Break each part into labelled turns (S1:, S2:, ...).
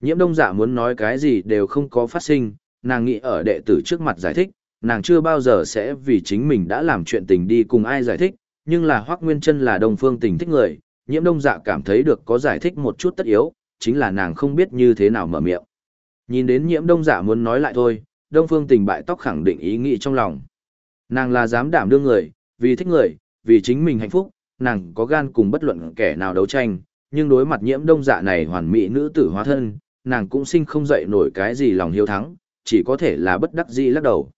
S1: Nhiễm đông dạ muốn nói cái gì đều không có phát sinh, nàng nghĩ ở đệ tử trước mặt giải thích, nàng chưa bao giờ sẽ vì chính mình đã làm chuyện tình đi cùng ai giải thích, nhưng là Hoắc Nguyên Chân là Đông Phương Tình thích người, Nhiễm Đông Dạ cảm thấy được có giải thích một chút tất yếu, chính là nàng không biết như thế nào mở miệng. Nhìn đến Nhiễm Đông Dạ muốn nói lại thôi, Đông Phương Tình bại tóc khẳng định ý nghĩ trong lòng. Nàng là dám đảm đương người, vì thích người, vì chính mình hạnh phúc, nàng có gan cùng bất luận kẻ nào đấu tranh, nhưng đối mặt Nhiễm Đông Dạ này hoàn mỹ nữ tử hóa thân, nàng cũng sinh không dậy nổi cái gì lòng hiếu thắng, chỉ có thể là bất đắc dĩ lắc đầu.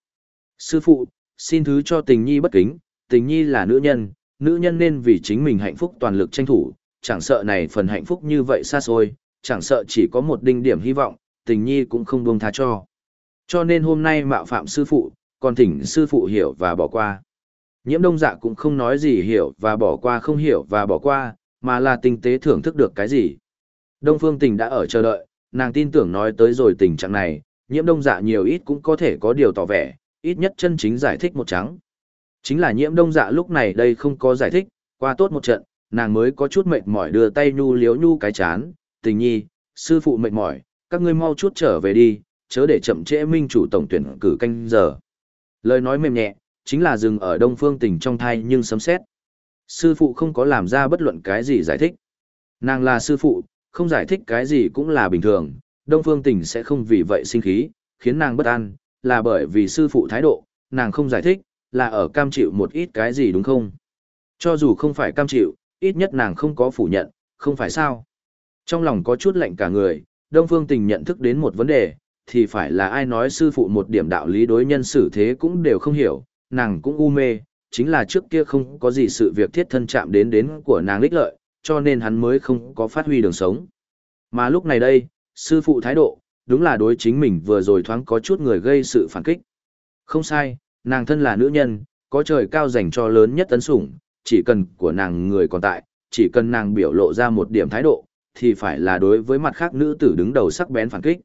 S1: Sư phụ, xin thứ cho tình nhi bất kính, tình nhi là nữ nhân, nữ nhân nên vì chính mình hạnh phúc toàn lực tranh thủ, chẳng sợ này phần hạnh phúc như vậy xa xôi, chẳng sợ chỉ có một đinh điểm hy vọng, tình nhi cũng không buông tha cho. Cho nên hôm nay mạo phạm sư phụ, còn thỉnh sư phụ hiểu và bỏ qua. Nhiễm đông dạ cũng không nói gì hiểu và bỏ qua không hiểu và bỏ qua, mà là tinh tế thưởng thức được cái gì. Đông phương tình đã ở chờ đợi, nàng tin tưởng nói tới rồi tình trạng này, nhiễm đông dạ nhiều ít cũng có thể có điều tỏ vẻ, ít nhất chân chính giải thích một trắng. Chính là nhiễm đông dạ lúc này đây không có giải thích, qua tốt một trận, nàng mới có chút mệt mỏi đưa tay nhu liếu nhu cái chán, tình nhi, sư phụ mệt mỏi, các ngươi mau chút trở về đi, chớ để chậm trễ minh chủ tổng tuyển cử canh giờ. Lời nói mềm nhẹ, chính là dừng ở đông phương tình trong thai nhưng sấm xét. Sư phụ không có làm ra bất luận cái gì giải thích. Nàng là sư phụ, không giải thích cái gì cũng là bình thường, đông phương tình sẽ không vì vậy sinh khí, khiến nàng bất an, là bởi vì sư phụ thái độ, nàng không giải thích, là ở cam chịu một ít cái gì đúng không? Cho dù không phải cam chịu, ít nhất nàng không có phủ nhận, không phải sao? Trong lòng có chút lạnh cả người, Đông Phương Tình nhận thức đến một vấn đề, thì phải là ai nói sư phụ một điểm đạo lý đối nhân xử thế cũng đều không hiểu, nàng cũng u mê, chính là trước kia không có gì sự việc thiết thân chạm đến đến của nàng lích lợi, cho nên hắn mới không có phát huy đường sống. Mà lúc này đây, sư phụ thái độ, đúng là đối chính mình vừa rồi thoáng có chút người gây sự phản kích. Không sai, nàng thân là nữ nhân, có trời cao dành cho lớn nhất tấn sủng, chỉ cần của nàng người còn tại, chỉ cần nàng biểu lộ ra một điểm thái độ, thì phải là đối với mặt khác nữ tử đứng đầu sắc bén phản kích.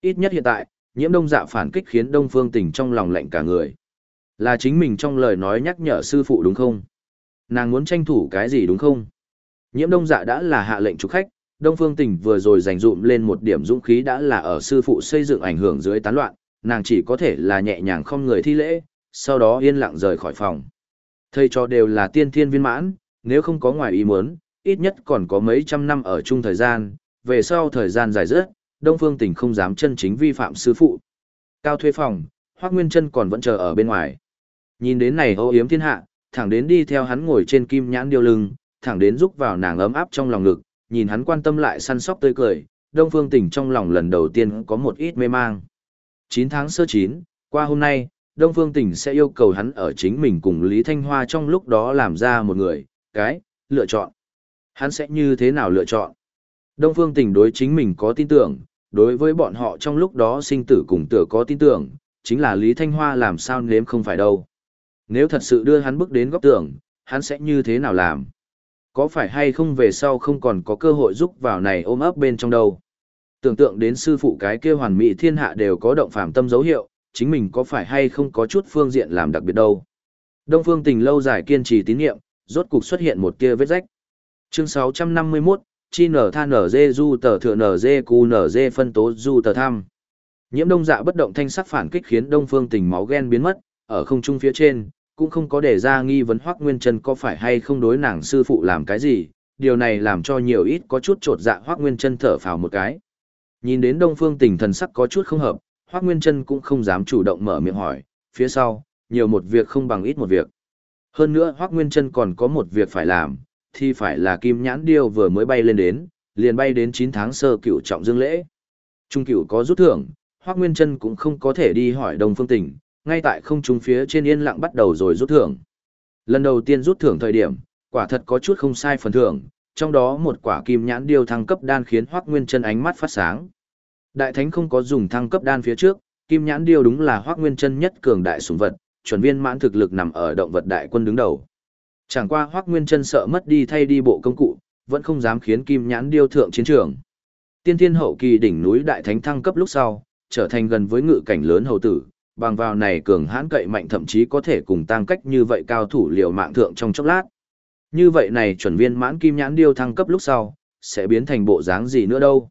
S1: Ít nhất hiện tại, nhiễm đông dạ phản kích khiến đông phương tình trong lòng lạnh cả người. Là chính mình trong lời nói nhắc nhở sư phụ đúng không? Nàng muốn tranh thủ cái gì đúng không? Nhiễm đông dạ đã là hạ lệnh trục khách, đông phương tình vừa rồi giành dụm lên một điểm dũng khí đã là ở sư phụ xây dựng ảnh hưởng dưới tán loạn, nàng chỉ có thể là nhẹ nhàng không người thi lễ, sau đó yên lặng rời khỏi phòng. Thầy cho đều là tiên thiên viên mãn, nếu không có ngoài ý muốn, ít nhất còn có mấy trăm năm ở chung thời gian, về sau thời gian dài dứt, Đông Phương Tỉnh không dám chân chính vi phạm sư phụ. Cao thuê phòng, Hoắc Nguyên Chân còn vẫn chờ ở bên ngoài. Nhìn đến này ô yếm thiên hạ, thẳng đến đi theo hắn ngồi trên kim nhãn điêu lưng, thẳng đến rúc vào nàng ấm áp trong lòng ngực, nhìn hắn quan tâm lại săn sóc tươi cười, Đông Phương Tỉnh trong lòng lần đầu tiên có một ít mê mang. 9 tháng sơ chín, qua hôm nay, Đông Phương Tỉnh sẽ yêu cầu hắn ở chính mình cùng Lý Thanh Hoa trong lúc đó làm ra một người, cái, lựa chọn. Hắn sẽ như thế nào lựa chọn? Đông Phương Tỉnh đối chính mình có tin tưởng, đối với bọn họ trong lúc đó sinh tử cùng tử có tin tưởng, chính là Lý Thanh Hoa làm sao nếm không phải đâu. Nếu thật sự đưa hắn bước đến góc tưởng, hắn sẽ như thế nào làm? Có phải hay không về sau không còn có cơ hội giúp vào này ôm ấp bên trong đâu? Tưởng tượng đến sư phụ cái kia hoàn mỹ thiên hạ đều có động phạm tâm dấu hiệu, chính mình có phải hay không có chút phương diện làm đặc biệt đâu. Đông phương tình lâu dài kiên trì tín nhiệm, rốt cục xuất hiện một kia vết rách. Chương 651, chi nở tha nở dê du tờ thừa nở dê cu nở dê phân tố du tờ tham. Nhiễm đông dạ bất động thanh sắc phản kích khiến đông phương tình máu ghen biến mất, ở không trung phía trên, cũng không có để ra nghi vấn Hoắc nguyên Trân có phải hay không đối nàng sư phụ làm cái gì, điều này làm cho nhiều ít có chút trột dạ Hoắc nguyên Trân thở phào một cái. Nhìn đến đông phương tình thần sắc có chút không hợp, Hoắc nguyên Trân cũng không dám chủ động mở miệng hỏi, phía sau, nhiều một việc không bằng ít một việc. Hơn nữa Hoắc nguyên Trân còn có một việc phải làm, thì phải là kim nhãn điêu vừa mới bay lên đến, liền bay đến 9 tháng sơ cựu trọng dương lễ. Trung cựu có rút thưởng, Hoắc Nguyên Trân cũng không có thể đi hỏi Đông Phương Tỉnh, ngay tại không trung phía trên yên lặng bắt đầu rồi rút thưởng. Lần đầu tiên rút thưởng thời điểm, quả thật có chút không sai phần thưởng, trong đó một quả kim nhãn điêu thăng cấp đan khiến Hoắc Nguyên Trân ánh mắt phát sáng. Đại Thánh không có dùng thăng cấp đan phía trước, kim nhãn điêu đúng là Hoắc Nguyên Trân nhất cường đại sủng vật, chuẩn viên mãn thực lực nằm ở động vật đại quân đứng đầu. Chẳng qua Hoắc Nguyên Chân sợ mất đi thay đi bộ công cụ, vẫn không dám khiến Kim Nhãn điêu thượng chiến trường. Tiên Thiên hậu kỳ đỉnh núi đại thánh thăng cấp lúc sau, trở thành gần với ngự cảnh lớn hầu tử, bằng vào này cường hãn cậy mạnh thậm chí có thể cùng tăng cách như vậy cao thủ liều mạng thượng trong chốc lát. Như vậy này chuẩn viên mãn Kim Nhãn điêu thăng cấp lúc sau, sẽ biến thành bộ dáng gì nữa đâu?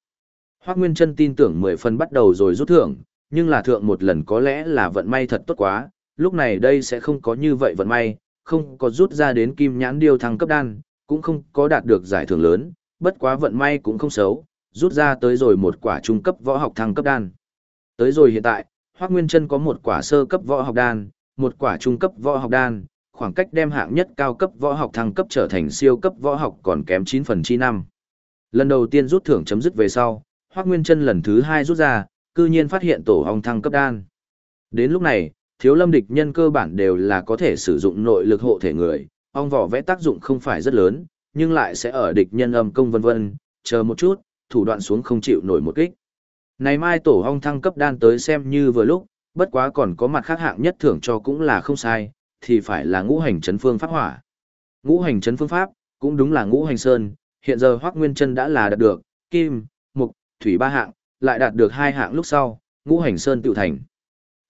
S1: Hoác Nguyên Trân tin tưởng 10 phần bắt đầu rồi rút thưởng, nhưng là thượng một lần có lẽ là vận may thật tốt quá, lúc này đây sẽ không có như vậy vận may, không có rút ra đến kim nhãn điêu thăng cấp đan, cũng không có đạt được giải thưởng lớn, bất quá vận may cũng không xấu, rút ra tới rồi một quả trung cấp võ học thăng cấp đan. Tới rồi hiện tại, Hoắc Nguyên Trân có một quả sơ cấp võ học đan, một quả trung cấp võ học đan, khoảng cách đem hạng nhất cao cấp võ học thăng cấp trở thành siêu cấp võ học còn kém 9 phần chi năm. Lần đầu tiên rút thưởng chấm dứt về sau, Hoắc Nguyên Chân lần thứ hai rút ra, cư nhiên phát hiện tổ ong thăng cấp đan. Đến lúc này, thiếu lâm địch nhân cơ bản đều là có thể sử dụng nội lực hộ thể người, ong vỏ vẽ tác dụng không phải rất lớn, nhưng lại sẽ ở địch nhân âm công vân vân, chờ một chút, thủ đoạn xuống không chịu nổi một kích. Này mai tổ hong thăng cấp đan tới xem như vừa lúc, bất quá còn có mặt khác hạng nhất thưởng cho cũng là không sai, thì phải là ngũ hành chấn phương pháp hỏa. Ngũ hành chấn phương pháp, cũng đúng là ngũ hành sơn, hiện giờ Hoắc Nguyên Chân đã là đạt được kim, mục, thủy ba hạng, lại đạt được hai hạng lúc sau, ngũ hành sơn tự thành.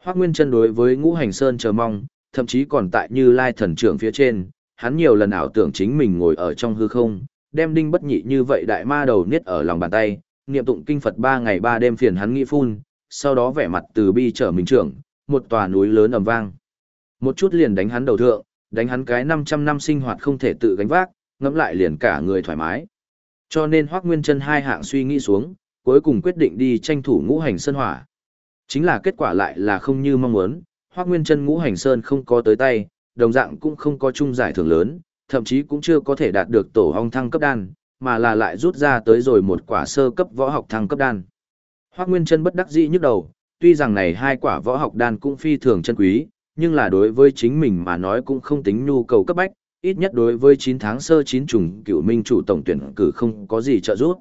S1: Hoắc Nguyên Chân đối với ngũ hành sơn chờ mong, thậm chí còn tại Như Lai thần trưởng phía trên, hắn nhiều lần ảo tưởng chính mình ngồi ở trong hư không, đem đinh bất nhị như vậy đại ma đầu niết ở lòng bàn tay, niệm tụng kinh Phật ba ngày ba đêm phiền hắn nghĩ phun, sau đó vẻ mặt từ bi trở mình trưởng, một tòa núi lớn ầm vang. Một chút liền đánh hắn đầu thượng, đánh hắn cái 500 năm sinh hoạt không thể tự gánh vác, ngẫm lại liền cả người thoải mái. Cho nên Hoắc Nguyên Chân hai hạng suy nghĩ xuống, cuối cùng quyết định đi tranh thủ ngũ hành sơn hỏa. Chính là kết quả lại là không như mong muốn, Hoắc Nguyên Chân ngũ hành sơn không có tới tay, đồng dạng cũng không có chung giải thưởng lớn, thậm chí cũng chưa có thể đạt được tổ hong thăng cấp đan, mà là lại rút ra tới rồi một quả sơ cấp võ học thăng cấp đan. Hoắc Nguyên Chân bất đắc dĩ nhức đầu, tuy rằng này hai quả võ học đan cũng phi thường chân quý, nhưng là đối với chính mình mà nói cũng không tính nhu cầu cấp bách, ít nhất đối với 9 tháng sơ 9 trùng cựu minh chủ tổng tuyển cử không có gì trợ giúp.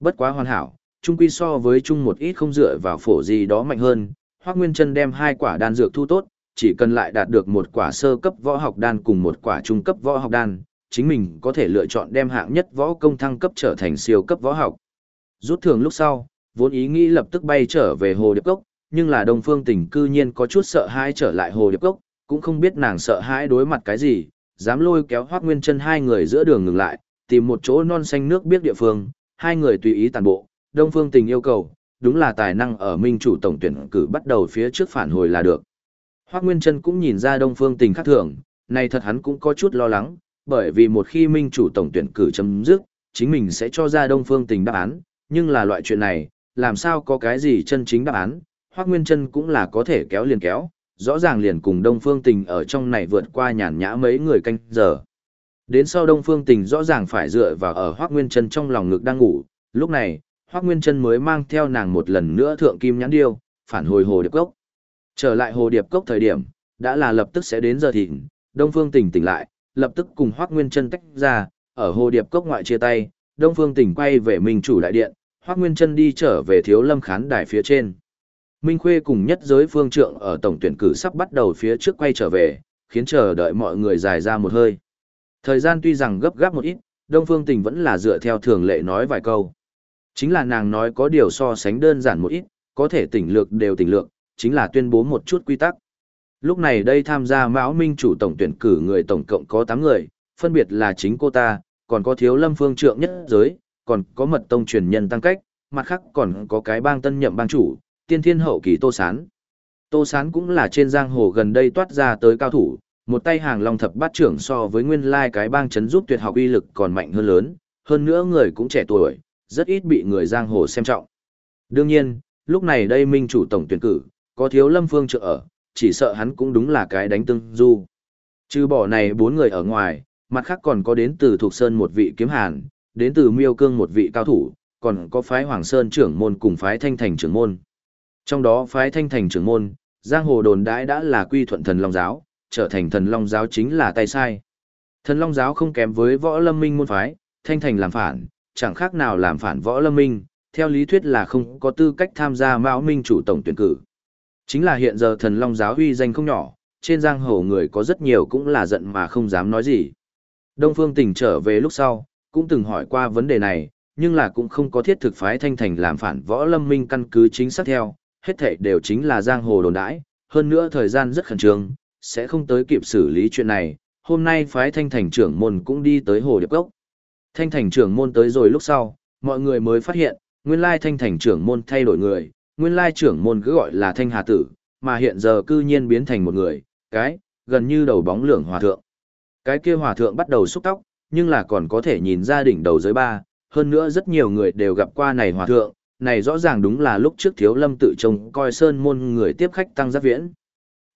S1: Bất quá hoàn hảo, chung quy so với chung một ít không dựa vào phổ gì đó mạnh hơn, Hoắc Nguyên Chân đem hai quả đan dược thu tốt, chỉ cần lại đạt được một quả sơ cấp võ học đan cùng một quả trung cấp võ học đan, chính mình có thể lựa chọn đem hạng nhất võ công thăng cấp trở thành siêu cấp võ học. Rút thưởng lúc sau, vốn ý nghĩ lập tức bay trở về Hồ Điệp Cốc, nhưng là Đông Phương Tỉnh cư nhiên có chút sợ hãi trở lại Hồ Điệp Cốc, cũng không biết nàng sợ hãi đối mặt cái gì, dám lôi kéo Hoắc Nguyên Chân hai người giữa đường ngừng lại, tìm một chỗ non xanh nước biết địa phương, hai người tùy ý tàn bộ, Đông Phương Tình yêu cầu, đúng là tài năng ở minh chủ tổng tuyển cử bắt đầu phía trước phản hồi là được. Hoắc Nguyên Chân cũng nhìn ra Đông Phương Tình khác thường, này thật hắn cũng có chút lo lắng, bởi vì một khi minh chủ tổng tuyển cử chấm dứt, chính mình sẽ cho ra Đông Phương Tình đáp án, nhưng là loại chuyện này, làm sao có cái gì chân chính đáp án, Hoắc Nguyên Chân cũng là có thể kéo liền kéo, rõ ràng liền cùng Đông Phương Tình ở trong này vượt qua nhàn nhã mấy người canh giờ. Đến sau Đông Phương Tình rõ ràng phải dựa vào ở Hoắc Nguyên Chân trong lòng ngực đang ngủ, lúc này, Hoắc Nguyên Chân mới mang theo nàng một lần nữa thượng kim nhãn điêu, phản hồi hồ điệp cốc. Trở lại hồ điệp cốc thời điểm, đã là lập tức sẽ đến giờ thịnh, Đông Phương Tình tỉnh lại, lập tức cùng Hoắc Nguyên Chân tách ra, ở hồ điệp cốc ngoại chia tay, Đông Phương Tỉnh quay về Minh chủ đại điện, Hoắc Nguyên Chân đi trở về Thiếu Lâm khán đài phía trên. Minh Khuê cùng nhất giới phương trượng ở tổng tuyển cử sắp bắt đầu phía trước quay trở về, khiến chờ đợi mọi người dài ra một hơi. Thời gian tuy rằng gấp gáp một ít, Đông Phương Tình vẫn là dựa theo thường lệ nói vài câu. Chính là nàng nói có điều so sánh đơn giản một ít, có thể tỉnh lược đều tỉnh lược, chính là tuyên bố một chút quy tắc. Lúc này đây tham gia Mão Minh chủ tổng tuyển cử người tổng cộng có 8 người, phân biệt là chính cô ta, còn có thiếu lâm phương trượng nhất giới, còn có mật tông truyền nhân tăng cách, mặt khác còn có cái bang tân nhậm bang chủ, tiên thiên hậu kỳ Tô Sán. Tô Sán cũng là trên giang hồ gần đây toát ra tới cao thủ, một tay hàng long thập bát trưởng so với nguyên lai cái bang chấn giúp tuyệt học uy lực còn mạnh hơn lớn, hơn nữa người cũng trẻ tuổi, rất ít bị người giang hồ xem trọng. Đương nhiên, lúc này đây minh chủ tổng tuyển cử, có thiếu lâm phương trợ ở, chỉ sợ hắn cũng đúng là cái đánh tương du. Trừ bỏ này bốn người ở ngoài, mặt khác còn có đến từ thuộc sơn một vị kiếm hàn, đến từ miêu cương một vị cao thủ, còn có phái hoàng sơn trưởng môn cùng phái thanh thành trưởng môn. Trong đó phái thanh thành trưởng môn, giang hồ đồn đãi đã là quy thuận thần long giáo, trở thành thần long giáo chính là tay sai. Thần long giáo không kém với võ lâm minh môn phái, thanh thành làm phản, chẳng khác nào làm phản võ lâm minh, theo lý thuyết là không có tư cách tham gia mão minh chủ tổng tuyển cử. Chính là hiện giờ thần long giáo huy danh không nhỏ, trên giang hồ người có rất nhiều cũng là giận mà không dám nói gì. Đông Phương tỉnh trở về lúc sau, cũng từng hỏi qua vấn đề này, nhưng là cũng không có thiết thực phái thanh thành làm phản võ lâm minh căn cứ chính xác theo, hết thảy đều chính là giang hồ đồn đãi, hơn nữa thời gian rất khẩn trương, sẽ không tới kịp xử lý chuyện này. Hôm nay phái thanh thành trưởng môn cũng đi tới hồ điệp cốc. Thanh thành trưởng môn tới rồi lúc sau, mọi người mới phát hiện, nguyên lai thanh thành trưởng môn thay đổi người, nguyên lai trưởng môn cứ gọi là thanh hà tử, mà hiện giờ cư nhiên biến thành một người, cái, gần như đầu bóng lưỡng hòa thượng. Cái kia hòa thượng bắt đầu xúc tóc, nhưng là còn có thể nhìn ra đỉnh đầu giới ba, hơn nữa rất nhiều người đều gặp qua này hòa thượng, này rõ ràng đúng là lúc trước thiếu lâm tự trông coi sơn môn người tiếp khách tăng giác viễn.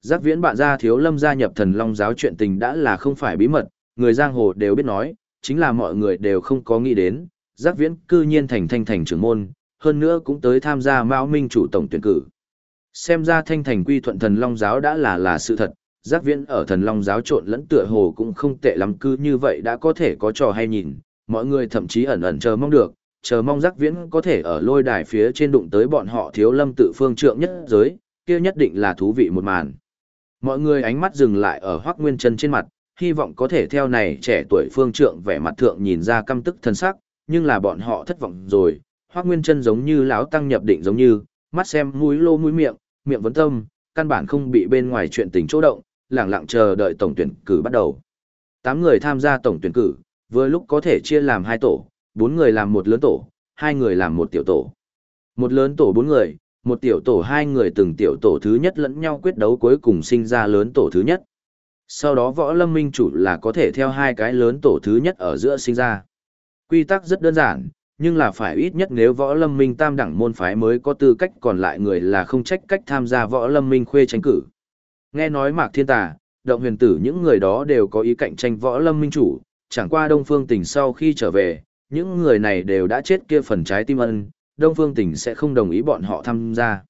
S1: Giác viễn bạn gia thiếu lâm gia nhập thần long giáo chuyện tình đã là không phải bí mật, người giang hồ đều biết nói, chính là mọi người đều không có nghĩ đến, giác viễn cư nhiên thành thanh thành trưởng môn, hơn nữa cũng tới tham gia mao minh chủ tổng tuyển cử. Xem ra thanh thành quy thuận thần long giáo đã là là sự thật, giác viễn ở thần long giáo trộn lẫn tựa hồ cũng không tệ lắm cứ như vậy đã có thể có trò hay nhìn, mọi người thậm chí ẩn ẩn chờ mong được, chờ mong giác viễn có thể ở lôi đài phía trên đụng tới bọn họ thiếu lâm tự phương trượng nhất giới, kia nhất định là thú vị một màn. Mọi người ánh mắt dừng lại ở Hoắc Nguyên Chân trên mặt, hy vọng có thể theo này trẻ tuổi phương trượng vẻ mặt thượng nhìn ra căm tức thân sắc, nhưng là bọn họ thất vọng rồi. Hoắc Nguyên Chân giống như lão tăng nhập định giống như, mắt xem mũi lô mũi miệng, miệng vấn tâm, căn bản không bị bên ngoài chuyện tình chỗ động, lẳng lặng chờ đợi tổng tuyển cử bắt đầu. Tám người tham gia tổng tuyển cử, vừa lúc có thể chia làm hai tổ, bốn người làm một lớn tổ, hai người làm một tiểu tổ. Một lớn tổ bốn người, một tiểu tổ hai người từng tiểu tổ thứ nhất lẫn nhau quyết đấu cuối cùng sinh ra lớn tổ thứ nhất. Sau đó võ lâm minh chủ là có thể theo hai cái lớn tổ thứ nhất ở giữa sinh ra. Quy tắc rất đơn giản, nhưng là phải ít nhất nếu võ lâm minh tam đẳng môn phái mới có tư cách còn lại người là không trách cách tham gia võ lâm minh khuê tranh cử. Nghe nói mạc thiên tà, động huyền tử những người đó đều có ý cạnh tranh võ lâm minh chủ, chẳng qua đông phương tỉnh sau khi trở về, những người này đều đã chết kia phần trái tim ân, Đông Phương Tỉnh sẽ không đồng ý bọn họ tham gia.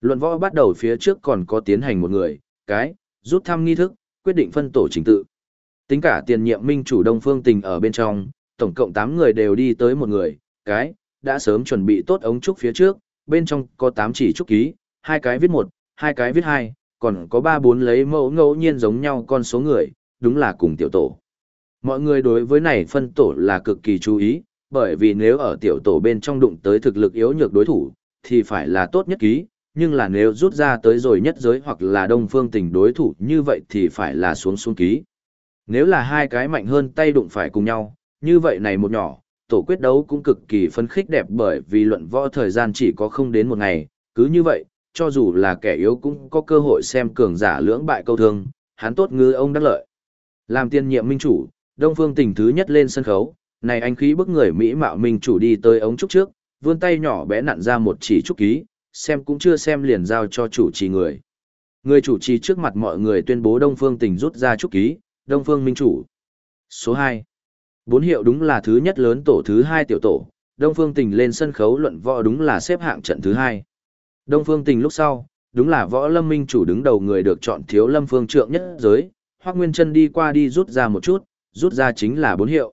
S1: Luận võ bắt đầu phía trước còn có tiến hành một người, cái, rút thăm nghi thức, quyết định phân tổ trình tự. Tính cả tiền nhiệm minh chủ Đông Phương tình ở bên trong, tổng cộng 8 người đều đi tới một người, cái, đã sớm chuẩn bị tốt ống trúc phía trước, bên trong có 8 chỉ trúc ký, hai cái viết một, hai cái viết hai, còn có 3-4 lấy mẫu ngẫu nhiên giống nhau con số người, đúng là cùng tiểu tổ. Mọi người đối với này phân tổ là cực kỳ chú ý, bởi vì nếu ở tiểu tổ bên trong đụng tới thực lực yếu nhược đối thủ, thì phải là tốt nhất ký, nhưng là nếu rút ra tới rồi nhất giới hoặc là đông phương tình đối thủ như vậy thì phải là xuống xuống ký. Nếu là hai cái mạnh hơn tay đụng phải cùng nhau, như vậy này một nhỏ, tổ quyết đấu cũng cực kỳ phấn khích đẹp bởi vì luận võ thời gian chỉ có không đến một ngày, cứ như vậy, cho dù là kẻ yếu cũng có cơ hội xem cường giả lưỡng bại câu thương, hắn tốt ngư ông đắc lợi. Làm tiên nhiệm minh chủ, Đông Phương Tình thứ nhất lên sân khấu, này anh khí bức người Mỹ mạo minh chủ đi tới ống trúc trước, vươn tay nhỏ bé nặn ra một chỉ trúc ký, xem cũng chưa xem liền giao cho chủ trì người. Người chủ trì trước mặt mọi người tuyên bố Đông Phương Tình rút ra trúc ký, Đông Phương Minh chủ. Số 2. Bốn hiệu đúng là thứ nhất lớn tổ thứ hai tiểu tổ, Đông Phương Tình lên sân khấu luận võ đúng là xếp hạng trận thứ hai. Đông Phương Tình lúc sau, đúng là võ lâm minh chủ đứng đầu người được chọn thiếu lâm phương trượng nhất giới, Hoắc Nguyên Chân đi qua đi rút ra một chút, rút ra chính là bốn hiệu.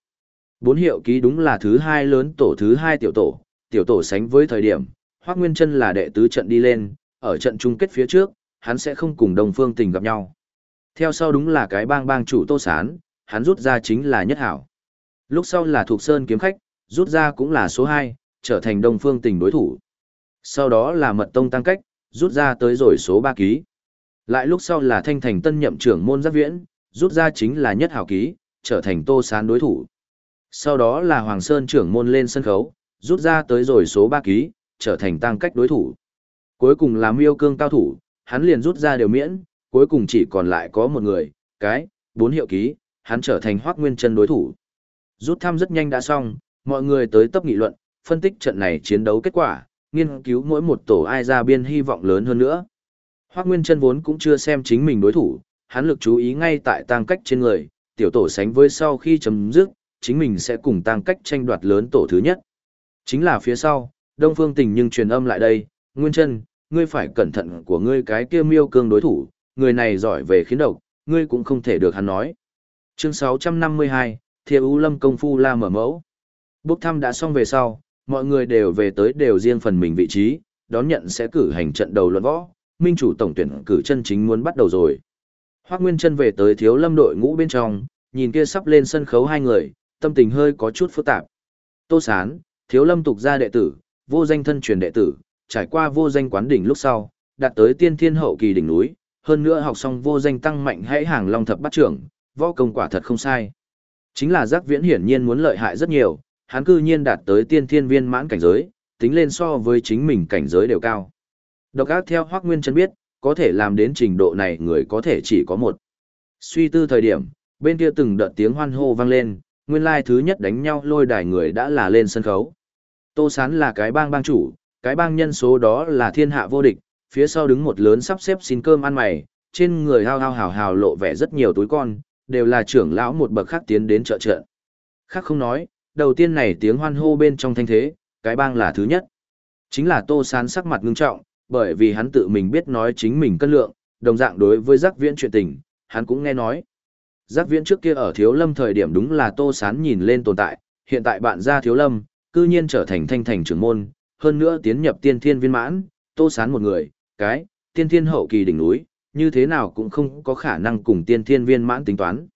S1: Bốn hiệu ký đúng là thứ hai lớn tổ thứ hai tiểu tổ, tiểu tổ sánh với thời điểm, Hoác Nguyên chân là đệ tứ trận đi lên, ở trận chung kết phía trước, hắn sẽ không cùng đông phương tình gặp nhau. Theo sau đúng là cái bang bang chủ Tô Sán, hắn rút ra chính là nhất hảo. Lúc sau là thuộc sơn kiếm khách, rút ra cũng là số 2, trở thành đông phương tình đối thủ. Sau đó là mật tông tăng cách, rút ra tới rồi số 3 ký. Lại lúc sau là thanh thành tân nhậm trưởng môn giác viễn, rút ra chính là nhất hảo ký, trở thành tô sán đối thủ. Sau đó là Hoàng Sơn trưởng môn lên sân khấu, rút ra tới rồi số 3 ký, trở thành tăng cách đối thủ. Cuối cùng là miêu cương cao thủ, hắn liền rút ra đều miễn, cuối cùng chỉ còn lại có một người, cái, bốn hiệu ký, hắn trở thành hoác nguyên chân đối thủ. Rút thăm rất nhanh đã xong, mọi người tới tấp nghị luận, phân tích trận này chiến đấu kết quả, nghiên cứu mỗi một tổ ai ra biên hy vọng lớn hơn nữa. Hoác Nguyên chân vốn cũng chưa xem chính mình đối thủ, hắn lực chú ý ngay tại tăng cách trên người, tiểu tổ sánh với sau khi chấm dứt, chính mình sẽ cùng tăng cách tranh đoạt lớn tổ thứ nhất. Chính là phía sau, Đông Phương Tình nhưng truyền âm lại đây, Nguyên chân, ngươi phải cẩn thận của ngươi cái kia miêu cương đối thủ, người này giỏi về khiến độc, ngươi cũng không thể được hắn nói. Chương 652, Thiệu U Lâm công phu la mở mẫu. Bốc thăm đã xong về sau, mọi người đều về tới đều riêng phần mình vị trí, đón nhận sẽ cử hành trận đầu luận võ, minh chủ tổng tuyển cử chân chính muốn bắt đầu rồi. Hoác Nguyên chân về tới thiếu lâm đội ngũ bên trong, nhìn kia sắp lên sân khấu hai người, tâm tình hơi có chút phức tạp. Tô Sán, thiếu lâm tục gia đệ tử, vô danh thân truyền đệ tử, trải qua vô danh quán đỉnh lúc sau, đạt tới tiên thiên hậu kỳ đỉnh núi, hơn nữa học xong vô danh tăng mạnh hãy hàng long thập bắt trưởng, võ công quả thật không sai. Chính là giác viễn hiển nhiên muốn lợi hại rất nhiều, hắn cư nhiên đạt tới tiên thiên viên mãn cảnh giới, tính lên so với chính mình cảnh giới đều cao. Độc ác theo Hoắc Nguyên Chân biết, có thể làm đến trình độ này người có thể chỉ có một. Suy tư thời điểm, bên kia từng đợt tiếng hoan hô vang lên, nguyên lai thứ nhất đánh nhau lôi đài người đã là lên sân khấu. Tô Sán là cái bang bang chủ, cái bang nhân số đó là thiên hạ vô địch, phía sau đứng một lớn sắp xếp xin cơm ăn mày, trên người hao hao hào hào lộ vẻ rất nhiều túi con, đều là trưởng lão một bậc khác tiến đến trợ trợ. Khác không nói, đầu tiên này tiếng hoan hô bên trong thanh thế, cái bang là thứ nhất. Chính là Tô Sán sắc mặt ngưng trọng, bởi vì hắn tự mình biết nói chính mình cân lượng, đồng dạng đối với giác viễn chuyện tình, hắn cũng nghe nói. Giác viễn trước kia ở thiếu lâm thời điểm đúng là Tô Sán nhìn lên tồn tại, hiện tại bạn ra thiếu lâm, cư nhiên trở thành thanh thành trưởng môn, hơn nữa tiến nhập tiên thiên viên mãn, Tô Sán một người, cái, tiên thiên hậu kỳ đỉnh núi, như thế nào cũng không có khả năng cùng tiên thiên viên mãn tính toán.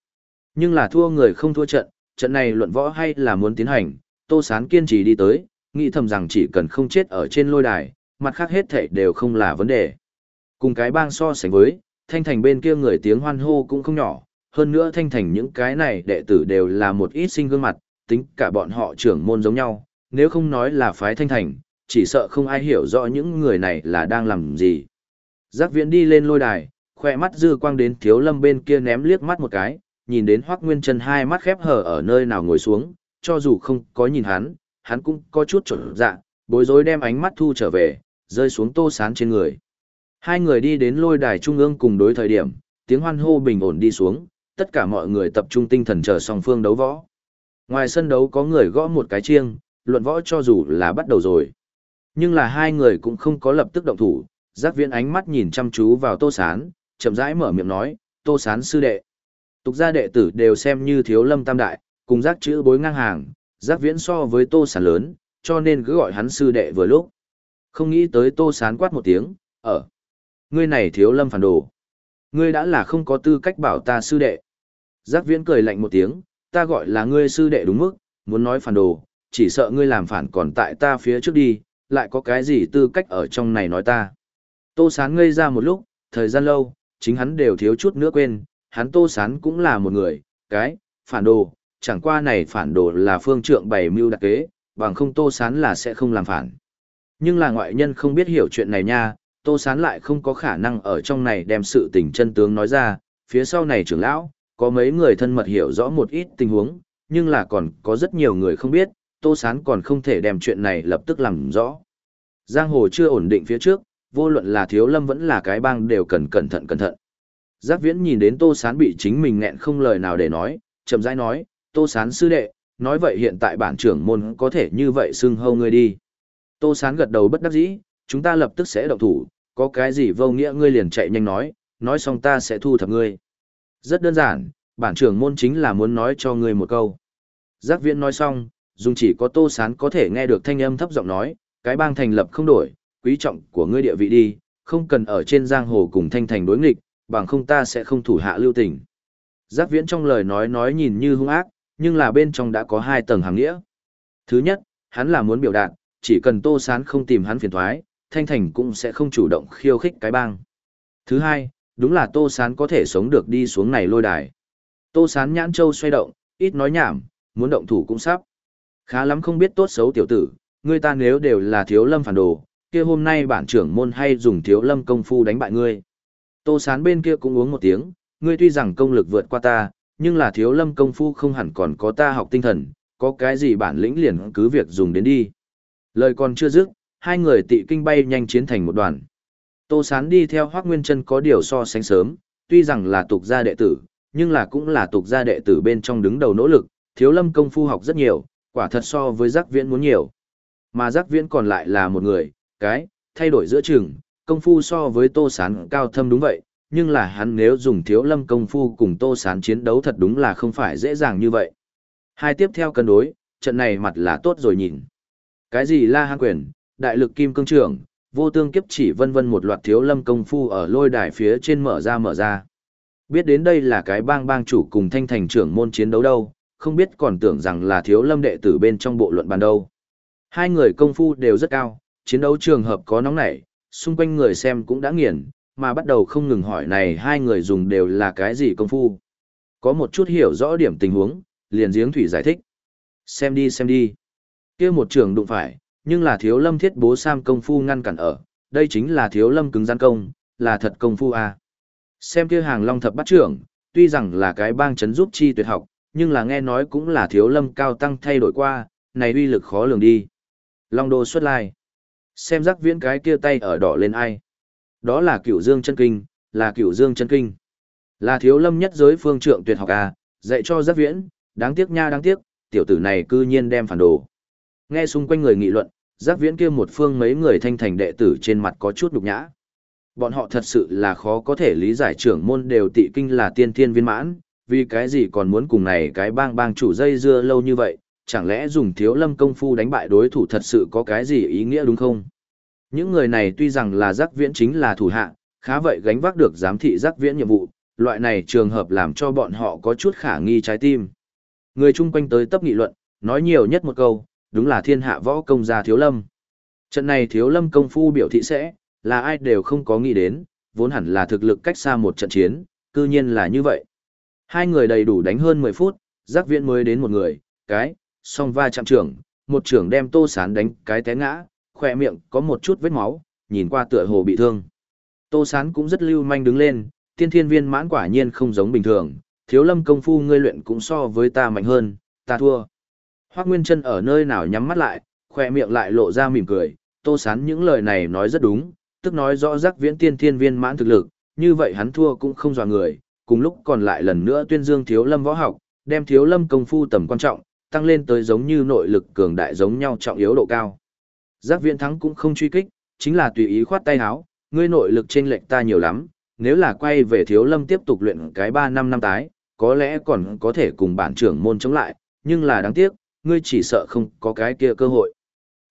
S1: Nhưng là thua người không thua trận, trận này luận võ hay là muốn tiến hành, Tô Sán kiên trì đi tới, nghĩ thầm rằng chỉ cần không chết ở trên lôi đài, mặt khác hết thảy đều không là vấn đề. Cùng cái bang so sánh với, thanh thành bên kia người tiếng hoan hô cũng không nhỏ, hơn nữa thanh thành những cái này đệ tử đều là một ít sinh gương mặt, tính cả bọn họ trưởng môn giống nhau, nếu không nói là phái thanh thành, chỉ sợ không ai hiểu rõ những người này là đang làm gì. Giác viễn đi lên lôi đài, khoe mắt dư quang đến thiếu lâm bên kia ném liếc mắt một cái, nhìn đến hoác nguyên chân hai mắt khép hở ở nơi nào ngồi xuống, cho dù không có nhìn hắn, hắn cũng có chút trở dạ, bối rối đem ánh mắt thu trở về, rơi xuống tô sán trên người. Hai người đi đến lôi đài trung ương cùng đối thời điểm, tiếng hoan hô bình ổn đi xuống, tất cả mọi người tập trung tinh thần chờ song phương đấu võ. Ngoài sân đấu có người gõ một cái chiêng, luận võ cho dù là bắt đầu rồi. Nhưng là hai người cũng không có lập tức động thủ, giác viễn ánh mắt nhìn chăm chú vào tô sán, chậm rãi mở miệng nói, tô sán sư đệ. Tục gia đệ tử đều xem như thiếu lâm tam đại, cùng giác chữ bối ngang hàng, giác viễn so với tô sán lớn, cho nên cứ gọi hắn sư đệ vừa lúc. Không nghĩ tới tô sán quát một tiếng, ở. Ngươi này thiếu lâm phản đồ. Ngươi đã là không có tư cách bảo ta sư đệ. Giác viễn cười lạnh một tiếng, ta gọi là ngươi sư đệ đúng mức, muốn nói phản đồ, chỉ sợ ngươi làm phản còn tại ta phía trước đi, lại có cái gì tư cách ở trong này nói ta. Tô Sán ngây ra một lúc, thời gian lâu, chính hắn đều thiếu chút nữa quên, hắn Tô Sán cũng là một người, cái, phản đồ, chẳng qua này phản đồ là phương trượng bày mưu đặc kế, bằng không Tô Sán là sẽ không làm phản. Nhưng là ngoại nhân không biết hiểu chuyện này nha, Tô Sán lại không có khả năng ở trong này đem sự tình chân tướng nói ra, phía sau này trưởng lão, có mấy người thân mật hiểu rõ một ít tình huống, nhưng là còn có rất nhiều người không biết, Tô Sán còn không thể đem chuyện này lập tức làm rõ. Giang hồ chưa ổn định phía trước, vô luận là thiếu lâm vẫn là cái bang đều cần cẩn thận cẩn thận. Giác viễn nhìn đến Tô Sán bị chính mình nghẹn không lời nào để nói, chậm rãi nói, Tô Sán sư đệ, nói vậy hiện tại bản trưởng môn có thể như vậy xưng hâu ngươi đi. Tô Sán gật đầu bất đắc dĩ, chúng ta lập tức sẽ động thủ, có cái gì vô nghĩa ngươi liền chạy nhanh nói, nói xong ta sẽ thu thập ngươi. Rất đơn giản, bản trưởng môn chính là muốn nói cho ngươi một câu. Giác viễn nói xong, dùng chỉ có Tô Sán có thể nghe được thanh âm thấp giọng nói, cái bang thành lập không đổi, quý trọng của ngươi địa vị đi, không cần ở trên giang hồ cùng thanh thành đối nghịch, bằng không ta sẽ không thủ hạ lưu tình. Giác viễn trong lời nói nói nhìn như hung ác, nhưng là bên trong đã có hai tầng hàng nghĩa. Thứ nhất, hắn là muốn biểu đạt, chỉ cần Tô Sán không tìm hắn phiền thoái, thanh thành cũng sẽ không chủ động khiêu khích cái bang. Thứ hai, đúng là Tô Sán có thể sống được đi xuống này lôi đài. Tô Sán nhãn châu xoay động, ít nói nhảm, muốn động thủ cũng sắp. Khá lắm không biết tốt xấu tiểu tử, người ta nếu đều là thiếu lâm phản đồ, kia hôm nay bản trưởng môn hay dùng thiếu lâm công phu đánh bại ngươi. Tô sán bên kia cũng uống một tiếng, ngươi tuy rằng công lực vượt qua ta, nhưng là thiếu lâm công phu không hẳn còn có ta học tinh thần, có cái gì bản lĩnh liền cứ việc dùng đến đi. Lời còn chưa dứt, hai người tị kinh bay nhanh chiến thành một đoàn. Tô sán đi theo Hoác Nguyên chân có điều so sánh sớm, tuy rằng là tục gia đệ tử, nhưng là cũng là tục gia đệ tử bên trong đứng đầu nỗ lực, thiếu lâm công phu học rất nhiều, quả thật so với giác viễn muốn nhiều. Mà giác viễn còn lại là một người, cái, thay đổi giữa trường công phu so với tô sán cao thâm đúng vậy, nhưng là hắn nếu dùng thiếu lâm công phu cùng tô sán chiến đấu thật đúng là không phải dễ dàng như vậy. Hai tiếp theo cân đối, trận này mặt là tốt rồi nhìn. Cái gì la hang quyền, đại lực kim cương trưởng, vô tương kiếp chỉ vân vân một loạt thiếu lâm công phu ở lôi đài phía trên mở ra mở ra. Biết đến đây là cái bang bang chủ cùng thanh thành trưởng môn chiến đấu đâu, không biết còn tưởng rằng là thiếu lâm đệ tử bên trong bộ luận bàn đâu. Hai người công phu đều rất cao, chiến đấu trường hợp có nóng nảy, xung quanh người xem cũng đã nghiền, mà bắt đầu không ngừng hỏi này hai người dùng đều là cái gì công phu. Có một chút hiểu rõ điểm tình huống, liền giếng thủy giải thích. Xem đi xem đi. kia một trường đụng phải, nhưng là thiếu lâm thiết bố sam công phu ngăn cản ở, đây chính là thiếu lâm cứng gian công, là thật công phu à. Xem kia hàng long thập bắt trưởng, tuy rằng là cái bang chấn giúp chi tuyệt học, nhưng là nghe nói cũng là thiếu lâm cao tăng thay đổi qua, này uy lực khó lường đi. Long đô xuất lai. Xem giác viễn cái kia tay ở đỏ lên ai. Đó là cửu dương chân kinh, là cửu dương chân kinh. Là thiếu lâm nhất giới phương trượng tuyệt học à, dạy cho giác viễn, đáng tiếc nha đáng tiếc, tiểu tử này cư nhiên đem phản đồ. Nghe xung quanh người nghị luận, giác viễn kia một phương mấy người thanh thành đệ tử trên mặt có chút nhục nhã. Bọn họ thật sự là khó có thể lý giải trưởng môn đều tị kinh là tiên thiên viên mãn, vì cái gì còn muốn cùng này cái bang bang chủ dây dưa lâu như vậy, chẳng lẽ dùng thiếu lâm công phu đánh bại đối thủ thật sự có cái gì ý nghĩa đúng không? Những người này tuy rằng là giác viễn chính là thủ hạ, khá vậy gánh vác được giám thị giác viễn nhiệm vụ, loại này trường hợp làm cho bọn họ có chút khả nghi trái tim. Người chung quanh tới tấp nghị luận, nói nhiều nhất một câu, đúng là thiên hạ võ công gia thiếu lâm. Trận này thiếu lâm công phu biểu thị sẽ, là ai đều không có nghĩ đến, vốn hẳn là thực lực cách xa một trận chiến, cư nhiên là như vậy. Hai người đầy đủ đánh hơn 10 phút, giác viễn mới đến một người, cái, song va chạm trưởng, một trưởng đem tô sán đánh cái té ngã, khỏe miệng có một chút vết máu, nhìn qua tựa hồ bị thương. Tô sán cũng rất lưu manh đứng lên, tiên thiên viên mãn quả nhiên không giống bình thường, thiếu lâm công phu ngươi luyện cũng so với ta mạnh hơn, ta thua. Hoác Nguyên chân ở nơi nào nhắm mắt lại, khoe miệng lại lộ ra mỉm cười, tô sán những lời này nói rất đúng, tức nói rõ rắc viễn tiên thiên viên mãn thực lực, như vậy hắn thua cũng không dò người, cùng lúc còn lại lần nữa tuyên dương thiếu lâm võ học, đem thiếu lâm công phu tầm quan trọng, tăng lên tới giống như nội lực cường đại giống nhau trọng yếu độ cao. Giác viễn thắng cũng không truy kích, chính là tùy ý khoát tay háo ngươi nội lực trên lệnh ta nhiều lắm, nếu là quay về thiếu lâm tiếp tục luyện cái 3 năm năm tái, có lẽ còn có thể cùng bản trưởng môn chống lại, nhưng là đáng tiếc, ngươi chỉ sợ không có cái kia cơ hội.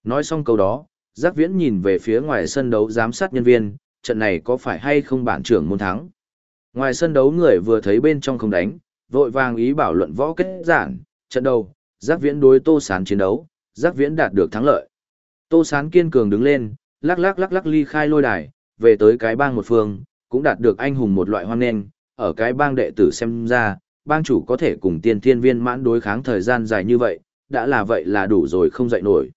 S1: Nói xong câu đó, giác viễn nhìn về phía ngoài sân đấu giám sát nhân viên, trận này có phải hay không bản trưởng môn thắng. Ngoài sân đấu người vừa thấy bên trong không đánh, vội vàng ý bảo luận võ kết giản, trận đầu, giác viễn đối tô sán chiến đấu, giác viễn đạt được thắng lợi. Tô sán kiên cường đứng lên, lắc lắc lắc lắc ly khai lôi đài, về tới cái bang một phương, cũng đạt được anh hùng một loại hoan nghênh, ở cái bang đệ tử xem ra, bang chủ có thể cùng tiên thiên viên mãn đối kháng thời gian dài như vậy, đã là vậy là đủ rồi không dậy nổi.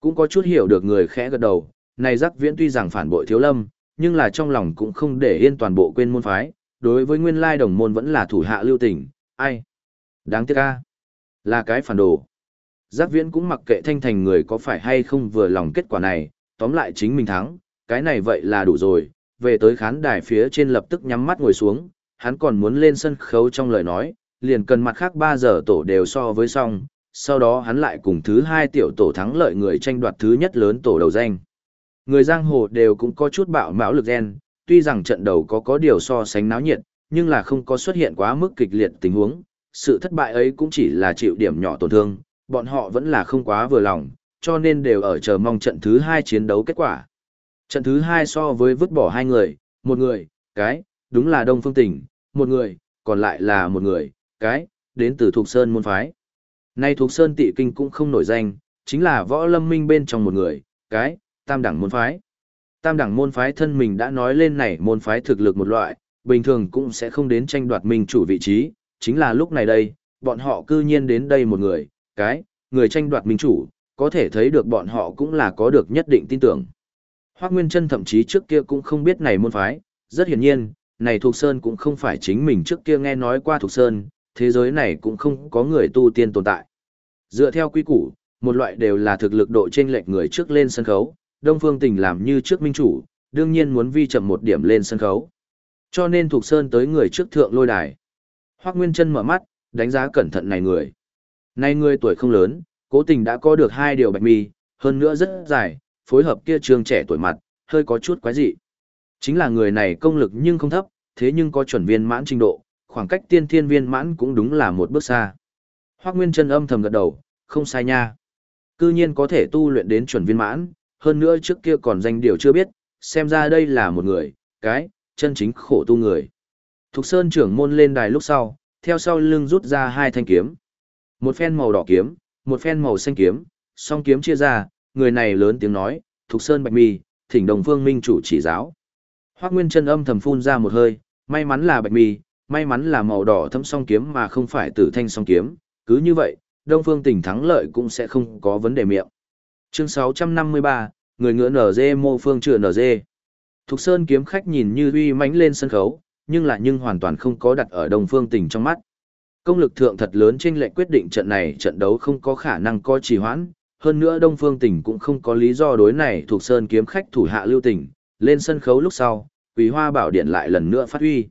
S1: Cũng có chút hiểu được người khẽ gật đầu, này giác viễn tuy rằng phản bội thiếu lâm, nhưng là trong lòng cũng không để yên toàn bộ quên môn phái, đối với nguyên lai đồng môn vẫn là thủ hạ lưu tình, ai? Đáng tiếc ca. Là cái phản đồ. Giác viễn cũng mặc kệ thanh thành người có phải hay không vừa lòng kết quả này, tóm lại chính mình thắng, cái này vậy là đủ rồi, về tới khán đài phía trên lập tức nhắm mắt ngồi xuống, hắn còn muốn lên sân khấu trong lời nói, liền cần mặt khác 3 giờ tổ đều so với xong, sau đó hắn lại cùng thứ hai tiểu tổ thắng lợi người tranh đoạt thứ nhất lớn tổ đầu danh. Người giang hồ đều cũng có chút bạo mão lực gen, tuy rằng trận đầu có có điều so sánh náo nhiệt, nhưng là không có xuất hiện quá mức kịch liệt tình huống, sự thất bại ấy cũng chỉ là chịu điểm nhỏ tổn thương, bọn họ vẫn là không quá vừa lòng, cho nên đều ở chờ mong trận thứ hai chiến đấu kết quả. Trận thứ hai so với vứt bỏ hai người, một người, cái, đúng là Đông Phương Tỉnh, một người, còn lại là một người, cái, đến từ Thục Sơn môn phái. Nay Thục Sơn tị kinh cũng không nổi danh, chính là võ lâm minh bên trong một người, cái, tam đẳng môn phái. Tam đẳng môn phái thân mình đã nói lên này môn phái thực lực một loại, bình thường cũng sẽ không đến tranh đoạt minh chủ vị trí, chính là lúc này đây, bọn họ cư nhiên đến đây một người, cái, người tranh đoạt minh chủ, có thể thấy được bọn họ cũng là có được nhất định tin tưởng. Hoác Nguyên Trân thậm chí trước kia cũng không biết này môn phái, rất hiển nhiên, này Thục Sơn cũng không phải chính mình trước kia nghe nói qua Thục Sơn, thế giới này cũng không có người tu tiên tồn tại. Dựa theo quy củ, một loại đều là thực lực độ trên lệch người trước lên sân khấu, Đông Phương Tình làm như trước minh chủ, đương nhiên muốn vi chậm một điểm lên sân khấu. Cho nên Thục Sơn tới người trước thượng lôi đài. Hoác Nguyên Trân mở mắt, đánh giá cẩn thận này người. Này người tuổi không lớn, cố tình đã có được hai điều bạch mi, hơn nữa rất dài, phối hợp kia trường trẻ tuổi mặt, hơi có chút quái dị. Chính là người này công lực nhưng không thấp, thế nhưng có chuẩn viên mãn trình độ, khoảng cách tiên thiên viên mãn cũng đúng là một bước xa. Hoác Nguyên Trân âm thầm gật đầu, không sai nha. Cư nhiên có thể tu luyện đến chuẩn viên mãn, hơn nữa trước kia còn danh điều chưa biết, xem ra đây là một người, cái, chân chính khổ tu người. Thục Sơn trưởng môn lên đài lúc sau, theo sau lưng rút ra hai thanh kiếm. Một phen màu đỏ kiếm, một phen màu xanh kiếm, song kiếm chia ra, người này lớn tiếng nói, Thục Sơn Bạch Mi, thỉnh đồng phương minh chủ chỉ giáo. Hoác Nguyên chân âm thầm phun ra một hơi, may mắn là Bạch Mi, may mắn là màu đỏ thâm song kiếm mà không phải tử thanh song kiếm, cứ như vậy, Đông Phương tỉnh thắng lợi cũng sẽ không có vấn đề miệng. Chương 653, người ngựa nở dê mô phương chữa nở dê. Thục Sơn kiếm khách nhìn như uy mãnh lên sân khấu, nhưng lại nhưng hoàn toàn không có đặt ở Đông Phương Tỉnh trong mắt. Công lực thượng thật lớn trên lệnh quyết định trận này trận đấu không có khả năng có trì hoãn, hơn nữa Đông Phương Tỉnh cũng không có lý do đối này thuộc Sơn kiếm khách thủ hạ lưu tỉnh, lên sân khấu lúc sau, Quý Hoa Bảo Điện lại lần nữa phát huy.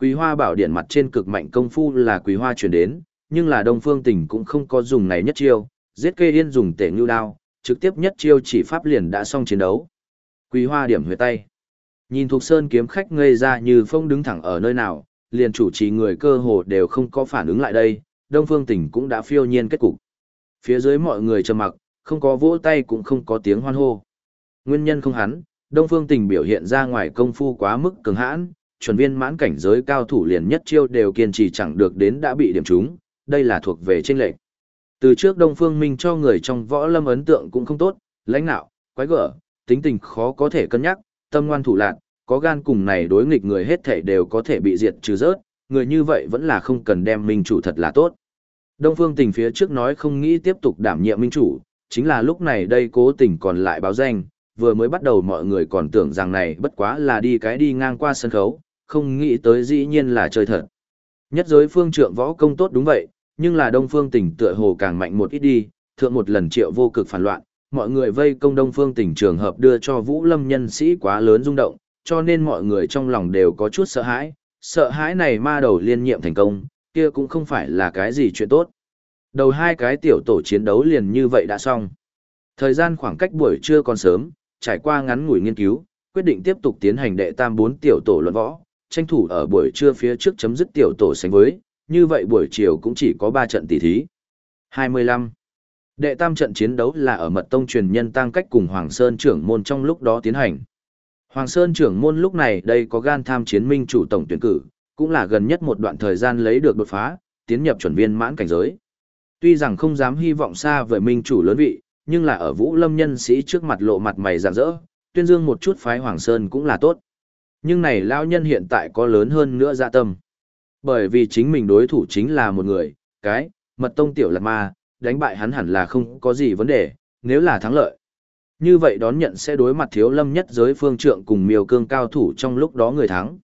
S1: Quý Hoa Bảo Điện mặt trên cực mạnh công phu là Quý Hoa chuyển đến, nhưng là Đông Phương Tỉnh cũng không có dùng này nhất chiêu, giết kê yên dùng tể ngưu đao, trực tiếp nhất chiêu chỉ pháp liền đã xong chiến đấu. Quý Hoa điểm huyệt tay. Nhìn thuộc Sơn kiếm khách ngây ra như phong đứng thẳng ở nơi nào, liền chủ trì người cơ hồ đều không có phản ứng lại đây, Đông Phương Tỉnh cũng đã phiêu nhiên kết cục. Phía dưới mọi người trầm mặc, không có vỗ tay cũng không có tiếng hoan hô. Nguyên nhân không hắn, Đông Phương tỉnh biểu hiện ra ngoài công phu quá mức cường hãn, chuẩn viên mãn cảnh giới cao thủ liền nhất chiêu đều kiên trì chẳng được đến đã bị điểm trúng, đây là thuộc về trên lệnh. Từ trước Đông Phương Minh cho người trong võ lâm ấn tượng cũng không tốt, lãnh nạo, quái gở, tính tình khó có thể cân nhắc, tâm ngoan thủ lạc, có gan cùng này đối nghịch người hết thể đều có thể bị diệt trừ rớt, người như vậy vẫn là không cần đem minh chủ thật là tốt. Đông Phương Tình phía trước nói không nghĩ tiếp tục đảm nhiệm minh chủ, chính là lúc này đây cố tình còn lại báo danh, vừa mới bắt đầu mọi người còn tưởng rằng này bất quá là đi cái đi ngang qua sân khấu, không nghĩ tới dĩ nhiên là chơi thật. Nhất giới phương trượng võ công tốt đúng vậy, nhưng là Đông Phương Tình tựa hồ càng mạnh một ít đi, thượng một lần triệu vô cực phản loạn, mọi người vây công Đông Phương Tình trường hợp đưa cho Vũ Lâm nhân sĩ quá lớn rung động, cho nên mọi người trong lòng đều có chút sợ hãi, sợ hãi này ma đầu liên nhiệm thành công, kia cũng không phải là cái gì chuyện tốt. Đầu hai cái tiểu tổ chiến đấu liền như vậy đã xong. Thời gian khoảng cách buổi trưa còn sớm, trải qua ngắn ngủi nghiên cứu, quyết định tiếp tục tiến hành đệ tam bốn tiểu tổ luận võ, tranh thủ ở buổi trưa phía trước chấm dứt tiểu tổ sánh với, như vậy buổi chiều cũng chỉ có ba trận tỷ thí. 25. Đệ tam trận chiến đấu là ở mật tông truyền nhân tăng cách cùng Hoàng Sơn trưởng môn trong lúc đó tiến hành. Hoàng Sơn trưởng môn lúc này đây có gan tham chiến minh chủ tổng tuyển cử, cũng là gần nhất một đoạn thời gian lấy được đột phá, tiến nhập chuẩn viên mãn cảnh giới. Tuy rằng không dám hy vọng xa về minh chủ lớn vị, nhưng là ở Vũ Lâm nhân sĩ trước mặt lộ mặt mày rạng rỡ, tuyên dương một chút phái Hoàng Sơn cũng là tốt. Nhưng này lao nhân hiện tại có lớn hơn nữa dạ tâm. Bởi vì chính mình đối thủ chính là một người, cái, mật tông tiểu lạc ma, đánh bại hắn hẳn là không có gì vấn đề, nếu là thắng lợi. Như vậy đón nhận sẽ đối mặt thiếu lâm nhất giới phương trượng cùng miêu cương cao thủ trong lúc đó người thắng.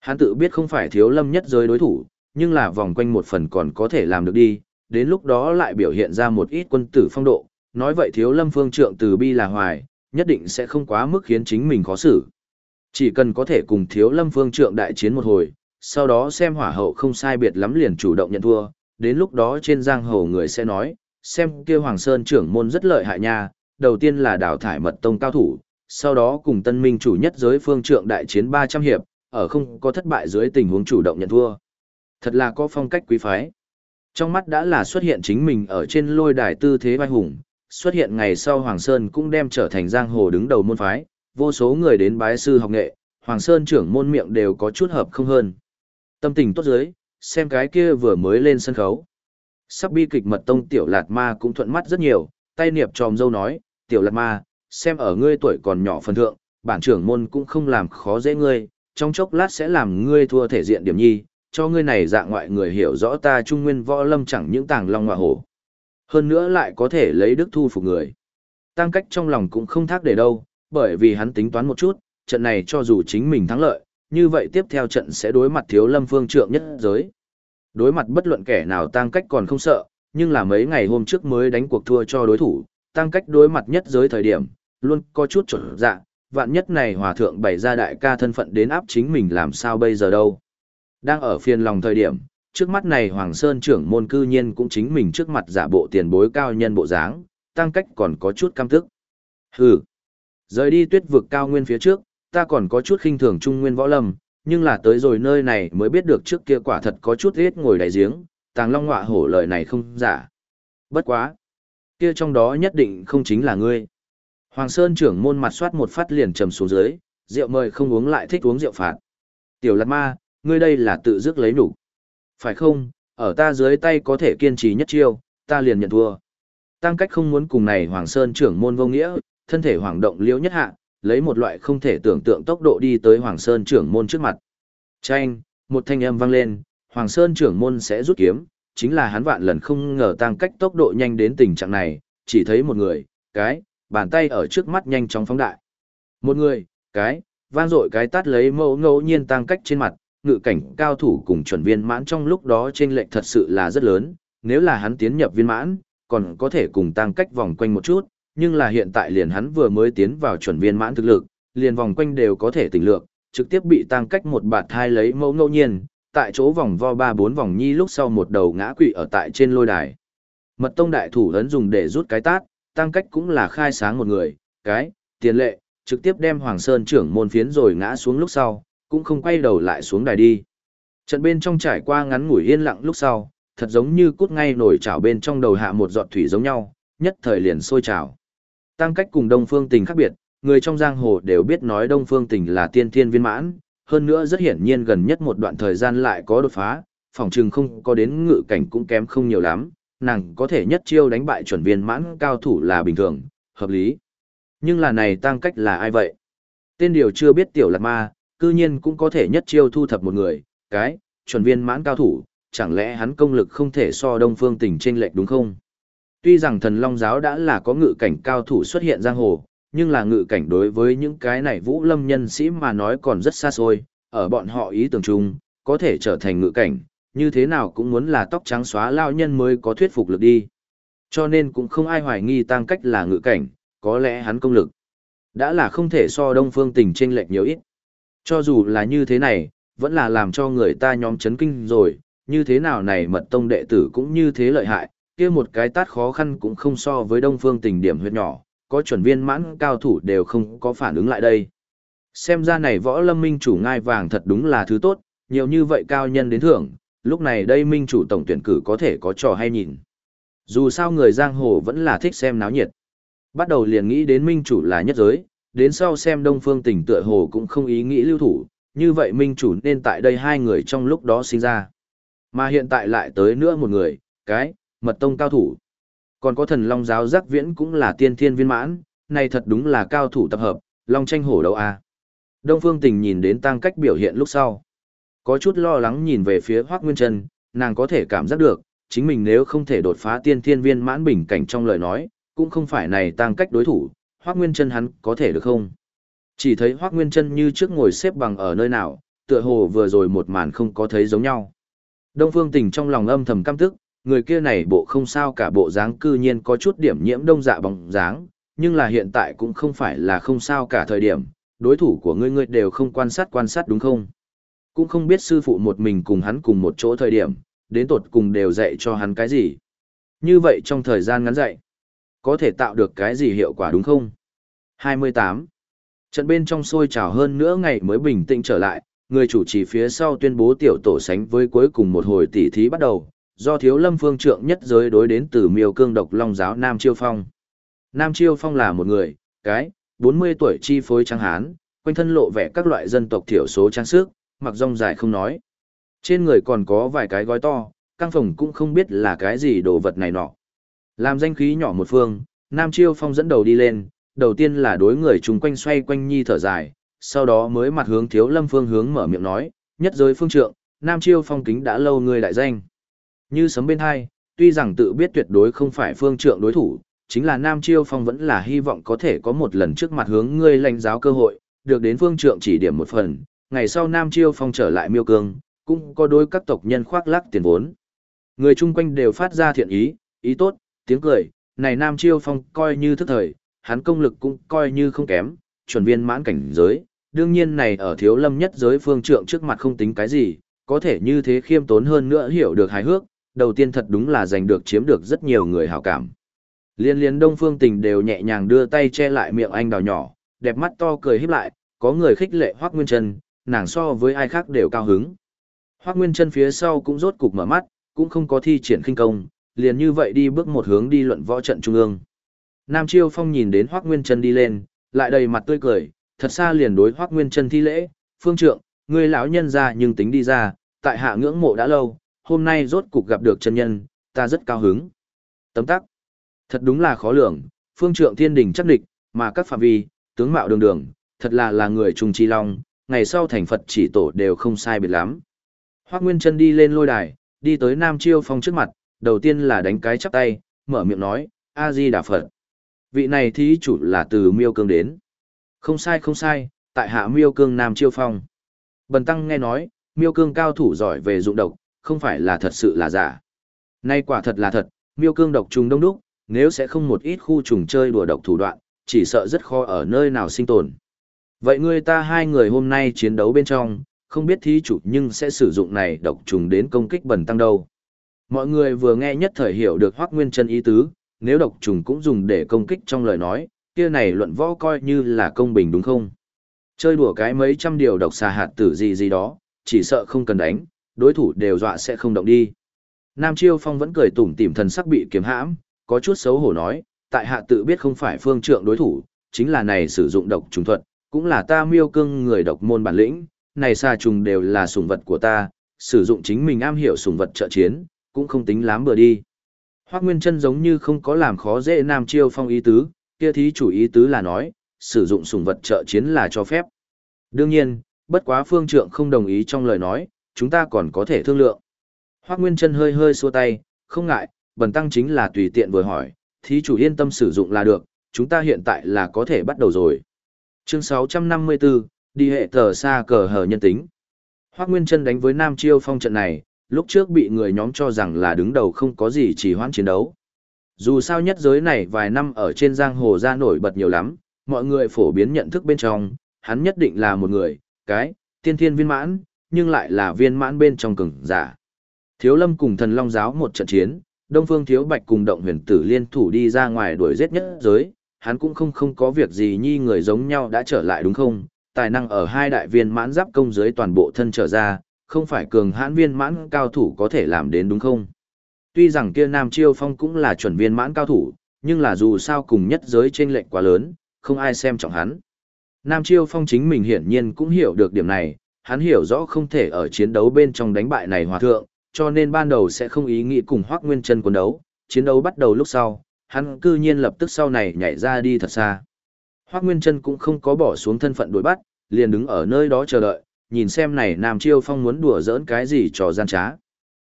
S1: Hắn tự biết không phải thiếu lâm nhất giới đối thủ, nhưng là vòng quanh một phần còn có thể làm được đi, đến lúc đó lại biểu hiện ra một ít quân tử phong độ, nói vậy thiếu lâm phương trượng từ bi là hoài, nhất định sẽ không quá mức khiến chính mình khó xử. Chỉ cần có thể cùng thiếu lâm phương trượng đại chiến một hồi, sau đó xem hỏa hậu không sai biệt lắm liền chủ động nhận thua, đến lúc đó trên giang hồ người sẽ nói, xem kia Hoàng Sơn trưởng môn rất lợi hại nha, đầu tiên là đào thải mật tông cao thủ, sau đó cùng tân minh chủ nhất giới phương trượng đại chiến 300 hiệp, ở không có thất bại dưới tình huống chủ động nhận thua. Thật là có phong cách quý phái. Trong mắt đã là xuất hiện chính mình ở trên lôi đài tư thế vai hùng, xuất hiện ngày sau Hoàng Sơn cũng đem trở thành giang hồ đứng đầu môn phái, vô số người đến bái sư học nghệ, Hoàng Sơn trưởng môn miệng đều có chút hợp không hơn. Tâm tình tốt dưới, xem cái kia vừa mới lên sân khấu. Sắp bi kịch mật tông tiểu lạt ma cũng thuận mắt rất nhiều, tay niệp tròm dâu nói, tiểu lạt ma, xem ở ngươi tuổi còn nhỏ phần thượng, bản trưởng môn cũng không làm khó dễ ngươi, trong chốc lát sẽ làm ngươi thua thể diện điểm nhi, cho ngươi này dạng ngoại người hiểu rõ ta trung nguyên võ lâm chẳng những tàng long ngoại hổ. Hơn nữa lại có thể lấy đức thu phục người. Tăng cách trong lòng cũng không thác để đâu, bởi vì hắn tính toán một chút, trận này cho dù chính mình thắng lợi, như vậy tiếp theo trận sẽ đối mặt thiếu lâm phương trượng nhất giới. Đối mặt bất luận kẻ nào tăng cách còn không sợ, nhưng là mấy ngày hôm trước mới đánh cuộc thua cho đối thủ, tăng cách đối mặt nhất giới thời điểm, luôn có chút chuẩn dạ, vạn nhất này hòa thượng bày ra đại ca thân phận đến áp chính mình làm sao bây giờ đâu. Đang ở phiền lòng thời điểm, trước mắt này Hoàng Sơn trưởng môn cư nhiên cũng chính mình trước mặt giả bộ tiền bối cao nhân bộ dáng, tăng cách còn có chút cam tức. Hừ, rời đi tuyết vực cao nguyên phía trước, ta còn có chút khinh thường trung nguyên võ lâm, nhưng là tới rồi nơi này mới biết được trước kia quả thật có chút ít ngồi đáy giếng, tàng long ngọa hổ lời này không giả. Bất quá. Kia trong đó nhất định không chính là ngươi. Hoàng Sơn trưởng môn mặt soát một phát liền trầm xuống dưới, rượu mời không uống lại thích uống rượu phạt. Tiểu Lạt Ma, ngươi đây là tự dứt lấy đủ. Phải không, ở ta dưới tay có thể kiên trì nhất chiêu, ta liền nhận thua. Tăng cách không muốn cùng này Hoàng Sơn trưởng môn vô nghĩa, thân thể hoàng động liễu nhất hạ, lấy một loại không thể tưởng tượng tốc độ đi tới Hoàng Sơn trưởng môn trước mặt. Chanh, một thanh âm vang lên, Hoàng Sơn trưởng môn sẽ rút kiếm, chính là hắn vạn lần không ngờ tăng cách tốc độ nhanh đến tình trạng này, chỉ thấy một người, cái, bàn tay ở trước mắt nhanh chóng phóng đại. Một người, cái, vang dội cái tát lấy mẫu ngẫu nhiên tăng cách trên mặt, ngự cảnh cao thủ cùng chuẩn viên mãn trong lúc đó trên lệnh thật sự là rất lớn, nếu là hắn tiến nhập viên mãn, còn có thể cùng tăng cách vòng quanh một chút, nhưng là hiện tại liền hắn vừa mới tiến vào chuẩn viên mãn thực lực, liền vòng quanh đều có thể tỉnh lượng, trực tiếp bị tăng cách một bạt thai lấy mẫu ngẫu nhiên, tại chỗ vòng vo ba bốn vòng nhi lúc sau một đầu ngã quỵ ở tại trên lôi đài. Mật tông đại thủ ấn dùng để rút cái tát, tăng cách cũng là khai sáng một người, cái, tiền lệ, trực tiếp đem Hoàng Sơn trưởng môn phiến rồi ngã xuống lúc sau, cũng không quay đầu lại xuống đài đi. Trận bên trong trải qua ngắn ngủi yên lặng lúc sau, thật giống như cút ngay nổi chảo bên trong đầu hạ một giọt thủy giống nhau, nhất thời liền sôi trào. Tăng cách cùng Đông Phương Tình khác biệt, người trong giang hồ đều biết nói Đông Phương Tình là tiên thiên viên mãn, hơn nữa rất hiển nhiên gần nhất một đoạn thời gian lại có đột phá, phòng trường không có đến ngự cảnh cũng kém không nhiều lắm, nàng có thể nhất chiêu đánh bại chuẩn viên mãn cao thủ là bình thường, hợp lý. Nhưng là này tăng cách là ai vậy? Tên điều chưa biết tiểu lạc ma, cư nhiên cũng có thể nhất chiêu thu thập một người, cái, chuẩn viên mãn cao thủ, chẳng lẽ hắn công lực không thể so đông phương tình trên lệch đúng không? Tuy rằng thần long giáo đã là có ngự cảnh cao thủ xuất hiện giang hồ, nhưng là ngự cảnh đối với những cái này vũ lâm nhân sĩ mà nói còn rất xa xôi, ở bọn họ ý tưởng chung, có thể trở thành ngự cảnh, như thế nào cũng muốn là tóc trắng xóa lao nhân mới có thuyết phục lực đi. Cho nên cũng không ai hoài nghi tăng cách là ngự cảnh, có lẽ hắn công lực đã là không thể so đông phương tình chênh lệch nhiều ít. Cho dù là như thế này, vẫn là làm cho người ta nhóm chấn kinh rồi, như thế nào này mật tông đệ tử cũng như thế lợi hại, kia một cái tát khó khăn cũng không so với đông phương tình điểm huyệt nhỏ, có chuẩn viên mãn cao thủ đều không có phản ứng lại đây. Xem ra này võ lâm minh chủ ngai vàng thật đúng là thứ tốt, nhiều như vậy cao nhân đến thưởng, lúc này đây minh chủ tổng tuyển cử có thể có trò hay nhìn. Dù sao người giang hồ vẫn là thích xem náo nhiệt. Bắt đầu liền nghĩ đến minh chủ là nhất giới, đến sau xem đông phương tỉnh tựa hồ cũng không ý nghĩ lưu thủ, như vậy minh chủ nên tại đây hai người trong lúc đó sinh ra. Mà hiện tại lại tới nữa một người, cái, mật tông cao thủ. Còn có thần long giáo giác viễn cũng là tiên thiên viên mãn, này thật đúng là cao thủ tập hợp, long tranh hổ đấu a. Đông phương tình nhìn đến tăng cách biểu hiện lúc sau. Có chút lo lắng nhìn về phía Hoắc Nguyên Trân, nàng có thể cảm giác được, chính mình nếu không thể đột phá tiên thiên viên mãn bình cảnh trong lời nói, cũng không phải này tăng cách đối thủ, Hoắc Nguyên Trân hắn có thể được không? Chỉ thấy Hoắc Nguyên Trân như trước ngồi xếp bằng ở nơi nào, tựa hồ vừa rồi một màn không có thấy giống nhau. Đông Phương Tình trong lòng âm thầm căm tức, người kia này bộ không sao cả bộ dáng cư nhiên có chút điểm nhiễm đông dạ bóng dáng, nhưng là hiện tại cũng không phải là không sao cả thời điểm, đối thủ của ngươi ngươi đều không quan sát quan sát đúng không? Cũng không biết sư phụ một mình cùng hắn cùng một chỗ thời điểm, đến tột cùng đều dạy cho hắn cái gì. Như vậy trong thời gian ngắn dạy, có thể tạo được cái gì hiệu quả đúng không? 28. Trận bên trong sôi trào hơn nữa ngày mới bình tĩnh trở lại, người chủ trì phía sau tuyên bố tiểu tổ sánh với cuối cùng một hồi tỉ thí bắt đầu, do thiếu lâm phương trượng nhất giới đối đến từ miêu cương độc long giáo Nam Chiêu Phong. Nam Chiêu Phong là một người, cái, 40 tuổi chi phối trắng hán, quanh thân lộ vẻ các loại dân tộc thiểu số trang sức, mặc rong dài không nói. Trên người còn có vài cái gói to, căng phòng cũng không biết là cái gì đồ vật này nọ. Làm danh khí nhỏ một phương, Nam Chiêu Phong dẫn đầu đi lên, đầu tiên là đối người chung quanh xoay quanh nhi thở dài, sau đó mới mặt hướng thiếu lâm phương hướng mở miệng nói, nhất giới phương trượng, Nam Chiêu Phong kính đã lâu người đại danh. Như sấm bên hai, tuy rằng tự biết tuyệt đối không phải phương trượng đối thủ, chính là Nam Chiêu Phong vẫn là hy vọng có thể có một lần trước mặt hướng ngươi lãnh giáo cơ hội, được đến phương trượng chỉ điểm một phần, ngày sau Nam Chiêu Phong trở lại miêu cương, cũng có đôi các tộc nhân khoác lắc tiền vốn. Người chung quanh đều phát ra thiện ý, ý tốt, tiếng cười, này Nam Chiêu Phong coi như thức thời, hắn công lực cũng coi như không kém, chuẩn viên mãn cảnh giới, đương nhiên này ở thiếu lâm nhất giới phương trượng trước mặt không tính cái gì, có thể như thế khiêm tốn hơn nữa hiểu được hài hước, đầu tiên thật đúng là giành được chiếm được rất nhiều người hảo cảm. Liên liên đông phương tình đều nhẹ nhàng đưa tay che lại miệng anh đào nhỏ, đẹp mắt to cười híp lại, có người khích lệ Hoác Nguyên Trân, nàng so với ai khác đều cao hứng. Hoác Nguyên Trân phía sau cũng rốt cục mở mắt, cũng không có thi triển khinh công, liền như vậy đi bước một hướng đi luận võ trận trung ương. Nam Chiêu Phong nhìn đến Hoác Nguyên Trân đi lên, lại đầy mặt tươi cười, thật xa liền đối Hoác Nguyên Trân thi lễ, phương trượng, người lão nhân ra nhưng tính đi ra, tại hạ ngưỡng mộ đã lâu, hôm nay rốt cục gặp được chân nhân, ta rất cao hứng. Tấm tắc. Thật đúng là khó lường, phương trượng thiên đình chắc địch, mà các phạm vi, tướng mạo đường đường, thật là là người trung chi long, ngày sau thành Phật chỉ tổ đều không sai biệt lắm. Hoác Nguyên chân đi lên lôi đài, đi tới Nam Chiêu Phong trước mặt, đầu tiên là đánh cái chắp tay, mở miệng nói, A-di Đà Phật. Vị này thí chủ là từ miêu cương đến. Không sai không sai, tại hạ miêu cương Nam Chiêu Phong. Bần tăng nghe nói, miêu cương cao thủ giỏi về dụng độc, không phải là thật sự là giả. Nay quả thật là thật, miêu cương độc trùng đông đúc, nếu sẽ không một ít khu trùng chơi đùa độc thủ đoạn, chỉ sợ rất khó ở nơi nào sinh tồn. Vậy ngươi ta hai người hôm nay chiến đấu bên trong, không biết thí chủ nhưng sẽ sử dụng này độc trùng đến công kích bần tăng đâu. Mọi người vừa nghe nhất thời hiểu được Hoắc Nguyên Chân ý tứ, nếu độc trùng cũng dùng để công kích trong lời nói, kia này luận võ coi như là công bình đúng không? Chơi đùa cái mấy trăm điều độc xà hạt tử gì gì đó, chỉ sợ không cần đánh, đối thủ đều dọa sẽ không động đi. Nam Chiêu Phong vẫn cười tủm tỉm thần sắc bị kiếm hãm, có chút xấu hổ nói, tại hạ tự biết không phải phương trượng đối thủ, chính là này sử dụng độc trùng thuật, cũng là ta miêu cưng người độc môn bản lĩnh, này xa trùng đều là sủng vật của ta, sử dụng chính mình am hiểu sủng vật trợ chiến, cũng không tính lắm bừa đi. Hoác Nguyên Trân giống như không có làm khó dễ Nam Chiêu Phong ý tứ, kia thí chủ ý tứ là nói, sử dụng sủng vật trợ chiến là cho phép. Đương nhiên, bất quá phương trượng không đồng ý trong lời nói, chúng ta còn có thể thương lượng. Hoác Nguyên Trân hơi hơi xua tay, không ngại, bần tăng chính là tùy tiện vừa hỏi, thí chủ yên tâm sử dụng là được, chúng ta hiện tại là có thể bắt đầu rồi. Chương 654, đi hệ tờ xa cờ hờ nhân tính. Hoác Nguyên Trân đánh với Nam Chiêu Phong trận này, lúc trước bị người nhóm cho rằng là đứng đầu không có gì chỉ hoãn chiến đấu. Dù sao nhất giới này vài năm ở trên giang hồ ra nổi bật nhiều lắm, mọi người phổ biến nhận thức bên trong, hắn nhất định là một người, cái, tiên thiên viên mãn, nhưng lại là viên mãn bên trong cường giả. Thiếu lâm cùng thần long giáo một trận chiến, Đông Phương Thiếu Bạch cùng động huyền tử liên thủ đi ra ngoài đuổi giết nhất giới, hắn cũng không không có việc gì nhi người giống nhau đã trở lại đúng không? Tài năng ở hai đại viên mãn giáp công dưới toàn bộ thân trở ra, không phải cường hãn viên mãn cao thủ có thể làm đến đúng không? Tuy rằng kia Nam Chiêu Phong cũng là chuẩn viên mãn cao thủ, nhưng là dù sao cùng nhất giới trên lệnh quá lớn, không ai xem trọng hắn. Nam Chiêu Phong chính mình hiển nhiên cũng hiểu được điểm này, hắn hiểu rõ không thể ở chiến đấu bên trong đánh bại này hòa thượng, cho nên ban đầu sẽ không ý nghĩ cùng Hoắc Nguyên Chân quân đấu, chiến đấu bắt đầu lúc sau, hắn cư nhiên lập tức sau này nhảy ra đi thật xa. Hoắc Nguyên Chân cũng không có bỏ xuống thân phận đuổi bắt, liền đứng ở nơi đó chờ đợi, nhìn xem này Nam Chiêu Phong muốn đùa giỡn cái gì trò gian trá.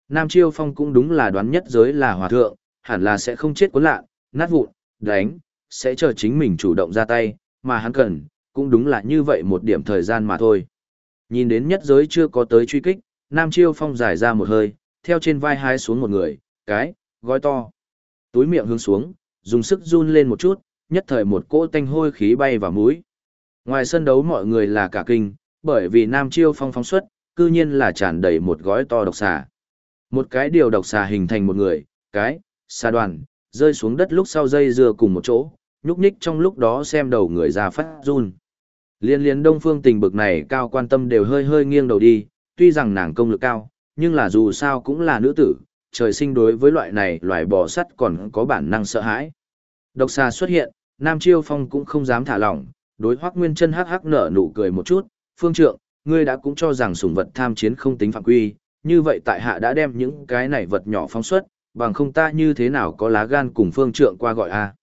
S1: Nam Chiêu Phong cũng đúng là đoán nhất giới là hòa thượng, hẳn là sẽ không chết cuốn lạ, nát vụn, đánh, sẽ chờ chính mình chủ động ra tay, mà hắn cần, cũng đúng là như vậy một điểm thời gian mà thôi. Nhìn đến nhất giới chưa có tới truy kích, Nam Chiêu Phong giải ra một hơi, theo trên vai hái xuống một người, cái, gói to. Túi miệng hướng xuống, dùng sức run lên một chút, nhất thời một cỗ tanh hôi khí bay vào mũi. Ngoài sân đấu mọi người là cả kinh, bởi vì Nam Chiêu Phong phóng xuất, cư nhiên là tràn đầy một gói to độc xà. Một cái điều độc xà hình thành một người, cái, xà đoàn, rơi xuống đất lúc sau dây dưa cùng một chỗ, nhúc nhích trong lúc đó xem đầu người ra phát run. Liên liên đông phương tình bực này cao quan tâm đều hơi hơi nghiêng đầu đi, tuy rằng nàng công lực cao, nhưng là dù sao cũng là nữ tử, trời sinh đối với loại này loài bò sắt còn có bản năng sợ hãi. Độc xà xuất hiện, Nam Chiêu Phong cũng không dám thả lỏng, đối Hoắc Nguyên Chân hắc hắc nở nụ cười một chút, "Phương trượng, ngươi đã cũng cho rằng sủng vật tham chiến không tính phạm quy, như vậy tại hạ đã đem những cái này vật nhỏ phóng xuất, bằng không ta như thế nào có lá gan cùng Phương trượng qua gọi a?"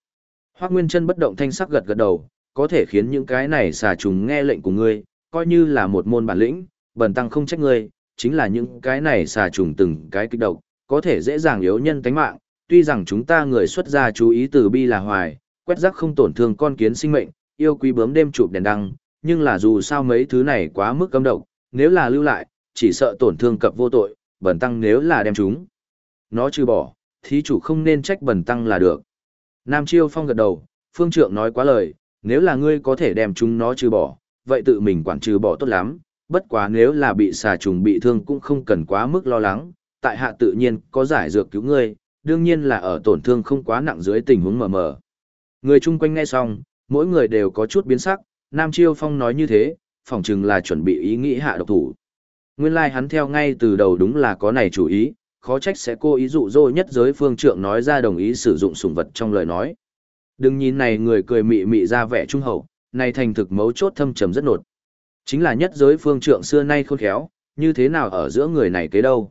S1: Hoắc Nguyên Chân bất động thanh sắc gật gật đầu, có thể khiến những cái này xà trùng nghe lệnh của ngươi, coi như là một môn bản lĩnh, bần tăng không trách ngươi, chính là những cái này xà trùng từng cái kích độc, có thể dễ dàng yếu nhân tánh mạng, tuy rằng chúng ta người xuất gia chú ý từ bi là hoài, quét rác không tổn thương con kiến sinh mệnh, yêu quý bướm đêm chụp đèn đăng, nhưng là dù sao mấy thứ này quá mức cấm độc, nếu là lưu lại, chỉ sợ tổn thương cập vô tội, bần tăng nếu là đem chúng. Nó trừ bỏ, thí chủ không nên trách bần tăng là được. Nam Chiêu Phong gật đầu, phương trượng nói quá lời, nếu là ngươi có thể đem chúng nó trừ bỏ, vậy tự mình quản trừ bỏ tốt lắm, bất quá nếu là bị xà trùng bị thương cũng không cần quá mức lo lắng, tại hạ tự nhiên có giải dược cứu ngươi, đương nhiên là ở tổn thương không quá nặng dưới tình huống mờ mờ. Người chung quanh nghe xong, mỗi người đều có chút biến sắc, Nam Chiêu Phong nói như thế, phỏng chừng là chuẩn bị ý nghĩ hạ độc thủ. Nguyên lai like hắn theo ngay từ đầu đúng là có này chủ ý, khó trách sẽ cô ý dụ dỗ nhất giới phương trượng nói ra đồng ý sử dụng sủng vật trong lời nói. Đừng nhìn này người cười mị mị ra vẻ trung hậu, này thành thực mấu chốt thâm trầm rất nột. Chính là nhất giới phương trượng xưa nay khôn khéo, như thế nào ở giữa người này kế đâu.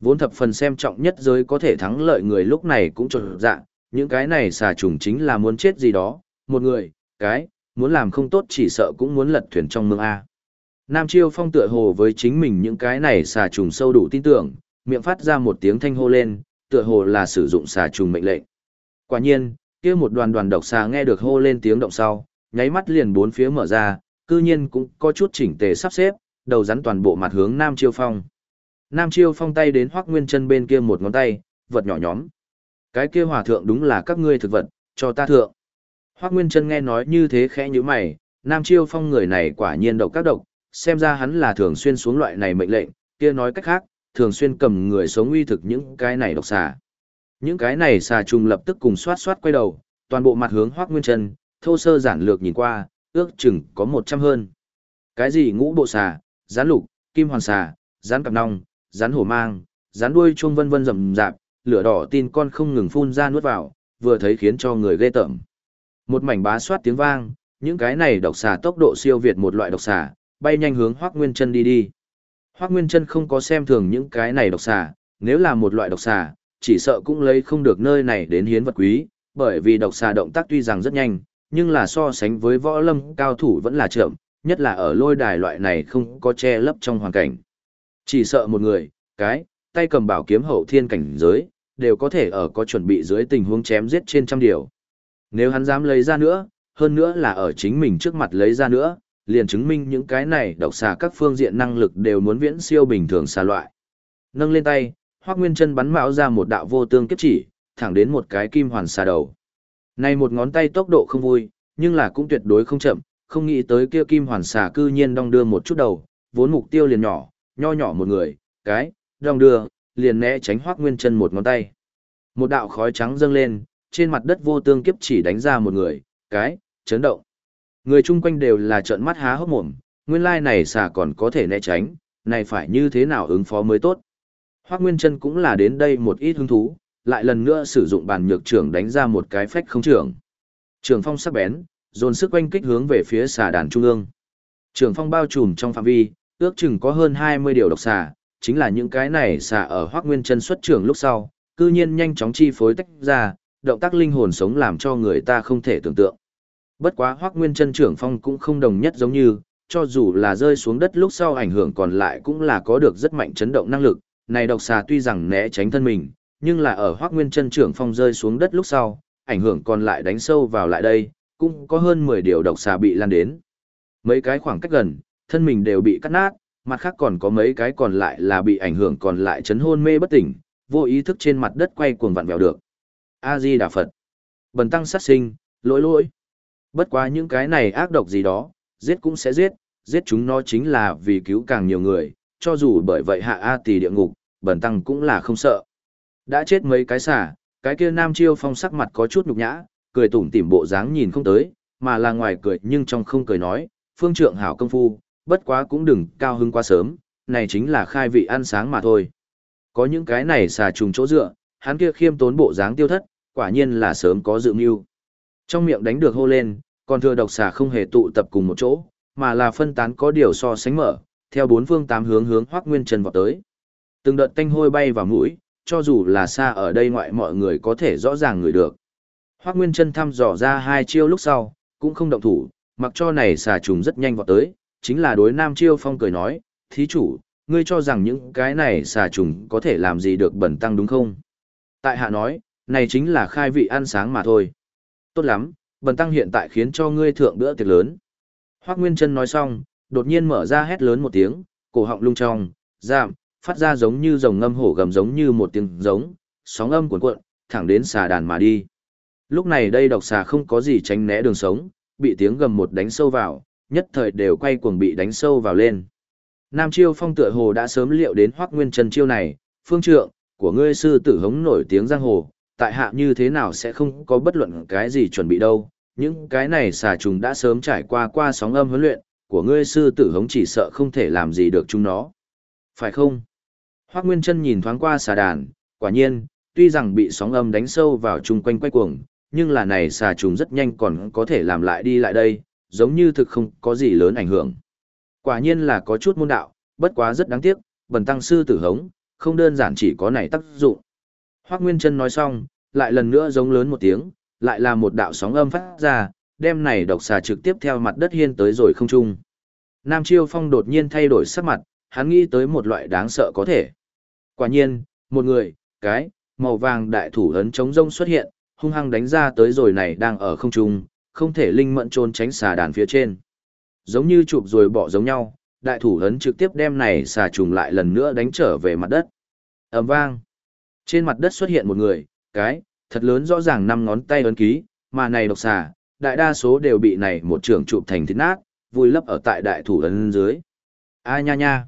S1: Vốn thập phần xem trọng nhất giới có thể thắng lợi người lúc này cũng trột dạ, những cái này xà trùng chính là muốn chết gì đó, một người, cái, muốn làm không tốt chỉ sợ cũng muốn lật thuyền trong mương A. Nam Chiêu Phong tựa hồ với chính mình những cái này xà trùng sâu đủ tin tưởng, miệng phát ra một tiếng thanh hô lên, tựa hồ là sử dụng xà trùng mệnh lệnh. Quả nhiên, Kia một đoàn đoàn độc xà nghe được hô lên tiếng động sau, nháy mắt liền bốn phía mở ra, cư nhiên cũng có chút chỉnh tề sắp xếp, đầu rắn toàn bộ mặt hướng Nam Chiêu Phong. Nam Chiêu Phong tay đến Hoắc Nguyên Chân bên kia một ngón tay, vật nhỏ nhóm. Cái kia hòa thượng đúng là các ngươi thực vật, cho ta thượng. Hoắc Nguyên Chân nghe nói như thế khẽ nhíu mày, Nam Chiêu Phong người này quả nhiên độc các độc, xem ra hắn là thường xuyên xuống loại này mệnh lệnh, kia nói cách khác, thường xuyên cầm người sống uy thực những cái này độc xà. Những cái này xà trùng lập tức cùng xoát xoát quay đầu, toàn bộ mặt hướng Hoắc Nguyên Chân, thô sơ giản lược nhìn qua, ước chừng có 100 hơn. Cái gì ngũ bộ xà, rắn lục, kim hoàn xà, rắn cặp nong, rắn hổ mang, rắn đuôi chuông vân vân rầm rạp, lửa đỏ tin con không ngừng phun ra nuốt vào, vừa thấy khiến cho người ghê tởm. Một mảnh bá xoát tiếng vang, những cái này độc xà tốc độ siêu việt một loại độc xà, bay nhanh hướng Hoắc Nguyên Chân đi đi. Hoắc Nguyên Chân không có xem thường những cái này độc xà, nếu là một loại độc xà, chỉ sợ cũng lấy không được nơi này đến hiến vật quý, bởi vì độc xà động tác tuy rằng rất nhanh, nhưng là so sánh với võ lâm cao thủ vẫn là chậm, nhất là ở lôi đài loại này không có che lấp trong hoàn cảnh. Chỉ sợ một người, cái, tay cầm bảo kiếm hậu thiên cảnh giới, đều có thể ở có chuẩn bị dưới tình huống chém giết trên trăm điều. Nếu hắn dám lấy ra nữa, hơn nữa là ở chính mình trước mặt lấy ra nữa, liền chứng minh những cái này độc xà các phương diện năng lực đều muốn viễn siêu bình thường xà loại. Nâng lên tay, Hoắc Nguyên Chân bắn mão ra một đạo vô tương kiếp chỉ, thẳng đến một cái kim hoàn xà đầu. Này một ngón tay tốc độ không vui, nhưng là cũng tuyệt đối không chậm, không nghĩ tới kia kim hoàn xà cư nhiên đong đưa một chút đầu, vốn mục tiêu liền nhỏ, nho nhỏ một người, cái, đong đưa, liền né tránh Hoắc Nguyên Chân một ngón tay. Một đạo khói trắng dâng lên, trên mặt đất vô tương kiếp chỉ đánh ra một người, cái, chấn động. Người chung quanh đều là trợn mắt há hốc mồm, nguyên lai này xà còn có thể né tránh, này phải như thế nào ứng phó mới tốt. Hoác Nguyên Trân cũng là đến đây một ít hứng thú, lại lần nữa sử dụng bàn nhược trưởng đánh ra một cái phách không trưởng. Trường phong sắc bén, dồn sức quanh kích hướng về phía xà đàn trung ương. Trường phong bao trùm trong phạm vi, ước chừng có hơn 20 điều độc xà, chính là những cái này xà ở Hoác Nguyên Trân xuất trưởng lúc sau, cư nhiên nhanh chóng chi phối tách ra, động tác linh hồn sống làm cho người ta không thể tưởng tượng. Bất quá Hoắc Nguyên Chân trưởng phong cũng không đồng nhất giống như, cho dù là rơi xuống đất lúc sau ảnh hưởng còn lại cũng là có được rất mạnh chấn động năng lực. Này độc xà tuy rằng né tránh thân mình, nhưng là ở Hoắc Nguyên Chân trưởng phong rơi xuống đất lúc sau, ảnh hưởng còn lại đánh sâu vào lại đây, cũng có hơn 10 điều độc xà bị lan đến. Mấy cái khoảng cách gần, thân mình đều bị cắt nát, mặt khác còn có mấy cái còn lại là bị ảnh hưởng còn lại chấn hôn mê bất tỉnh, vô ý thức trên mặt đất quay cuồng vặn vẹo được. A Di Đà Phật. Bần tăng sát sinh, lỗi lỗi. Bất quá những cái này ác độc gì đó, giết cũng sẽ giết, giết chúng nó chính là vì cứu càng nhiều người, cho dù bởi vậy hạ A tỷ địa ngục, bần tăng cũng là không sợ. Đã chết mấy cái xả, cái kia nam chiêu phong sắc mặt có chút nhục nhã, cười tủm tỉm bộ dáng nhìn không tới, mà là ngoài cười nhưng trong không cười nói, phương trượng hảo công phu, bất quá cũng đừng cao hưng quá sớm, này chính là khai vị ăn sáng mà thôi. Có những cái này xà trùng chỗ dựa, hắn kia khiêm tốn bộ dáng tiêu thất, quả nhiên là sớm có dự mưu. Trong miệng đánh được hô lên, còn thừa độc xà không hề tụ tập cùng một chỗ, mà là phân tán có điều so sánh mở, theo bốn phương tám hướng hướng Hoắc Nguyên Trần vọt tới. Từng đợt tanh hôi bay vào mũi, cho dù là xa ở đây ngoại mọi người có thể rõ ràng người được. Hoắc Nguyên Trân thăm dò ra hai chiêu lúc sau, cũng không động thủ, mặc cho này xà trùng rất nhanh vọt tới, chính là đối Nam Chiêu Phong cười nói, thí chủ, ngươi cho rằng những cái này xà trùng có thể làm gì được bẩn tăng đúng không? Tại hạ nói, này chính là khai vị ăn sáng mà thôi. Tốt lắm, bần tăng hiện tại khiến cho ngươi thượng bữa tiệc lớn. Hoác Nguyên Trân nói xong, đột nhiên mở ra hét lớn một tiếng, cổ họng lung trong, giảm, phát ra giống như rồng ngâm hổ gầm giống như một tiếng giống, sóng âm cuộn cuộn, thẳng đến xà đàn mà đi. Lúc này đây độc xà không có gì tránh né đường sống, bị tiếng gầm một đánh sâu vào, nhất thời đều quay cuồng bị đánh sâu vào lên. Nam Chiêu Phong tựa hồ đã sớm liệu đến Hoắc Nguyên Trần chiêu này, phương trượng của ngươi sư tử hống nổi tiếng giang hồ, tại hạ như thế nào sẽ không có bất luận cái gì chuẩn bị đâu, những cái này xà trùng đã sớm trải qua qua sóng âm huấn luyện, của ngươi sư tử hống chỉ sợ không thể làm gì được chúng nó. Phải không? Hoác Nguyên Trân nhìn thoáng qua xà đàn, quả nhiên, tuy rằng bị sóng âm đánh sâu vào chung quanh quay cuồng, nhưng là này xà trùng rất nhanh còn có thể làm lại đi lại đây, giống như thực không có gì lớn ảnh hưởng. Quả nhiên là có chút môn đạo, bất quá rất đáng tiếc, bần tăng sư tử hống, không đơn giản chỉ có này tác dụng. Hoác Nguyên Trân nói xong, lại lần nữa giống lớn một tiếng, lại là một đạo sóng âm phát ra, đem này độc xà trực tiếp theo mặt đất hiên tới rồi không trung. Nam Chiêu Phong đột nhiên thay đổi sắc mặt, hắn nghĩ tới một loại đáng sợ có thể. Quả nhiên, một người, cái, màu vàng đại thủ ấn chống rông xuất hiện, hung hăng đánh ra tới rồi này đang ở không trung, không thể linh mẫn trốn tránh xà đàn phía trên. Giống như chụp rồi bỏ giống nhau, đại thủ ấn trực tiếp đem này xà trùng lại lần nữa đánh trở về mặt đất. ầm vang. Trên mặt đất xuất hiện một người, cái, thật lớn rõ ràng năm ngón tay ấn ký, mà này độc xà, đại đa số đều bị này một trường chụp thành thịt nát, vui lấp ở tại đại thủ ấn dưới. A nha nha.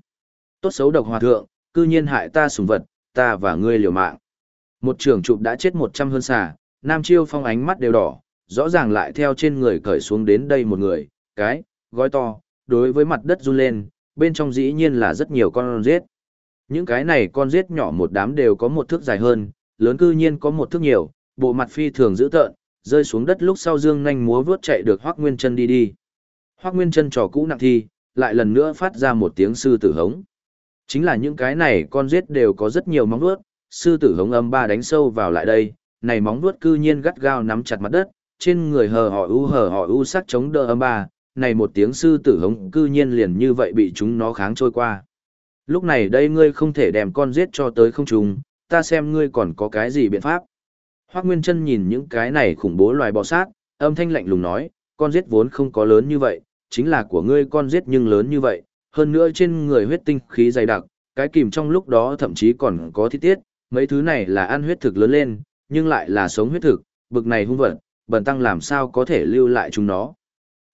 S1: Tốt xấu độc hòa thượng, cư nhiên hại ta sùng vật, ta và ngươi liều mạng. Một trường chụp đã chết một trăm hơn xà, Nam Chiêu Phong ánh mắt đều đỏ, rõ ràng lại theo trên người cởi xuống đến đây một người, cái, gói to, đối với mặt đất run lên, bên trong dĩ nhiên là rất nhiều con rết. Những cái này con rết nhỏ một đám đều có một thước dài hơn, lớn cư nhiên có một thước nhiều, bộ mặt phi thường dữ tợn, rơi xuống đất lúc sau dương nhanh múa vướt chạy được Hoắc Nguyên Chân đi đi. Hoắc Nguyên Chân trò cũ nặng thi, lại lần nữa phát ra một tiếng sư tử hống. Chính là những cái này con rết đều có rất nhiều móng vuốt, sư tử hống âm ba đánh sâu vào lại đây, này móng vuốt cư nhiên gắt gao nắm chặt mặt đất, trên người hờ họ u hờ họ u sắc chống đỡ âm ba, này một tiếng sư tử hống cư nhiên liền như vậy bị chúng nó kháng trôi qua. Lúc này đây ngươi không thể đem con giết cho tới không trùng, ta xem ngươi còn có cái gì biện pháp. Hoác Nguyên Trân nhìn những cái này khủng bố loài bò sát, âm thanh lạnh lùng nói, con giết vốn không có lớn như vậy, chính là của ngươi con giết nhưng lớn như vậy, hơn nữa trên người huyết tinh khí dày đặc, cái kìm trong lúc đó thậm chí còn có thiết tiết, mấy thứ này là ăn huyết thực lớn lên, nhưng lại là sống huyết thực, bực này hung vật, bần tăng làm sao có thể lưu lại chúng nó.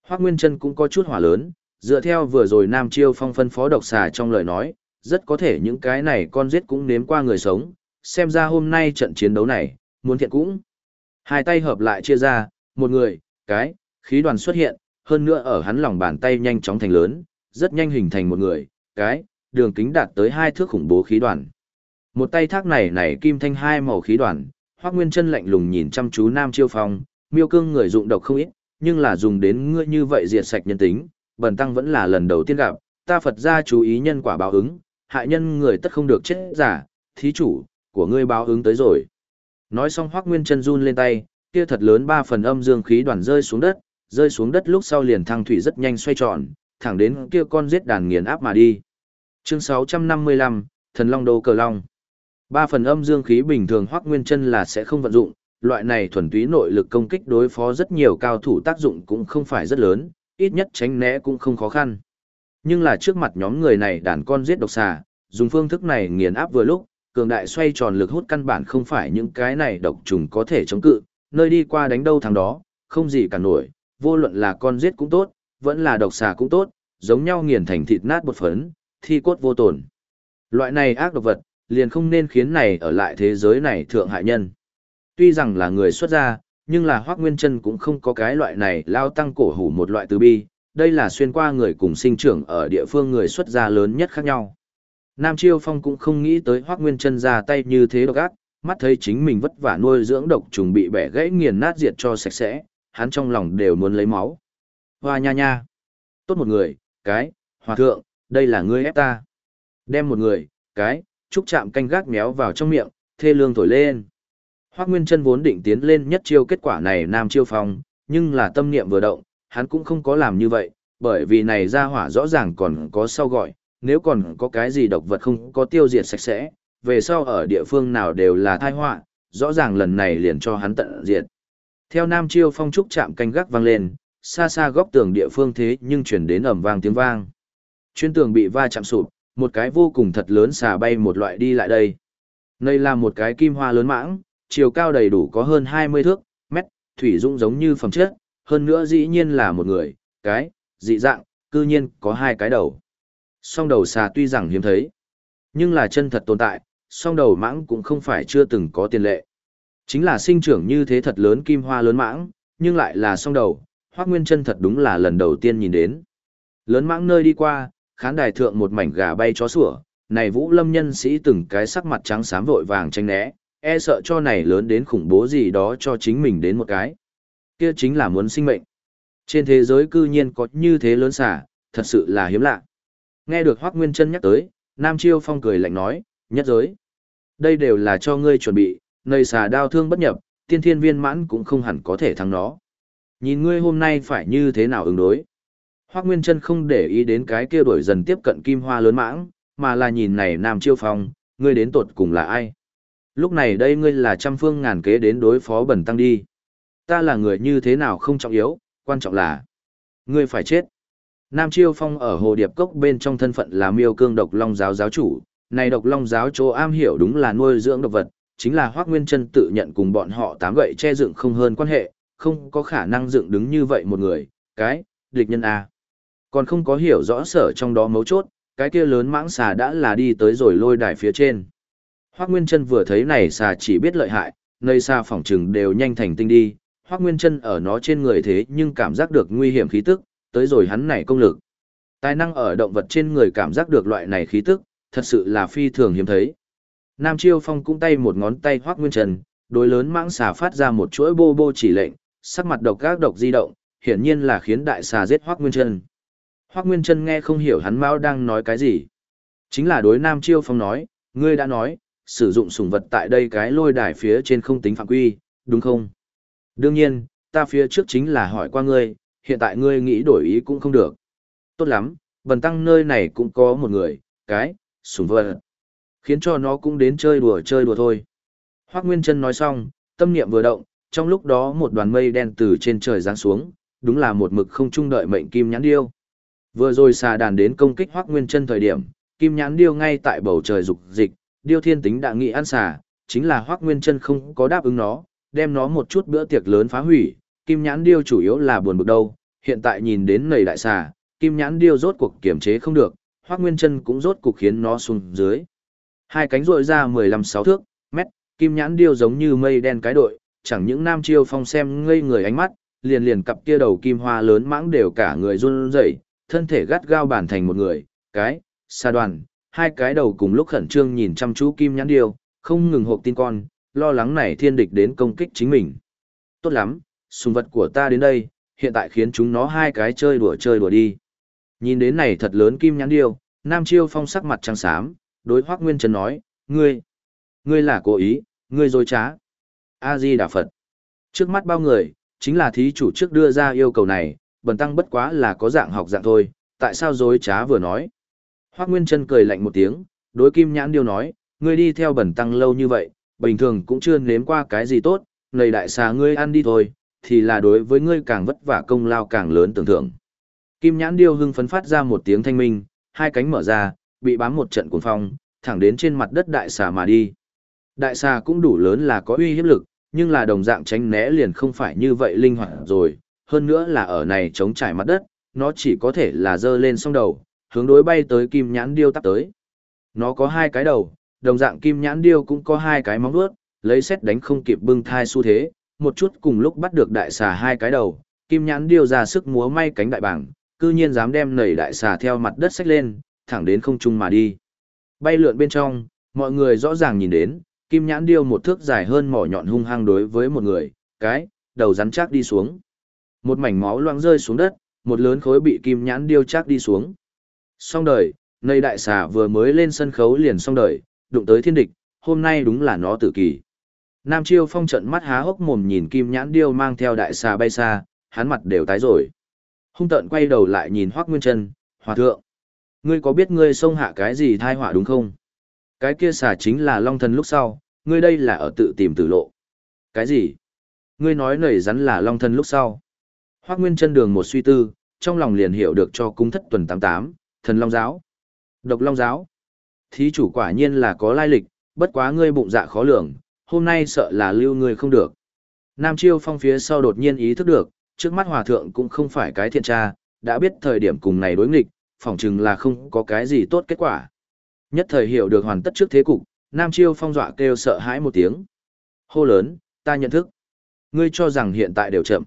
S1: Hoác Nguyên Trân cũng có chút hỏa lớn, dựa theo vừa rồi Nam Chiêu Phong phân phó độc xà trong lời nói, rất có thể những cái này con giết cũng nếm qua người sống, xem ra hôm nay trận chiến đấu này, muốn thiện cũng. Hai tay hợp lại chia ra, một người, cái, khí đoàn xuất hiện, hơn nữa ở hắn lòng bàn tay nhanh chóng thành lớn, rất nhanh hình thành một người, cái, đường kính đạt tới hai thước khủng bố khí đoàn. Một tay thác này này kim thanh hai màu khí đoàn, Hoắc Nguyên Chân lạnh lùng nhìn chăm chú Nam Chiêu Phong, miêu cương người dụng độc không ít, nhưng là dùng đến ngươi như vậy diệt sạch nhân tính, bần tăng vẫn là lần đầu tiên gặp, ta Phật gia chú ý nhân quả báo ứng, hại nhân người tất không được chết giả, thí chủ, của ngươi báo ứng tới rồi. Nói xong Hoắc Nguyên Chân run lên tay, kia thật lớn ba phần âm dương khí đoàn rơi xuống đất, rơi xuống đất lúc sau liền thăng thủy rất nhanh xoay tròn, thẳng đến kia con giết đàn nghiền áp mà đi. Chương 655, Thần Long Đô Cờ Long. Ba phần âm dương khí bình thường Hoắc Nguyên Chân là sẽ không vận dụng, loại này thuần túy nội lực công kích đối phó rất nhiều cao thủ tác dụng cũng không phải rất lớn, ít nhất tránh né cũng không khó khăn. Nhưng là trước mặt nhóm người này đàn con giết độc xà, dùng phương thức này nghiền áp vừa lúc, cường đại xoay tròn lực hút căn bản không phải những cái này độc trùng có thể chống cự, nơi đi qua đánh đâu thằng đó, không gì cả nổi, vô luận là con giết cũng tốt, vẫn là độc xà cũng tốt, giống nhau nghiền thành thịt nát bột phấn, thi cốt vô tổn. Loại này ác độc vật, liền không nên khiến này ở lại thế giới này thượng hại nhân. Tuy rằng là người xuất gia, nhưng là Hoác Nguyên Trân cũng không có cái loại này lao tăng cổ hủ một loại từ bi, đây là xuyên qua người cùng sinh trưởng ở địa phương người xuất gia lớn nhất khác nhau. Nam Chiêu Phong cũng không nghĩ tới Hoác Nguyên Trân ra tay như thế độc ác, mắt thấy chính mình vất vả nuôi dưỡng độc trùng bị bẻ gãy nghiền nát diệt cho sạch sẽ, hắn trong lòng đều muốn lấy máu. Hoa nha nha. Tốt một người, cái, hòa thượng, đây là ngươi ép ta. Đem một người, cái, trúc chạm canh gác méo vào trong miệng, thê lương thổi lên. Hoác Nguyên Trân vốn định tiến lên nhất chiêu kết quả này Nam Chiêu Phong, nhưng là tâm niệm vừa động, hắn cũng không có làm như vậy, bởi vì này ra hỏa rõ ràng còn có sau gọi, nếu còn có cái gì độc vật không có tiêu diệt sạch sẽ, về sau ở địa phương nào đều là tai họa, rõ ràng lần này liền cho hắn tận diệt. Theo Nam Chiêu Phong trúc chạm canh gác vang lên, xa xa góc tường địa phương thế nhưng chuyển đến ầm vang tiếng vang. Chuyên tường bị va chạm sụp, một cái vô cùng thật lớn xà bay một loại đi lại đây. Đây là một cái kim hoa lớn mãng, chiều cao đầy đủ có hơn 20 thước, mét, thủy dung giống như phẩm chất, hơn nữa dĩ nhiên là một người, cái, dị dạng, cư nhiên có hai cái đầu. Song đầu xà tuy rằng hiếm thấy, nhưng là chân thật tồn tại, song đầu mãng cũng không phải chưa từng có tiền lệ. Chính là sinh trưởng như thế thật lớn kim hoa lớn mãng, nhưng lại là song đầu, hoác nguyên Trân thật đúng là lần đầu tiên nhìn đến. Lớn mãng nơi đi qua, khán đài thượng một mảnh gà bay chó sủa, này vũ lâm nhân sĩ từng cái sắc mặt trắng xám vội vàng tranh né, e sợ cho này lớn đến khủng bố gì đó cho chính mình đến một cái. Kia chính là muốn sinh mệnh. Trên thế giới cư nhiên có như thế lớn xả, thật sự là hiếm lạ. Nghe được Hoác Nguyên Trân nhắc tới, Nam Chiêu Phong cười lạnh nói, nhất giới. Đây đều là cho ngươi chuẩn bị, nơi xà đao thương bất nhập, tiên thiên viên mãn cũng không hẳn có thể thắng nó. Nhìn ngươi hôm nay phải như thế nào ứng đối. Hoác Nguyên Trân không để ý đến cái kia đổi dần tiếp cận kim hoa lớn mãng, mà là nhìn này Nam Chiêu Phong, ngươi đến tột cùng là ai. Lúc này đây ngươi là trăm phương ngàn kế đến đối phó bẩn tăng đi. Ta là người như thế nào không trọng yếu, quan trọng là ngươi phải chết. Nam Chiêu Phong ở Hồ Điệp Cốc bên trong thân phận là miêu cương độc long giáo giáo chủ, này độc long giáo chỗ am hiểu đúng là nuôi dưỡng độc vật, chính là Hoác Nguyên Trân tự nhận cùng bọn họ tám gậy che dựng không hơn quan hệ, không có khả năng dựng đứng như vậy một người, cái, địch nhân A. Còn không có hiểu rõ sở trong đó mấu chốt, cái kia lớn mãng xà đã là đi tới rồi lôi đài phía trên. Hoác Nguyên Trân vừa thấy này xà chỉ biết lợi hại, nơi xa phỏng trừng đều nhanh thành tinh đi, Hoác Nguyên Trân ở nó trên người thế nhưng cảm giác được nguy hiểm khí tức, tới rồi hắn này công lực. Tài năng ở động vật trên người cảm giác được loại này khí tức, thật sự là phi thường hiếm thấy. Nam Chiêu Phong cũng tay một ngón tay Hoắc Nguyên Trần, đối lớn mãng xà phát ra một chuỗi bô bô chỉ lệnh, sắc mặt độc các độc di động, hiển nhiên là khiến đại xà giết Hoắc Nguyên Trân. Hoắc Nguyên Trân nghe không hiểu hắn Mao đang nói cái gì. Chính là đối Nam Chiêu Phong nói, ngươi đã nói, sử dụng sủng vật tại đây cái lôi đài phía trên không tính phạm quy, đúng không? Đương nhiên, ta phía trước chính là hỏi qua ngươi, hiện tại ngươi nghĩ đổi ý cũng không được. Tốt lắm, bần tăng nơi này cũng có một người, cái, sủng vật. Khiến cho nó cũng đến chơi đùa chơi đùa thôi. Hoác Nguyên Trân nói xong, tâm niệm vừa động, trong lúc đó một đoàn mây đen từ trên trời giáng xuống, đúng là một mực không trung đợi mệnh kim nhãn điêu. Vừa rồi xà đàn đến công kích Hoắc Nguyên Trân thời điểm, kim nhãn điêu ngay tại bầu trời dục dịch, điêu thiên tính đã nghị ăn xà, chính là Hoắc Nguyên Trân không có đáp ứng nó, đem nó một chút bữa tiệc lớn phá hủy, kim nhãn điêu chủ yếu là buồn bực đâu, hiện tại nhìn đến nầy đại xà, kim nhãn điêu rốt cuộc kiểm chế không được, Hoắc Nguyên Chân cũng rốt cuộc khiến nó xuống dưới. Hai cánh rội ra 15-6 thước, mét, kim nhãn điêu giống như mây đen cái đội, chẳng những nam chiêu phong xem ngây người ánh mắt, liền liền cặp kia đầu kim hoa lớn mãng đều cả người run rẩy, thân thể gắt gao bản thành một người, cái, xa đoàn, hai cái đầu cùng lúc khẩn trương nhìn chăm chú kim nhãn điêu, không ngừng hộp tin con, lo lắng này thiên địch đến công kích chính mình. Tốt lắm, sùng vật của ta đến đây, hiện tại khiến chúng nó hai cái chơi đùa chơi đùa đi. Nhìn đến này thật lớn kim nhãn điêu, Nam Chiêu Phong sắc mặt trắng xám, đối Hoắc Nguyên Trần nói, ngươi, ngươi là cố ý, ngươi dối trá. A-di Đà Phật. Trước mắt bao người, chính là thí chủ trước đưa ra yêu cầu này, bần tăng bất quá là có dạng học dạng thôi, tại sao dối trá vừa nói. Hoắc Nguyên Trân cười lạnh một tiếng, đối kim nhãn điêu nói, ngươi đi theo bần tăng lâu như vậy, bình thường cũng chưa nếm qua cái gì tốt, nầy đại xà ngươi ăn đi thôi, thì là đối với ngươi càng vất vả công lao càng lớn tưởng thưởng. Kim nhãn điêu hưng phấn phát ra một tiếng thanh minh, hai cánh mở ra, bị bám một trận cuồng phong, thẳng đến trên mặt đất đại xà mà đi. Đại xà cũng đủ lớn là có uy hiếp lực, nhưng là đồng dạng tránh né liền không phải như vậy linh hoạt rồi, hơn nữa là ở này chống trải mặt đất, nó chỉ có thể là dơ lên song đầu, hướng đối bay tới kim nhãn điêu tắp tới. Nó có hai cái đầu, đồng dạng kim nhãn điêu cũng có hai cái móng vuốt, lấy xét đánh không kịp bưng thai xu thế, một chút cùng lúc bắt được đại xà hai cái đầu, kim nhãn điêu ra sức múa may cánh đại bảng, cư nhiên dám đem nảy đại xà theo mặt đất xách lên, thẳng đến không trung mà đi. Bay lượn bên trong, mọi người rõ ràng nhìn đến, kim nhãn điêu một thước dài hơn mỏ nhọn hung hăng đối với một người, cái, đầu rắn chắc đi xuống. Một mảnh máu loang rơi xuống đất, một lớn khối bị kim nhãn điêu chắc đi xuống. Xong đời, nơi đại xà vừa mới lên sân khấu liền xong đời, đụng tới thiên địch, hôm nay đúng là nó tử kỳ. Nam Chiêu Phong trận mắt há hốc mồm nhìn Kim Nhãn Điêu mang theo đại xà bay xa, hắn mặt đều tái rồi. Hung tận quay đầu lại nhìn Hoắc Nguyên Trân, "Hòa thượng, ngươi có biết ngươi xông hạ cái gì thai họa đúng không? Cái kia xà chính là Long Thần lúc sau, ngươi đây là ở tự tìm tử lộ." "Cái gì? Ngươi nói nảy rắn là Long Thần lúc sau?" Hoắc Nguyên chân đường một suy tư, trong lòng liền hiểu được cho cung thất tuần tám tám, thần Long giáo. Độc Long giáo. Thí chủ quả nhiên là có lai lịch, bất quá ngươi bụng dạ khó lường, hôm nay sợ là lưu ngươi không được. Nam Chiêu Phong phía sau đột nhiên ý thức được, trước mắt hòa thượng cũng không phải cái thiện tra, đã biết thời điểm cùng này đối nghịch, phỏng chừng là không có cái gì tốt kết quả. Nhất thời hiểu được hoàn tất trước thế cục, Nam Chiêu Phong dọa kêu sợ hãi một tiếng. Hô lớn, ta nhận thức. Ngươi cho rằng hiện tại đều chậm.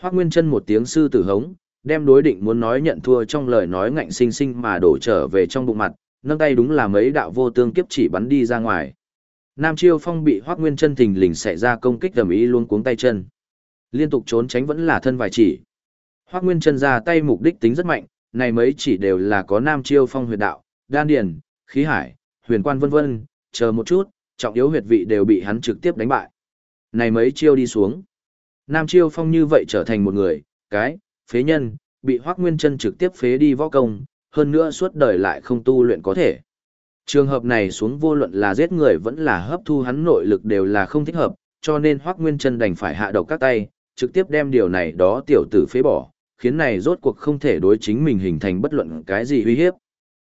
S1: Hoác Nguyên chân một tiếng sư tử hống, đem đối định muốn nói nhận thua trong lời nói ngạnh sinh sinh mà đổ trở về trong bụng mặt, nâng tay đúng là mấy đạo vô tương kiếp chỉ bắn đi ra ngoài. Nam Chiêu Phong bị Hoắc Nguyên Chân thình lình xảy ra công kích ầm ý luôn cuống tay chân. Liên tục trốn tránh vẫn là thân vài chỉ. Hoắc Nguyên Chân ra tay mục đích tính rất mạnh, này mấy chỉ đều là có Nam Chiêu Phong huyệt đạo, đan điền, khí hải, huyền quan vân vân, chờ một chút, trọng yếu huyệt vị đều bị hắn trực tiếp đánh bại. Này mấy chiêu đi xuống, Nam Chiêu Phong như vậy trở thành một người, cái, phế nhân, bị Hoắc Nguyên Chân trực tiếp phế đi võ công, hơn nữa suốt đời lại không tu luyện có thể. Trường hợp này xuống vô luận là giết người vẫn là hấp thu hắn nội lực đều là không thích hợp, cho nên Hoắc Nguyên Chân đành phải hạ độc các tay, trực tiếp đem điều này đó tiểu tử phế bỏ, khiến này rốt cuộc không thể đối chính mình hình thành bất luận cái gì uy hiếp.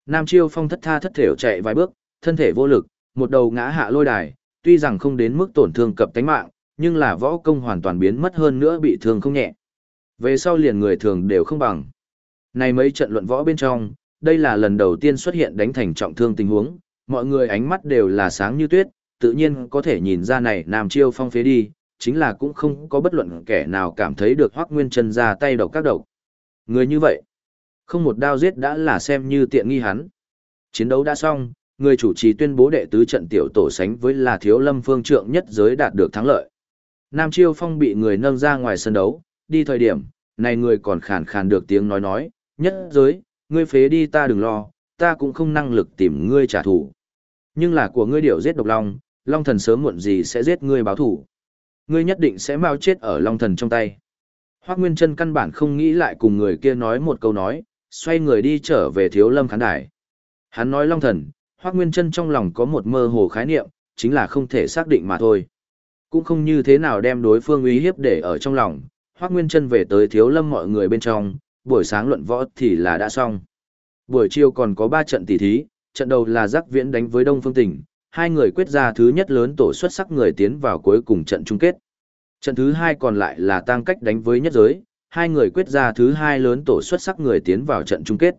S1: Nam Chiêu Phong thất tha thất thểu chạy vài bước, thân thể vô lực, một đầu ngã hạ lôi đài, tuy rằng không đến mức tổn thương cập tánh mạng, nhưng là võ công hoàn toàn biến mất hơn nữa bị thương không nhẹ. Về sau liền người thường đều không bằng. Này mấy trận luận võ bên trong, đây là lần đầu tiên xuất hiện đánh thành trọng thương tình huống, mọi người ánh mắt đều là sáng như tuyết, tự nhiên có thể nhìn ra này Nam Chiêu Phong phế đi, chính là cũng không có bất luận kẻ nào cảm thấy được Hoắc Nguyên Chân ra tay độc các độc. Người như vậy, không một đao giết đã là xem như tiện nghi hắn. Chiến đấu đã xong, người chủ trì tuyên bố đệ tứ trận tiểu tổ sánh với là Thiếu Lâm Phương Trượng nhất giới đạt được thắng lợi. Nam Chiêu Phong bị người nâng ra ngoài sân đấu, đi thời điểm, này người còn khàn khàn được tiếng nói nói, nhất giới, ngươi phế đi ta đừng lo, ta cũng không năng lực tìm ngươi trả thù. Nhưng là của ngươi điệu giết độc long, long thần sớm muộn gì sẽ giết ngươi báo thù. Ngươi nhất định sẽ mau chết ở long thần trong tay. Hoác Nguyên Trân căn bản không nghĩ lại cùng người kia nói một câu nói, xoay người đi trở về thiếu lâm khán đài. Hắn nói long thần, Hoác Nguyên Trân trong lòng có một mơ hồ khái niệm, chính là không thể xác định mà thôi. Cũng không như thế nào đem đối phương uy hiếp để ở trong lòng, Hoác Nguyên Trân về tới thiếu lâm mọi người bên trong, buổi sáng luận võ thì là đã xong. Buổi chiều còn có 3 trận tỷ thí, trận đầu là giác viễn đánh với Đông Phương Tỉnh, hai người quyết ra thứ nhất lớn tổ xuất sắc người tiến vào cuối cùng trận chung kết. Trận thứ hai còn lại là tăng cách đánh với nhất giới, hai người quyết ra thứ hai lớn tổ xuất sắc người tiến vào trận chung kết.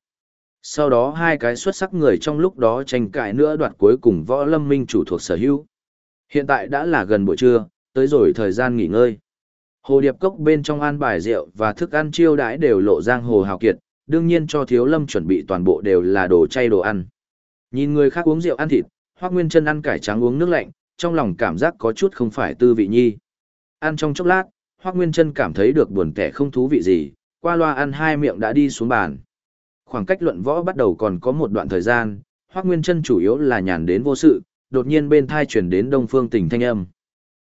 S1: Sau đó hai cái xuất sắc người trong lúc đó tranh cãi nữa đoạt cuối cùng võ lâm minh chủ thuộc sở hữu. Hiện tại đã là gần buổi trưa, tới rồi thời gian nghỉ ngơi. Hồ điệp cốc bên trong an bài rượu và thức ăn chiêu đãi đều lộ giang hồ hào kiệt, đương nhiên cho thiếu lâm chuẩn bị toàn bộ đều là đồ chay đồ ăn. Nhìn người khác uống rượu ăn thịt, Hoác Nguyên chân ăn cải trắng uống nước lạnh, trong lòng cảm giác có chút không phải tư vị nhi. Ăn trong chốc lát, Hoác Nguyên Trân cảm thấy được buồn tẻ không thú vị gì, qua loa ăn hai miệng đã đi xuống bàn. Khoảng cách luận võ bắt đầu còn có một đoạn thời gian, Hoác Nguyên Trân chủ yếu là nhàn đến vô sự, đột nhiên bên thai chuyển đến đông phương tỉnh thanh âm.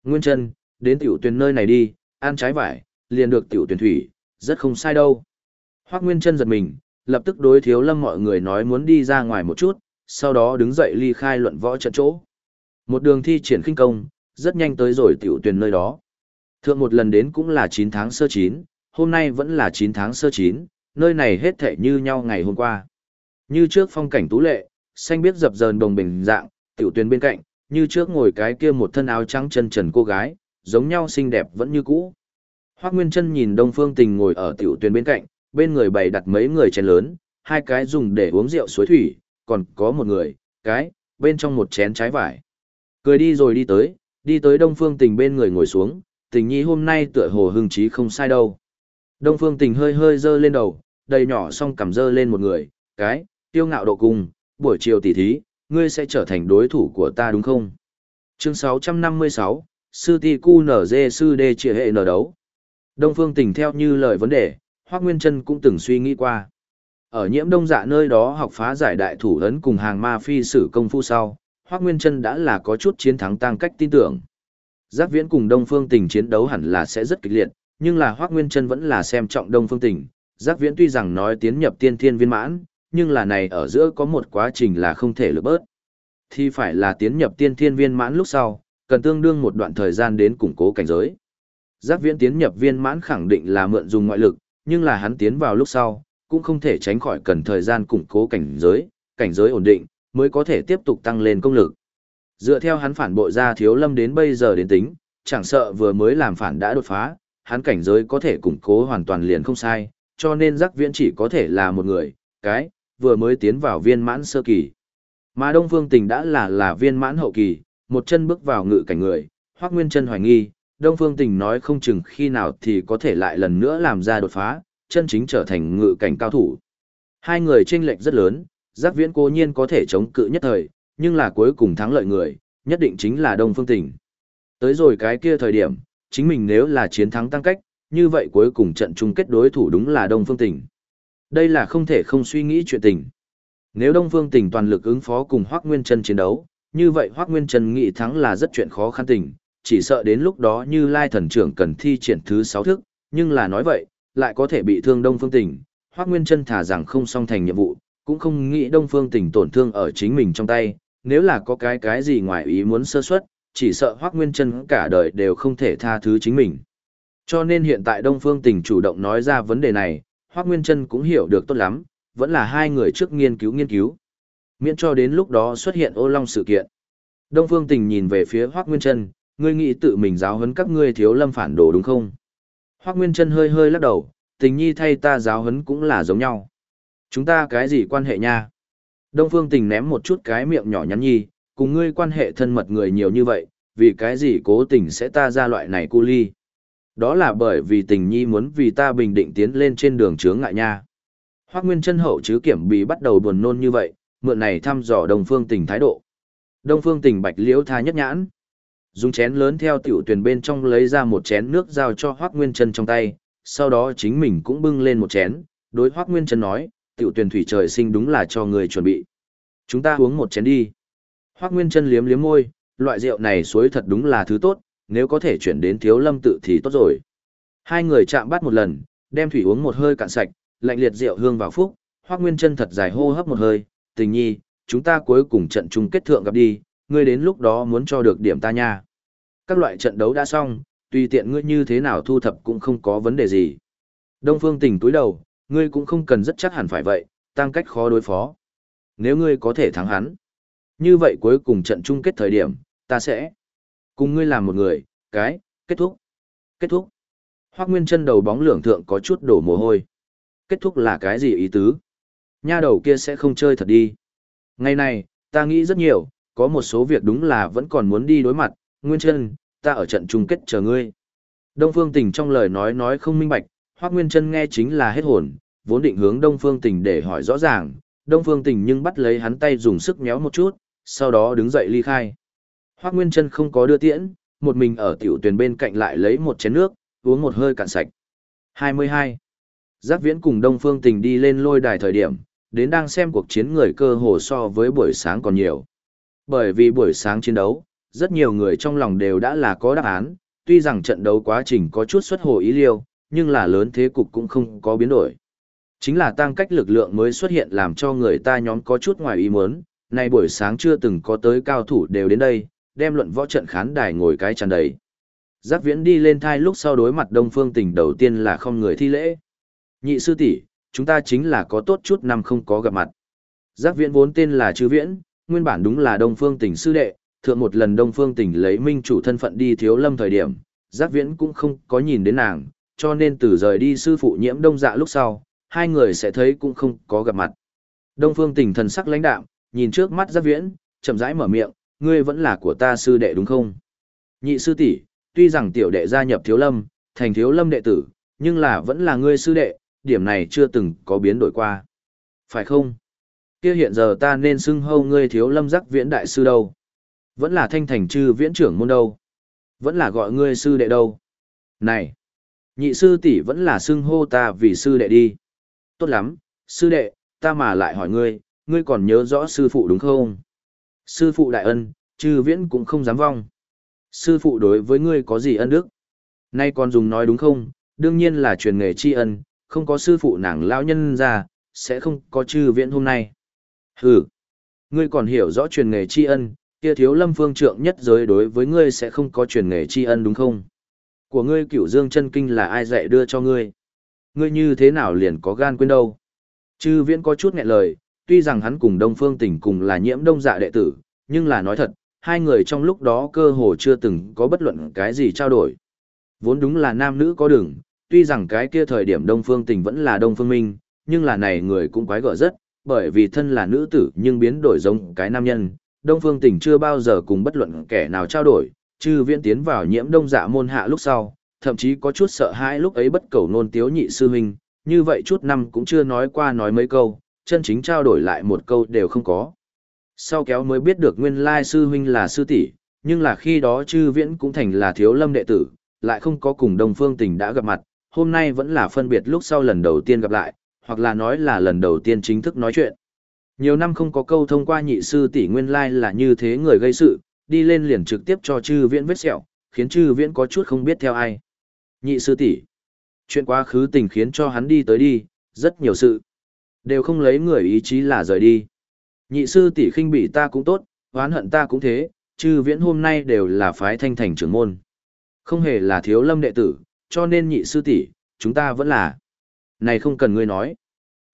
S1: Nguyên Trân, đến tiểu tuyển nơi này đi, ăn trái vải, liền được tiểu tuyển thủy, rất không sai đâu. Hoác Nguyên Trân giật mình, lập tức đối thiếu lâm mọi người nói muốn đi ra ngoài một chút, sau đó đứng dậy ly khai luận võ trận chỗ. Một đường thi triển khinh công, rất nhanh tới rồi tiểu tuyển nơi đó. Thượng một lần đến cũng là 9 tháng sơ 9, hôm nay vẫn là 9 tháng sơ 9, nơi này hết thể như nhau ngày hôm qua. Như trước phong cảnh tú lệ, xanh biết dập dờn đồng bình dạng, tiểu tuyến bên cạnh, như trước ngồi cái kia một thân áo trắng chân trần cô gái, giống nhau xinh đẹp vẫn như cũ. Hoác Nguyên Trân nhìn Đông Phương Tình ngồi ở tiểu tuyến bên cạnh, bên người bày đặt mấy người chén lớn, hai cái dùng để uống rượu suối thủy, còn có một người, cái, bên trong một chén trái vải. Cười đi rồi đi tới, đi tới Đông Phương Tình bên người ngồi xuống, tình nhi hôm nay tựa hồ hưng trí không sai đâu. Đông Phương Tình hơi hơi dơ lên đầu, đầy nhỏ xong cầm dơ lên một người, cái, tiêu ngạo độ cung, buổi chiều tỉ thí, ngươi sẽ trở thành đối thủ của ta đúng không? Chương 656, Sư Ti Cu Nở Dê Sư Đê chia Hệ Nở Đấu. Đông Phương Tình theo như lời vấn đề, Hoác Nguyên Trân cũng từng suy nghĩ qua. Ở nhiễm đông dạ nơi đó học phá giải đại thủ ấn cùng hàng ma phi sử công phu sau, Hoác Nguyên Trân đã là có chút chiến thắng tăng cách tin tưởng. Giác viễn cùng Đông Phương Tình chiến đấu hẳn là sẽ rất kịch liệt, nhưng là Hoác Nguyên Trân vẫn là xem trọng Đông Phương Tình. Giác viễn tuy rằng nói tiến nhập tiên thiên viên mãn, nhưng là này ở giữa có một quá trình là không thể lược bớt. Thì phải là tiến nhập tiên thiên viên mãn lúc sau, cần tương đương một đoạn thời gian đến củng cố cảnh giới. Giác viễn tiến nhập viên mãn khẳng định là mượn dùng ngoại lực, nhưng là hắn tiến vào lúc sau, cũng không thể tránh khỏi cần thời gian củng cố cảnh giới, cảnh giới ổn định, mới có thể tiếp tục tăng lên công lực. Dựa theo hắn phản bội ra thiếu lâm đến bây giờ đến tính, chẳng sợ vừa mới làm phản đã đột phá, hắn cảnh giới có thể củng cố hoàn toàn liền không sai, cho nên giác viễn chỉ có thể là một người, cái, vừa mới tiến vào viên mãn sơ kỳ. Mà Đông Phương Tình đã là là viên mãn hậu kỳ, một chân bước vào ngự cảnh người, Hoắc Nguyên Chân hoài nghi, Đông Phương Tình nói không chừng khi nào thì có thể lại lần nữa làm ra đột phá, chân chính trở thành ngự cảnh cao thủ. Hai người chênh lệch rất lớn, Giác Viễn cố nhiên có thể chống cự nhất thời, nhưng là cuối cùng thắng lợi người, nhất định chính là Đông Phương Tỉnh Tới rồi cái kia thời điểm, chính mình nếu là chiến thắng tăng cách, như vậy cuối cùng trận chung kết đối thủ đúng là Đông Phương Tỉnh Đây là không thể không suy nghĩ chuyện tình. Nếu Đông Phương Tỉnh toàn lực ứng phó cùng Hoắc Nguyên Chân chiến đấu, như vậy Hoắc Nguyên Chân nghĩ thắng là rất chuyện khó khăn tình, chỉ sợ đến lúc đó như Lai thần trưởng cần thi triển thứ sáu thức, nhưng là nói vậy, lại có thể bị thương Đông Phương Tỉnh Hoắc Nguyên Chân thả rằng không song thành nhiệm vụ, Cũng không nghĩ Đông Phương Tỉnh tổn thương ở chính mình trong tay, nếu là có cái cái gì ngoài ý muốn sơ suất, chỉ sợ Hoắc Nguyên Chân cả đời đều không thể tha thứ chính mình. Cho nên hiện tại Đông Phương Tình chủ động nói ra vấn đề này, Hoắc Nguyên Chân cũng hiểu được tốt lắm, vẫn là hai người trước nghiên cứu nghiên cứu. Miễn cho đến lúc đó xuất hiện ô long sự kiện. Đông Phương Tình nhìn về phía Hoắc Nguyên Chân, ngươi nghĩ tự mình giáo huấn các ngươi thiếu lâm phản đồ đúng không? Hoắc Nguyên Chân hơi hơi lắc đầu, tình nhi thay ta giáo huấn cũng là giống nhau. Chúng ta cái gì quan hệ nha? Đông Phương Tình ném một chút cái miệng nhỏ nhắn nhi, cùng ngươi quan hệ thân mật người nhiều như vậy, vì cái gì cố tình sẽ ta ra loại này cu ly? Đó là bởi vì tình nhi muốn vì ta bình định tiến lên trên đường chướng ngại nha. Hoác Nguyên chân hậu chứ kiểm bị bắt đầu buồn nôn như vậy, mượn này thăm dò Đông Phương Tình thái độ. Đông Phương Tình bạch liễu tha nhất nhãn. Dùng chén lớn theo tiểu tuyển bên trong lấy ra một chén nước giao cho Hoác Nguyên chân trong tay, sau đó chính mình cũng bưng lên một chén, đối Hoác Nguyên chân nói, tiểu tuyển thủy trời sinh đúng là cho người chuẩn bị. Chúng ta uống một chén đi. Hoác Nguyên chân liếm liếm môi, loại rượu này suối thật đúng là thứ tốt, nếu có thể chuyển đến thiếu lâm tự thì tốt rồi. Hai người chạm bắt một lần, đem thủy uống một hơi cạn sạch, lạnh liệt rượu hương vào phúc, Hoắc Nguyên Chân thật dài hô hấp một hơi, "Tình nhi, chúng ta cuối cùng trận chung kết thượng gặp đi, ngươi đến lúc đó muốn cho được điểm ta nha." Các loại trận đấu đã xong, tùy tiện ngươi như thế nào thu thập cũng không có vấn đề gì. Đông Phương Tỉnh túi đầu, ngươi cũng không cần rất chắc hẳn phải vậy, tăng cách khó đối phó. Nếu ngươi có thể thắng hắn, như vậy cuối cùng trận chung kết thời điểm, ta sẽ cùng ngươi làm một người, cái, kết thúc. Kết thúc. Hoắc Nguyên Chân đầu bóng lưỡng thượng có chút đổ mồ hôi. Kết thúc là cái gì ý tứ? Nha đầu kia sẽ không chơi thật đi. Ngày này, ta nghĩ rất nhiều, có một số việc đúng là vẫn còn muốn đi đối mặt, Nguyên Chân, ta ở trận chung kết chờ ngươi. Đông Phương Tình trong lời nói nói không minh bạch, Hoắc Nguyên Chân nghe chính là hết hồn, vốn định hướng Đông Phương Tình để hỏi rõ ràng, Đông Phương Tình nhưng bắt lấy hắn tay dùng sức méo một chút, sau đó đứng dậy ly khai. Hoắc Nguyên Chân không có đưa tiễn, một mình ở tiểu tuyển bên cạnh lại lấy một chén nước, uống một hơi cạn sạch. 22. Giác Viễn cùng Đông Phương Tình đi lên lôi đài thời điểm, đến đang xem cuộc chiến người cơ hồ so với buổi sáng còn nhiều. Bởi vì buổi sáng chiến đấu, rất nhiều người trong lòng đều đã là có đáp án, tuy rằng trận đấu quá trình có chút xuất hồ ý liêu, nhưng là lớn thế cục cũng không có biến đổi. Chính là tăng cách lực lượng mới xuất hiện làm cho người ta nhóm có chút ngoài ý muốn, nay buổi sáng chưa từng có tới cao thủ đều đến đây, đem luận võ trận khán đài ngồi cái tràn đầy. Giác viễn đi lên thai lúc sau đối mặt đông phương tình đầu tiên là không người thi lễ. Nhị sư tỷ, chúng ta chính là có tốt chút năm không có gặp mặt. Giác viễn vốn tên là chư viễn, nguyên bản đúng là đông phương tình sư đệ, thượng một lần đông phương tình lấy minh chủ thân phận đi thiếu lâm thời điểm, giác viễn cũng không có nhìn đến nàng, cho nên từ rời đi sư phụ nhiễm đông dạ lúc sau, hai người sẽ thấy cũng không có gặp mặt. Đông phương tình thần sắc lãnh đạm, nhìn trước mắt giác viễn, chậm rãi mở miệng, ngươi vẫn là của ta sư đệ đúng không? Nhị sư tỷ, tuy rằng tiểu đệ gia nhập thiếu lâm, thành thiếu lâm đệ tử, nhưng là vẫn là ngươi sư đệ, điểm này chưa từng có biến đổi qua. Phải không? Kia hiện giờ ta nên xưng hâu ngươi thiếu lâm giác viễn đại sư đâu? Vẫn là thanh thành chư viễn trưởng môn đâu? Vẫn là gọi ngươi sư đệ đâu? Này! Nhị sư tỷ vẫn là xưng hô ta vì sư đệ đi. Tốt lắm, sư đệ, ta mà lại hỏi ngươi, ngươi còn nhớ rõ sư phụ đúng không? Sư phụ đại ân, chư viễn cũng không dám vong. Sư phụ đối với ngươi có gì ân đức? Nay còn dùng nói đúng không? Đương nhiên là truyền nghề tri ân, không có sư phụ nàng lão nhân ra, sẽ không có chư viễn hôm nay. Hừ, ngươi còn hiểu rõ truyền nghề tri ân, kia thiếu lâm phương trượng nhất giới đối với ngươi sẽ không có truyền nghề tri ân đúng không? Của ngươi cửu dương chân kinh là ai dạy đưa cho ngươi? Ngươi như thế nào liền có gan quên đâu? Chư viễn có chút nghẹn lời, tuy rằng hắn cùng Đông Phương Tỉnh cùng là nhiễm đông dạ đệ tử, nhưng là nói thật, hai người trong lúc đó cơ hồ chưa từng có bất luận cái gì trao đổi. Vốn đúng là nam nữ có đường, tuy rằng cái kia thời điểm Đông Phương Tình vẫn là Đông Phương Minh, nhưng là này người cũng quái gở rất, bởi vì thân là nữ tử nhưng biến đổi giống cái nam nhân. Đông Phương Tình chưa bao giờ cùng bất luận kẻ nào trao đổi, Chư viễn tiến vào nhiễm đông dạ môn hạ lúc sau, thậm chí có chút sợ hãi lúc ấy bất cầu nôn tiếu nhị sư huynh, như vậy chút năm cũng chưa nói qua nói mấy câu, chân chính trao đổi lại một câu đều không có. Sau kéo mới biết được nguyên lai sư huynh là sư tỷ, nhưng là khi đó chư viễn cũng thành là thiếu lâm đệ tử, lại không có cùng đồng phương tình đã gặp mặt, hôm nay vẫn là phân biệt lúc sau lần đầu tiên gặp lại, hoặc là nói là lần đầu tiên chính thức nói chuyện. Nhiều năm không có câu thông qua nhị sư tỷ nguyên lai là như thế người gây sự, đi lên liền trực tiếp cho chư viễn vết sẹo, khiến chư viễn có chút không biết theo ai. Nhị sư tỷ Chuyện quá khứ tình khiến cho hắn đi tới đi, rất nhiều sự. Đều không lấy người ý chí là rời đi. Nhị sư tỷ khinh bỉ ta cũng tốt, oán hận ta cũng thế, chư viễn hôm nay đều là phái thanh thành trưởng môn. Không hề là thiếu lâm đệ tử, cho nên nhị sư tỷ, chúng ta vẫn là. Này không cần ngươi nói.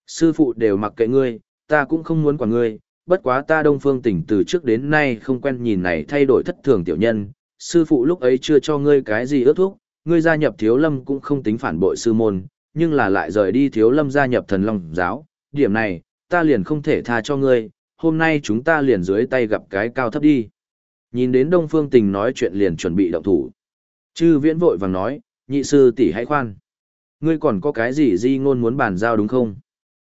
S1: Sư phụ đều mặc kệ ngươi, ta cũng không muốn quản ngươi, bất quá ta đông phương tỉnh từ trước đến nay không quen nhìn này thay đổi thất thường tiểu nhân. Sư phụ lúc ấy chưa cho ngươi cái gì ước thúc, ngươi gia nhập thiếu lâm cũng không tính phản bội sư môn, nhưng là lại rời đi thiếu lâm gia nhập thần long giáo. Điểm này, ta liền không thể tha cho ngươi, hôm nay chúng ta liền dưới tay gặp cái cao thấp đi. Nhìn đến Đông Phương Tình nói chuyện liền chuẩn bị động thủ. Chư viễn vội vàng nói, nhị sư tỷ hãy khoan. Ngươi còn có cái gì di ngôn muốn bàn giao đúng không?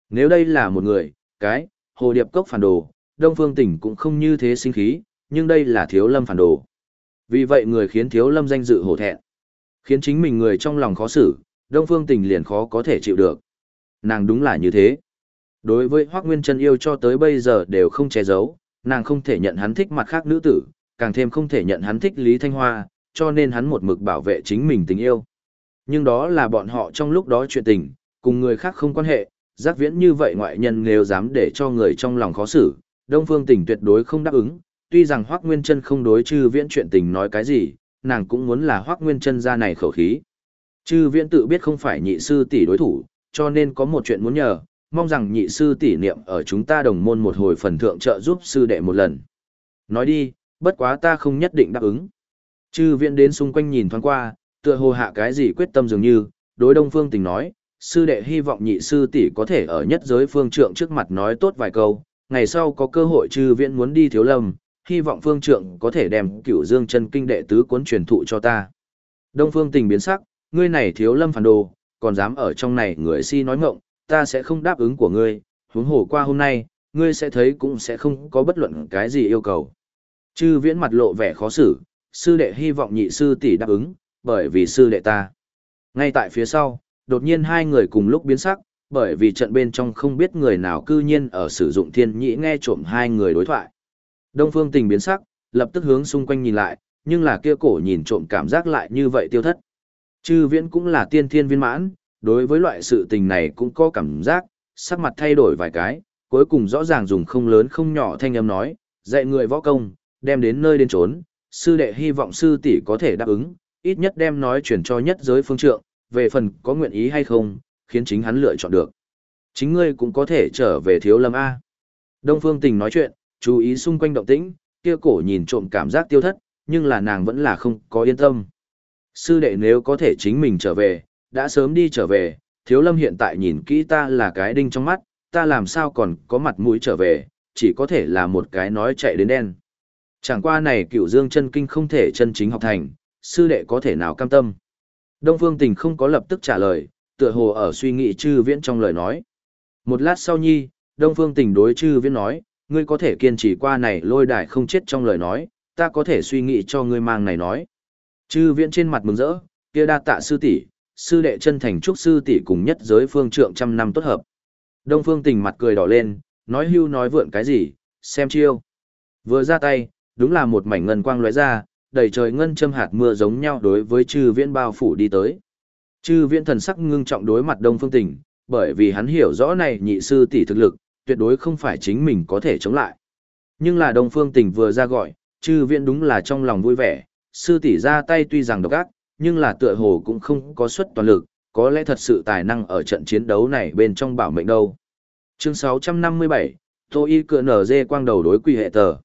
S1: Nếu đây là một người, cái, hồ điệp cốc phản đồ, Đông Phương Tỉnh cũng không như thế sinh khí, nhưng đây là thiếu lâm phản đồ. Vì vậy người khiến thiếu lâm danh dự hổ thẹn. Khiến chính mình người trong lòng khó xử, Đông Phương Tỉnh liền khó có thể chịu được. Nàng đúng là như thế. Đối với Hoác Nguyên Trân yêu cho tới bây giờ đều không che giấu, nàng không thể nhận hắn thích mặt khác nữ tử, càng thêm không thể nhận hắn thích Lý Thanh Hoa, cho nên hắn một mực bảo vệ chính mình tình yêu. Nhưng đó là bọn họ trong lúc đó chuyện tình, cùng người khác không quan hệ, giác viễn như vậy ngoại nhân nếu dám để cho người trong lòng khó xử, Đông Phương Tình tuyệt đối không đáp ứng, tuy rằng Hoắc Nguyên Chân không đối chư viễn chuyện tình nói cái gì, nàng cũng muốn là Hoắc Nguyên Chân ra này khẩu khí. Chư viễn tự biết không phải nhị sư tỷ đối thủ, cho nên có một chuyện muốn nhờ, mong rằng nhị sư tỷ niệm ở chúng ta đồng môn một hồi phần thượng trợ giúp sư đệ một lần. Nói đi, bất quá ta không nhất định đáp ứng. Chư viễn đến xung quanh nhìn thoáng qua, tựa hồ hạ cái gì quyết tâm dường như, đối đông phương tình nói, sư đệ hy vọng nhị sư tỷ có thể ở nhất giới phương trượng trước mặt nói tốt vài câu, ngày sau có cơ hội chư viễn muốn đi thiếu lâm, hy vọng phương trượng có thể đem cửu dương chân kinh đệ tứ cuốn truyền thụ cho ta. Đông phương tình biến sắc, ngươi này thiếu lâm phản đồ, còn dám ở trong này người si nói ngọng, ta sẽ không đáp ứng của ngươi, huống hồ qua hôm nay, ngươi sẽ thấy cũng sẽ không có bất luận cái gì yêu cầu. Chư viễn mặt lộ vẻ khó xử, sư đệ hy vọng nhị sư tỷ đáp ứng, bởi vì sư đệ ta. Ngay tại phía sau, đột nhiên hai người cùng lúc biến sắc, bởi vì trận bên trong không biết người nào cư nhiên ở sử dụng thiên nhĩ nghe trộm hai người đối thoại. Đông phương tình biến sắc, lập tức hướng xung quanh nhìn lại, nhưng là kia cổ nhìn trộm cảm giác lại như vậy tiêu thất. Chư viễn cũng là tiên thiên viên mãn, đối với loại sự tình này cũng có cảm giác, sắc mặt thay đổi vài cái, cuối cùng rõ ràng dùng không lớn không nhỏ thanh âm nói, dạy người võ công, đem đến nơi đến trốn, sư đệ hy vọng sư tỷ có thể đáp ứng, ít nhất đem nói chuyển cho nhất giới phương trượng, về phần có nguyện ý hay không, khiến chính hắn lựa chọn được. Chính ngươi cũng có thể trở về thiếu lâm A. Đông phương tình nói chuyện, chú ý xung quanh động tĩnh, kia cổ nhìn trộm cảm giác tiêu thất, nhưng là nàng vẫn là không có yên tâm. Sư đệ nếu có thể chính mình trở về, đã sớm đi trở về, thiếu lâm hiện tại nhìn kỹ ta là cái đinh trong mắt, ta làm sao còn có mặt mũi trở về, chỉ có thể là một cái nói chạy đến đen. Chẳng qua này cựu dương chân kinh không thể chân chính học thành, sư đệ có thể nào cam tâm. Đông Phương Tình không có lập tức trả lời, tựa hồ ở suy nghĩ chư viễn trong lời nói. Một lát sau nhi, Đông Phương Tình đối chư viễn nói, ngươi có thể kiên trì qua này lôi đài không chết trong lời nói, ta có thể suy nghĩ cho ngươi mang này nói. Chư viễn trên mặt mừng rỡ, kia đa tạ sư tỷ, sư đệ chân thành chúc sư tỷ cùng nhất giới phương trượng trăm năm tốt hợp. Đông Phương Tình mặt cười đỏ lên, nói hưu nói vượn cái gì, xem chiêu. Vừa ra tay, đúng là một mảnh ngân quang lóe ra, đầy trời ngân châm hạt mưa giống nhau đối với chư viễn bao phủ đi tới. Chư viễn thần sắc ngưng trọng đối mặt đông phương tình, bởi vì hắn hiểu rõ này nhị sư tỷ thực lực, tuyệt đối không phải chính mình có thể chống lại. Nhưng là đông phương tình vừa ra gọi, chư viễn đúng là trong lòng vui vẻ, sư tỷ ra tay tuy rằng độc ác, nhưng là tựa hồ cũng không có suất toàn lực, có lẽ thật sự tài năng ở trận chiến đấu này bên trong bảo mệnh đâu. Chương 657, Tô Y cựa nở dê quang đầu đối quỷ hệ tờ.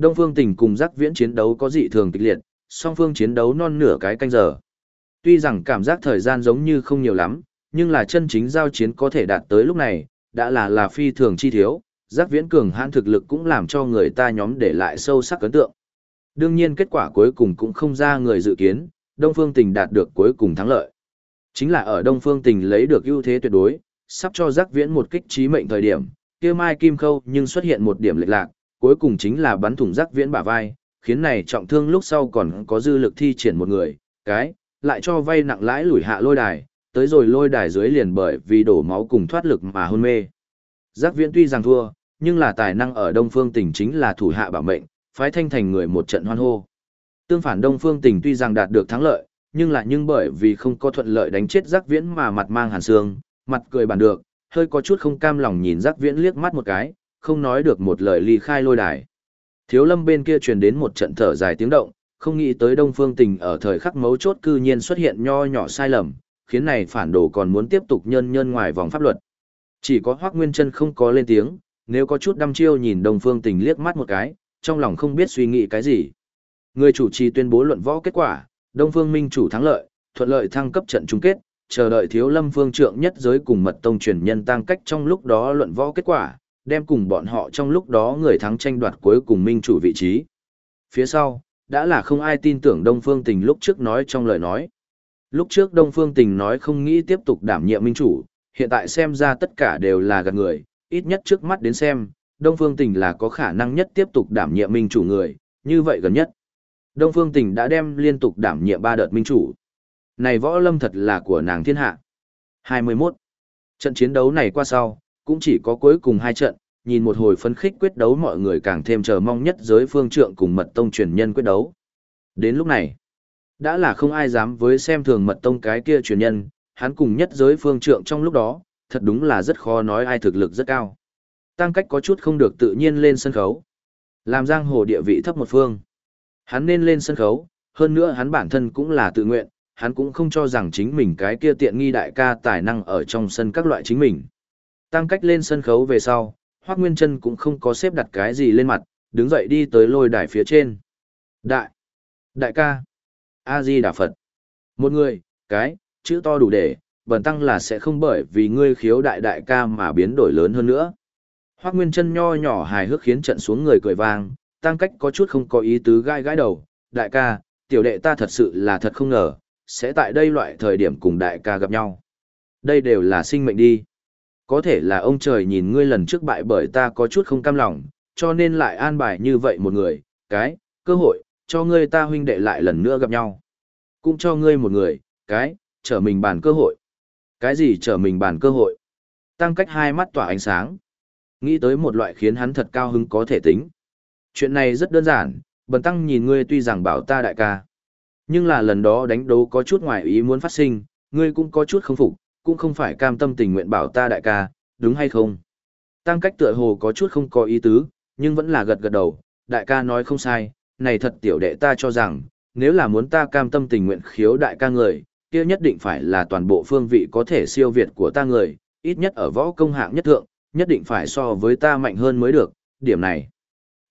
S1: Đông Phương Tình cùng Giác Viễn chiến đấu có dị thường kịch liệt, song phương chiến đấu non nửa cái canh giờ. Tuy rằng cảm giác thời gian giống như không nhiều lắm, nhưng là chân chính giao chiến có thể đạt tới lúc này, đã là là phi thường chi thiếu, Giác Viễn cường hãn thực lực cũng làm cho người ta nhóm để lại sâu sắc ấn tượng. Đương nhiên kết quả cuối cùng cũng không ra người dự kiến, Đông Phương Tình đạt được cuối cùng thắng lợi. Chính là ở Đông Phương Tình lấy được ưu thế tuyệt đối, sắp cho Giác Viễn một kích trí mệnh thời điểm, kia Mai Kim Khâu nhưng xuất hiện một điểm lệch lạc, cuối cùng chính là bắn thủng rắc viễn bả vai, khiến này trọng thương lúc sau còn có dư lực thi triển một người, cái, lại cho vay nặng lãi lùi hạ lôi đài, tới rồi lôi đài dưới liền bởi vì đổ máu cùng thoát lực mà hôn mê. Giác viễn tuy rằng thua, nhưng là tài năng ở Đông Phương Tỉnh chính là thủ hạ bảo mệnh, phái thanh thành người một trận hoan hô. Tương phản Đông Phương Tỉnh tuy rằng đạt được thắng lợi, nhưng là nhưng bởi vì không có thuận lợi đánh chết Giác viễn mà mặt mang hàn xương, mặt cười bàn được, hơi có chút không cam lòng nhìn giác viễn liếc mắt một cái, không nói được một lời ly khai lôi đài. Thiếu lâm bên kia truyền đến một trận thở dài tiếng động, không nghĩ tới Đông Phương Tình ở thời khắc mấu chốt cư nhiên xuất hiện nho nhỏ sai lầm, khiến này phản đồ còn muốn tiếp tục nhân nhân ngoài vòng pháp luật. Chỉ có Hoắc Nguyên Chân không có lên tiếng, nếu có chút đăm chiêu nhìn Đông Phương Tình liếc mắt một cái, trong lòng không biết suy nghĩ cái gì. Người chủ trì tuyên bố luận võ kết quả, Đông Phương Minh chủ thắng lợi, thuận lợi thăng cấp trận chung kết, chờ đợi Thiếu Lâm Phương Trượng nhất giới cùng Mật Tông truyền nhân tăng cách trong lúc đó luận võ kết quả, đem cùng bọn họ trong lúc đó người thắng tranh đoạt cuối cùng Minh chủ vị trí. Phía sau, đã là không ai tin tưởng Đông Phương Tình lúc trước nói trong lời nói. Lúc trước Đông Phương Tình nói không nghĩ tiếp tục đảm nhiệm Minh chủ, hiện tại xem ra tất cả đều là gạt người, ít nhất trước mắt đến xem, Đông Phương Tình là có khả năng nhất tiếp tục đảm nhiệm Minh chủ người, như vậy gần nhất. Đông Phương Tình đã đem liên tục đảm nhiệm ba đợt Minh chủ. Này võ lâm thật là của nàng thiên hạ. 21. Trận chiến đấu này qua sau, cũng chỉ có cuối cùng hai trận, nhìn một hồi phấn khích quyết đấu mọi người càng thêm chờ mong nhất giới phương trượng cùng mật tông truyền nhân quyết đấu. Đến lúc này, đã là không ai dám với xem thường mật tông cái kia truyền nhân, hắn cùng nhất giới phương trượng trong lúc đó, thật đúng là rất khó nói ai thực lực rất cao. Tăng cách có chút không được tự nhiên lên sân khấu. Làm giang hồ địa vị thấp một phương. Hắn nên lên sân khấu, hơn nữa hắn bản thân cũng là tự nguyện, hắn cũng không cho rằng chính mình cái kia tiện nghi đại ca tài năng ở trong sân các loại chính mình. Tăng cách lên sân khấu về sau, Hoác Nguyên Trân cũng không có xếp đặt cái gì lên mặt, đứng dậy đi tới lôi đài phía trên. Đại! Đại ca! A-di Đà Phật! Một người, cái, chữ to đủ để, bần tăng là sẽ không bởi vì ngươi khiếu đại đại ca mà biến đổi lớn hơn nữa. Hoác Nguyên Trân nho nhỏ hài hước khiến trận xuống người cười vang, tăng cách có chút không có ý tứ gai gãi đầu, đại ca, tiểu đệ ta thật sự là thật không ngờ, sẽ tại đây loại thời điểm cùng đại ca gặp nhau. Đây đều là sinh mệnh đi. Có thể là ông trời nhìn ngươi lần trước bại bởi ta có chút không cam lòng, cho nên lại an bài như vậy một người, cái, cơ hội, cho ngươi ta huynh đệ lại lần nữa gặp nhau. Cũng cho ngươi một người, cái, trở mình bàn cơ hội. Cái gì trở mình bàn cơ hội? Tăng cách hai mắt tỏa ánh sáng. Nghĩ tới một loại khiến hắn thật cao hứng có thể tính. Chuyện này rất đơn giản, bần tăng nhìn ngươi tuy rằng bảo ta đại ca. Nhưng là lần đó đánh đấu có chút ngoài ý muốn phát sinh, ngươi cũng có chút không phục, cũng không phải cam tâm tình nguyện bảo ta đại ca, đúng hay không? Tăng cách tựa hồ có chút không có ý tứ, nhưng vẫn là gật gật đầu, đại ca nói không sai, này thật tiểu đệ ta cho rằng, nếu là muốn ta cam tâm tình nguyện khiếu đại ca người, kia nhất định phải là toàn bộ phương vị có thể siêu việt của ta người, ít nhất ở võ công hạng nhất thượng, nhất định phải so với ta mạnh hơn mới được, điểm này.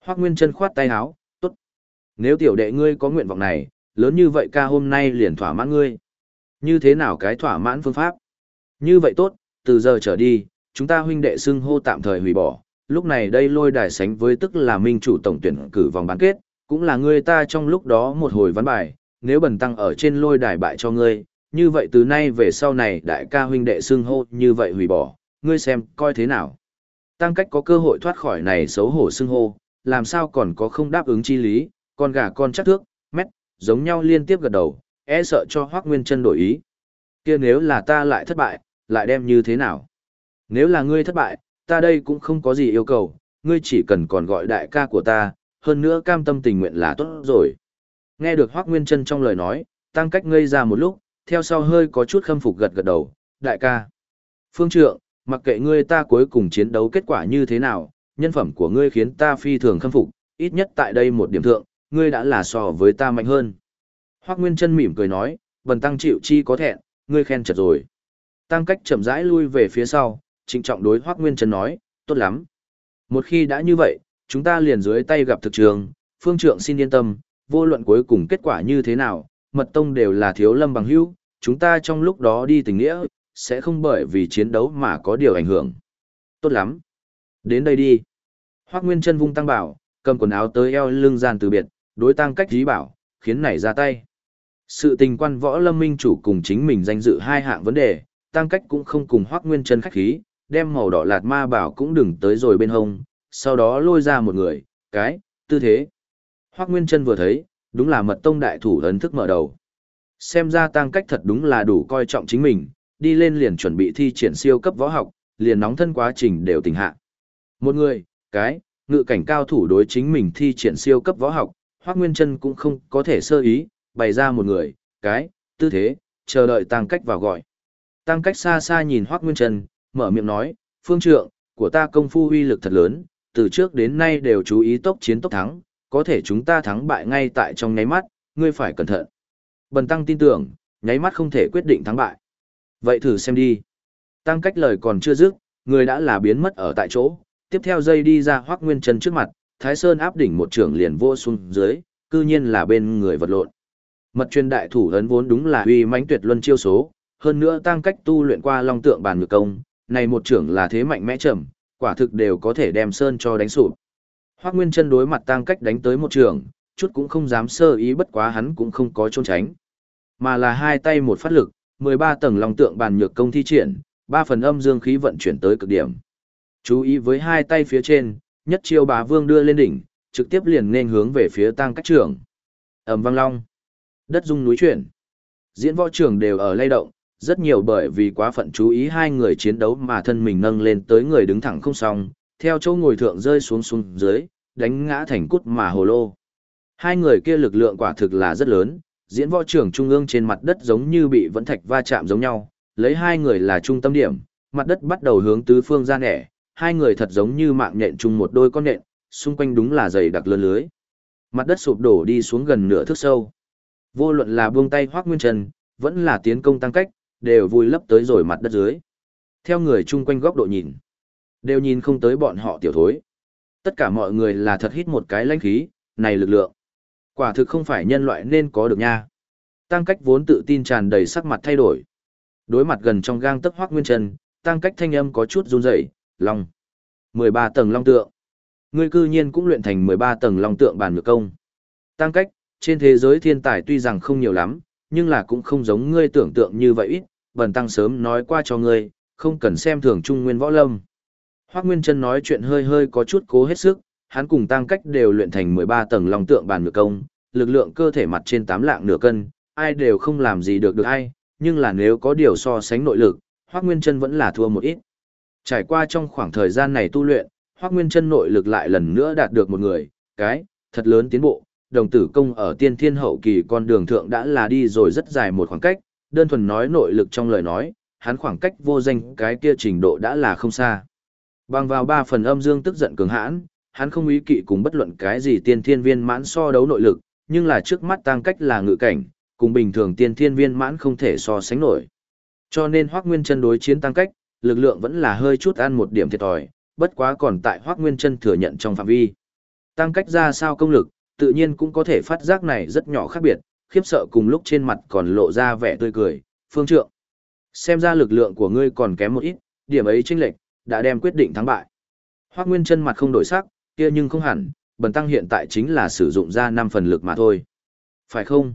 S1: Hoác Nguyên chân khoát tay áo, tốt. Nếu tiểu đệ ngươi có nguyện vọng này, lớn như vậy ca hôm nay liền thỏa mãn ngươi. Như thế nào cái thỏa mãn phương pháp? Như vậy tốt, từ giờ trở đi, chúng ta huynh đệ xưng hô tạm thời hủy bỏ. Lúc này đây lôi đài sánh với tức là minh chủ tổng tuyển cử vòng bán kết, cũng là ngươi ta trong lúc đó một hồi ván bài, nếu bần tăng ở trên lôi đài bại cho ngươi, như vậy từ nay về sau này đại ca huynh đệ xưng hô như vậy hủy bỏ, ngươi xem coi thế nào. Tăng cách có cơ hội thoát khỏi này xấu hổ xưng hô, làm sao còn có không đáp ứng chi lý, con gà con chắc thước, mét, giống nhau liên tiếp gật đầu, e sợ cho Hoắc Nguyên Chân đổi ý. Kia nếu là ta lại thất bại, lại đem như thế nào? Nếu là ngươi thất bại, ta đây cũng không có gì yêu cầu, ngươi chỉ cần còn gọi đại ca của ta, hơn nữa cam tâm tình nguyện là tốt rồi. Nghe được Hoắc Nguyên Trân trong lời nói, tăng cách ngây ra một lúc, theo sau hơi có chút khâm phục gật gật đầu, đại ca. Phương trượng, mặc kệ ngươi ta cuối cùng chiến đấu kết quả như thế nào, nhân phẩm của ngươi khiến ta phi thường khâm phục, ít nhất tại đây một điểm thượng, ngươi đã là so với ta mạnh hơn. Hoác Nguyên Trân mỉm cười nói, bần tăng chịu chi có thẹn, ngươi khen chật rồi. Tăng cách chậm rãi lui về phía sau, trịnh trọng đối Hoác Nguyên Trần nói, tốt lắm. Một khi đã như vậy, chúng ta liền dưới tay gặp thực trường, phương trượng xin yên tâm, vô luận cuối cùng kết quả như thế nào, mật tông đều là thiếu lâm bằng hữu, chúng ta trong lúc đó đi tình nghĩa, sẽ không bởi vì chiến đấu mà có điều ảnh hưởng. Tốt lắm. Đến đây đi. Hoác Nguyên Trân vung tăng bảo, cầm quần áo tới eo lưng gian từ biệt, đối tăng cách dí bảo, khiến nảy ra tay. Sự tình quan võ lâm minh chủ cùng chính mình danh dự hai hạng vấn đề, tăng cách cũng không cùng Hoác Nguyên Trân khách khí, đem màu đỏ lạt ma bảo cũng đừng tới rồi bên hông, sau đó lôi ra một người, cái, tư thế. Hoác Nguyên Trân vừa thấy, đúng là mật tông đại thủ ấn thức mở đầu. Xem ra tăng cách thật đúng là đủ coi trọng chính mình, đi lên liền chuẩn bị thi triển siêu cấp võ học, liền nóng thân quá trình đều tình hạ. Một người, cái, ngự cảnh cao thủ đối chính mình thi triển siêu cấp võ học, Hoắc Nguyên Chân cũng không có thể sơ ý, bày ra một người, cái, tư thế, chờ đợi tăng cách vào gọi. Tăng cách xa xa nhìn Hoắc Nguyên Trần, mở miệng nói, phương trượng, của ta công phu uy lực thật lớn, từ trước đến nay đều chú ý tốc chiến tốc thắng, có thể chúng ta thắng bại ngay tại trong nháy mắt, ngươi phải cẩn thận. Bần tăng tin tưởng, nháy mắt không thể quyết định thắng bại. Vậy thử xem đi. Tăng cách lời còn chưa dứt, người đã là biến mất ở tại chỗ, tiếp theo dây đi ra Hoắc Nguyên Trần trước mặt, Thái Sơn áp đỉnh một trưởng liền vô xuống dưới, cư nhiên là bên người vật lộn. Mật truyền đại thủ ấn vốn đúng là uy mãnh tuyệt luân chiêu số, hơn nữa tăng cách tu luyện qua long tượng bàn ngược công, này một trưởng là thế mạnh mẽ trầm, quả thực đều có thể đem sơn cho đánh sụp. Hoắc Nguyên Chân đối mặt tăng cách đánh tới một trường, chút cũng không dám sơ ý bất quá hắn cũng không có trốn tránh, mà là hai tay một phát lực, 13 tầng long tượng bàn nhược công thi triển, ba phần âm dương khí vận chuyển tới cực điểm. Chú ý với hai tay phía trên, nhất chiêu bá vương đưa lên đỉnh, trực tiếp liền nên hướng về phía tăng cách trưởng. ầm vang long, đất rung núi chuyển. Diễn võ trưởng đều ở lay động, rất nhiều bởi vì quá phận chú ý hai người chiến đấu mà thân mình nâng lên tới người đứng thẳng không xong, theo chỗ ngồi thượng rơi xuống xuống dưới, đánh ngã thành cút mà hồ lô. Hai người kia lực lượng quả thực là rất lớn, diễn võ trưởng trung ương trên mặt đất giống như bị vẫn thạch va chạm giống nhau, lấy hai người là trung tâm điểm, mặt đất bắt đầu hướng tứ phương ra nẻ, hai người thật giống như mạng nhện chung một đôi con nện, xung quanh đúng là dày đặc lớn lưới. Mặt đất sụp đổ đi xuống gần nửa thước sâu. Vô luận là buông tay hoác Nguyên Trần, vẫn là tiến công tăng cách, đều vùi lấp tới rồi mặt đất dưới. Theo người chung quanh góc độ nhìn, đều nhìn không tới bọn họ tiểu thối. Tất cả mọi người là thật hít một cái lãnh khí, này lực lượng. Quả thực không phải nhân loại nên có được nha. Tăng cách vốn tự tin tràn đầy sắc mặt thay đổi. Đối mặt gần trong gang tấc hoác nguyên chân, tăng cách thanh âm có chút run rẩy, long. 13 tầng long tượng. Ngươi cư nhiên cũng luyện thành 13 tầng long tượng bàn ngược công. Tăng cách, trên thế giới thiên tài tuy rằng không nhiều lắm, nhưng là cũng không giống ngươi tưởng tượng như vậy ít, bần tăng sớm nói qua cho ngươi, không cần xem thường trung nguyên võ lâm. Hoác Nguyên Trân nói chuyện hơi hơi có chút cố hết sức, hắn cùng tăng cách đều luyện thành 13 tầng long tượng bàn ngược công, lực lượng cơ thể mặt trên 8 lạng nửa cân, ai đều không làm gì được được ai, nhưng là nếu có điều so sánh nội lực, Hoắc Nguyên Trân vẫn là thua một ít. Trải qua trong khoảng thời gian này tu luyện, Hoắc Nguyên Trân nội lực lại lần nữa đạt được một người, cái, thật lớn tiến bộ, đồng tử công ở tiên thiên hậu kỳ con đường thượng đã là đi rồi rất dài một khoảng cách, đơn thuần nói nội lực trong lời nói, hắn khoảng cách vô danh cái kia trình độ đã là không xa. Bằng vào ba phần âm dương tức giận cường hãn, hắn không ý kỵ cùng bất luận cái gì tiên thiên viên mãn so đấu nội lực, nhưng là trước mắt tăng cách là ngự cảnh, cùng bình thường tiên thiên viên mãn không thể so sánh nổi. Cho nên Hoắc Nguyên Chân đối chiến tăng cách, lực lượng vẫn là hơi chút ăn một điểm thiệt thòi, bất quá còn tại Hoắc Nguyên Chân thừa nhận trong phạm vi. Tăng cách ra sao công lực, tự nhiên cũng có thể phát giác này rất nhỏ khác biệt, khiếp sợ cùng lúc trên mặt còn lộ ra vẻ tươi cười, "Phương Trượng, xem ra lực lượng của ngươi còn kém một ít, điểm ấy chênh lệch đã đem quyết định thắng bại." Hoắc Nguyên Chân mặt không đổi sắc, kia nhưng không hẳn, bần tăng hiện tại chính là sử dụng ra 5 phần lực mà thôi. Phải không?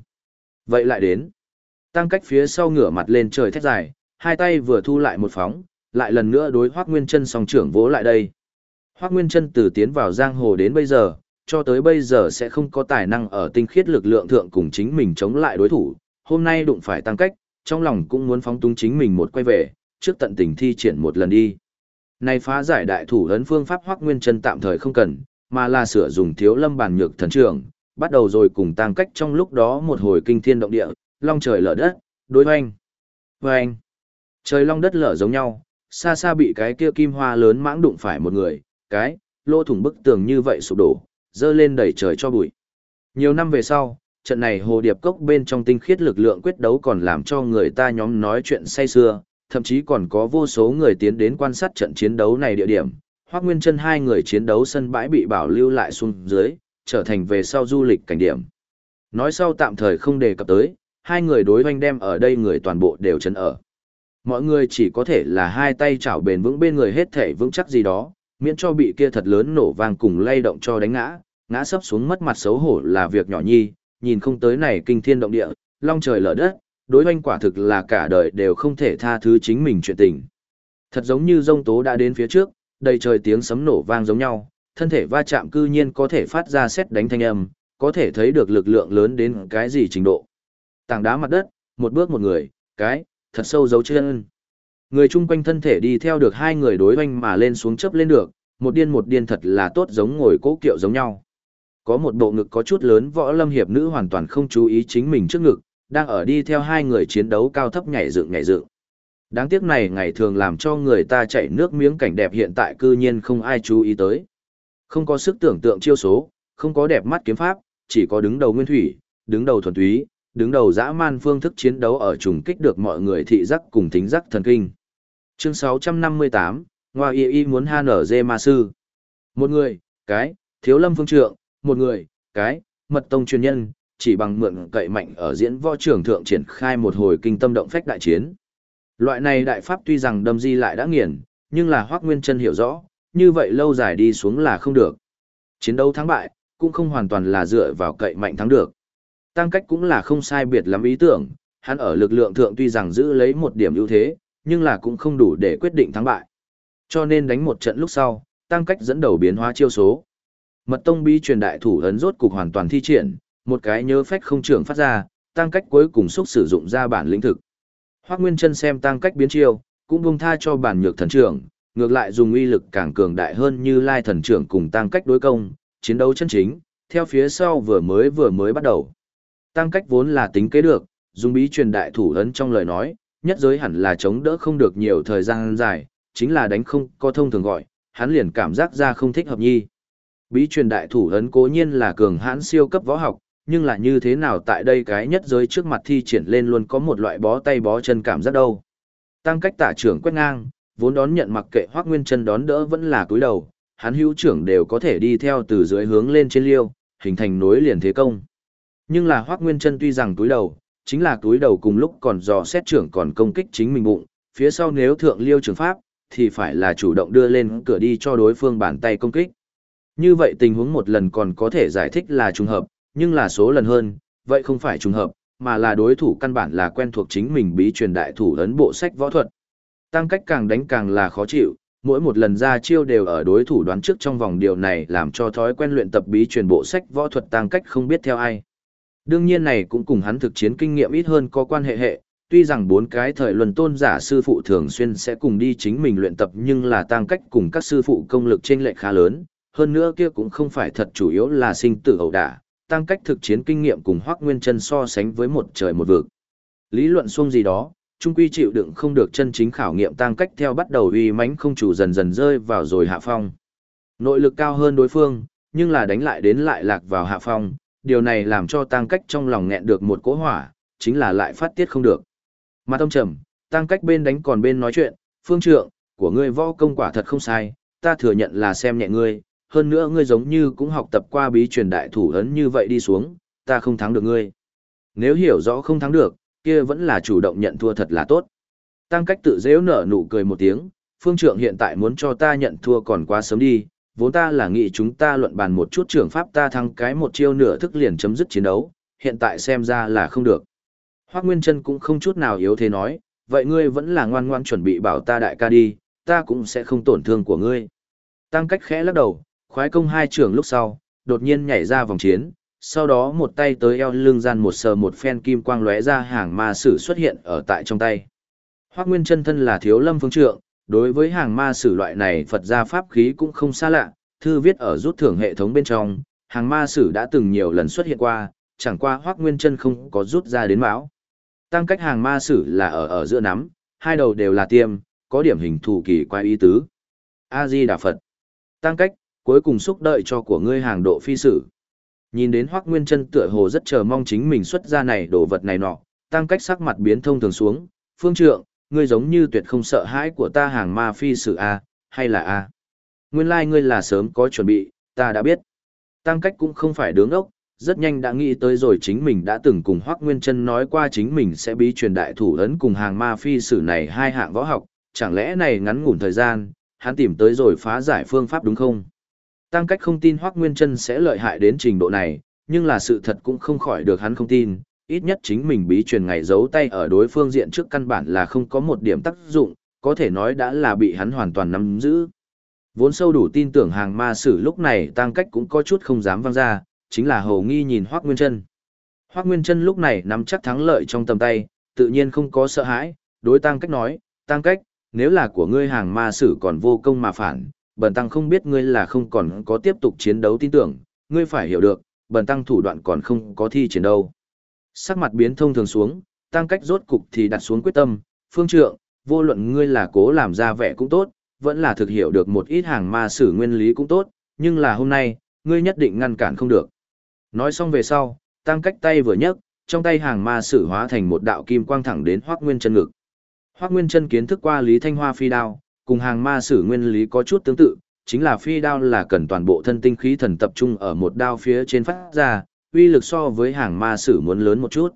S1: Vậy lại đến. Tăng cách phía sau ngửa mặt lên trời thét dài, hai tay vừa thu lại một phóng, lại lần nữa đối Hoắc Nguyên Chân song trưởng vỗ lại đây. Hoắc Nguyên Chân từ tiến vào giang hồ đến bây giờ, cho tới bây giờ sẽ không có tài năng ở tinh khiết lực lượng thượng cùng chính mình chống lại đối thủ, hôm nay đụng phải tăng cách, trong lòng cũng muốn phóng túng chính mình một quay về, trước tận tình thi triển một lần đi. Này phá giải đại thủ ấn phương pháp Hoắc Nguyên Chân tạm thời không cần, mà là sửa dùng thiếu lâm bản nhược thần trưởng, bắt đầu rồi cùng tăng cách trong lúc đó một hồi kinh thiên động địa, long trời lở đất, đối hoanh. Hoanh. Trời long đất lở giống nhau, xa xa bị cái kia kim hoa lớn mãng đụng phải một người, cái, lỗ thủng bức tường như vậy sụp đổ, dơ lên đẩy trời cho bụi. Nhiều năm về sau, trận này hồ điệp cốc bên trong tinh khiết lực lượng quyết đấu còn làm cho người ta nhóm nói chuyện say xưa, thậm chí còn có vô số người tiến đến quan sát trận chiến đấu này địa điểm. Hoác Nguyên chân hai người chiến đấu sân bãi bị bảo lưu lại xuống dưới, trở thành về sau du lịch cảnh điểm. Nói sau tạm thời không đề cập tới, hai người đối hoanh đem ở đây người toàn bộ đều chấn ở. Mọi người chỉ có thể là hai tay chảo bền vững bên người hết thể vững chắc gì đó, miễn cho bị kia thật lớn nổ vang cùng lay động cho đánh ngã, ngã sấp xuống mất mặt xấu hổ là việc nhỏ nhi, nhìn không tới này kinh thiên động địa, long trời lở đất, đối hoanh quả thực là cả đời đều không thể tha thứ chính mình chuyện tình. Thật giống như rông tố đã đến phía trước, đầy trời tiếng sấm nổ vang giống nhau, thân thể va chạm cư nhiên có thể phát ra xét đánh thanh âm, có thể thấy được lực lượng lớn đến cái gì trình độ. Tảng đá mặt đất, một bước một người, cái, thật sâu dấu chân. Người chung quanh thân thể đi theo được hai người đối hoanh mà lên xuống chấp lên được, một điên một điên thật là tốt giống ngồi cố kiệu giống nhau. Có một bộ ngực có chút lớn võ lâm hiệp nữ hoàn toàn không chú ý chính mình trước ngực, đang ở đi theo hai người chiến đấu cao thấp nhảy dựng nhảy dựng. Đáng tiếc này ngày thường làm cho người ta chạy nước miếng cảnh đẹp hiện tại cư nhiên không ai chú ý tới. Không có sức tưởng tượng chiêu số, không có đẹp mắt kiếm pháp, chỉ có đứng đầu nguyên thủy, đứng đầu thuần túy, đứng đầu dã man phương thức chiến đấu ở trùng kích được mọi người thị giác cùng tính giác thần kinh. Chương 658, Ngoa Y Y muốn HNZ Ma Sư. Một người, cái, thiếu lâm phương trượng, một người, cái, mật tông chuyên nhân, chỉ bằng mượn cậy mạnh ở diễn võ trường thượng triển khai một hồi kinh tâm động phách đại chiến. Loại này đại pháp tuy rằng đâm di lại đã nghiền, nhưng là Hoắc Nguyên Chân hiểu rõ, như vậy lâu dài đi xuống là không được. Chiến đấu thắng bại, cũng không hoàn toàn là dựa vào cậy mạnh thắng được. Tăng cách cũng là không sai biệt lắm ý tưởng, hắn ở lực lượng thượng tuy rằng giữ lấy một điểm ưu thế, nhưng là cũng không đủ để quyết định thắng bại. Cho nên đánh một trận lúc sau, tăng cách dẫn đầu biến hóa chiêu số. Mật tông bí truyền đại thủ ấn rốt cục hoàn toàn thi triển, một cái nhớ phách không trưởng phát ra, tăng cách cuối cùng xúc sử dụng ra bản lĩnh thực. Hoắc Nguyên Chân xem tăng cách biến chiêu, cũng buông tha cho bản nhược thần trưởng, ngược lại dùng uy lực càng cường đại hơn như Lai thần trưởng cùng tăng cách đối công, chiến đấu chân chính, theo phía sau vừa mới vừa mới bắt đầu. Tăng cách vốn là tính kế được, dùng bí truyền đại thủ ấn trong lời nói, nhất giới hẳn là chống đỡ không được nhiều thời gian dài, chính là đánh không có thông thường gọi, hắn liền cảm giác ra không thích hợp nhi. Bí truyền đại thủ ấn cố nhiên là cường hãn siêu cấp võ học, nhưng là như thế nào tại đây cái nhất giới trước mặt thi triển lên luôn có một loại bó tay bó chân cảm giác đâu. Tăng cách tả trưởng quét ngang, vốn đón nhận mặc kệ Hoắc Nguyên Chân đón đỡ vẫn là cúi đầu, hắn hữu trưởng đều có thể đi theo từ dưới hướng lên trên liêu, hình thành nối liền thế công. Nhưng là Hoắc Nguyên Chân tuy rằng cúi đầu, chính là cúi đầu cùng lúc còn dò xét trưởng còn công kích chính mình bụng, phía sau nếu thượng liêu trường pháp, thì phải là chủ động đưa lên cửa đi cho đối phương bàn tay công kích. Như vậy tình huống một lần còn có thể giải thích là trùng hợp, nhưng là số lần hơn, vậy không phải trùng hợp, mà là đối thủ căn bản là quen thuộc chính mình bí truyền đại thủ ấn bộ sách võ thuật. Tăng cách càng đánh càng là khó chịu, mỗi một lần ra chiêu đều ở đối thủ đoán trước trong vòng điều này làm cho thói quen luyện tập bí truyền bộ sách võ thuật tăng cách không biết theo ai. Đương nhiên này cũng cùng hắn thực chiến kinh nghiệm ít hơn có quan hệ hệ, tuy rằng bốn cái thời luân tôn giả sư phụ thường xuyên sẽ cùng đi chính mình luyện tập nhưng là tăng cách cùng các sư phụ công lực trên lệch khá lớn, hơn nữa kia cũng không phải thật chủ yếu là sinh tử ẩu đả, tăng cách thực chiến kinh nghiệm cùng Hoắc Nguyên Chân so sánh với một trời một vực. Lý luận xuông gì đó, trung quy chịu đựng không được chân chính khảo nghiệm tăng cách theo bắt đầu uy mãnh không chủ dần dần rơi vào rồi hạ phong. Nội lực cao hơn đối phương, nhưng là đánh lại đến lại lạc vào hạ phong, điều này làm cho tăng cách trong lòng nghẹn được một cỗ hỏa, chính là lại phát tiết không được. Mà tâm trầm, tăng cách bên đánh còn bên nói chuyện, phương trượng, của ngươi võ công quả thật không sai, ta thừa nhận là xem nhẹ ngươi, hơn nữa ngươi giống như cũng học tập qua bí truyền đại thủ ấn như vậy đi xuống, ta không thắng được ngươi. Nếu hiểu rõ không thắng được, kia vẫn là chủ động nhận thua thật là tốt. Tăng cách tự dễ nở nụ cười một tiếng, phương trưởng hiện tại muốn cho ta nhận thua còn quá sớm đi, vốn ta là nghĩ chúng ta luận bàn một chút trưởng pháp ta thắng cái một chiêu nửa thức liền chấm dứt chiến đấu, hiện tại xem ra là không được. Hoác Nguyên Trân cũng không chút nào yếu thế nói, vậy ngươi vẫn là ngoan ngoan chuẩn bị bảo ta đại ca đi, ta cũng sẽ không tổn thương của ngươi. Tăng cách khẽ lắc đầu, khoái công hai trưởng lúc sau, đột nhiên nhảy ra vòng chiến, sau đó một tay tới eo lưng gian một sờ một phen kim quang lóe ra hàng ma sử xuất hiện ở tại trong tay. Hoác Nguyên chân thân là thiếu lâm phương trượng, đối với hàng ma sử loại này Phật gia pháp khí cũng không xa lạ, thư viết ở rút thưởng hệ thống bên trong, hàng ma sử đã từng nhiều lần xuất hiện qua, chẳng qua Hoác Nguyên chân không có rút ra đến máu. Tăng cách hàng ma sử là ở ở giữa nắm, hai đầu đều là tiêm, có điểm hình thù kỳ quái ý tứ. A-di Đà Phật. Tăng cách, cuối cùng xúc đợi cho của ngươi hàng độ phi sử. Nhìn đến Hoắc Nguyên Chân tựa hồ rất chờ mong chính mình xuất ra này đồ vật này nọ, tăng cách sắc mặt biến thông thường xuống, "Phương trượng, ngươi giống như tuyệt không sợ hãi của ta hàng ma phi sử a, hay là a?" Nguyên lai like ngươi là sớm có chuẩn bị, ta đã biết. Tăng cách cũng không phải đứng ốc, rất nhanh đã nghĩ tới rồi chính mình đã từng cùng Hoắc Nguyên Chân nói qua chính mình sẽ bí truyền đại thủ ấn cùng hàng ma phi sử này hai hạng võ học, chẳng lẽ này ngắn ngủn thời gian, hắn tìm tới rồi phá giải phương pháp đúng không? Tăng cách không tin Hoác Nguyên Trân sẽ lợi hại đến trình độ này, nhưng là sự thật cũng không khỏi được hắn không tin, ít nhất chính mình bí truyền ngày giấu tay ở đối phương diện trước căn bản là không có một điểm tác dụng, có thể nói đã là bị hắn hoàn toàn nắm giữ. Vốn sâu đủ tin tưởng hàng ma sử lúc này tăng cách cũng có chút không dám văng ra, chính là hầu nghi nhìn Hoác Nguyên Trân. Hoác Nguyên Trân lúc này nắm chắc thắng lợi trong tầm tay, tự nhiên không có sợ hãi, đối tăng cách nói, tăng cách, nếu là của ngươi hàng ma sử còn vô công mà phản, bần tăng không biết ngươi là không còn có tiếp tục chiến đấu tin tưởng, ngươi phải hiểu được, bần tăng thủ đoạn còn không có thi triển đâu. Sắc mặt biến thông thường xuống, tăng cách rốt cục thì đặt xuống quyết tâm, phương trượng, vô luận ngươi là cố làm ra vẻ cũng tốt, vẫn là thực hiểu được một ít hàng ma sử nguyên lý cũng tốt, nhưng là hôm nay, ngươi nhất định ngăn cản không được. Nói xong về sau, tăng cách tay vừa nhấc, trong tay hàng ma sử hóa thành một đạo kim quang thẳng đến Hoắc Nguyên chân ngực. Hoắc Nguyên chân kiến thức qua Lý Thanh Hoa phi đao, cùng hàng ma sử nguyên lý có chút tương tự, chính là phi đao là cần toàn bộ thân tinh khí thần tập trung ở một đao phía trên phát ra, uy lực so với hàng ma sử muốn lớn một chút.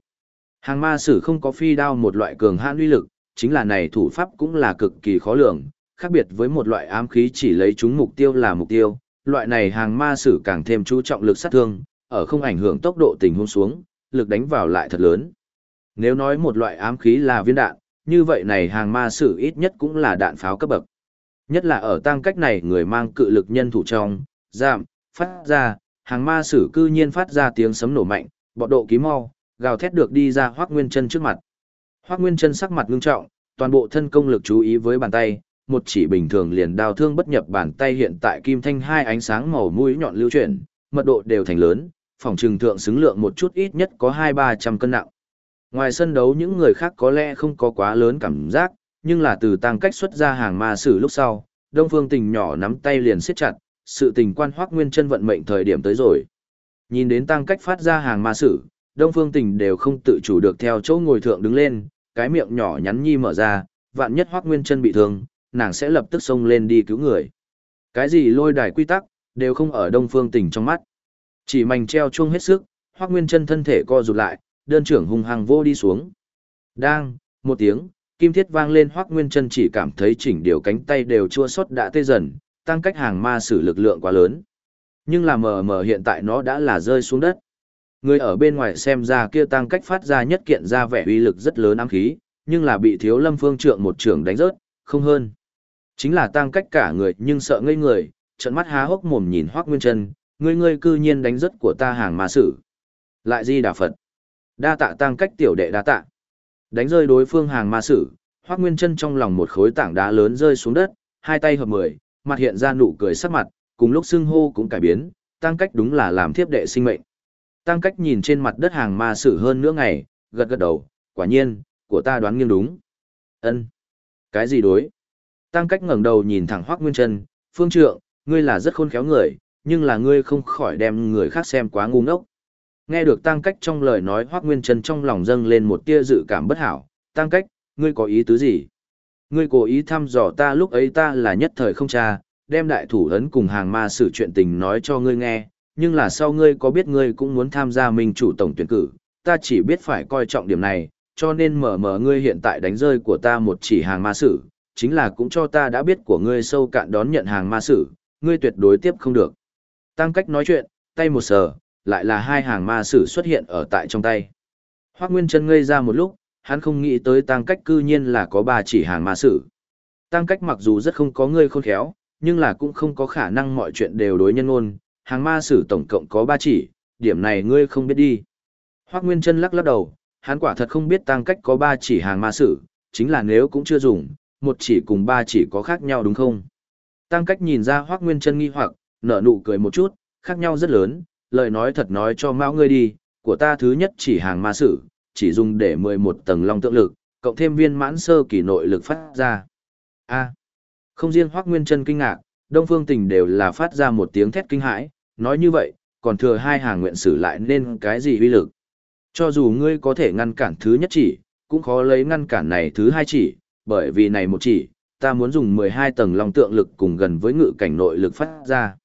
S1: Hàng ma sử không có phi đao một loại cường hãn uy lực, chính là này thủ pháp cũng là cực kỳ khó lường, khác biệt với một loại ám khí chỉ lấy chúng mục tiêu là mục tiêu, loại này hàng ma sử càng thêm chú trọng lực sát thương, ở không ảnh hưởng tốc độ tình huống xuống, lực đánh vào lại thật lớn. Nếu nói một loại ám khí là viên đạn, như vậy này hàng ma sử ít nhất cũng là đạn pháo cấp bậc. Nhất là ở tăng cách này người mang cự lực nhân thủ trong, giảm, phát ra, hàng ma sử cư nhiên phát ra tiếng sấm nổ mạnh, bọn độ ký mau, gào thét được đi ra Hoắc Nguyên Chân trước mặt. Hoắc Nguyên Chân sắc mặt ngưng trọng, toàn bộ thân công lực chú ý với bàn tay, một chỉ bình thường liền đào thương bất nhập bàn tay hiện tại kim thanh hai ánh sáng màu mũi nhọn lưu chuyển, mật độ đều thành lớn, phòng trừng thượng xứng lượng một chút ít nhất có hai ba trăm cân nặng. Ngoài sân đấu những người khác có lẽ không có quá lớn cảm giác, nhưng là từ tăng cách xuất ra hàng ma sử lúc sau, Đông Phương Tình nhỏ nắm tay liền siết chặt, sự tình quan Hoắc Nguyên Chân vận mệnh thời điểm tới rồi. Nhìn đến tăng cách phát ra hàng ma sử, Đông Phương Tình đều không tự chủ được theo chỗ ngồi thượng đứng lên, cái miệng nhỏ nhắn nhi mở ra, vạn nhất Hoắc Nguyên Chân bị thương, nàng sẽ lập tức xông lên đi cứu người. Cái gì lôi đài quy tắc, đều không ở Đông Phương Tình trong mắt. Chỉ mảnh treo chuông hết sức, Hoắc Nguyên Chân thân thể co rụt lại, đơn trưởng hung hăng vô đi xuống. Đang, một tiếng, kim thiết vang lên Hoắc Nguyên Chân chỉ cảm thấy chỉnh điều cánh tay đều chua xót đã tê dần, tăng cách hàng ma sử lực lượng quá lớn. Nhưng là mờ mờ hiện tại nó đã là rơi xuống đất. Người ở bên ngoài xem ra kia tăng cách phát ra nhất kiện ra vẻ uy lực rất lớn ám khí, nhưng là bị thiếu lâm phương trượng một trường đánh rớt, không hơn. Chính là tăng cách cả người nhưng sợ ngây người, trận mắt há hốc mồm nhìn Hoắc Nguyên Chân, ngươi ngươi cư nhiên đánh rớt của ta hàng ma sử. Lại di đà Phật. Đa tạ tăng cách tiểu đệ đa tạ. Đánh rơi đối phương hàng ma sử, Hoắc Nguyên Chân trong lòng một khối tảng đá lớn rơi xuống đất, hai tay hợp mười, mặt hiện ra nụ cười sắc mặt, cùng lúc xưng hô cũng cải biến, tăng cách đúng là làm thiếp đệ sinh mệnh. Tăng cách nhìn trên mặt đất hàng ma sử hơn nữa ngày, gật gật đầu, quả nhiên, của ta đoán nghiêng đúng. Ân, Cái gì đối? Tăng cách ngẩng đầu nhìn thẳng Hoắc Nguyên Chân, "Phương Trượng, ngươi là rất khôn khéo người, nhưng là ngươi không khỏi đem người khác xem quá ngu ngốc." Nghe được Tăng cách trong lời nói Hoắc Nguyên Trân trong lòng dâng lên một tia dự cảm bất hảo, "Tăng cách, ngươi có ý tứ gì?" Ngươi cố ý thăm dò ta lúc ấy ta là nhất thời không cha, đem đại thủ ấn cùng hàng ma sử chuyện tình nói cho ngươi nghe, nhưng là sau ngươi có biết ngươi cũng muốn tham gia minh chủ tổng tuyển cử, ta chỉ biết phải coi trọng điểm này, cho nên mở mở ngươi hiện tại đánh rơi của ta một chỉ hàng ma sử, chính là cũng cho ta đã biết của ngươi sâu cạn đón nhận hàng ma sử, ngươi tuyệt đối tiếp không được. Tăng cách nói chuyện, tay một sờ, lại là hai hàng ma sử xuất hiện ở tại trong tay. Hoác Nguyên Trân ngây ra một lúc, hắn không nghĩ tới tăng cách cư nhiên là có ba chỉ hàng ma sử. Tăng cách mặc dù rất không có ngươi khôn khéo, nhưng là cũng không có khả năng mọi chuyện đều đối nhân ngôn, hàng ma sử tổng cộng có ba chỉ, điểm này ngươi không biết đi. Hoác Nguyên Trân lắc lắc đầu, hắn quả thật không biết tăng cách có ba chỉ hàng ma sử, chính là nếu cũng chưa dùng, một chỉ cùng ba chỉ có khác nhau đúng không? Tăng cách nhìn ra Hoác Nguyên Trân nghi hoặc, nở nụ cười một chút, khác nhau rất lớn, lời nói thật nói cho mão ngươi đi, của ta thứ nhất chỉ hàng ma sử, chỉ dùng để 11 tầng long tượng lực, cộng thêm viên mãn sơ kỳ nội lực phát ra. A. không riêng Hoắc Nguyên Chân kinh ngạc, Đông Phương Tình đều là phát ra một tiếng thét kinh hãi, nói như vậy, còn thừa hai hàng nguyện sử lại nên cái gì uy lực? Cho dù ngươi có thể ngăn cản thứ nhất chỉ, cũng khó lấy ngăn cản này thứ hai chỉ, bởi vì này một chỉ, ta muốn dùng 12 tầng long tượng lực cùng gần với ngự cảnh nội lực phát ra.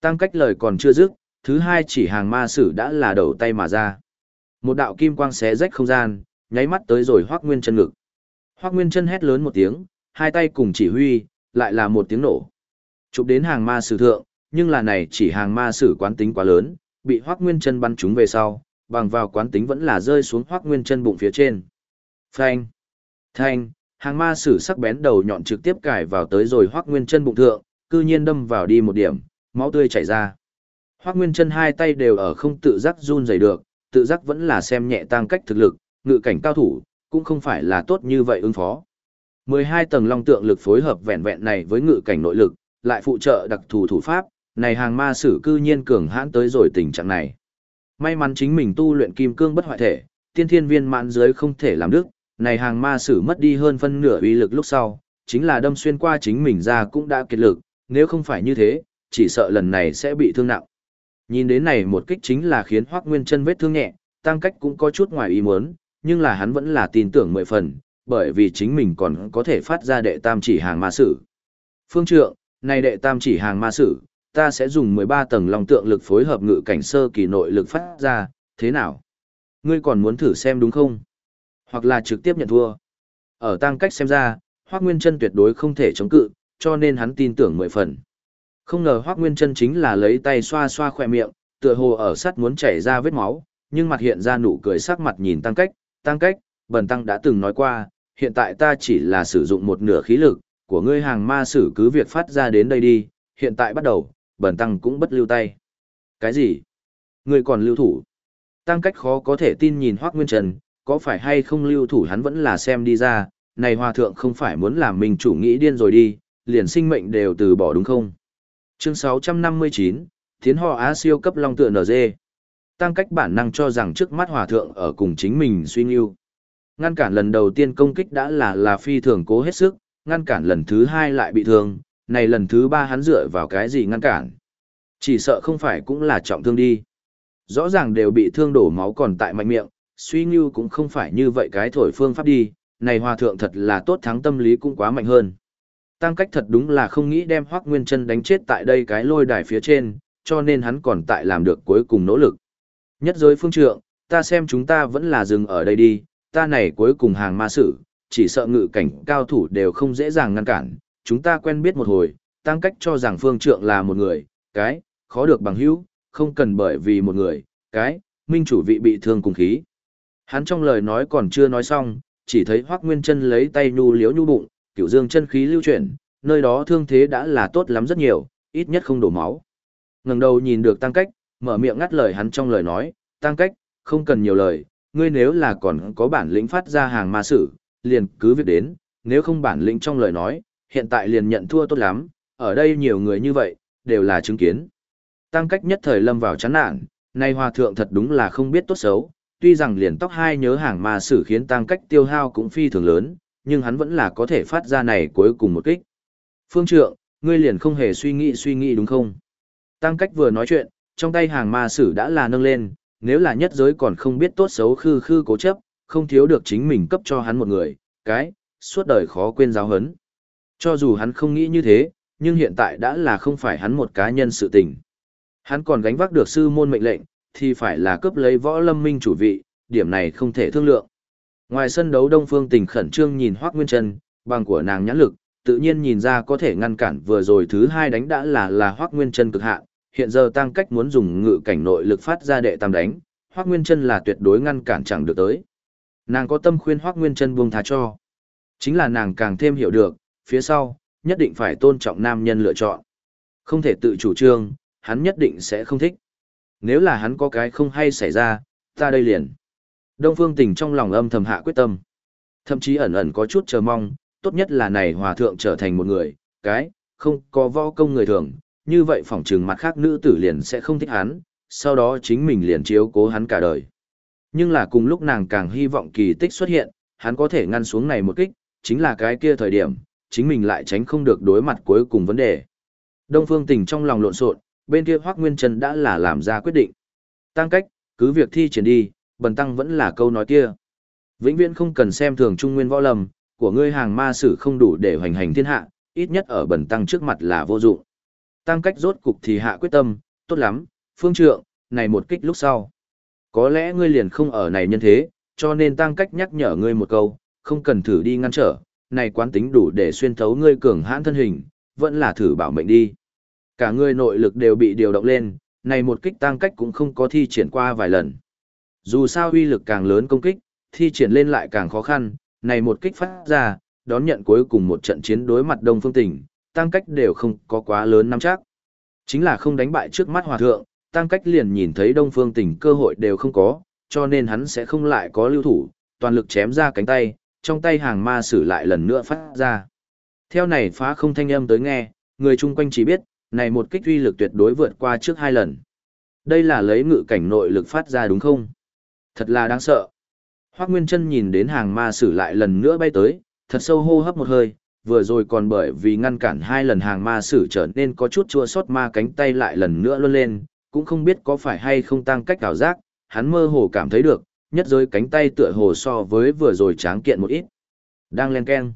S1: Tăng cách lời còn chưa dứt, thứ hai chỉ hàng ma sử đã là đầu tay mà ra. Một đạo kim quang xé rách không gian, nháy mắt tới rồi Hoắc Nguyên chân ngực. Hoắc Nguyên chân hét lớn một tiếng, hai tay cùng chỉ huy, lại là một tiếng nổ. Chụp đến hàng ma sử thượng, nhưng là này chỉ hàng ma sử quán tính quá lớn, bị Hoắc Nguyên chân bắn trúng về sau, bằng vào quán tính vẫn là rơi xuống Hoắc Nguyên chân bụng phía trên. Phanh! Thanh! Hàng ma sử sắc bén đầu nhọn trực tiếp cài vào tới rồi Hoắc Nguyên chân bụng thượng, cư nhiên đâm vào đi một điểm, máu tươi chảy ra. Hoắc Nguyên chân hai tay đều ở không tự giác run rẩy được, tự giác vẫn là xem nhẹ tăng cách thực lực, ngự cảnh cao thủ, cũng không phải là tốt như vậy ứng phó. 12 tầng long tượng lực phối hợp vẹn vẹn này với ngự cảnh nội lực, lại phụ trợ đặc thù thủ pháp, này hàng ma sử cư nhiên cường hãn tới rồi tình trạng này. May mắn chính mình tu luyện kim cương bất hoại thể, tiên thiên viên mãn dưới không thể làm được, Này hàng ma sử mất đi hơn phân nửa uy lực lúc sau, chính là đâm xuyên qua chính mình ra cũng đã kiệt lực, nếu không phải như thế, chỉ sợ lần này sẽ bị thương nặng. Nhìn đến này một kích chính là khiến Hoắc Nguyên Chân vết thương nhẹ, tăng cách cũng có chút ngoài ý muốn, nhưng là hắn vẫn là tin tưởng mười phần, bởi vì chính mình còn có thể phát ra đệ tam chỉ hàng ma sử. Phương trượng, này đệ tam chỉ hàng ma sử, ta sẽ dùng 13 tầng long tượng lực phối hợp ngự cảnh sơ kỳ nội lực phát ra, thế nào? Ngươi còn muốn thử xem đúng không? Hoặc là trực tiếp nhận thua. Ở tăng cách xem ra, Hoác Nguyên Trân tuyệt đối không thể chống cự, cho nên hắn tin tưởng mười phần. Không ngờ Hoác Nguyên Trân chính là lấy tay xoa xoa khỏe miệng, tựa hồ ở sắt muốn chảy ra vết máu, nhưng mặt hiện ra nụ cười sắc mặt nhìn tăng cách, tăng cách, bần tăng đã từng nói qua, hiện tại ta chỉ là sử dụng một nửa khí lực, của ngươi hàng ma sử cứ việc phát ra đến đây đi, hiện tại bắt đầu, bần tăng cũng bất lưu tay. Cái gì? Ngươi còn lưu thủ? Tăng cách khó có thể tin nhìn Hoác Nguyên Trần, có phải hay không lưu thủ hắn vẫn là xem đi ra, này hòa thượng không phải muốn làm mình chủ nghĩ điên rồi đi, liền sinh mệnh đều từ bỏ đúng không? Chương 659, Thiến Ho Á siêu cấp long tựa NG. Tăng cách bản năng cho rằng trước mắt hòa thượng ở cùng chính mình suy nghiêu. Ngăn cản lần đầu tiên công kích đã là là phi thường cố hết sức, ngăn cản lần thứ hai lại bị thương, này lần thứ ba hắn dựa vào cái gì ngăn cản. Chỉ sợ không phải cũng là trọng thương đi. Rõ ràng đều bị thương đổ máu còn tại mạnh miệng, suy nghiêu cũng không phải như vậy cái thổi phương pháp đi, này hòa thượng thật là tốt thắng tâm lý cũng quá mạnh hơn. Tăng cách thật đúng là không nghĩ đem Hoắc Nguyên Chân đánh chết tại đây cái lôi đài phía trên, cho nên hắn còn tại làm được cuối cùng nỗ lực. Nhất giới phương trượng, ta xem chúng ta vẫn là dừng ở đây đi, ta này cuối cùng hàng ma sử, chỉ sợ ngự cảnh cao thủ đều không dễ dàng ngăn cản, chúng ta quen biết một hồi, tăng cách cho rằng phương trượng là một người, cái, khó được bằng hữu, không cần bởi vì một người, cái, minh chủ vị bị thương cùng khí. Hắn trong lời nói còn chưa nói xong, chỉ thấy Hoắc Nguyên Chân lấy tay nhu liếu nhu bụng, cửu dương chân khí lưu chuyển, nơi đó thương thế đã là tốt lắm rất nhiều, ít nhất không đổ máu. Ngẩng đầu nhìn được Tăng Cách, mở miệng ngắt lời hắn trong lời nói, "Tăng Cách, không cần nhiều lời, ngươi nếu là còn có bản lĩnh phát ra hàng ma sử, liền cứ việc đến, nếu không bản lĩnh trong lời nói, hiện tại liền nhận thua tốt lắm, ở đây nhiều người như vậy, đều là chứng kiến." Tăng Cách nhất thời lâm vào chán nản, nay hòa thượng thật đúng là không biết tốt xấu, tuy rằng liền tóc hai nhớ hàng ma sử khiến tăng cách tiêu hao cũng phi thường lớn, nhưng hắn vẫn là có thể phát ra này cuối cùng một kích. Phương trượng, ngươi liền không hề suy nghĩ suy nghĩ đúng không? Tăng cách vừa nói chuyện, trong tay hàng ma sử đã là nâng lên, nếu là nhất giới còn không biết tốt xấu khư khư cố chấp, không thiếu được chính mình cấp cho hắn một người, cái, suốt đời khó quên giáo hấn. Cho dù hắn không nghĩ như thế, nhưng hiện tại đã là không phải hắn một cá nhân sự tình. Hắn còn gánh vác được sư môn mệnh lệnh, thì phải là cướp lấy võ lâm minh chủ vị, điểm này không thể thương lượng. Ngoài sân đấu Đông Phương Tình khẩn trương nhìn Hoắc Nguyên Trân, bằng của nàng nhãn lực, tự nhiên nhìn ra có thể ngăn cản vừa rồi thứ hai đánh đã là là Hoắc Nguyên Trân cực hạn, hiện giờ tăng cách muốn dùng ngự cảnh nội lực phát ra đệ tam đánh, Hoắc Nguyên Trân là tuyệt đối ngăn cản chẳng được tới. Nàng có tâm khuyên Hoắc Nguyên Trân buông tha cho. Chính là nàng càng thêm hiểu được, phía sau, nhất định phải tôn trọng nam nhân lựa chọn. Không thể tự chủ trương, hắn nhất định sẽ không thích. Nếu là hắn có cái không hay xảy ra, ta đây liền. Đông Phương Tình trong lòng âm thầm hạ quyết tâm. Thậm chí ẩn ẩn có chút chờ mong, tốt nhất là này hòa thượng trở thành một người, cái, không có võ công người thường, như vậy phỏng trừng mặt khác nữ tử liền sẽ không thích hắn, sau đó chính mình liền chiếu cố hắn cả đời. Nhưng là cùng lúc nàng càng hy vọng kỳ tích xuất hiện, hắn có thể ngăn xuống này một kích, chính là cái kia thời điểm, chính mình lại tránh không được đối mặt cuối cùng vấn đề. Đông Phương Tình trong lòng lộn xộn, bên kia Hoắc Nguyên Trần đã là làm ra quyết định. Tăng cách, cứ việc thi triển đi, bần tăng vẫn là câu nói kia. Vĩnh viễn không cần xem thường trung nguyên võ lầm, của ngươi hàng ma sử không đủ để hoành hành thiên hạ, ít nhất ở bần tăng trước mặt là vô dụng. Tăng cách rốt cục thì hạ quyết tâm, tốt lắm, phương trượng, này một kích lúc sau. Có lẽ ngươi liền không ở này nhân thế, cho nên tăng cách nhắc nhở ngươi một câu, không cần thử đi ngăn trở, này quán tính đủ để xuyên thấu ngươi cường hãn thân hình, vẫn là thử bảo mệnh đi. Cả ngươi nội lực đều bị điều động lên, này một kích tăng cách cũng không có thi triển qua vài lần. Dù sao uy lực càng lớn công kích, thi triển lên lại càng khó khăn, này một kích phát ra, đón nhận cuối cùng một trận chiến đối mặt Đông Phương Tỉnh, tăng cách đều không có quá lớn nắm chắc. Chính là không đánh bại trước mắt hòa thượng, tăng cách liền nhìn thấy Đông Phương Tỉnh cơ hội đều không có, cho nên hắn sẽ không lại có lưu thủ, toàn lực chém ra cánh tay, trong tay hàng ma sử lại lần nữa phát ra. Theo này phá không thanh âm tới nghe, người chung quanh chỉ biết, này một kích uy lực tuyệt đối vượt qua trước hai lần. Đây là lấy ngự cảnh nội lực phát ra đúng không? Thật là đáng sợ. Hoác Nguyên Trân nhìn đến hàng ma sử lại lần nữa bay tới, thật sâu hô hấp một hơi, vừa rồi còn bởi vì ngăn cản hai lần hàng ma sử trở nên có chút chua xót ma cánh tay lại lần nữa luân lên, cũng không biết có phải hay không tăng cách ảo giác, hắn mơ hồ cảm thấy được, nhất giới cánh tay tựa hồ so với vừa rồi tráng kiện một ít. Đang len keng.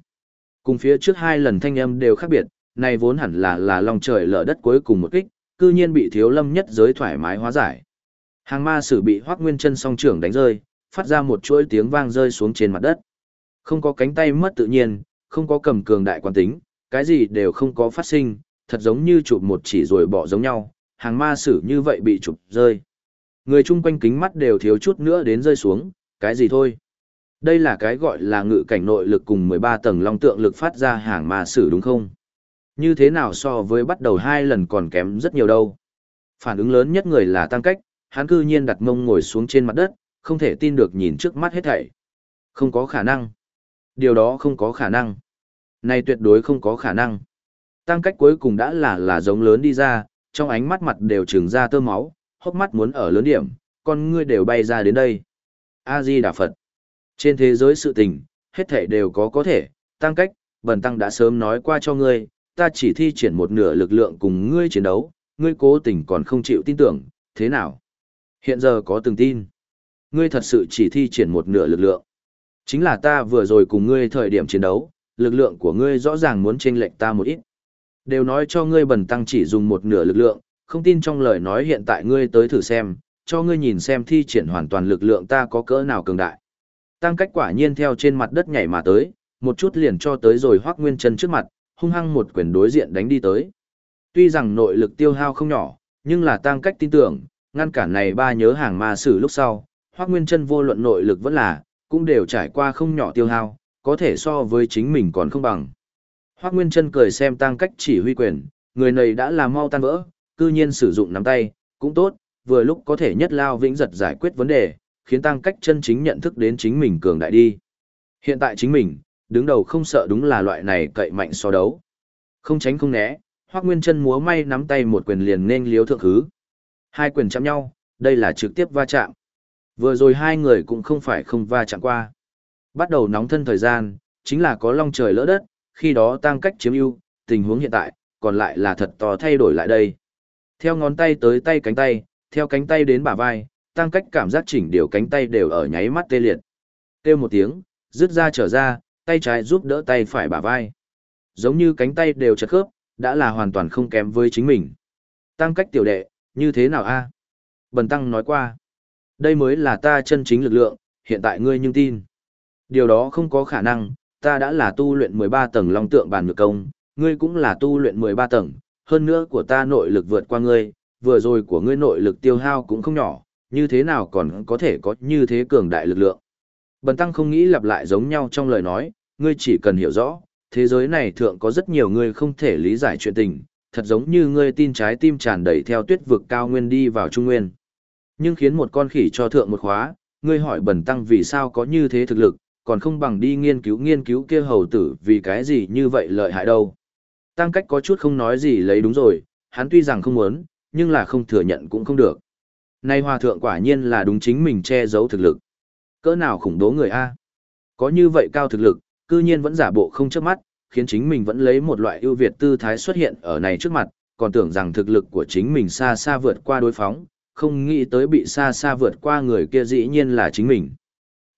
S1: Cùng phía trước hai lần thanh âm đều khác biệt, này vốn hẳn là là lòng trời lở đất cuối cùng một kích, cư nhiên bị thiếu lâm nhất giới thoải mái hóa giải. Hàng ma sử bị hoác nguyên chân song trưởng đánh rơi, phát ra một chuỗi tiếng vang rơi xuống trên mặt đất. Không có cánh tay mất tự nhiên, không có cầm cường đại quan tính, cái gì đều không có phát sinh, thật giống như chụp một chỉ rồi bỏ giống nhau, hàng ma sử như vậy bị chụp rơi. Người chung quanh kính mắt đều thiếu chút nữa đến rơi xuống, cái gì thôi. Đây là cái gọi là ngự cảnh nội lực cùng 13 tầng long tượng lực phát ra hàng ma sử đúng không? Như thế nào so với bắt đầu hai lần còn kém rất nhiều đâu. Phản ứng lớn nhất người là tăng cách, hắn cư nhiên đặt mông ngồi xuống trên mặt đất, không thể tin được nhìn trước mắt hết thảy. Không có khả năng. Điều đó không có khả năng. Này tuyệt đối không có khả năng. Tăng cách cuối cùng đã là là giống lớn đi ra, trong ánh mắt mặt đều trừng ra tơ máu, hốc mắt muốn ở lớn điểm, con ngươi đều bay ra đến đây. A-di Đà Phật. Trên thế giới sự tình, hết thảy đều có có thể, tăng cách, bần tăng đã sớm nói qua cho ngươi, ta chỉ thi triển một nửa lực lượng cùng ngươi chiến đấu, ngươi cố tình còn không chịu tin tưởng, thế nào? Hiện giờ có từng tin. Ngươi thật sự chỉ thi triển một nửa lực lượng. Chính là ta vừa rồi cùng ngươi thời điểm chiến đấu, lực lượng của ngươi rõ ràng muốn chênh lệch ta một ít. Đều nói cho ngươi bần tăng chỉ dùng một nửa lực lượng, không tin trong lời nói hiện tại ngươi tới thử xem, cho ngươi nhìn xem thi triển hoàn toàn lực lượng ta có cỡ nào cường đại. Tăng cách quả nhiên theo trên mặt đất nhảy mà tới, một chút liền cho tới rồi hoác nguyên chân trước mặt, hung hăng một quyền đối diện đánh đi tới. Tuy rằng nội lực tiêu hao không nhỏ, nhưng là tăng cách tin tưởng, ngăn cản này ba nhớ hàng ma sử lúc sau, Hoắc nguyên chân vô luận nội lực vẫn là, cũng đều trải qua không nhỏ tiêu hao, có thể so với chính mình còn không bằng. Hoắc Nguyên Trân cười xem tăng cách chỉ huy quyền, người này đã làm mau tan vỡ, cư nhiên sử dụng nắm tay, cũng tốt, vừa lúc có thể nhất lao vĩnh giật giải quyết vấn đề, khiến tăng cách chân chính nhận thức đến chính mình cường đại đi. Hiện tại chính mình, đứng đầu không sợ đúng là loại này cậy mạnh so đấu. Không tránh không né, Hoắc Nguyên Trân múa may nắm tay một quyền liền nên liếu thượng hứ. Hai quyền chạm nhau, đây là trực tiếp va chạm. Vừa rồi hai người cũng không phải không va chạm qua. Bắt đầu nóng thân thời gian, chính là có long trời lỡ đất, khi đó tăng cách chiếm ưu, tình huống hiện tại, còn lại là thật to thay đổi lại đây. Theo ngón tay tới tay cánh tay, theo cánh tay đến bả vai, tăng cách cảm giác chỉnh điều cánh tay đều ở nháy mắt tê liệt. Kêu một tiếng, rứt ra trở ra, tay trái giúp đỡ tay phải bả vai. Giống như cánh tay đều chật khớp, đã là hoàn toàn không kém với chính mình. Tăng cách tiểu đệ, như thế nào a? Bần tăng nói qua. Đây mới là ta chân chính lực lượng, hiện tại ngươi nhưng tin. Điều đó không có khả năng, ta đã là tu luyện 13 tầng long tượng bàn ngược công, ngươi cũng là tu luyện 13 tầng, hơn nữa của ta nội lực vượt qua ngươi, vừa rồi của ngươi nội lực tiêu hao cũng không nhỏ, như thế nào còn có thể có như thế cường đại lực lượng. Bần tăng không nghĩ lặp lại giống nhau trong lời nói, ngươi chỉ cần hiểu rõ, thế giới này thượng có rất nhiều người không thể lý giải chuyện tình, thật giống như ngươi tin trái tim tràn đầy theo tuyết vực cao nguyên đi vào trung nguyên. Nhưng khiến một con khỉ cho thượng một khóa, ngươi hỏi bần tăng vì sao có như thế thực lực, còn không bằng đi nghiên cứu nghiên cứu kia hầu tử vì cái gì như vậy lợi hại đâu. Tăng cách có chút không nói gì lấy đúng rồi, hắn tuy rằng không muốn, nhưng là không thừa nhận cũng không được. Nay hòa thượng quả nhiên là đúng chính mình che giấu thực lực. Cỡ nào khủng bố người A. Có như vậy cao thực lực, cư nhiên vẫn giả bộ không chớp mắt, khiến chính mình vẫn lấy một loại ưu việt tư thái xuất hiện ở này trước mặt, còn tưởng rằng thực lực của chính mình xa xa vượt qua đối phóng, không nghĩ tới bị xa xa vượt qua người kia dĩ nhiên là chính mình.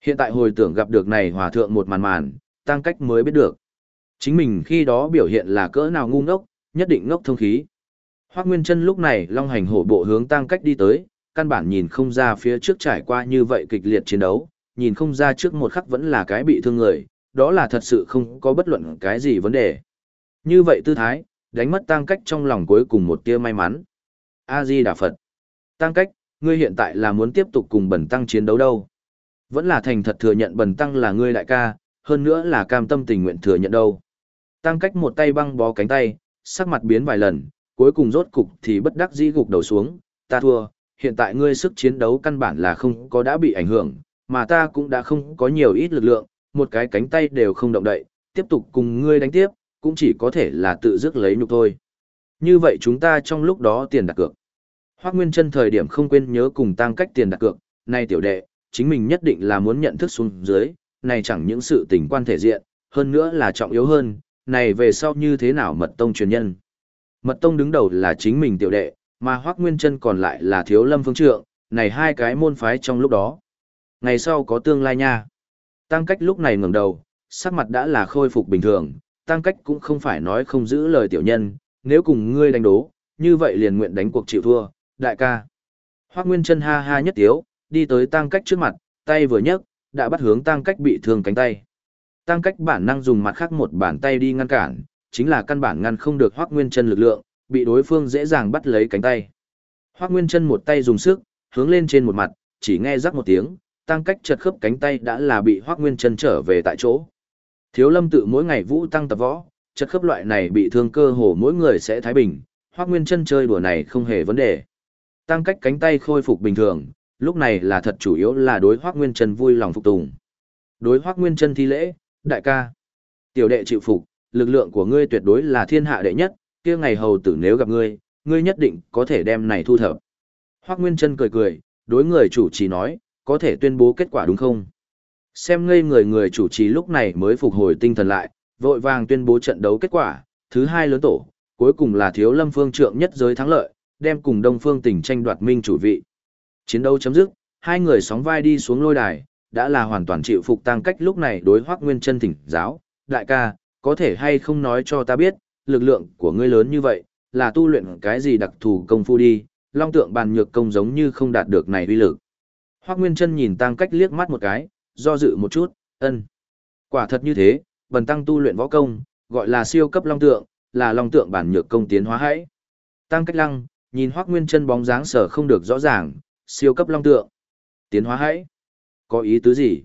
S1: Hiện tại hồi tưởng gặp được này hòa thượng một màn màn, tăng cách mới biết được. Chính mình khi đó biểu hiện là cỡ nào ngu ngốc, nhất định ngốc thông khí. Hoác Nguyên chân lúc này long hành hổ bộ hướng tăng cách đi tới, căn bản nhìn không ra phía trước trải qua như vậy kịch liệt chiến đấu, nhìn không ra trước một khắc vẫn là cái bị thương người, đó là thật sự không có bất luận cái gì vấn đề. Như vậy tư thái, đánh mất tăng cách trong lòng cuối cùng một tia may mắn. A-di Đà Phật. Tăng cách, ngươi hiện tại là muốn tiếp tục cùng bẩn tăng chiến đấu đâu? Vẫn là thành thật thừa nhận bẩn tăng là ngươi đại ca, hơn nữa là cam tâm tình nguyện thừa nhận đâu. Tăng cách một tay băng bó cánh tay, sắc mặt biến vài lần, cuối cùng rốt cục thì bất đắc dĩ gục đầu xuống, ta thua, hiện tại ngươi sức chiến đấu căn bản là không có đã bị ảnh hưởng, mà ta cũng đã không có nhiều ít lực lượng, một cái cánh tay đều không động đậy, tiếp tục cùng ngươi đánh tiếp, cũng chỉ có thể là tự dứt lấy nhục thôi. Như vậy chúng ta trong lúc đó tiền đặt cược. Hoác Nguyên chân thời điểm không quên nhớ cùng tăng cách tiền đặt cược, này tiểu đệ, chính mình nhất định là muốn nhận thức xuống dưới, này chẳng những sự tình quan thể diện, hơn nữa là trọng yếu hơn, này về sau như thế nào mật tông truyền nhân. Mật tông đứng đầu là chính mình tiểu đệ, mà Hoắc Nguyên Chân còn lại là Thiếu Lâm Phương Trượng, này hai cái môn phái trong lúc đó. Ngày sau có tương lai nha. Tăng cách lúc này ngẩng đầu, sắc mặt đã là khôi phục bình thường, tăng cách cũng không phải nói không giữ lời tiểu nhân, nếu cùng ngươi đánh đố, như vậy liền nguyện đánh cuộc chịu thua, đại ca. Hoắc Nguyên Chân ha ha nhất tiếu, đi tới tăng cách trước mặt, tay vừa nhấc, đã bắt hướng tăng cách bị thương cánh tay. Tăng cách bản năng dùng mặt khác một bàn tay đi ngăn cản, chính là căn bản ngăn không được Hoắc Nguyên Chân lực lượng, bị đối phương dễ dàng bắt lấy cánh tay. Hoắc Nguyên Chân một tay dùng sức, hướng lên trên một mặt, chỉ nghe rắc một tiếng, tăng cách chật khớp cánh tay đã là bị Hoắc Nguyên Chân trở về tại chỗ. Thiếu Lâm tự mỗi ngày vũ tăng tập võ, chật khớp loại này bị thương cơ hồ mỗi người sẽ thái bình, Hoắc Nguyên Chân chơi đùa này không hề vấn đề. Tăng cách cánh tay khôi phục bình thường, lúc này là thật chủ yếu là đối Hoắc Nguyên Chân vui lòng phục tùng. Đối Hoắc Nguyên Chân thi lễ, đại ca, tiểu đệ chịu phục, lực lượng của ngươi tuyệt đối là thiên hạ đệ nhất, kia ngày hầu tử nếu gặp ngươi, ngươi nhất định có thể đem này thu thập. Hoắc Nguyên Chân cười cười, đối người chủ trì nói, có thể tuyên bố kết quả đúng không? Xem ngây người người chủ trì lúc này mới phục hồi tinh thần lại, vội vàng tuyên bố trận đấu kết quả, thứ hai lớn tổ, cuối cùng là thiếu lâm phương trượng nhất giới thắng lợi, đem cùng đông phương tỉnh tranh đoạt minh chủ vị. Chiến đấu chấm dứt, hai người sóng vai đi xuống lôi đài, đã là hoàn toàn chịu phục tăng cách lúc này đối hoác nguyên chân thỉnh giáo, đại ca, có thể hay không nói cho ta biết, lực lượng của ngươi lớn như vậy, là tu luyện cái gì đặc thù công phu đi, long tượng bàn nhược công giống như không đạt được này uy lực. Hoác Nguyên Trân nhìn tăng cách liếc mắt một cái, do dự một chút, ân. Quả thật như thế, bần tăng tu luyện võ công, gọi là siêu cấp long tượng, là long tượng bản nhược công tiến hóa hãy. Tăng cách lăng, nhìn Hoác Nguyên Trân bóng dáng sở không được rõ ràng, siêu cấp long tượng. Tiến hóa hãy. Có ý tứ gì?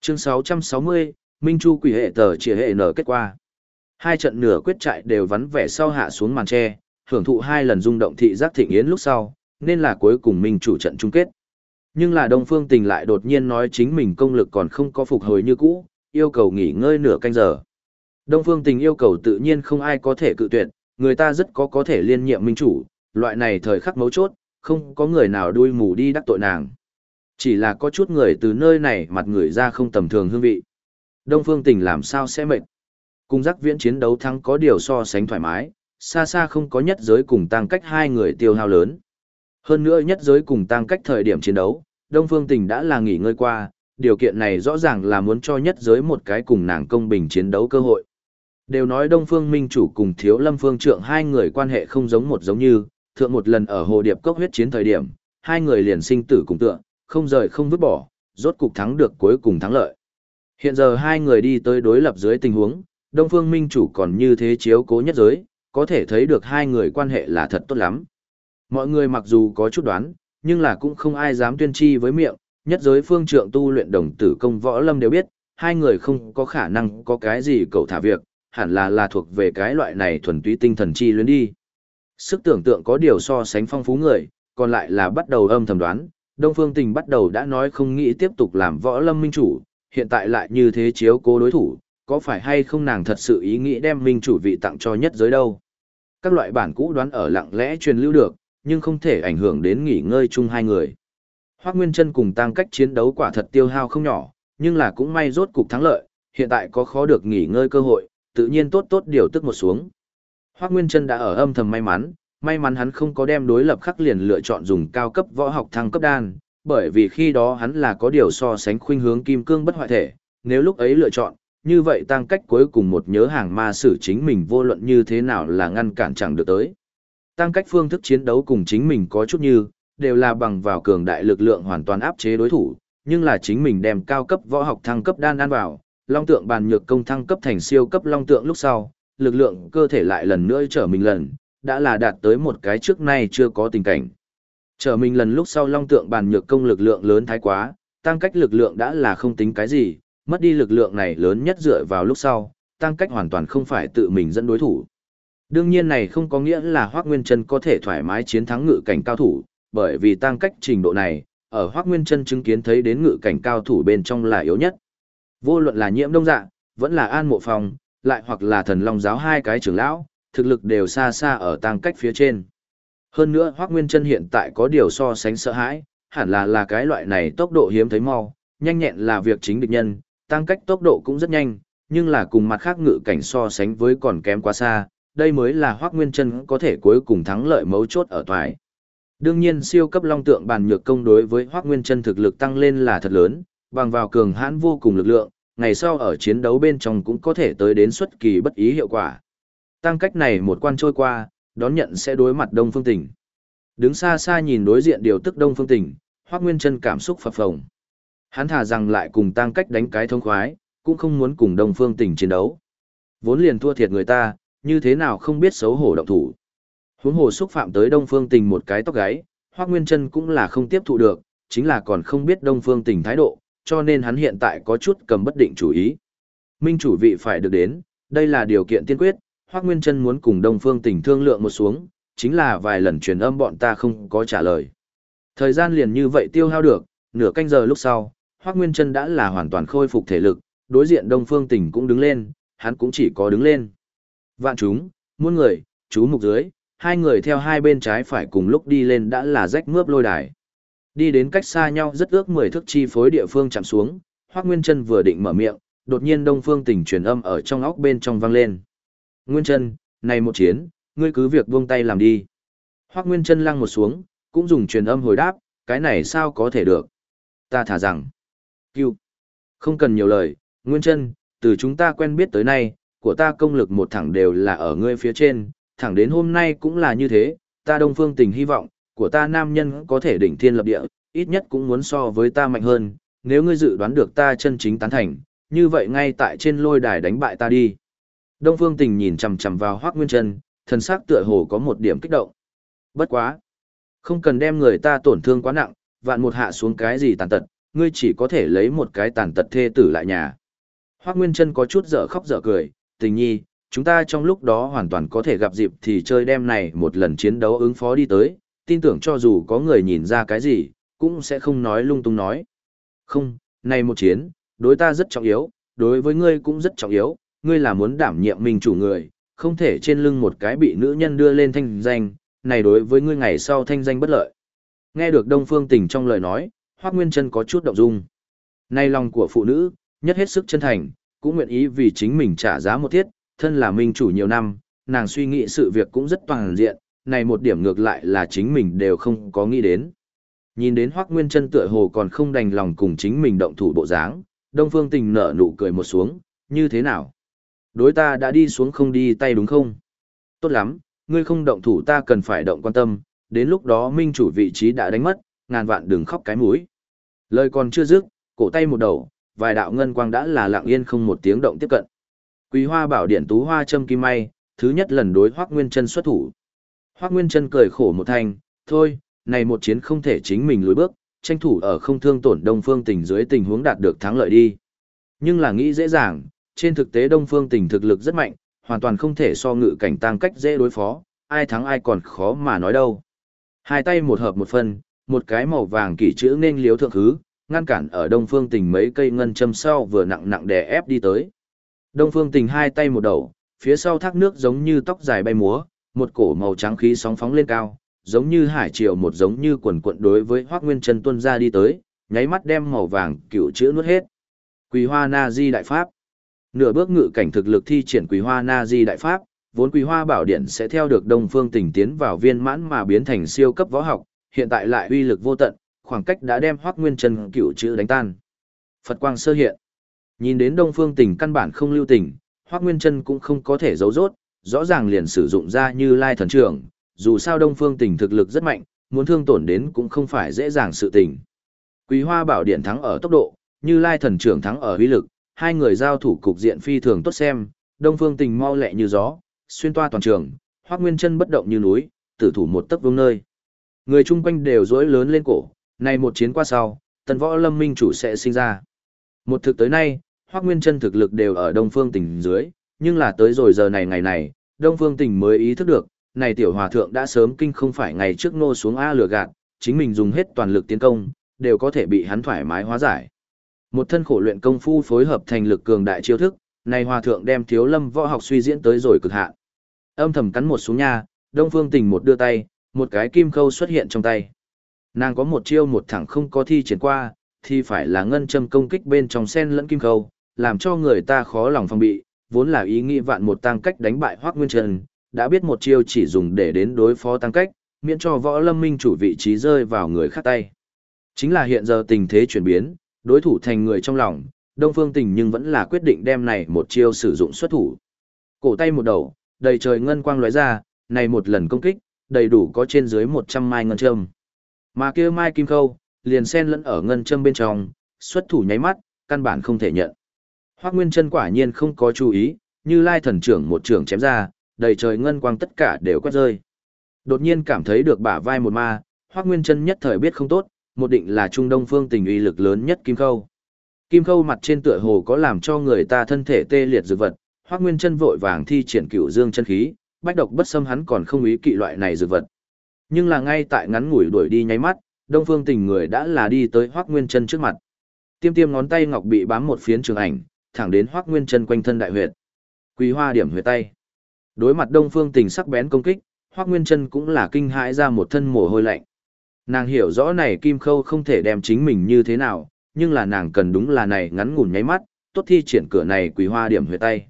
S1: Chương 660, Minh Chu quỷ hệ tờ chỉ hệ nở kết quả. Hai trận nửa quyết trại đều vắn vẻ sau hạ xuống màn tre, hưởng thụ hai lần rung động thị giác thịnh yến lúc sau, nên là cuối cùng Minh chủ trận chung kết. Nhưng là Đông Phương Tình lại đột nhiên nói chính mình công lực còn không có phục hồi như cũ, yêu cầu nghỉ ngơi nửa canh giờ. Đông Phương Tình yêu cầu tự nhiên không ai có thể cự tuyệt, người ta rất có có thể liên nhiệm minh chủ, loại này thời khắc mấu chốt, không có người nào đuôi mù đi đắc tội nàng. Chỉ là có chút người từ nơi này mặt người ra không tầm thường hương vị. Đông Phương Tình làm sao sẽ mệt. Cùng giác viễn chiến đấu thắng có điều so sánh thoải mái, xa xa không có nhất giới cùng tăng cách hai người tiêu hao lớn. Hơn nữa nhất giới cùng tăng cách thời điểm chiến đấu, Đông Phương Tình đã là nghỉ ngơi qua, điều kiện này rõ ràng là muốn cho nhất giới một cái cùng nàng công bình chiến đấu cơ hội. Đều nói Đông Phương Minh chủ cùng Thiếu Lâm Phương Trượng hai người quan hệ không giống một giống như, thượng một lần ở Hồ Điệp Cốc huyết chiến thời điểm, hai người liền sinh tử cùng tựa, không rời không vứt bỏ, rốt cục thắng được cuối cùng thắng lợi. Hiện giờ hai người đi tới đối lập dưới tình huống, Đông Phương Minh chủ còn như thế chiếu cố nhất giới, có thể thấy được hai người quan hệ là thật tốt lắm. Mọi người mặc dù có chút đoán, nhưng là cũng không ai dám tuyên chi với miệng, nhất giới phương trượng tu luyện đồng tử công võ lâm đều biết, hai người không có khả năng có cái gì cậu thả việc, hẳn là là thuộc về cái loại này thuần túy tinh thần chi luyến đi. Sức tưởng tượng có điều so sánh phong phú người, còn lại là bắt đầu âm thầm đoán, Đông Phương Tình bắt đầu đã nói không nghĩ tiếp tục làm võ lâm minh chủ, hiện tại lại như thế chiếu cố đối thủ, có phải hay không nàng thật sự ý nghĩ đem minh chủ vị tặng cho nhất giới đâu. Các loại bản cũ đoán ở lặng lẽ truyền lưu được, nhưng không thể ảnh hưởng đến nghỉ ngơi chung hai người. Hoác Nguyên Trân cùng tăng cách chiến đấu quả thật tiêu hao không nhỏ, nhưng là cũng may rốt cục thắng lợi, hiện tại có khó được nghỉ ngơi cơ hội, tự nhiên tốt tốt điều tức một xuống. Hoác Nguyên Trân đã ở âm thầm may mắn, may mắn hắn không có đem đối lập khắc liền lựa chọn dùng cao cấp võ học thăng cấp đan, bởi vì khi đó hắn là có điều so sánh khuynh hướng kim cương bất hoại thể, nếu lúc ấy lựa chọn, như vậy tăng cách cuối cùng một nhớ hàng ma sử chính mình vô luận như thế nào là ngăn cản chẳng được tới. Tăng cách phương thức chiến đấu cùng chính mình có chút như, đều là bằng vào cường đại lực lượng hoàn toàn áp chế đối thủ, nhưng là chính mình đem cao cấp võ học thăng cấp đan ăn vào, long tượng bàn nhược công thăng cấp thành siêu cấp long tượng lúc sau, lực lượng cơ thể lại lần nữa trở mình lần, đã là đạt tới một cái trước nay chưa có tình cảnh. Trở mình lần lúc sau long tượng bàn nhược công lực lượng lớn thái quá, tăng cách lực lượng đã là không tính cái gì, mất đi lực lượng này lớn nhất dựa vào lúc sau, tăng cách hoàn toàn không phải tự mình dẫn đối thủ. Đương nhiên này không có nghĩa là Hoác Nguyên Trân có thể thoải mái chiến thắng ngự cảnh cao thủ, bởi vì tăng cách trình độ này, ở Hoác Nguyên Trân chứng kiến thấy đến ngự cảnh cao thủ bên trong là yếu nhất. Vô luận là nhiễm đông dạ, vẫn là an mộ phòng, lại hoặc là thần long giáo hai cái trưởng lão, thực lực đều xa xa ở tăng cách phía trên. Hơn nữa Hoác Nguyên Trân hiện tại có điều so sánh sợ hãi, hẳn là là cái loại này tốc độ hiếm thấy mau, nhanh nhẹn là việc chính địch nhân, tăng cách tốc độ cũng rất nhanh, nhưng là cùng mặt khác ngự cảnh so sánh với còn kém quá xa, đây mới là Hoắc Nguyên Chân có thể cuối cùng thắng lợi mấu chốt ở toại. Đương nhiên siêu cấp long tượng bàn nhược công đối với Hoắc Nguyên Chân thực lực tăng lên là thật lớn, bằng vào cường hãn vô cùng lực lượng, ngày sau ở chiến đấu bên trong cũng có thể tới đến xuất kỳ bất ý hiệu quả. Tăng cách này một quan trôi qua, đón nhận sẽ đối mặt Đông Phương Tỉnh. Đứng xa xa nhìn đối diện điều tức Đông Phương Tỉnh, Hoắc Nguyên Chân cảm xúc phập phồng. Hắn thả rằng lại cùng tăng cách đánh cái thông khoái, cũng không muốn cùng Đông Phương Tỉnh chiến đấu. Vốn liền thua thiệt người ta, như thế nào không biết xấu hổ động thủ. Huống hồ xúc phạm tới Đông Phương Tình một cái tóc gáy, Hoắc Nguyên Chân cũng là không tiếp thụ được, chính là còn không biết Đông Phương Tình thái độ, cho nên hắn hiện tại có chút cầm bất định chủ ý. Minh chủ vị phải được đến, đây là điều kiện tiên quyết, Hoắc Nguyên Chân muốn cùng Đông Phương Tình thương lượng một xuống, chính là vài lần truyền âm bọn ta không có trả lời. Thời gian liền như vậy tiêu hao được, nửa canh giờ lúc sau, Hoắc Nguyên Chân đã là hoàn toàn khôi phục thể lực, đối diện Đông Phương Tình cũng đứng lên, hắn cũng chỉ có đứng lên. Vạn chúng, muôn người, chú mục dưới, hai người theo hai bên trái phải cùng lúc đi lên đã là rách mướp lôi đài. Đi đến cách xa nhau rất ước mười thước chi phối địa phương chạm xuống, Hoắc Nguyên Chân vừa định mở miệng, đột nhiên Đông Phương Tỉnh truyền âm ở trong óc bên trong vang lên. "Nguyên Chân, này một chiến, ngươi cứ việc buông tay làm đi." Hoắc Nguyên Chân lăng một xuống, cũng dùng truyền âm hồi đáp, "Cái này sao có thể được? Ta thả rằng." "Cưu." Không cần nhiều lời, Nguyên Chân, từ chúng ta quen biết tới nay, của ta công lực một thẳng đều là ở ngươi phía trên, thẳng đến hôm nay cũng là như thế, ta Đông Phương Tình hy vọng, của ta nam nhân có thể đỉnh thiên lập địa, ít nhất cũng muốn so với ta mạnh hơn, nếu ngươi dự đoán được ta chân chính tán thành, như vậy ngay tại trên lôi đài đánh bại ta đi. Đông Phương Tình nhìn chằm chằm vào Hoắc Nguyên Chân, thần sắc tựa hồ có một điểm kích động. Bất quá, không cần đem người ta tổn thương quá nặng, vạn một hạ xuống cái gì tàn tật, ngươi chỉ có thể lấy một cái tàn tật thê tử lại nhà. Hoắc Nguyên Trân có chút dở khóc dở cười, "Tình nhi, chúng ta trong lúc đó hoàn toàn có thể gặp dịp thì chơi đêm này một lần chiến đấu ứng phó đi tới, tin tưởng cho dù có người nhìn ra cái gì, cũng sẽ không nói lung tung nói. Không, này một chiến, đối ta rất trọng yếu, đối với ngươi cũng rất trọng yếu, ngươi là muốn đảm nhiệm mình chủ người, không thể trên lưng một cái bị nữ nhân đưa lên thanh danh, này đối với ngươi ngày sau thanh danh bất lợi. Nghe được Đông Phương Tình trong lời nói, Hoắc Nguyên Chân có chút động dung. Nay lòng của phụ nữ, nhất hết sức chân thành, cũng nguyện ý vì chính mình trả giá một thiết, thân là minh chủ nhiều năm, nàng suy nghĩ sự việc cũng rất toàn diện, này một điểm ngược lại là chính mình đều không có nghĩ đến. Nhìn đến Hoắc Nguyên Chân tựa hồ còn không đành lòng cùng chính mình động thủ bộ dáng, Đông Phương Tình nở nụ cười một xuống, như thế nào? Đối ta đã đi xuống không đi tay đúng không? Tốt lắm, ngươi không động thủ ta cần phải động quan tâm, đến lúc đó minh chủ vị trí đã đánh mất, ngàn vạn đừng khóc cái mũi. Lời còn chưa dứt, cổ tay một đầu, vài đạo ngân quang đã là lặng yên không một tiếng động tiếp cận. Quý Hoa Bảo Điện Tú Hoa châm kim may, thứ nhất lần đối Hoắc Nguyên Chân xuất thủ. Hoắc Nguyên Chân cười khổ một thanh, thôi, này một chiến không thể chính mình lùi bước, tranh thủ ở không thương tổn Đông Phương Tỉnh dưới tình huống đạt được thắng lợi đi. Nhưng là nghĩ dễ dàng, trên thực tế Đông Phương Tỉnh thực lực rất mạnh, hoàn toàn không thể so ngự cảnh tăng cách dễ đối phó, ai thắng ai còn khó mà nói đâu. Hai tay một hợp một phần, một cái màu vàng kỳ chữ nên liếu thượng hứ, ngăn cản ở Đông Phương Tỉnh mấy cây ngân châm sau vừa nặng nặng đè ép đi tới. Đông Phương Tình hai tay một đầu, phía sau thác nước giống như tóc dài bay múa, một cổ màu trắng khí sóng phóng lên cao, giống như hải triều một giống như quần quận đối với Hoắc Nguyên Chân tuân ra đi tới, nháy mắt đem màu vàng cựu chữ nuốt hết. Quỳ Hoa Na Di đại pháp. Nửa bước ngự cảnh thực lực thi triển Quỳ Hoa Na Di đại pháp, vốn Quỳ Hoa bảo điện sẽ theo được Đông Phương Tình tiến vào viên mãn mà biến thành siêu cấp võ học, hiện tại lại uy lực vô tận, khoảng cách đã đem Hoắc Nguyên Chân cựu chữ đánh tan. Phật quang sơ hiện. Nhìn đến Đông Phương Tình căn bản không lưu tình, Hoắc Nguyên Chân cũng không có thể giấu rốt, rõ ràng liền sử dụng ra như Lai thần trưởng, dù sao Đông Phương Tình thực lực rất mạnh, muốn thương tổn đến cũng không phải dễ dàng sự tình. Quý Hoa Bảo Điện thắng ở tốc độ, như Lai thần trưởng thắng ở uy lực, hai người giao thủ cục diện phi thường tốt xem, Đông Phương Tình mau lẹ như gió, xuyên toa toàn trường, Hoắc Nguyên Chân bất động như núi, tử thủ một tấc vương nơi. Người chung quanh đều rối lớn lên cổ, này một chiến qua sau, Tần Võ Lâm Minh chủ sẽ sinh ra. Một thực tới nay, Hoắc Nguyên Chân thực lực đều ở Đông Phương Tỉnh dưới, nhưng là tới rồi giờ này ngày này, Đông Phương Tỉnh mới ý thức được, này tiểu hòa thượng đã sớm kinh không phải ngày trước nô xuống a lừa gạt, chính mình dùng hết toàn lực tiến công, đều có thể bị hắn thoải mái hóa giải. Một thân khổ luyện công phu phối hợp thành lực cường đại chiêu thức, này hòa thượng đem Thiếu Lâm võ học suy diễn tới rồi cực hạn. Âm thầm cắn một xuống nha, Đông Phương Tỉnh một đưa tay, một cái kim khâu xuất hiện trong tay. Nàng có một chiêu một thẳng không có thi triển qua, thì phải là ngân châm công kích bên trong sen lẫn kim khâu, làm cho người ta khó lòng phòng bị, vốn là ý nghĩ vạn một tăng cách đánh bại Hoắc Nguyên Trần, đã biết một chiêu chỉ dùng để đến đối phó tăng cách, miễn cho võ lâm minh chủ vị trí rơi vào người khác tay. Chính là hiện giờ tình thế chuyển biến, đối thủ thành người trong lòng, Đông Phương Tình nhưng vẫn là quyết định đem này một chiêu sử dụng xuất thủ. Cổ tay một đầu, đầy trời ngân quang lóe ra, này một lần công kích, đầy đủ có trên dưới 100 mai ngân châm. Mà kia mai kim khâu, liền xen lẫn ở ngân châm bên trong, xuất thủ nháy mắt, căn bản không thể nhận. Hoắc Nguyên Chân quả nhiên không có chú ý, như lai thần trưởng một trưởng chém ra, đầy trời ngân quang tất cả đều quét rơi. Đột nhiên cảm thấy được bả vai một ma, Hoắc Nguyên Chân nhất thời biết không tốt, một định là Trung Đông phương tình uy lực lớn nhất kim khâu. Kim khâu mặt trên tựa hồ có làm cho người ta thân thể tê liệt dược vật, Hoắc Nguyên Chân vội vàng thi triển Cửu Dương chân khí, bách độc bất xâm hắn còn không ý kỵ loại này dược vật. Nhưng là ngay tại ngắn ngủi đuổi đi nháy mắt, Đông Phương Tình người đã là đi tới Hoắc Nguyên Chân trước mặt. Tiêm tiêm ngón tay ngọc bị bám một phiến trường ảnh, thẳng đến Hoắc Nguyên Chân quanh thân đại huyệt. Quý Hoa điểm huyệt tay. Đối mặt Đông Phương Tình sắc bén công kích, Hoắc Nguyên Chân cũng là kinh hãi ra một thân mồ hôi lạnh. Nàng hiểu rõ này Kim Khâu không thể đem chính mình như thế nào, nhưng là nàng cần đúng là này ngắn ngủn nháy mắt, tốt thi triển cửa này Quý Hoa điểm huyệt tay.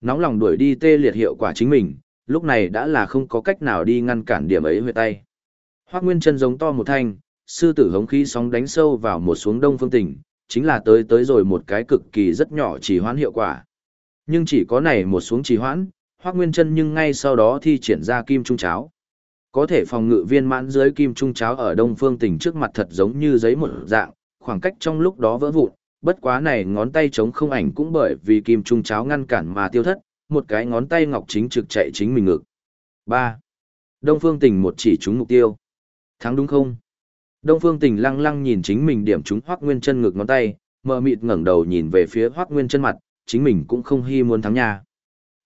S1: Nóng lòng đuổi đi tê liệt hiệu quả chính mình, lúc này đã là không có cách nào đi ngăn cản điểm ấy huyệt tay. Hoắc Nguyên Chân giống to một thanh, sư tử hống khí sóng đánh sâu vào một xuống Đông Phương Tỉnh, chính là tới tới rồi một cái cực kỳ rất nhỏ chỉ hoãn hiệu quả. Nhưng chỉ có này một xuống chỉ hoãn, Hoắc Nguyên Chân nhưng ngay sau đó thi triển ra kim trung cháo. Có thể phòng ngự viên mãn dưới kim trung cháo ở Đông Phương Tỉnh trước mặt thật giống như giấy một dạng, khoảng cách trong lúc đó vỡ vụn, bất quá này ngón tay chống không ảnh cũng bởi vì kim trung cháo ngăn cản mà tiêu thất, một cái ngón tay ngọc chính trực chạy chính mình ngực. 3. Đông Phương Tỉnh một chỉ trúng mục tiêu. Thắng đúng không? Đông Phương Tình lăng lăng nhìn chính mình điểm trúng Hoắc Nguyên Chân ngực ngón tay, mờ mịt ngẩng đầu nhìn về phía Hoắc Nguyên Chân mặt, chính mình cũng không hy muốn thắng nha.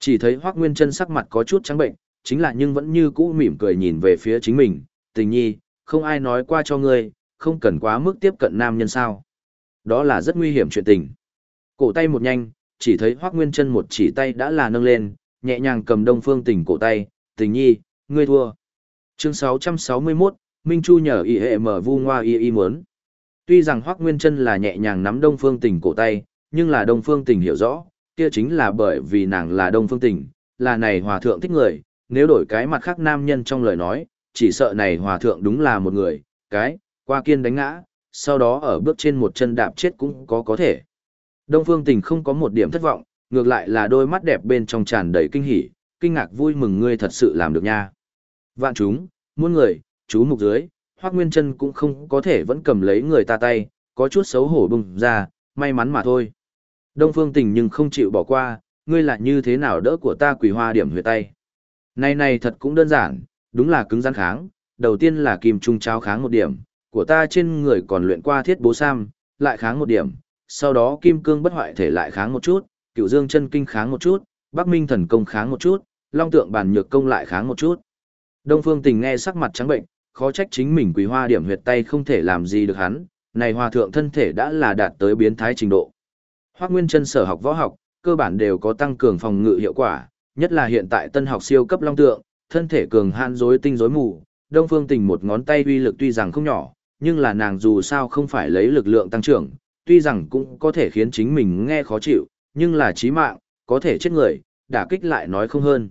S1: Chỉ thấy Hoắc Nguyên Chân sắc mặt có chút trắng bệnh, chính là nhưng vẫn như cũ mỉm cười nhìn về phía chính mình, "Tình nhi, không ai nói qua cho ngươi, không cần quá mức tiếp cận nam nhân sao?" Đó là rất nguy hiểm chuyện tình. Cổ tay một nhanh, chỉ thấy Hoắc Nguyên Chân một chỉ tay đã là nâng lên, nhẹ nhàng cầm Đông Phương Tình cổ tay, "Tình nhi, ngươi thua." Chương 661, Minh Chu nhờ y hệ mở vu ngoa y y muốn. Tuy rằng Hoắc Nguyên Chân là nhẹ nhàng nắm Đông Phương Tình cổ tay, nhưng là Đông Phương Tình hiểu rõ, kia chính là bởi vì nàng là Đông Phương Tình, là này hòa thượng thích người, nếu đổi cái mặt khác nam nhân trong lời nói, chỉ sợ này hòa thượng đúng là một người, cái, qua kiên đánh ngã, sau đó ở bước trên một chân đạp chết cũng có có thể. Đông Phương Tình không có một điểm thất vọng, ngược lại là đôi mắt đẹp bên trong tràn đầy kinh hỉ, kinh ngạc vui mừng ngươi thật sự làm được nha. Vạn chúng, muôn người, chú mục dưới, Hoắc Nguyên Trân cũng không có thể vẫn cầm lấy người ta tay, có chút xấu hổ bùng ra, may mắn mà thôi. Đông Phương Tình nhưng không chịu bỏ qua, ngươi là như thế nào đỡ của ta quỷ hoa điểm huyệt tay. Này này thật cũng đơn giản, đúng là cứng rắn kháng, đầu tiên là kim trung cháo kháng một điểm, của ta trên người còn luyện qua thiết bố sam, lại kháng một điểm, sau đó kim cương bất hoại thể lại kháng một chút, cựu dương chân kinh kháng một chút, bắc minh thần công kháng một chút, long tượng bàn nhược công lại kháng một chút. Đông Phương Tình nghe sắc mặt trắng bệnh, khó trách chính mình quỳ hoa điểm huyệt tay không thể làm gì được hắn, này hòa thượng thân thể đã là đạt tới biến thái trình độ. Hoắc Nguyên chân sở học võ học, cơ bản đều có tăng cường phòng ngự hiệu quả, nhất là hiện tại tân học siêu cấp long tượng, thân thể cường hãn rối tinh rối mù, Đông Phương Tình một ngón tay uy lực tuy rằng không nhỏ, nhưng là nàng dù sao không phải lấy lực lượng tăng trưởng, tuy rằng cũng có thể khiến chính mình nghe khó chịu, nhưng là chí mạng, có thể chết người, đả kích lại nói không hơn.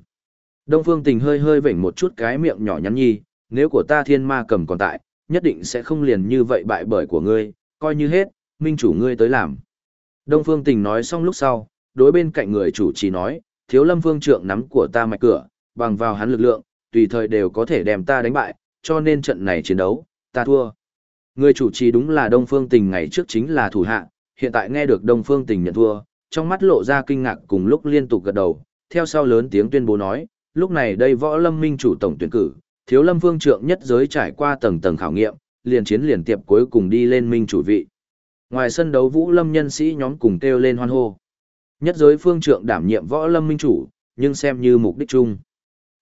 S1: Đông Phương Tình hơi hơi vểnh một chút cái miệng nhỏ nhắn nhi, nếu của ta thiên ma cầm còn tại, nhất định sẽ không liền như vậy bại bởi của ngươi, coi như hết, minh chủ ngươi tới làm. Đông Phương Tình nói xong lúc sau, đối bên cạnh người chủ chỉ nói, thiếu lâm phương trượng nắm của ta mạch cửa, bằng vào hắn lực lượng, tùy thời đều có thể đem ta đánh bại, cho nên trận này chiến đấu, ta thua. Người chủ trì đúng là Đông Phương Tình ngày trước chính là thủ hạ, hiện tại nghe được Đông Phương Tình nhận thua, trong mắt lộ ra kinh ngạc cùng lúc liên tục gật đầu, theo sau lớn tiếng tuyên bố nói, lúc này đây võ lâm minh chủ tổng tuyển cử, thiếu lâm vương trượng nhất giới trải qua tầng tầng khảo nghiệm, liền chiến liền tiệp cuối cùng đi lên minh chủ vị. Ngoài sân đấu vũ lâm nhân sĩ nhóm cùng kêu lên hoan hô. Nhất giới phương trượng đảm nhiệm võ lâm minh chủ, nhưng xem như mục đích chung.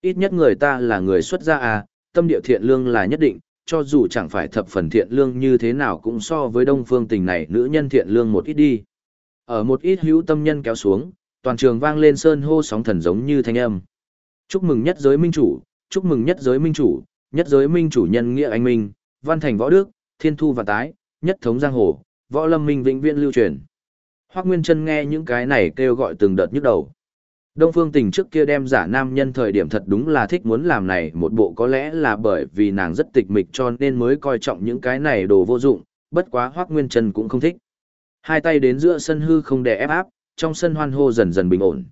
S1: Ít nhất người ta là người xuất gia à, tâm địa thiện lương là nhất định, cho dù chẳng phải thập phần thiện lương như thế nào cũng so với đông phương tình này nữ nhân thiện lương một ít đi. Ở một ít hữu tâm nhân kéo xuống, toàn trường vang lên sơn hô sóng thần giống như thanh âm. Chúc mừng nhất giới minh chủ, chúc mừng nhất giới minh chủ, nhất giới minh chủ nhân nghĩa anh minh, văn thành võ đức, thiên thu và tái, nhất thống giang hồ, võ lâm minh vĩnh viễn lưu truyền. Hoắc Nguyên Chân nghe những cái này kêu gọi từng đợt nhức đầu. Đông Phương Tình trước kia đem giả nam nhân thời điểm thật đúng là thích muốn làm này một bộ có lẽ là bởi vì nàng rất tịch mịch cho nên mới coi trọng những cái này đồ vô dụng, bất quá Hoắc Nguyên Trần cũng không thích. Hai tay đến giữa sân hư không đè ép áp, trong sân hoan hô dần dần bình ổn.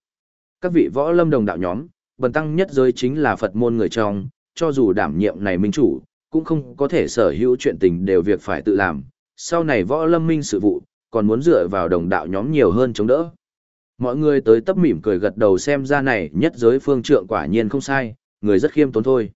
S1: Các vị võ lâm đồng đạo nhóm, bần tăng nhất giới chính là Phật môn người trong, cho dù đảm nhiệm này minh chủ, cũng không có thể sở hữu chuyện tình đều việc phải tự làm. Sau này võ lâm minh sự vụ, còn muốn dựa vào đồng đạo nhóm nhiều hơn chống đỡ. Mọi người tới tấp mỉm cười gật đầu xem ra này nhất giới phương trượng quả nhiên không sai, người rất khiêm tốn thôi.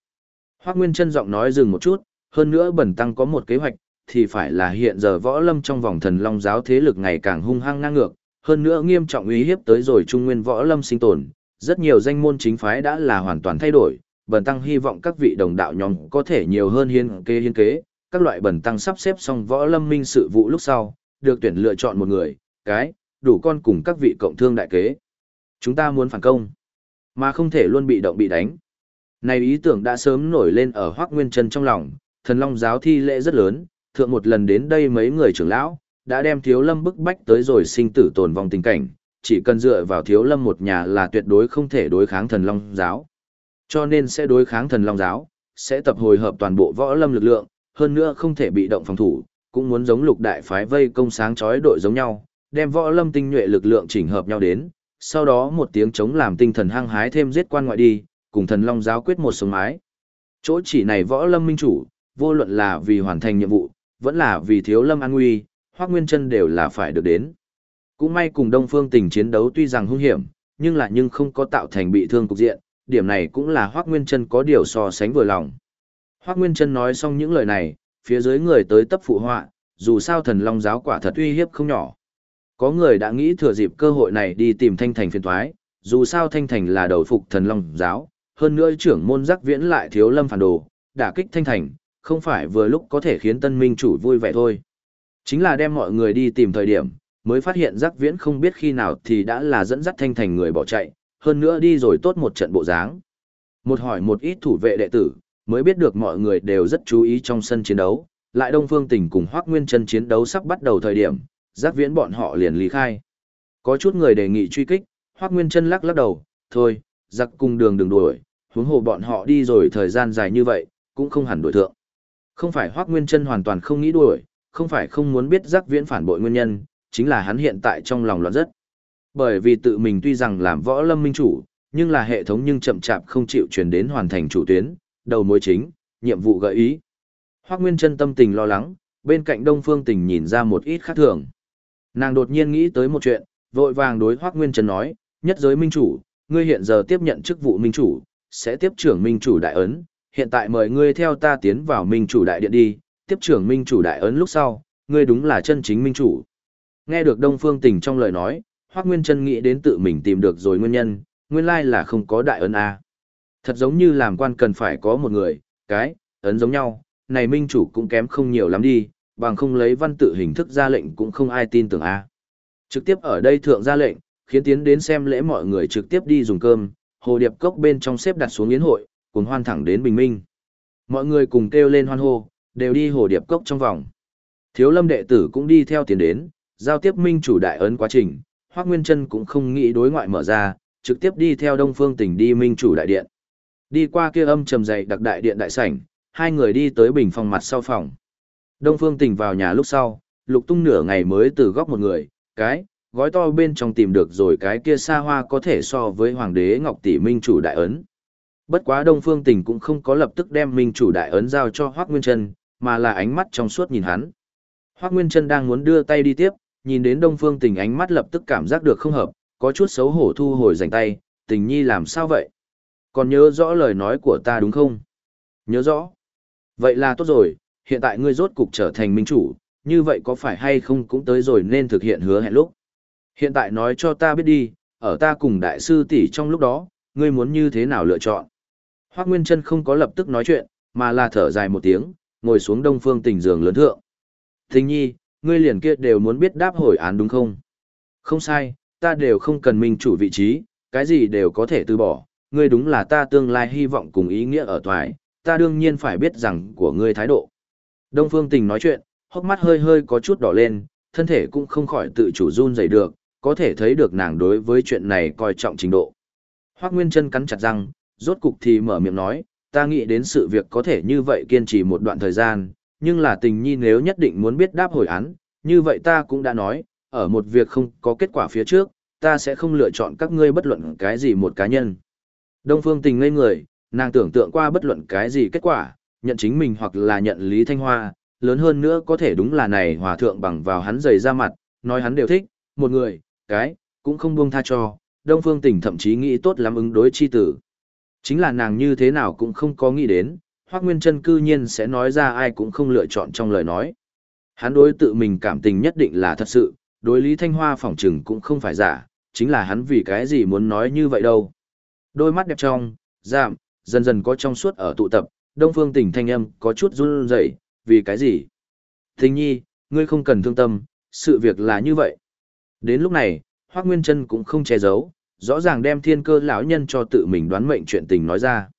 S1: Hoác Nguyên chân giọng nói dừng một chút, hơn nữa bẩn tăng có một kế hoạch, thì phải là hiện giờ võ lâm trong vòng thần long giáo thế lực ngày càng hung hăng ngang ngược, hơn nữa nghiêm trọng uy hiếp tới rồi trung nguyên võ lâm sinh tồn, rất nhiều danh môn chính phái đã là hoàn toàn thay đổi, bần tăng hy vọng các vị đồng đạo nhóm có thể nhiều hơn hiên kế hiên kế, các loại bần tăng sắp xếp xong võ lâm minh sự vụ lúc sau, được tuyển lựa chọn một người, cái, đủ con cùng các vị cộng thương đại kế. Chúng ta muốn phản công, mà không thể luôn bị động bị đánh. Này ý tưởng đã sớm nổi lên ở Hoác Nguyên Trân trong lòng, thần long giáo thi lễ rất lớn, thượng một lần đến đây mấy người trưởng lão, đã đem thiếu lâm bức bách tới rồi sinh tử tồn vong tình cảnh, chỉ cần dựa vào thiếu lâm một nhà là tuyệt đối không thể đối kháng thần long giáo. Cho nên sẽ đối kháng thần long giáo, sẽ tập hồi hợp toàn bộ võ lâm lực lượng, hơn nữa không thể bị động phòng thủ, cũng muốn giống lục đại phái vây công sáng chói đội giống nhau, đem võ lâm tinh nhuệ lực lượng chỉnh hợp nhau đến, sau đó một tiếng chống làm tinh thần hăng hái thêm giết quan ngoại đi, cùng thần long giáo quyết một sống mái. Chỗ chỉ này võ lâm minh chủ, vô luận là vì hoàn thành nhiệm vụ, vẫn là vì thiếu lâm an nguy, hoác nguyên chân đều là phải được đến. Cũng may cùng đông phương tình chiến đấu tuy rằng hung hiểm, nhưng là nhưng không có tạo thành bị thương cục diện, điểm này cũng là hoác nguyên chân có điều so sánh vừa lòng. Hoác nguyên chân nói xong những lời này, phía dưới người tới tấp phụ họa, dù sao thần long giáo quả thật uy hiếp không nhỏ. Có người đã nghĩ thừa dịp cơ hội này đi tìm Thanh Thành phiền thoái, dù sao Thanh Thành là đầu phục thần long giáo, hơn nữa trưởng môn giác viễn lại thiếu lâm phản đồ, đả kích Thanh Thành, không phải vừa lúc có thể khiến tân minh chủ vui vẻ thôi. Chính là đem mọi người đi tìm thời điểm, mới phát hiện giác viễn không biết khi nào thì đã là dẫn dắt Thanh Thành người bỏ chạy, hơn nữa đi rồi tốt một trận bộ dáng. Một hỏi một ít thủ vệ đệ tử, mới biết được mọi người đều rất chú ý trong sân chiến đấu, lại Đông Phương Tỉnh cùng Hoắc Nguyên Chân chiến đấu sắp bắt đầu thời điểm, giác viễn bọn họ liền lý khai. Có chút người đề nghị truy kích, Hoác Nguyên chân lắc lắc đầu, thôi, giặc cùng đường đừng đuổi, huống hồ bọn họ đi rồi thời gian dài như vậy, cũng không hẳn đuổi thượng. Không phải Hoác Nguyên chân hoàn toàn không nghĩ đuổi, không phải không muốn biết giác viễn phản bội nguyên nhân, chính là hắn hiện tại trong lòng loạn rất. Bởi vì tự mình tuy rằng làm võ lâm minh chủ, nhưng là hệ thống nhưng chậm chạp không chịu truyền đến hoàn thành chủ tuyến, đầu mối chính, nhiệm vụ gợi ý. Hoác Nguyên chân tâm tình lo lắng, bên cạnh Đông Phương Tình nhìn ra một ít khác thường. Nàng đột nhiên nghĩ tới một chuyện, vội vàng đối Hoắc Nguyên Trần nói, nhất giới minh chủ, ngươi hiện giờ tiếp nhận chức vụ minh chủ, sẽ tiếp trưởng minh chủ đại ấn, hiện tại mời ngươi theo ta tiến vào minh chủ đại điện đi, tiếp trưởng minh chủ đại ấn lúc sau, ngươi đúng là chân chính minh chủ. Nghe được Đông Phương Tình trong lời nói, Hoắc Nguyên Trần nghĩ đến tự mình tìm được rồi nguyên nhân, nguyên lai là không có đại ấn a. Thật giống như làm quan cần phải có một người, cái, ấn giống nhau, này minh chủ cũng kém không nhiều lắm đi, bằng không lấy văn tự hình thức ra lệnh cũng không ai tin tưởng a. Trực tiếp ở đây thượng ra lệnh, khiến tiến đến xem lễ mọi người trực tiếp đi dùng cơm, hồ điệp cốc bên trong xếp đặt xuống yến hội, cùng hoan thẳng đến bình minh. Mọi người cùng kêu lên hoan hô, đều đi hồ điệp cốc trong vòng. Thiếu lâm đệ tử cũng đi theo tiến đến, giao tiếp minh chủ đại ấn quá trình, Hoắc Nguyên Chân cũng không nghĩ đối ngoại mở ra, trực tiếp đi theo Đông Phương Tỉnh đi minh chủ đại điện. Đi qua kia âm trầm dày đặc đại điện đại sảnh, hai người đi tới bình phòng mặt sau phòng. Đông Phương Tình vào nhà lúc sau, lục tung nửa ngày mới từ góc một người, cái, gói to bên trong tìm được rồi cái kia xa hoa có thể so với Hoàng đế Ngọc Tỷ Minh chủ đại ấn. Bất quá Đông Phương Tình cũng không có lập tức đem Minh chủ đại ấn giao cho Hoác Nguyên Trân, mà là ánh mắt trong suốt nhìn hắn. Hoác Nguyên Trân đang muốn đưa tay đi tiếp, nhìn đến Đông Phương Tình ánh mắt lập tức cảm giác được không hợp, có chút xấu hổ thu hồi rảnh tay, tình nhi làm sao vậy? Còn nhớ rõ lời nói của ta đúng không? Nhớ rõ. Vậy là tốt rồi, hiện tại ngươi rốt cục trở thành minh chủ, như vậy có phải hay không cũng tới rồi nên thực hiện hứa hẹn lúc. Hiện tại nói cho ta biết đi, ở ta cùng đại sư tỷ trong lúc đó, ngươi muốn như thế nào lựa chọn. Hoác Nguyên Trân không có lập tức nói chuyện, mà là thở dài một tiếng, ngồi xuống đông phương tình giường lớn thượng. Tình nhi, ngươi liền kia đều muốn biết đáp hồi án đúng không? Không sai, ta đều không cần minh chủ vị trí, cái gì đều có thể từ bỏ, ngươi đúng là ta tương lai hy vọng cùng ý nghĩa ở toài, ta đương nhiên phải biết rằng của ngươi thái độ. Đông Phương Tình nói chuyện, hốc mắt hơi hơi có chút đỏ lên, thân thể cũng không khỏi tự chủ run rẩy được, có thể thấy được nàng đối với chuyện này coi trọng trình độ. Hoắc Nguyên Chân cắn chặt răng, rốt cục thì mở miệng nói, ta nghĩ đến sự việc có thể như vậy kiên trì một đoạn thời gian, nhưng là tình nhi nếu nhất định muốn biết đáp hồi án, như vậy ta cũng đã nói, ở một việc không có kết quả phía trước, ta sẽ không lựa chọn các ngươi bất luận cái gì một cá nhân. Đông Phương Tình ngây người, nàng tưởng tượng qua bất luận cái gì kết quả, nhận chính mình hoặc là nhận Lý Thanh Hoa, lớn hơn nữa có thể đúng là này hòa thượng bằng vào hắn dày ra mặt, nói hắn đều thích, một người, cái, cũng không buông tha cho, Đông Phương Tỉnh thậm chí nghĩ tốt lắm ứng đối chi tử. Chính là nàng như thế nào cũng không có nghĩ đến, Hoác Nguyên Trân cư nhiên sẽ nói ra ai cũng không lựa chọn trong lời nói. Hắn đối tự mình cảm tình nhất định là thật sự, đối Lý Thanh Hoa phỏng trừng cũng không phải giả, chính là hắn vì cái gì muốn nói như vậy đâu. Đôi mắt đẹp trong, giảm, dần dần có trong suốt ở tụ tập, Đông Phương Tình thanh âm có chút run rẩy, vì cái gì? Tình nhi, ngươi không cần thương tâm, sự việc là như vậy. Đến lúc này, Hoắc Nguyên Trân cũng không che giấu, rõ ràng đem thiên cơ lão nhân cho tự mình đoán mệnh chuyện tình nói ra.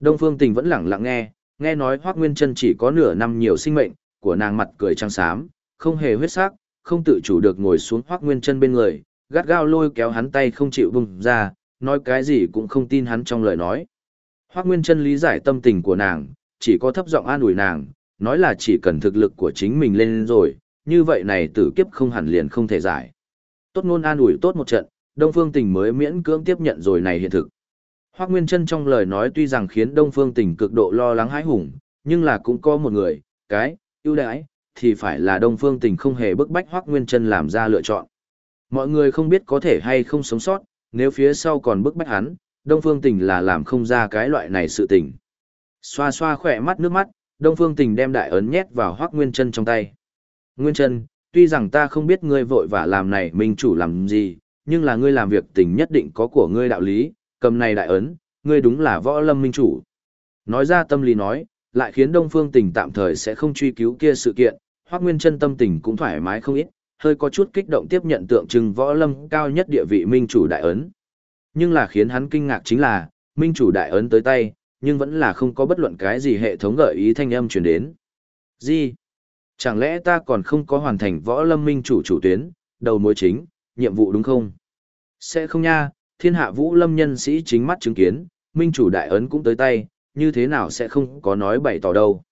S1: Đông Phương Tình vẫn lặng lặng nghe, nghe nói Hoắc Nguyên Chân chỉ có nửa năm nhiều sinh mệnh, của nàng mặt cười trắng xám, không hề huyết sắc, không tự chủ được ngồi xuống Hoắc Nguyên Chân bên người, gắt gao lôi kéo hắn tay không chịu buông ra, nói cái gì cũng không tin hắn trong lời nói. Hoắc Nguyên Trân lý giải tâm tình của nàng, chỉ có thấp giọng an ủi nàng, nói là chỉ cần thực lực của chính mình lên rồi, như vậy này tử kiếp không hẳn liền không thể giải. Tốt ngôn an ủi tốt một trận, Đông Phương Tình mới miễn cưỡng tiếp nhận rồi này hiện thực. Hoác Nguyên Trân trong lời nói tuy rằng khiến Đông Phương Tình cực độ lo lắng hãi hùng, nhưng là cũng có một người, cái, ưu đãi, thì phải là Đông Phương Tình không hề bức bách Hoác Nguyên Trân làm ra lựa chọn. Mọi người không biết có thể hay không sống sót, nếu phía sau còn bức bách hắn, Đông Phương Tình là làm không ra cái loại này sự tình. Xoa xoa khỏe mắt nước mắt, Đông Phương Tình đem đại ấn nhét vào hoắc Nguyên chân trong tay. Nguyên Chân, tuy rằng ta không biết ngươi vội vã làm này mình chủ làm gì, nhưng là ngươi làm việc tình nhất định có của ngươi đạo lý, cầm này đại ấn, ngươi đúng là võ lâm minh chủ. Nói ra tâm lý nói, lại khiến Đông Phương Tình tạm thời sẽ không truy cứu kia sự kiện, Hoắc Nguyên Chân tâm tình cũng thoải mái không ít, hơi có chút kích động tiếp nhận tượng trưng võ lâm cao nhất địa vị minh chủ đại ấn. Nhưng là khiến hắn kinh ngạc chính là, minh chủ đại ấn tới tay, nhưng vẫn là không có bất luận cái gì hệ thống gợi ý thanh âm truyền đến. Gì? Chẳng lẽ ta còn không có hoàn thành võ lâm minh chủ chủ tuyến, đầu mối chính, nhiệm vụ đúng không? Sẽ không nha, thiên hạ vũ lâm nhân sĩ chính mắt chứng kiến, minh chủ đại ấn cũng tới tay, như thế nào sẽ không có nói bày tỏ đâu.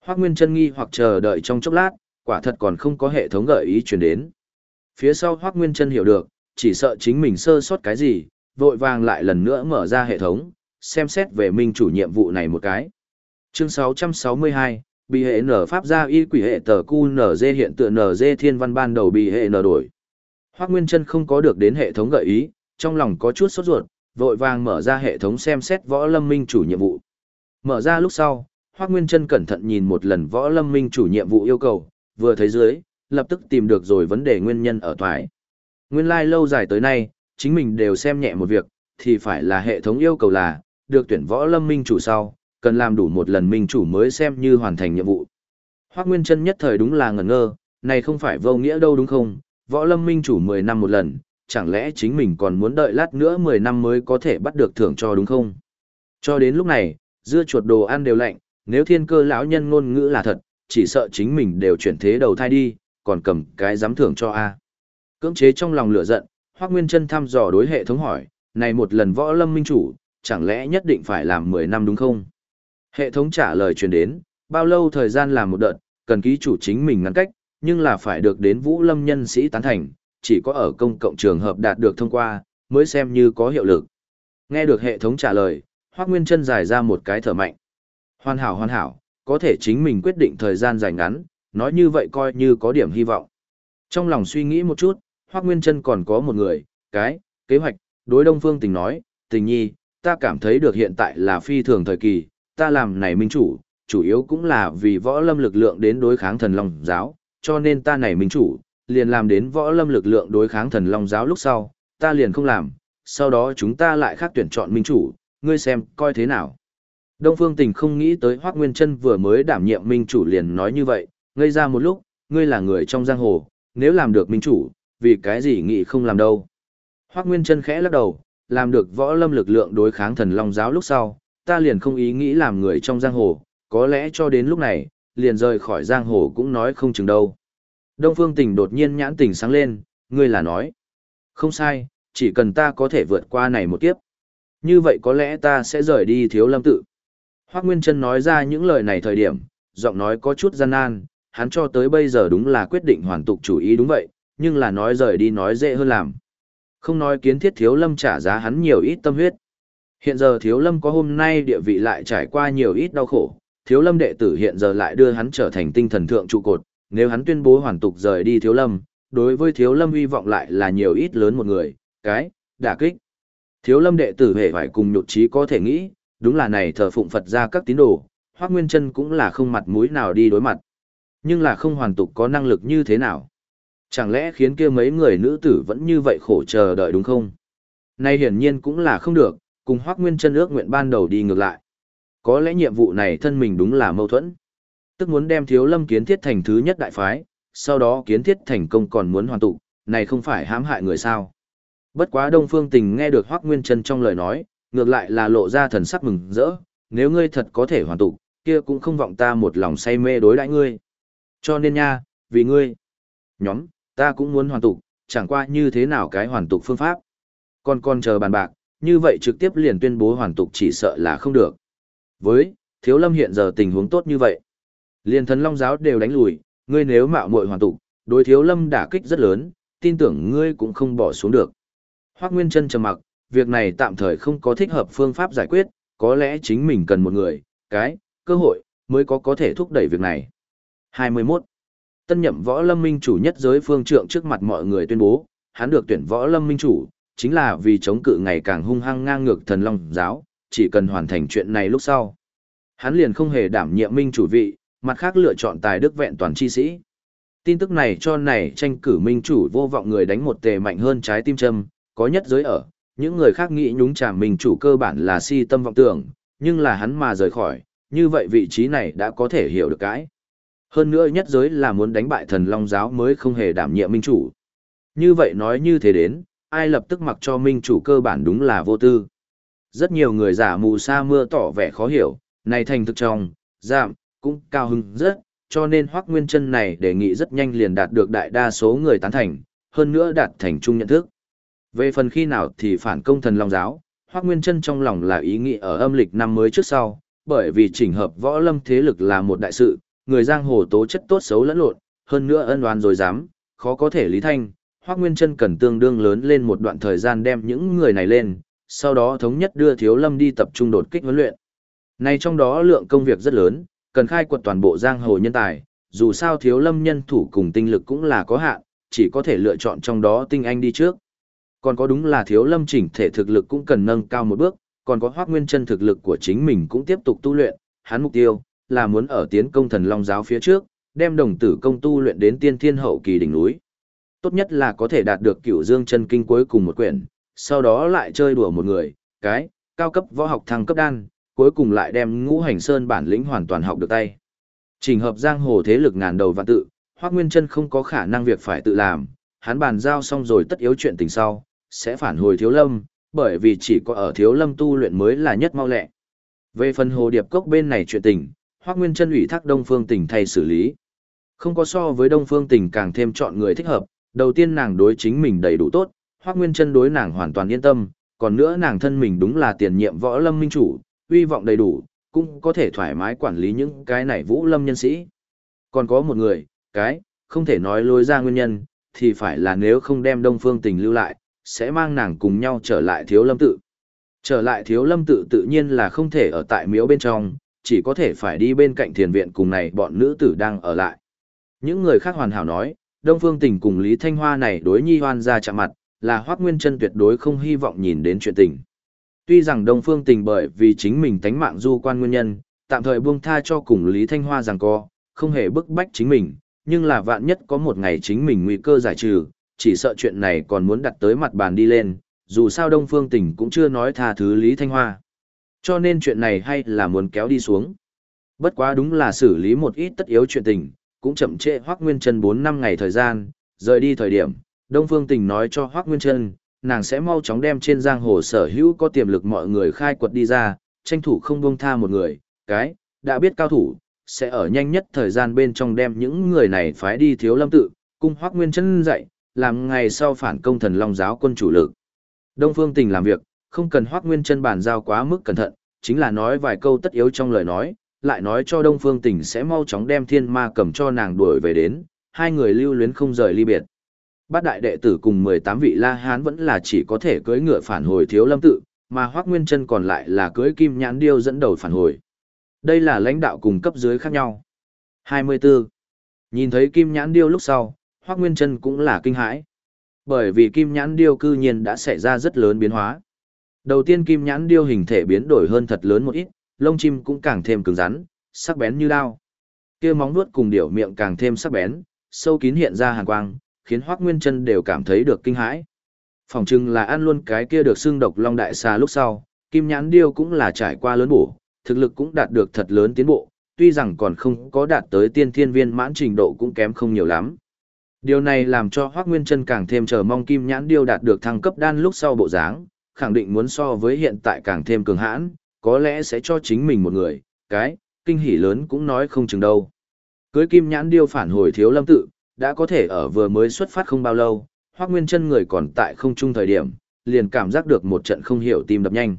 S1: Hoác Nguyên chân nghi hoặc chờ đợi trong chốc lát, quả thật còn không có hệ thống gợi ý truyền đến. Phía sau Hoác Nguyên chân hiểu được, chỉ sợ chính mình sơ sót cái gì, vội vàng lại lần nữa mở ra hệ thống, xem xét về minh chủ nhiệm vụ này một cái. Chương 662, bị hệ nở pháp gia y quỷ hệ tờ cu nở dê hiện tựa nở dê thiên văn ban đầu bị hệ nở đổi. Hoác Nguyên Trân không có được đến hệ thống gợi ý, trong lòng có chút sốt ruột, vội vàng mở ra hệ thống xem xét võ lâm minh chủ nhiệm vụ. Mở ra lúc sau, Hoác Nguyên Trân cẩn thận nhìn một lần võ lâm minh chủ nhiệm vụ yêu cầu, vừa thấy dưới, lập tức tìm được rồi vấn đề nguyên nhân ở thoại. Nguyên lai like lâu dài tới nay, chính mình đều xem nhẹ một việc, thì phải là hệ thống yêu cầu là, được tuyển võ lâm minh chủ sau, cần làm đủ một lần minh chủ mới xem như hoàn thành nhiệm vụ. Hoác Nguyên Trân nhất thời đúng là ngẩn ngơ, này không phải vô nghĩa đâu đúng không, võ lâm minh chủ 10 năm một lần, chẳng lẽ chính mình còn muốn đợi lát nữa 10 năm mới có thể bắt được thưởng cho đúng không? Cho đến lúc này, dưa chuột đồ ăn đều lạnh, nếu thiên cơ lão nhân ngôn ngữ là thật, chỉ sợ chính mình đều chuyển thế đầu thai đi, còn cầm cái giám thưởng cho A. Cưỡng chế trong lòng lửa giận, Hoác Nguyên Trân thăm dò đối hệ thống hỏi, này một lần võ lâm minh chủ, chẳng lẽ nhất định phải làm 10 năm đúng không? Hệ thống trả lời truyền đến, bao lâu thời gian làm một đợt, cần ký chủ chính mình ngăn cách, nhưng là phải được đến vũ lâm nhân sĩ tán thành, chỉ có ở công cộng trường hợp đạt được thông qua, mới xem như có hiệu lực. Nghe được hệ thống trả lời, Hoác Nguyên chân dài ra một cái thở mạnh. Hoàn hảo hoàn hảo, có thể chính mình quyết định thời gian dài ngắn, nói như vậy coi như có điểm hy vọng. Trong lòng suy nghĩ một chút, Hoác Nguyên chân còn có một người, cái, kế hoạch, đối Đông Phương Tình nói, tình nhi, ta cảm thấy được hiện tại là phi thường thời kỳ, ta làm này minh chủ, chủ yếu cũng là vì võ lâm lực lượng đến đối kháng thần long giáo, cho nên ta này minh chủ, liền làm đến võ lâm lực lượng đối kháng thần long giáo lúc sau, ta liền không làm, sau đó chúng ta lại khác tuyển chọn minh chủ, ngươi xem, coi thế nào. Đông Phương Tình không nghĩ tới Hoác Nguyên Trân vừa mới đảm nhiệm minh chủ liền nói như vậy, ngây ra một lúc, ngươi là người trong giang hồ, nếu làm được minh chủ, vì cái gì nghị không làm đâu. Hoác Nguyên Trân khẽ lắc đầu, làm được võ lâm lực lượng đối kháng thần long giáo lúc sau, ta liền không ý nghĩ làm người trong giang hồ, có lẽ cho đến lúc này, liền rời khỏi giang hồ cũng nói không chừng đâu. Đông Phương Tình đột nhiên nhãn tình sáng lên, ngươi là nói. Không sai, chỉ cần ta có thể vượt qua này một kiếp. Như vậy có lẽ ta sẽ rời đi thiếu lâm tự. Hoác Nguyên Trân nói ra những lời này thời điểm, giọng nói có chút gian nan, hắn cho tới bây giờ đúng là quyết định hoàn tục chủ ý đúng vậy, nhưng là nói rời đi nói dễ hơn làm. Không nói kiến thiết thiếu lâm trả giá hắn nhiều ít tâm huyết. Hiện giờ thiếu lâm có hôm nay địa vị lại trải qua nhiều ít đau khổ, thiếu lâm đệ tử hiện giờ lại đưa hắn trở thành tinh thần thượng trụ cột, nếu hắn tuyên bố hoàn tục rời đi thiếu lâm, đối với thiếu lâm hy vọng lại là nhiều ít lớn một người, cái, đả kích. Thiếu lâm đệ tử hề phải cùng nhụt chí có thể nghĩ, đúng là này thờ phụng Phật ra các tín đồ, Hoác Nguyên chân cũng là không mặt mũi nào đi đối mặt. Nhưng là không hoàn tục có năng lực như thế nào? Chẳng lẽ khiến kia mấy người nữ tử vẫn như vậy khổ chờ đợi đúng không? Nay hiển nhiên cũng là không được, cùng hoắc Nguyên chân ước nguyện ban đầu đi ngược lại. Có lẽ nhiệm vụ này thân mình đúng là mâu thuẫn. Tức muốn đem thiếu lâm kiến thiết thành thứ nhất đại phái, sau đó kiến thiết thành công còn muốn hoàn tụ, này không phải hãm hại người sao. Bất quá Đông Phương Tình nghe được Hoắc Nguyên chân trong lời nói, ngược lại là lộ ra thần sắc mừng rỡ, nếu ngươi thật có thể hoàn tụ, kia cũng không vọng ta một lòng say mê đối đãi ngươi. Cho nên nha, vì ngươi, nhóm, ta cũng muốn hoàn tụ, chẳng qua như thế nào cái hoàn tụ phương pháp. Còn còn chờ bàn bạc, như vậy trực tiếp liền tuyên bố hoàn tụ chỉ sợ là không được. Với, thiếu lâm hiện giờ tình huống tốt như vậy. liền thần long giáo đều đánh lùi, ngươi nếu mạo muội hoàn tụ, đối thiếu lâm đả kích rất lớn, tin tưởng ngươi cũng không bỏ xuống được. Hoác Nguyên Trân trầm mặc, việc này tạm thời không có thích hợp phương pháp giải quyết, có lẽ chính mình cần một người, cái, cơ hội, mới có có thể thúc đẩy việc này. 21. Tân nhậm võ lâm minh chủ nhất giới phương trượng trước mặt mọi người tuyên bố, hắn được tuyển võ lâm minh chủ, chính là vì chống cự ngày càng hung hăng ngang ngược thần long giáo, chỉ cần hoàn thành chuyện này lúc sau. Hắn liền không hề đảm nhiệm minh chủ vị, mặt khác lựa chọn tài đức vẹn toàn chi sĩ. Tin tức này cho này tranh cử minh chủ vô vọng người đánh một tề mạnh hơn trái tim châm, có nhất giới ở, những người khác nghĩ nhúng chàm minh chủ cơ bản là si tâm vọng tưởng, nhưng là hắn mà rời khỏi, như vậy vị trí này đã có thể hiểu được cái. Hơn nữa nhất giới là muốn đánh bại thần long giáo mới không hề đảm nhiệm minh chủ. Như vậy nói như thế đến, ai lập tức mặc cho minh chủ cơ bản đúng là vô tư. Rất nhiều người giả mù sa mưa tỏ vẻ khó hiểu, này thành thực trong, giảm, cũng cao hứng rất, cho nên Hoắc Nguyên Chân này đề nghị rất nhanh liền đạt được đại đa số người tán thành, hơn nữa đạt thành chung nhận thức. Về phần khi nào thì phản công thần Long giáo, Hoắc Nguyên Chân trong lòng là ý nghĩ ở âm lịch năm mới trước sau, bởi vì chỉnh hợp võ lâm thế lực là một đại sự, người giang hồ tố chất tốt xấu lẫn lộn, hơn nữa ân oán rồi dám, khó có thể lý thanh, Hoắc Nguyên Chân cần tương đương lớn lên một đoạn thời gian đem những người này lên, sau đó thống nhất đưa Thiếu Lâm đi tập trung đột kích huấn luyện. Này trong đó lượng công việc rất lớn, cần khai quật toàn bộ giang hồ nhân tài, dù sao thiếu lâm nhân thủ cùng tinh lực cũng là có hạn, chỉ có thể lựa chọn trong đó tinh anh đi trước. Còn có đúng là thiếu lâm chỉnh thể thực lực cũng cần nâng cao một bước, còn có Hoắc nguyên chân thực lực của chính mình cũng tiếp tục tu luyện, hắn mục tiêu là muốn ở tiến công thần long giáo phía trước, đem đồng tử công tu luyện đến tiên thiên hậu kỳ đỉnh núi. Tốt nhất là có thể đạt được cửu dương chân kinh cuối cùng một quyển, sau đó lại chơi đùa một người, cái, cao cấp võ học thăng cấp đan, cuối cùng lại đem ngũ hành sơn bản lĩnh hoàn toàn học được tay. Trình hợp giang hồ thế lực ngàn đầu vạn tự, Hoắc Nguyên Chân không có khả năng việc phải tự làm, hắn bàn giao xong rồi tất yếu chuyện tình sau, sẽ phản hồi Thiếu Lâm, bởi vì chỉ có ở Thiếu Lâm tu luyện mới là nhất mau lẹ. Về phần hồ điệp cốc bên này chuyện tình, Hoắc Nguyên Chân ủy thác Đông Phương Tình thay xử lý. Không có so với Đông Phương Tình càng thêm chọn người thích hợp, đầu tiên nàng đối chính mình đầy đủ tốt, Hoắc Nguyên Chân đối nàng hoàn toàn yên tâm, còn nữa nàng thân mình đúng là tiền nhiệm võ lâm minh chủ, uy vọng đầy đủ, cũng có thể thoải mái quản lý những cái này vũ lâm nhân sĩ. Còn có một người, cái, không thể nói lối ra nguyên nhân, thì phải là nếu không đem đông phương tình lưu lại, sẽ mang nàng cùng nhau trở lại thiếu lâm tự. Trở lại thiếu lâm tự tự nhiên là không thể ở tại miếu bên trong, chỉ có thể phải đi bên cạnh thiền viện cùng này bọn nữ tử đang ở lại. Những người khác hoàn hảo nói, Đông Phương Tình cùng Lý Thanh Hoa này đối nhi hoan ra chạm mặt, là Hoác Nguyên chân tuyệt đối không hy vọng nhìn đến chuyện tình. Tuy rằng Đông Phương Tình bởi vì chính mình tánh mạng du quan nguyên nhân, tạm thời buông tha cho cùng Lý Thanh Hoa rằng co, không hề bức bách chính mình, nhưng là vạn nhất có một ngày chính mình nguy cơ giải trừ, chỉ sợ chuyện này còn muốn đặt tới mặt bàn đi lên, dù sao Đông Phương Tình cũng chưa nói tha thứ Lý Thanh Hoa. Cho nên chuyện này hay là muốn kéo đi xuống. Bất quá đúng là xử lý một ít tất yếu chuyện tình, cũng chậm trễ Hoắc Nguyên Chân 4 năm ngày thời gian, rời đi thời điểm, Đông Phương Tình nói cho Hoắc Nguyên Chân, nàng sẽ mau chóng đem trên giang hồ sở hữu có tiềm lực mọi người khai quật đi ra, tranh thủ không buông tha một người, cái, đã biết cao thủ, sẽ ở nhanh nhất thời gian bên trong đem những người này phái đi thiếu lâm tự, cung Hoắc Nguyên Chân dạy, làm ngày sau phản công thần long giáo quân chủ lực. Đông Phương Tình làm việc, không cần Hoắc Nguyên Chân bàn giao quá mức cẩn thận, chính là nói vài câu tất yếu trong lời nói, lại nói cho Đông Phương Tình sẽ mau chóng đem thiên ma cầm cho nàng đuổi về đến, hai người lưu luyến không rời ly biệt. Bát đại đệ tử cùng 18 vị La Hán vẫn là chỉ có thể cưỡi ngựa phản hồi thiếu lâm tự, mà Hoắc Nguyên Chân còn lại là cưỡi kim nhãn điêu dẫn đầu phản hồi. Đây là lãnh đạo cùng cấp dưới khác nhau. 24. Nhìn thấy kim nhãn điêu lúc sau, Hoắc Nguyên Chân cũng là kinh hãi. Bởi vì kim nhãn điêu cư nhiên đã xảy ra rất lớn biến hóa. Đầu tiên kim nhãn điêu hình thể biến đổi hơn thật lớn một ít, lông chim cũng càng thêm cứng rắn, sắc bén như đao. Kia móng vuốt cùng điểu miệng càng thêm sắc bén, sâu kín hiện ra hàn quang, khiến Hoắc Nguyên Chân đều cảm thấy được kinh hãi. Phòng trưng là ăn luôn cái kia được xương độc long đại xà lúc sau, kim nhãn điêu cũng là trải qua lớn bổ, thực lực cũng đạt được thật lớn tiến bộ, tuy rằng còn không có đạt tới tiên thiên viên mãn trình độ cũng kém không nhiều lắm. Điều này làm cho hoắc Nguyên chân càng thêm chờ mong kim nhãn điêu đạt được thăng cấp đan lúc sau bộ dáng, khẳng định muốn so với hiện tại càng thêm cường hãn, có lẽ sẽ cho chính mình một người, cái, kinh hỉ lớn cũng nói không chừng đâu. Cưới kim nhãn điêu phản hồi thiếu lâm tự, đã có thể ở vừa mới xuất phát không bao lâu, Hoác Nguyên chân người còn tại không trung thời điểm, liền cảm giác được một trận không hiểu tim đập nhanh.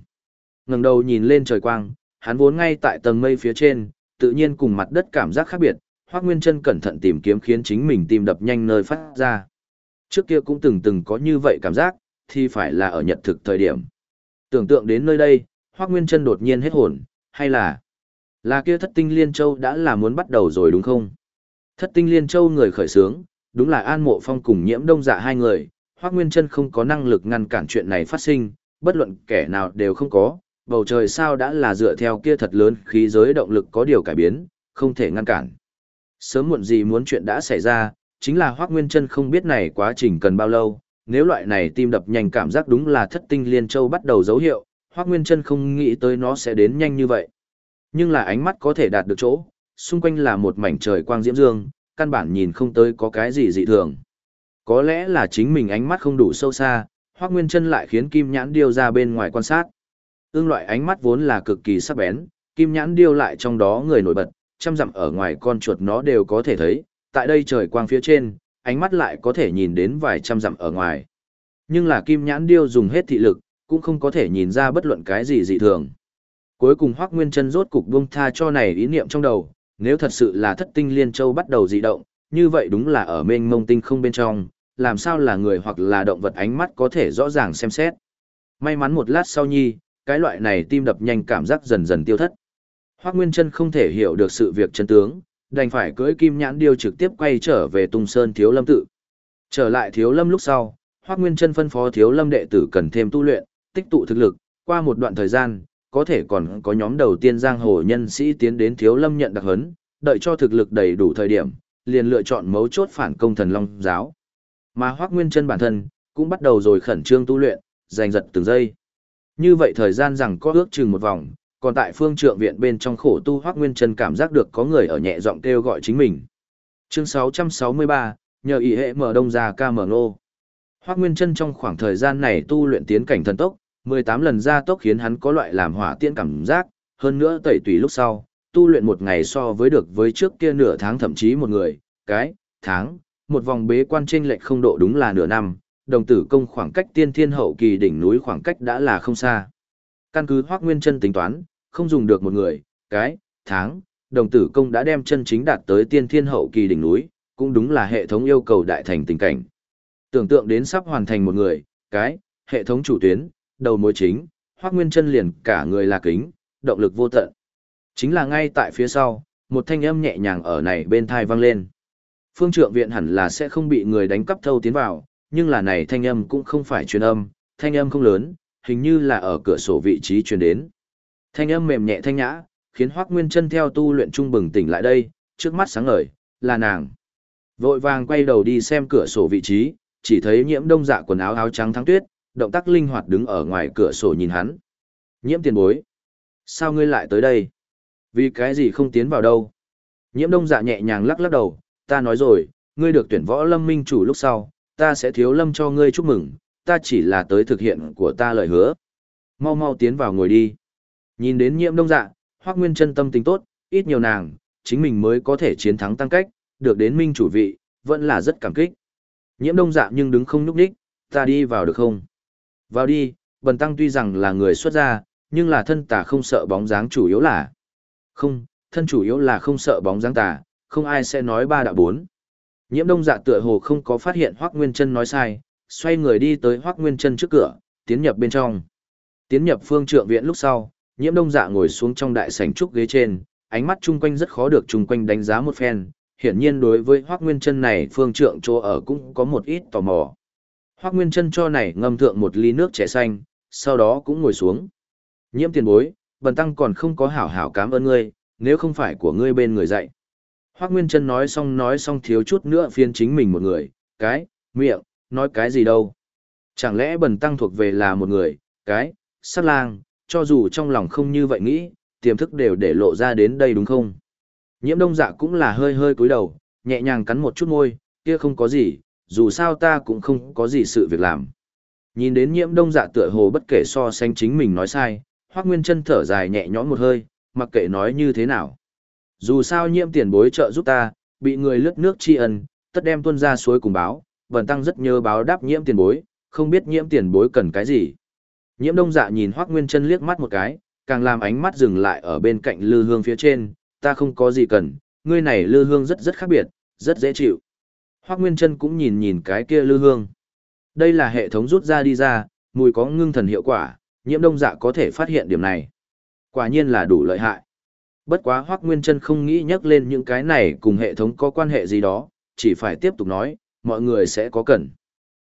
S1: ngẩng đầu nhìn lên trời quang, hắn vốn ngay tại tầng mây phía trên, tự nhiên cùng mặt đất cảm giác khác biệt, Hoắc Nguyên Chân cẩn thận tìm kiếm khiến chính mình tim đập nhanh nơi phát ra. Trước kia cũng từng từng có như vậy cảm giác, thì phải là ở nhật thực thời điểm. Tưởng tượng đến nơi đây, Hoắc Nguyên Trân đột nhiên hết hồn, hay là là kia Thất Tinh Liên Châu đã là muốn bắt đầu rồi đúng không? Thất Tinh Liên Châu người khởi sướng, đúng là An Mộ Phong cùng Nhiễm Đông Dạ hai người, Hoắc Nguyên Trân không có năng lực ngăn cản chuyện này phát sinh, bất luận kẻ nào đều không có, bầu trời sao đã là dựa theo kia thật lớn khí giới động lực có điều cải biến, không thể ngăn cản. Sớm muộn gì muốn chuyện đã xảy ra, chính là Hoác Nguyên Trân không biết này quá trình cần bao lâu, nếu loại này tim đập nhanh cảm giác đúng là thất tinh liên châu bắt đầu dấu hiệu, Hoác Nguyên Trân không nghĩ tới nó sẽ đến nhanh như vậy. Nhưng là ánh mắt có thể đạt được chỗ, xung quanh là một mảnh trời quang diễm dương, căn bản nhìn không tới có cái gì dị thường. Có lẽ là chính mình ánh mắt không đủ sâu xa, Hoác Nguyên Trân lại khiến Kim Nhãn điêu ra bên ngoài quan sát. Ương loại ánh mắt vốn là cực kỳ sắc bén, Kim Nhãn điêu lại trong đó người nổi bật, trăm dặm ở ngoài con chuột nó đều có thể thấy, tại đây trời quang phía trên, ánh mắt lại có thể nhìn đến vài trăm dặm ở ngoài. Nhưng là kim nhãn điêu dùng hết thị lực, cũng không có thể nhìn ra bất luận cái gì dị thường. Cuối cùng Hoắc Nguyên Chân rốt cục buông tha cho này ý niệm trong đầu, nếu thật sự là Thất Tinh Liên Châu bắt đầu dị động, như vậy đúng là ở mênh mông tinh không bên trong, làm sao là người hoặc là động vật ánh mắt có thể rõ ràng xem xét. May mắn một lát sau nhi, cái loại này tim đập nhanh cảm giác dần dần tiêu thất. Hoắc Nguyên Trân không thể hiểu được sự việc chân tướng, đành phải cưỡi kim nhãn điêu trực tiếp quay trở về Tung Sơn Thiếu Lâm tự. Trở lại Thiếu Lâm lúc sau, Hoác Nguyên chân phân phó Thiếu Lâm đệ tử cần thêm tu luyện, tích tụ thực lực, qua một đoạn thời gian, có thể còn có nhóm đầu tiên giang hồ nhân sĩ tiến đến Thiếu Lâm nhận đặc huấn, đợi cho thực lực đầy đủ thời điểm, liền lựa chọn mấu chốt phản công thần long giáo. Mà Hoác Nguyên chân bản thân, cũng bắt đầu rồi khẩn trương tu luyện, giành giật từng giây. Như vậy thời gian rằng có ước chừng một vòng, còn tại phương trượng viện bên trong khổ tu Hoác Nguyên chân cảm giác được có người ở nhẹ giọng kêu gọi chính mình. Chương 663, nhờ ý hệ mở đông ra ca mở ngô. Hoác Nguyên chân trong khoảng thời gian này tu luyện tiến cảnh thần tốc, 18 lần ra tốc khiến hắn có loại làm hỏa tiễn cảm giác, hơn nữa tẩy tùy lúc sau, tu luyện một ngày so với được với trước kia nửa tháng thậm chí một người, cái, tháng, một vòng bế quan trên lệch không độ đúng là nửa năm, đồng tử công khoảng cách tiên thiên hậu kỳ đỉnh núi khoảng cách đã là không xa. Căn cứ Hoác Nguyên chân tính toán, không dùng được một người, cái, tháng, đồng tử công đã đem chân chính đạt tới tiên thiên hậu kỳ đỉnh núi, cũng đúng là hệ thống yêu cầu đại thành tình cảnh. Tưởng tượng đến sắp hoàn thành một người, cái, hệ thống chủ tuyến, đầu mối chính, Hoác Nguyên chân liền cả người là kính, động lực vô tận. Chính là ngay tại phía sau, một thanh âm nhẹ nhàng ở này bên thai vang lên. Phương trượng viện hẳn là sẽ không bị người đánh cắp thâu tiến vào, nhưng là này thanh âm cũng không phải truyền âm, thanh âm không lớn, hình như là ở cửa sổ vị trí truyền đến. Thanh âm mềm nhẹ thanh nhã, khiến Hoắc Nguyên Chân theo tu luyện trung bừng tỉnh lại đây, trước mắt sáng ngời, là nàng. Vội vàng quay đầu đi xem cửa sổ vị trí, chỉ thấy Nhiễm Đông Dạ quần áo áo trắng thắng tuyết, động tác linh hoạt đứng ở ngoài cửa sổ nhìn hắn. Nhiễm Tiền Bối, sao ngươi lại tới đây? Vì cái gì không tiến vào đâu? Nhiễm Đông Dạ nhẹ nhàng lắc lắc đầu, ta nói rồi, ngươi được tuyển võ lâm minh chủ lúc sau, ta sẽ thiếu lâm cho ngươi chúc mừng, ta chỉ là tới thực hiện của ta lời hứa. Mau mau tiến vào ngồi đi. Nhìn đến nhiễm đông dạ, Hoác Nguyên chân tâm tình tốt, ít nhiều nàng, chính mình mới có thể chiến thắng tăng cách, được đến minh chủ vị, vẫn là rất cảm kích. Nhiễm đông dạ nhưng đứng không nhúc đích, ta đi vào được không? Vào đi, bần tăng tuy rằng là người xuất gia, nhưng là thân tà không sợ bóng dáng chủ yếu là. Không, thân chủ yếu là không sợ bóng dáng tà, không ai sẽ nói ba đạo bốn. Nhiễm đông dạ tựa hồ không có phát hiện Hoác Nguyên chân nói sai, xoay người đi tới Hoác Nguyên chân trước cửa, tiến nhập bên trong. Tiến nhập phương trượng viện lúc sau, nhiễm đông dạ ngồi xuống trong đại sảnh trúc ghế trên, ánh mắt chung quanh rất khó được chung quanh đánh giá một phen, hiển nhiên đối với Hoác Nguyên Trân này phương trượng chỗ ở cũng có một ít tò mò. Hoác Nguyên Trân cho này ngâm thượng một ly nước trẻ xanh, sau đó cũng ngồi xuống. Nhiễm tiền bối, bần tăng còn không có hảo hảo cảm ơn ngươi, nếu không phải của ngươi bên người dạy. Hoác Nguyên Trân nói xong nói xong thiếu chút nữa phiên chính mình một người, cái, miệng, nói cái gì đâu. Chẳng lẽ bần tăng thuộc về là một người, cái, sát lang, cho dù trong lòng không như vậy nghĩ, tiềm thức đều để lộ ra đến đây đúng không? Nhiễm đông dạ cũng là hơi hơi cúi đầu, nhẹ nhàng cắn một chút môi, kia không có gì, dù sao ta cũng không có gì sự việc làm. Nhìn đến nhiễm đông dạ tựa hồ bất kể so sánh chính mình nói sai, Hoác Nguyên chân thở dài nhẹ nhõm một hơi, mặc kệ nói như thế nào. Dù sao nhiễm tiền bối trợ giúp ta, bị người lướt nước tri ân, tất đem tuân ra suối cùng báo, vần tăng rất nhớ báo đáp nhiễm tiền bối, không biết nhiễm tiền bối cần cái gì. Nhiễm đông dạ nhìn Hoác Nguyên chân liếc mắt một cái, càng làm ánh mắt dừng lại ở bên cạnh lư hương phía trên, ta không có gì cần, ngươi này lư hương rất rất khác biệt, rất dễ chịu. Hoác Nguyên chân cũng nhìn nhìn cái kia lư hương. Đây là hệ thống rút ra đi ra, mùi có ngưng thần hiệu quả, nhiễm đông dạ có thể phát hiện điểm này. Quả nhiên là đủ lợi hại. Bất quá Hoác Nguyên chân không nghĩ nhắc lên những cái này cùng hệ thống có quan hệ gì đó, chỉ phải tiếp tục nói, mọi người sẽ có cần.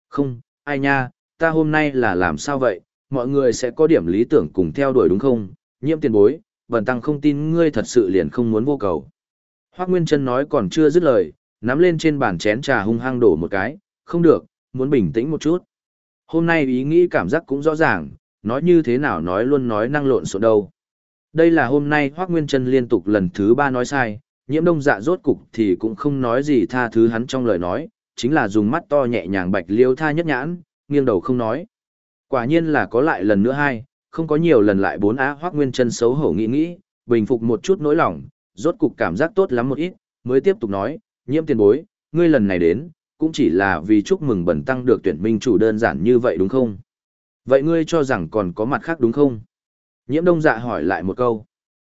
S1: Không, ai nha, ta hôm nay là làm sao vậy, mọi người sẽ có điểm lý tưởng cùng theo đuổi đúng không? Nhiễm tiền bối, bần tăng không tin ngươi thật sự liền không muốn vô cầu. Hoác Nguyên Trân nói còn chưa dứt lời, nắm lên trên bàn chén trà hung hăng đổ một cái, không được, muốn bình tĩnh một chút. Hôm nay ý nghĩ cảm giác cũng rõ ràng, nói như thế nào nói luôn nói năng lộn xộn đâu. Đây là hôm nay Hoác Nguyên Trân liên tục lần thứ ba nói sai, nhiễm đông dạ rốt cục thì cũng không nói gì tha thứ hắn trong lời nói, chính là dùng mắt to nhẹ nhàng bạch liêu tha nhất nhãn, nghiêng đầu không nói. Quả nhiên là có lại lần nữa hai, không có nhiều lần lại bốn á Hoác Nguyên Trân xấu hổ nghĩ nghĩ, bình phục một chút nỗi lòng, rốt cục cảm giác tốt lắm một ít, mới tiếp tục nói, nhiễm tiền bối, ngươi lần này đến, cũng chỉ là vì chúc mừng bẩn tăng được tuyển minh chủ đơn giản như vậy đúng không? Vậy ngươi cho rằng còn có mặt khác đúng không? Nhiễm đông dạ hỏi lại một câu.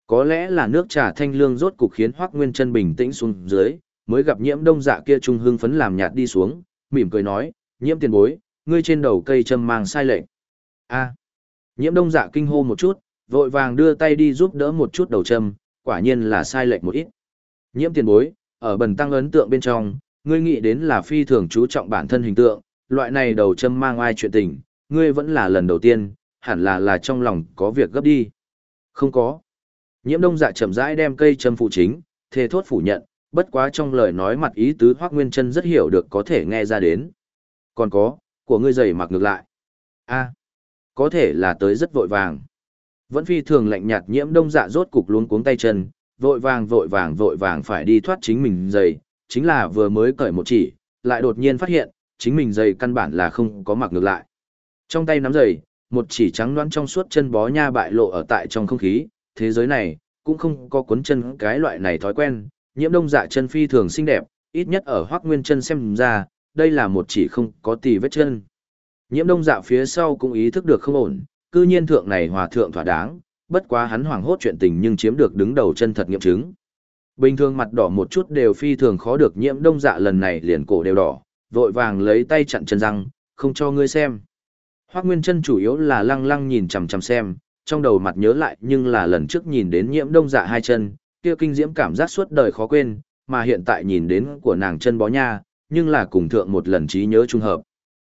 S1: Có lẽ là nước trà thanh lương rốt cục khiến Hoác Nguyên chân bình tĩnh xuống dưới, mới gặp nhiễm đông dạ kia trung hưng phấn làm nhạt đi xuống, mỉm cười nói, nhiễm tiền bối, ngươi trên đầu cây châm mang sai lệch, a nhiễm đông dạ kinh hô một chút, vội vàng đưa tay đi giúp đỡ một chút đầu châm, quả nhiên là sai lệch một ít. Nhiễm tiền bối, ở bần tăng ấn tượng bên trong, ngươi nghĩ đến là phi thường chú trọng bản thân hình tượng, loại này đầu châm mang ai chuyện tình, ngươi vẫn là lần đầu tiên, hẳn là là trong lòng có việc gấp đi. Không có. Nhiễm đông dạ chậm rãi đem cây châm phụ chính, thề thốt phủ nhận, bất quá trong lời nói mặt ý tứ Hoác Nguyên chân rất hiểu được có thể nghe ra đến. Còn có, của ngươi giày mặc ngược lại. a có thể là tới rất vội vàng. Vẫn phi thường lạnh nhạt nhiễm đông dạ rốt cục luống cuống tay chân, vội vàng vội vàng vội vàng phải đi thoát chính mình giày, chính là vừa mới cởi một chỉ, lại đột nhiên phát hiện, chính mình giày căn bản là không có mặc ngược lại. Trong tay nắm giày, một chỉ trắng đoán trong suốt chân bó nha bại lộ ở tại trong không khí, thế giới này, cũng không có cuốn chân cái loại này thói quen, nhiễm đông dạ chân phi thường xinh đẹp, ít nhất ở hoác nguyên chân xem ra, đây là một chỉ không có tì vết chân. Nhiễm đông dạ phía sau cũng ý thức được không ổn, cư nhiên thượng này hòa thượng thỏa đáng, bất quá hắn hoảng hốt chuyện tình nhưng chiếm được đứng đầu chân thật nghiệm chứng. Bình thường mặt đỏ một chút đều phi thường khó được nhiễm đông dạ lần này liền cổ đều đỏ, vội vàng lấy tay chặn chân răng, không cho ngươi xem. Hoác Nguyên chân chủ yếu là lăng lăng nhìn chằm chằm xem, trong đầu mặt nhớ lại nhưng là lần trước nhìn đến nhiễm đông dạ hai chân, kia kinh diễm cảm giác suốt đời khó quên, mà hiện tại nhìn đến của nàng chân bó nha, nhưng là cùng thượng một lần trí nhớ trung hợp.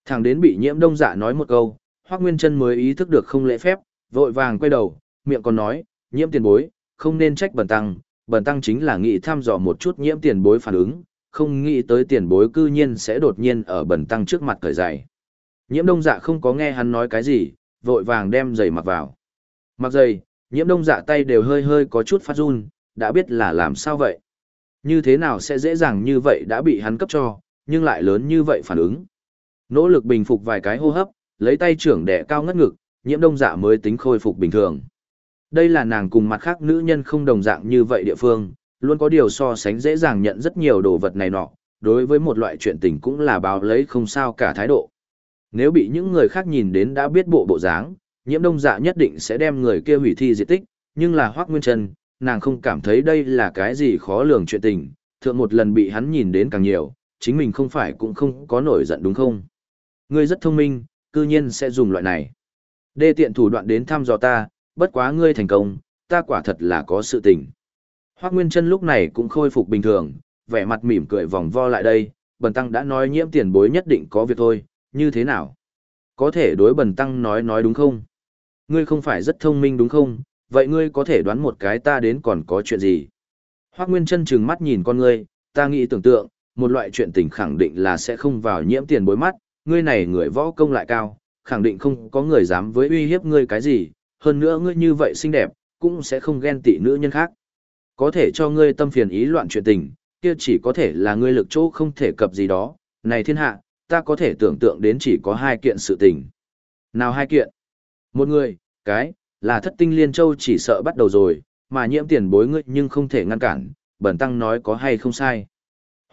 S1: Thằng đến bị nhiễm đông dạ nói một câu, Hoác Nguyên Trân mới ý thức được không lễ phép, vội vàng quay đầu, miệng còn nói, nhiễm tiền bối, không nên trách bần tăng, bần tăng chính là nghĩ thăm dò một chút nhiễm tiền bối phản ứng, không nghĩ tới tiền bối cư nhiên sẽ đột nhiên ở bần tăng trước mặt cởi giày. Nhiễm đông dạ không có nghe hắn nói cái gì, vội vàng đem giày mặc vào. Mặc giày, nhiễm đông dạ tay đều hơi hơi có chút phát run, đã biết là làm sao vậy. Như thế nào sẽ dễ dàng như vậy đã bị hắn cấp cho, nhưng lại lớn như vậy phản ứng. Nỗ lực bình phục vài cái hô hấp, lấy tay trưởng đẻ cao ngất ngực, nhiễm đông dạ mới tính khôi phục bình thường. Đây là nàng cùng mặt khác nữ nhân không đồng dạng như vậy địa phương, luôn có điều so sánh dễ dàng nhận rất nhiều đồ vật này nọ, đối với một loại chuyện tình cũng là báo lấy không sao cả thái độ. Nếu bị những người khác nhìn đến đã biết bộ bộ dáng, nhiễm đông dạ nhất định sẽ đem người kia hủy thi diệt tích, nhưng là Hoác Nguyên chân, nàng không cảm thấy đây là cái gì khó lường chuyện tình, thượng một lần bị hắn nhìn đến càng nhiều, chính mình không phải cũng không có nổi giận đúng không? Ngươi rất thông minh, cư nhiên sẽ dùng loại này. Đê tiện thủ đoạn đến thăm dò ta, bất quá ngươi thành công, ta quả thật là có sự tình. Hoác Nguyên Trân lúc này cũng khôi phục bình thường, vẻ mặt mỉm cười vòng vo lại đây, bần tăng đã nói nhiễm tiền bối nhất định có việc thôi, như thế nào? Có thể đối bần tăng nói nói đúng không? Ngươi không phải rất thông minh đúng không? Vậy ngươi có thể đoán một cái ta đến còn có chuyện gì? Hoác Nguyên Trân trừng mắt nhìn con ngươi, ta nghĩ tưởng tượng, một loại chuyện tình khẳng định là sẽ không vào nhiễm tiền bối mắt, ngươi này người võ công lại cao, khẳng định không có người dám với uy hiếp ngươi cái gì, hơn nữa ngươi như vậy xinh đẹp, cũng sẽ không ghen tị nữ nhân khác. Có thể cho ngươi tâm phiền ý loạn chuyện tình, kia chỉ có thể là ngươi lực chỗ không thể cập gì đó, này thiên hạ, ta có thể tưởng tượng đến chỉ có hai kiện sự tình. Nào hai kiện? Một người, cái, là thất tinh liên châu chỉ sợ bắt đầu rồi, mà nhiễm tiền bối ngươi nhưng không thể ngăn cản, bẩn tăng nói có hay không sai.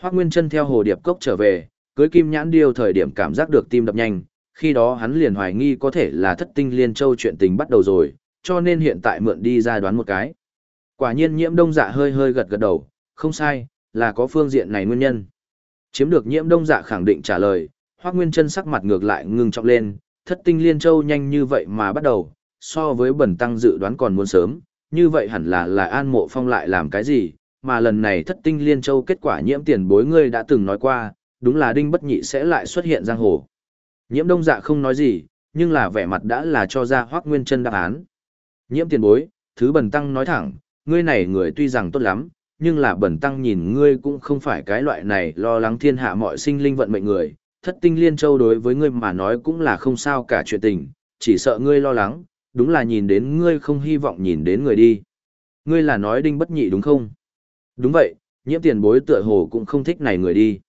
S1: Hoác Nguyên chân theo hồ điệp cốc trở về, cưới kim nhãn điêu thời điểm cảm giác được tim đập nhanh, khi đó hắn liền hoài nghi có thể là thất tinh liên châu chuyện tình bắt đầu rồi, cho nên hiện tại mượn đi ra đoán một cái. Quả nhiên nhiễm đông dạ hơi hơi gật gật đầu, không sai, là có phương diện này nguyên nhân. Chiếm được nhiễm đông dạ khẳng định trả lời, Hoác Nguyên chân sắc mặt ngược lại ngưng trọng lên, thất tinh liên châu nhanh như vậy mà bắt đầu, so với bẩn tăng dự đoán còn muốn sớm, như vậy hẳn là là an mộ phong lại làm cái gì, mà lần này thất tinh liên châu kết quả nhiễm tiền bối ngươi đã từng nói qua, đúng là đinh bất nhị sẽ lại xuất hiện giang hồ. Nhiễm đông dạ không nói gì, nhưng là vẻ mặt đã là cho ra hoác nguyên chân đáp án. Nhiễm tiền bối, thứ bẩn tăng nói thẳng, ngươi này người tuy rằng tốt lắm, nhưng là bẩn tăng nhìn ngươi cũng không phải cái loại này lo lắng thiên hạ mọi sinh linh vận mệnh người. Thất tinh liên châu đối với ngươi mà nói cũng là không sao cả chuyện tình, chỉ sợ ngươi lo lắng, đúng là nhìn đến ngươi không hy vọng nhìn đến người đi. Ngươi là nói đinh bất nhị đúng không? Đúng vậy, nhiễm tiền bối tựa hồ cũng không thích này người đi.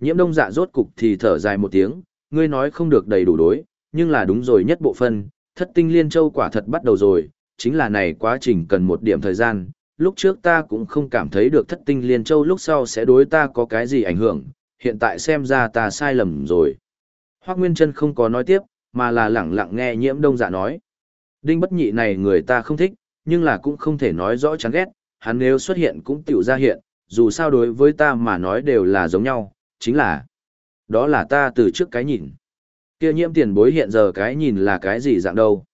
S1: Nhiễm đông dạ rốt cục thì thở dài một tiếng, ngươi nói không được đầy đủ đối, nhưng là đúng rồi nhất bộ phân, thất tinh liên châu quả thật bắt đầu rồi, chính là này quá trình cần một điểm thời gian, lúc trước ta cũng không cảm thấy được thất tinh liên châu lúc sau sẽ đối ta có cái gì ảnh hưởng, hiện tại xem ra ta sai lầm rồi. Hoác Nguyên Trân không có nói tiếp, mà là lẳng lặng nghe nhiễm đông dạ nói. Đinh bất nhị này người ta không thích, nhưng là cũng không thể nói rõ chán ghét, hắn nếu xuất hiện cũng tiểu ra hiện, dù sao đối với ta mà nói đều là giống nhau, chính là đó là ta từ trước cái nhìn. Kia nhiễm tiền bối hiện giờ cái nhìn là cái gì dạng đâu.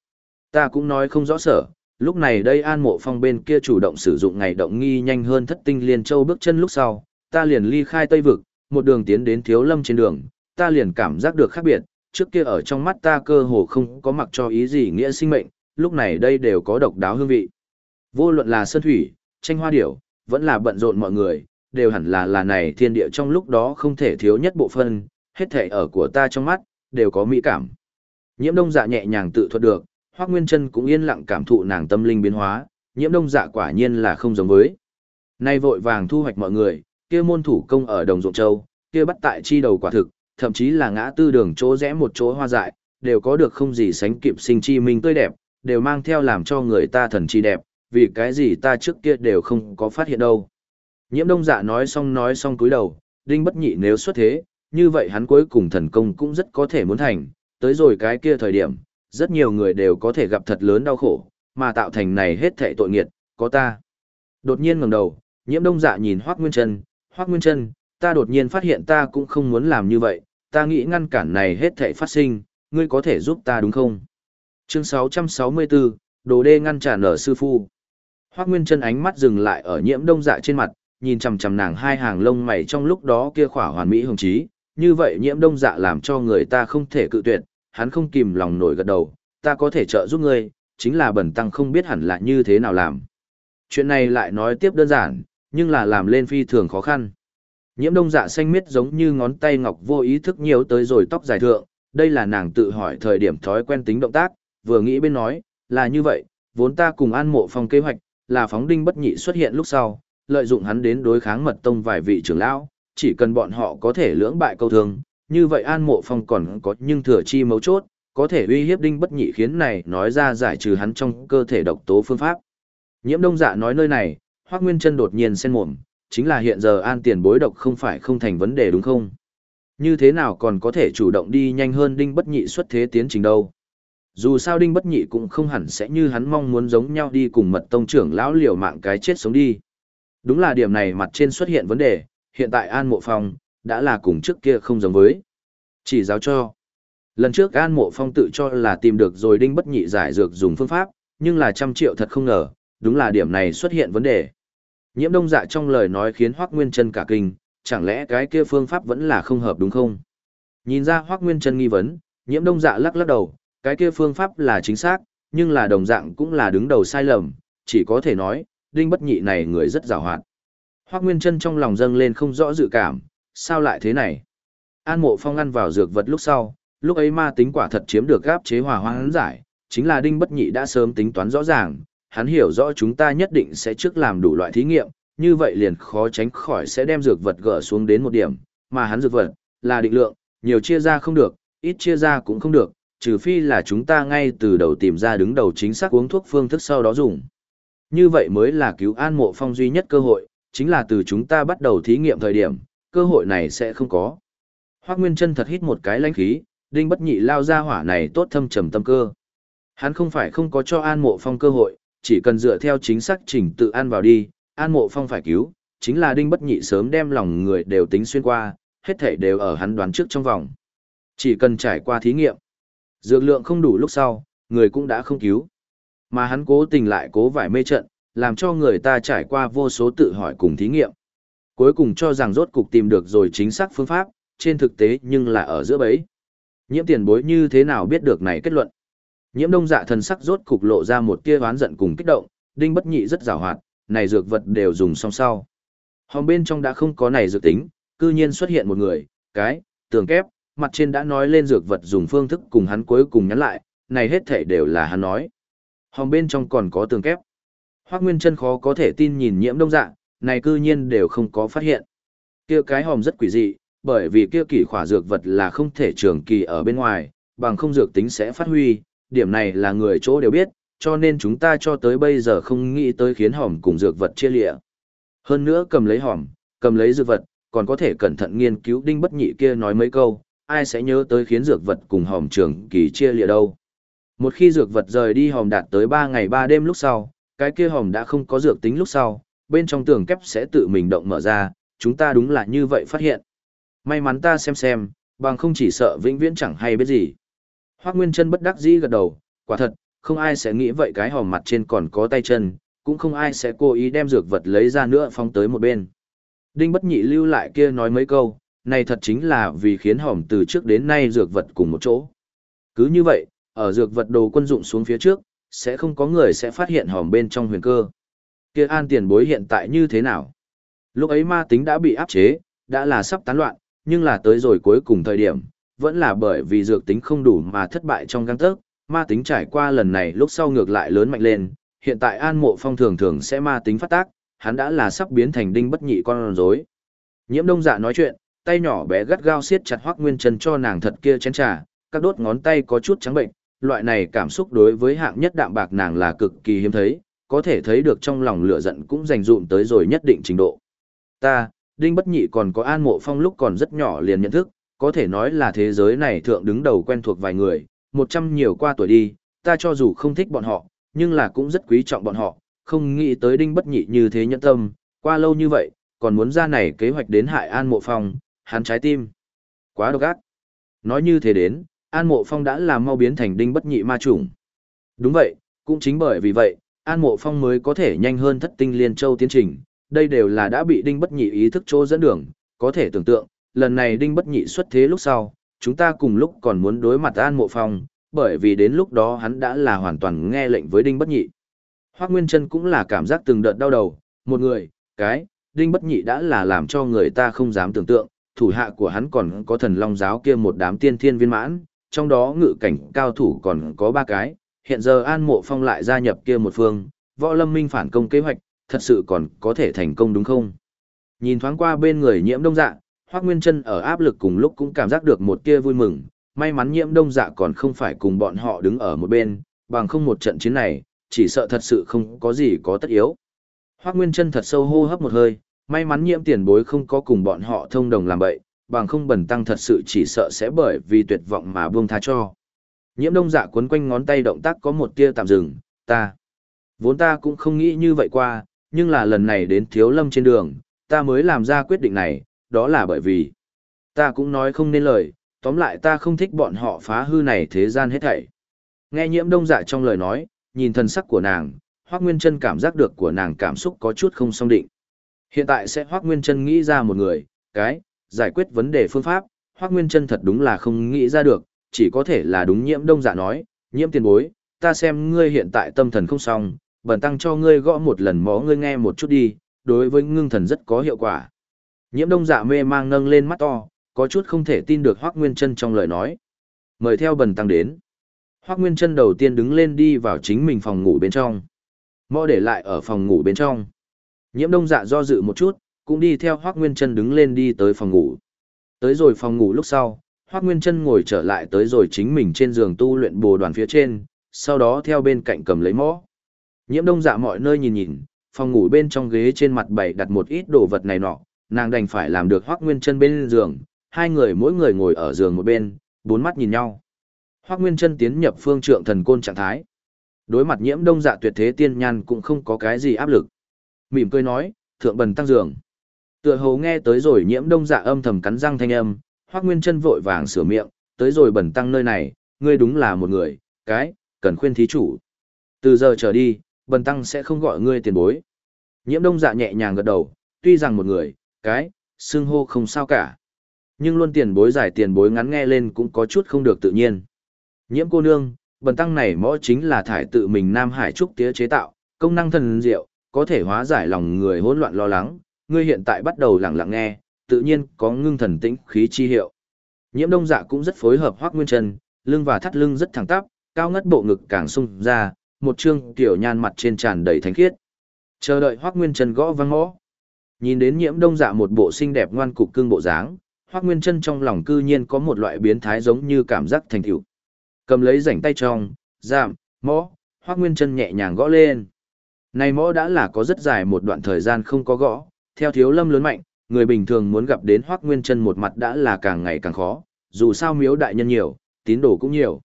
S1: Ta cũng nói không rõ sở, lúc này đây an mộ phong bên kia chủ động sử dụng ngày động nghi nhanh hơn thất tinh liên châu bước chân lúc sau, ta liền ly khai tây vực, một đường tiến đến thiếu lâm trên đường, ta liền cảm giác được khác biệt, trước kia ở trong mắt ta cơ hồ không có mặc cho ý gì nghĩa sinh mệnh, lúc này đây đều có độc đáo hương vị. Vô luận là sơn thủy, tranh hoa điểu, vẫn là bận rộn mọi người, đều hẳn là là này thiên địa trong lúc đó không thể thiếu nhất bộ phân, hết thể ở của ta trong mắt, đều có mỹ cảm. Nhiễm đông dạ nhẹ nhàng tự thuật được, Hoác Nguyên Trân cũng yên lặng cảm thụ nàng tâm linh biến hóa, nhiễm đông dạ quả nhiên là không giống với. Nay vội vàng thu hoạch mọi người, kia môn thủ công ở đồng ruộng châu, kia bắt tại chi đầu quả thực, thậm chí là ngã tư đường chỗ rẽ một chỗ hoa dại, đều có được không gì sánh kịp sinh chi minh tươi đẹp, đều mang theo làm cho người ta thần chi đẹp, vì cái gì ta trước kia đều không có phát hiện đâu. Nhiễm đông dạ nói xong nói xong cúi đầu, đinh bất nhị nếu xuất thế, như vậy hắn cuối cùng thần công cũng rất có thể muốn thành, tới rồi cái kia thời điểm, rất nhiều người đều có thể gặp thật lớn đau khổ, mà tạo thành này hết thệ tội nghiệt, có ta. Đột nhiên ngẩng đầu, nhiễm đông dạ nhìn Hoác Nguyên Trân, Hoác Nguyên Trân, ta đột nhiên phát hiện ta cũng không muốn làm như vậy, ta nghĩ ngăn cản này hết thệ phát sinh, ngươi có thể giúp ta đúng không? Chương 664, Đồ đê ngăn trả nở sư phu. Hoác Nguyên chân ánh mắt dừng lại ở nhiễm đông dạ trên mặt, nhìn chằm chằm nàng hai hàng lông mày trong lúc đó kia khỏa hoàn mỹ hồng trí, như vậy nhiễm đông dạ làm cho người ta không thể cự tuyệt, hắn không kìm lòng nổi gật đầu, ta có thể trợ giúp ngươi, chính là bẩn tăng không biết hẳn là như thế nào làm. Chuyện này lại nói tiếp đơn giản, nhưng là làm lên phi thường khó khăn. Nhiễm đông dạ xanh miết giống như ngón tay ngọc vô ý thức nhiều tới rồi tóc dài thượng, đây là nàng tự hỏi thời điểm thói quen tính động tác, vừa nghĩ bên nói, là như vậy, vốn ta cùng an mộ phong kế hoạch, là phóng đinh bất nhị xuất hiện lúc sau, lợi dụng hắn đến đối kháng mật tông vài vị trưởng lão, chỉ cần bọn họ có thể lưỡng bại câu thương, như vậy An Mộ Phong còn có nhưng thừa chi mấu chốt, có thể uy hiếp đinh bất nhị khiến này nói ra giải trừ hắn trong cơ thể độc tố phương pháp. Nhiễm đông dạ nói nơi này, Hoác Nguyên chân đột nhiên sen mồm, chính là hiện giờ an tiền bối độc không phải không thành vấn đề đúng không? Như thế nào còn có thể chủ động đi nhanh hơn Đinh Bất Nhị xuất thế tiến trình đâu? Dù sao Đinh Bất Nhị cũng không hẳn sẽ như hắn mong muốn giống nhau đi cùng mật tông trưởng lão liều mạng cái chết sống đi. Đúng là điểm này mặt trên xuất hiện vấn đề, hiện tại An Mộ Phong, đã là cùng trước kia không giống với. Chỉ giáo cho. Lần trước An Mộ Phong tự cho là tìm được rồi Đinh Bất Nhị giải dược dùng phương pháp, nhưng là trăm triệu thật không ngờ, đúng là điểm này xuất hiện vấn đề. Nhiễm đông dạ trong lời nói khiến Hoác Nguyên chân cả kinh, chẳng lẽ cái kia phương pháp vẫn là không hợp đúng không? Nhìn ra Hoác Nguyên chân nghi vấn, nhiễm đông dạ lắc lắc đầu, cái kia phương pháp là chính xác, nhưng là đồng dạng cũng là đứng đầu sai lầm, chỉ có thể nói, đinh bất nhị này người rất rào hoạt. Hoác Nguyên Trân trong lòng dâng lên không rõ dự cảm, sao lại thế này? An mộ phong ăn vào dược vật lúc sau, lúc ấy ma tính quả thật chiếm được gáp chế hòa hoãn giải, chính là đinh bất nhị đã sớm tính toán rõ ràng, hắn hiểu rõ chúng ta nhất định sẽ trước làm đủ loại thí nghiệm, như vậy liền khó tránh khỏi sẽ đem dược vật gỡ xuống đến một điểm, mà hắn dược vật là định lượng, nhiều chia ra không được, ít chia ra cũng không được, trừ phi là chúng ta ngay từ đầu tìm ra đứng đầu chính xác uống thuốc phương thức sau đó dùng. Như vậy mới là cứu an mộ phong duy nhất cơ hội, chính là từ chúng ta bắt đầu thí nghiệm thời điểm, cơ hội này sẽ không có. Hoác Nguyên Trân thật hít một cái lãnh khí, đinh bất nhị lao ra hỏa này tốt thâm trầm tâm cơ. Hắn không phải không có cho an mộ phong cơ hội, chỉ cần dựa theo chính xác trình tự an vào đi, an mộ phong phải cứu, chính là đinh bất nhị sớm đem lòng người đều tính xuyên qua, hết thể đều ở hắn đoán trước trong vòng. Chỉ cần trải qua thí nghiệm, dược lượng không đủ lúc sau, người cũng đã không cứu. Mà hắn cố tình lại cố vải mê trận, làm cho người ta trải qua vô số tự hỏi cùng thí nghiệm. Cuối cùng cho rằng rốt cục tìm được rồi chính xác phương pháp, trên thực tế nhưng là ở giữa bấy. Nhiễm tiền bối như thế nào biết được này kết luận? Nhiễm đông dạ thần sắc rốt cục lộ ra một tia oán giận cùng kích động, đinh bất nhị rất rào hoạt, này dược vật đều dùng song sau. Hòm bên trong đã không có này dược tính, cư nhiên xuất hiện một người, cái, tường kép, mặt trên đã nói lên dược vật dùng phương thức cùng hắn cuối cùng nhắn lại, này hết thể đều là hắn nói. Hòm bên trong còn có tường kép. Hoác Nguyên chân khó có thể tin nhìn nhiễm đông dạ, này cư nhiên đều không có phát hiện. Kia cái hòm rất quỷ dị, bởi vì kia kỳ khỏa dược vật là không thể trường kỳ ở bên ngoài, bằng không dược tính sẽ phát huy, điểm này là người chỗ đều biết, cho nên chúng ta cho tới bây giờ không nghĩ tới khiến hòm cùng dược vật chia lịa. Hơn nữa cầm lấy hòm, cầm lấy dược vật, còn có thể cẩn thận nghiên cứu đinh bất nhị kia nói mấy câu, ai sẽ nhớ tới khiến dược vật cùng hòm trường kỳ chia lịa đâu. Một khi dược vật rời đi hòm đạt tới 3 ngày 3 đêm lúc sau, cái kia hòm đã không có dược tính lúc sau, bên trong tường kép sẽ tự mình động mở ra, chúng ta đúng là như vậy phát hiện. May mắn ta xem xem, bằng không chỉ sợ vĩnh viễn chẳng hay biết gì. Hoác Nguyên chân bất đắc dĩ gật đầu, quả thật, không ai sẽ nghĩ vậy cái hòm mặt trên còn có tay chân, cũng không ai sẽ cố ý đem dược vật lấy ra nữa phóng tới một bên. Đinh bất nhị lưu lại kia nói mấy câu, này thật chính là vì khiến hòm từ trước đến nay dược vật cùng một chỗ. Cứ như vậy, ở dược vật đồ quân dụng xuống phía trước, sẽ không có người sẽ phát hiện hòm bên trong huyền cơ. Kia an tiền bối hiện tại như thế nào? Lúc ấy ma tính đã bị áp chế, đã là sắp tán loạn, nhưng là tới rồi cuối cùng thời điểm, vẫn là bởi vì dược tính không đủ mà thất bại trong găng tớc, ma tính trải qua lần này lúc sau ngược lại lớn mạnh lên, hiện tại an mộ phong thường thường sẽ ma tính phát tác, hắn đã là sắp biến thành đinh bất nhị con rối. Nhiễm đông dạ nói chuyện, tay nhỏ bé gắt gao siết chặt hoác nguyên chân cho nàng thật kia chén trà, các đốt ngón tay có chút trắng bệnh, loại này cảm xúc đối với hạng nhất đạm bạc nàng là cực kỳ hiếm thấy, có thể thấy được trong lòng lửa giận cũng dành dụm tới rồi nhất định trình độ. Ta, Đinh Bất Nhị còn có An Mộ Phong lúc còn rất nhỏ liền nhận thức, có thể nói là thế giới này thượng đứng đầu quen thuộc vài người, một trăm nhiều qua tuổi đi, ta cho dù không thích bọn họ, nhưng là cũng rất quý trọng bọn họ, không nghĩ tới Đinh Bất Nhị như thế nhẫn tâm, qua lâu như vậy, còn muốn ra này kế hoạch đến hại An Mộ Phong, hắn trái tim. Quá độc ác. Nói như thế đến, An Mộ Phong đã làm mau biến thành Đinh Bất Nhị ma chủng. Đúng vậy, cũng chính bởi vì vậy, An Mộ Phong mới có thể nhanh hơn thất tinh liên châu tiến trình, đây đều là đã bị Đinh Bất Nhị ý thức chỗ dẫn đường, có thể tưởng tượng, lần này Đinh Bất Nhị xuất thế lúc sau, chúng ta cùng lúc còn muốn đối mặt An Mộ Phong, bởi vì đến lúc đó hắn đã là hoàn toàn nghe lệnh với Đinh Bất Nhị. Hoác Nguyên Trân cũng là cảm giác từng đợt đau đầu, một người, cái, Đinh Bất Nhị đã là làm cho người ta không dám tưởng tượng, thủ hạ của hắn còn có thần long giáo kia một đám tiên thiên viên mãn, trong đó ngự cảnh cao thủ còn có ba cái, hiện giờ An Mộ Phong lại gia nhập kia một phương, võ lâm minh phản công kế hoạch, thật sự còn có thể thành công đúng không? Nhìn thoáng qua bên người nhiễm đông dạ, Hoác Nguyên Trân ở áp lực cùng lúc cũng cảm giác được một tia vui mừng, may mắn nhiễm đông dạ còn không phải cùng bọn họ đứng ở một bên, bằng không một trận chiến này, chỉ sợ thật sự không có gì có tất yếu. Hoác Nguyên Trân thật sâu hô hấp một hơi, may mắn nhiễm tiền bối không có cùng bọn họ thông đồng làm bậy, bằng không bẩn tăng thật sự chỉ sợ sẽ bởi vì tuyệt vọng mà buông tha cho. Nhiễm đông dạ cuốn quanh ngón tay động tác có một tia tạm dừng, ta. Vốn ta cũng không nghĩ như vậy qua, nhưng là lần này đến thiếu lâm trên đường, ta mới làm ra quyết định này, đó là bởi vì ta cũng nói không nên lời, tóm lại ta không thích bọn họ phá hư này thế gian hết thảy. Nghe nhiễm đông dạ trong lời nói, nhìn thần sắc của nàng, Hoác Nguyên Trân cảm giác được của nàng cảm xúc có chút không song định. Hiện tại sẽ Hoác Nguyên Trân nghĩ ra một người, cái, giải quyết vấn đề phương pháp, Hoác Nguyên Trân thật đúng là không nghĩ ra được, chỉ có thể là đúng nhiễm đông dạ nói, nhiễm tiền bối, ta xem ngươi hiện tại tâm thần không xong, bần tăng cho ngươi gõ một lần mó ngươi nghe một chút đi, đối với ngưng thần rất có hiệu quả. Nhiễm đông dạ mê mang nâng lên mắt to, có chút không thể tin được Hoác Nguyên Trân trong lời nói. Mời theo bần tăng đến. Hoác Nguyên Trân đầu tiên đứng lên đi vào chính mình phòng ngủ bên trong. Mõ để lại ở phòng ngủ bên trong. Nhiễm đông dạ do dự một chút, cũng đi theo Hoác Nguyên Trân đứng lên đi tới phòng ngủ. Tới rồi phòng ngủ lúc sau, Hoác Nguyên Trân ngồi trở lại tới rồi chính mình trên giường tu luyện bồ đoàn phía trên, sau đó theo bên cạnh cầm lấy mõ. Nhiễm đông dạ mọi nơi nhìn nhìn, phòng ngủ bên trong ghế trên mặt bày đặt một ít đồ vật này nọ, nàng đành phải làm được Hoác Nguyên Trân bên giường, hai người mỗi người ngồi ở giường một bên, bốn mắt nhìn nhau. Hoác Nguyên Trân tiến nhập phương trượng thần côn trạng thái. Đối mặt nhiễm đông dạ tuyệt thế tiên nhan cũng không có cái gì áp lực. Mỉm cười nói, thượng bần tăng dường, Tựa hồ nghe tới rồi nhiễm đông dạ âm thầm cắn răng thanh âm, Hoác Nguyên chân vội vàng sửa miệng, tới rồi bần tăng nơi này, ngươi đúng là một người, cái, cần khuyên thí chủ. Từ giờ trở đi, bần tăng sẽ không gọi ngươi tiền bối. Nhiễm đông dạ nhẹ nhàng gật đầu, tuy rằng một người, cái, xưng hô không sao cả. Nhưng luôn tiền bối giải tiền bối ngắn nghe lên cũng có chút không được tự nhiên. Nhiễm cô nương, bần tăng này mõ chính là thải tự mình Nam Hải trúc tía chế tạo, công năng thần diệu, có thể hóa giải lòng người hỗn loạn lo lắng, ngươi hiện tại bắt đầu lặng lặng nghe, tự nhiên có ngưng thần tĩnh khí chi hiệu. Nhiễm Đông Dạ cũng rất phối hợp Hoắc Nguyên Trần, lưng và thắt lưng rất thẳng tắp, cao ngất bộ ngực càng sung ra, một trương tiểu nhan mặt trên tràn đầy thánh khiết. Chờ đợi Hoắc Nguyên Trần gõ vang mõ. Nhìn đến Nhiễm Đông Dạ một bộ xinh đẹp ngoan cục cương bộ dáng, Hoắc Nguyên Trân trong lòng cư nhiên có một loại biến thái giống như cảm giác thành tựu. Cầm lấy rảnh tay trong, giảm, mõ, Hoắc Nguyên Trân nhẹ nhàng gõ lên. Này mõ đã là có rất dài một đoạn thời gian không có gõ, theo thiếu lâm lớn mạnh, người bình thường muốn gặp đến Hoắc Nguyên chân một mặt đã là càng ngày càng khó, dù sao miếu đại nhân nhiều, tín đồ cũng nhiều.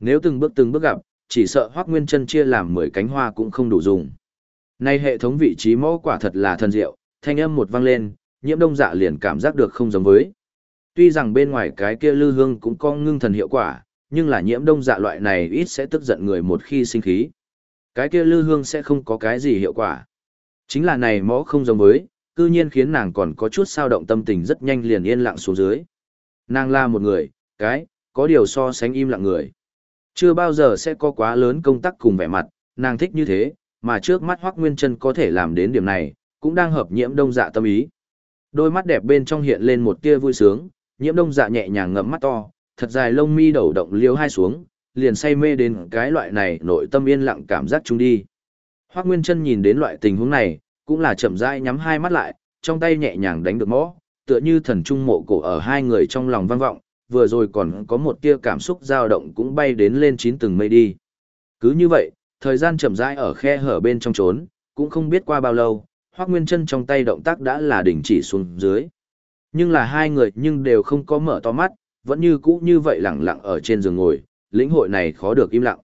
S1: Nếu từng bước từng bước gặp, chỉ sợ Hoắc Nguyên chân chia làm 10 cánh hoa cũng không đủ dùng. Nay hệ thống vị trí mõ quả thật là thần diệu, thanh âm một vang lên, nhiễm đông dạ liền cảm giác được không giống với. Tuy rằng bên ngoài cái kia lư hương cũng có ngưng thần hiệu quả, nhưng là nhiễm đông dạ loại này ít sẽ tức giận người một khi sinh khí. Cái kia lư hương sẽ không có cái gì hiệu quả. Chính là này mõ không giống với, cư nhiên khiến nàng còn có chút sao động tâm tình rất nhanh liền yên lặng xuống dưới. Nàng là một người, cái, có điều so sánh im lặng người. Chưa bao giờ sẽ có quá lớn công tác cùng vẻ mặt, nàng thích như thế, mà trước mắt Hoác Nguyên Trân có thể làm đến điểm này, cũng đang hợp nhiễm đông dạ tâm ý. Đôi mắt đẹp bên trong hiện lên một tia vui sướng, nhiễm đông dạ nhẹ nhàng ngậm mắt to, thật dài lông mi đầu động liêu hai xuống, liền say mê đến cái loại này nội tâm yên lặng cảm giác chung đi. Hoác Nguyên Trân nhìn đến loại tình huống này, cũng là chậm rãi nhắm hai mắt lại, trong tay nhẹ nhàng đánh được mõ, tựa như thần trung mộ cổ ở hai người trong lòng vang vọng, vừa rồi còn có một tia cảm xúc dao động cũng bay đến lên chín từng mây đi. Cứ như vậy, thời gian chậm rãi ở khe hở bên trong trốn, cũng không biết qua bao lâu, Hoắc Nguyên Chân trong tay động tác đã là đình chỉ xuống dưới. Nhưng là hai người nhưng đều không có mở to mắt, vẫn như cũ như vậy lặng lặng ở trên giường ngồi, lĩnh hội này khó được im lặng.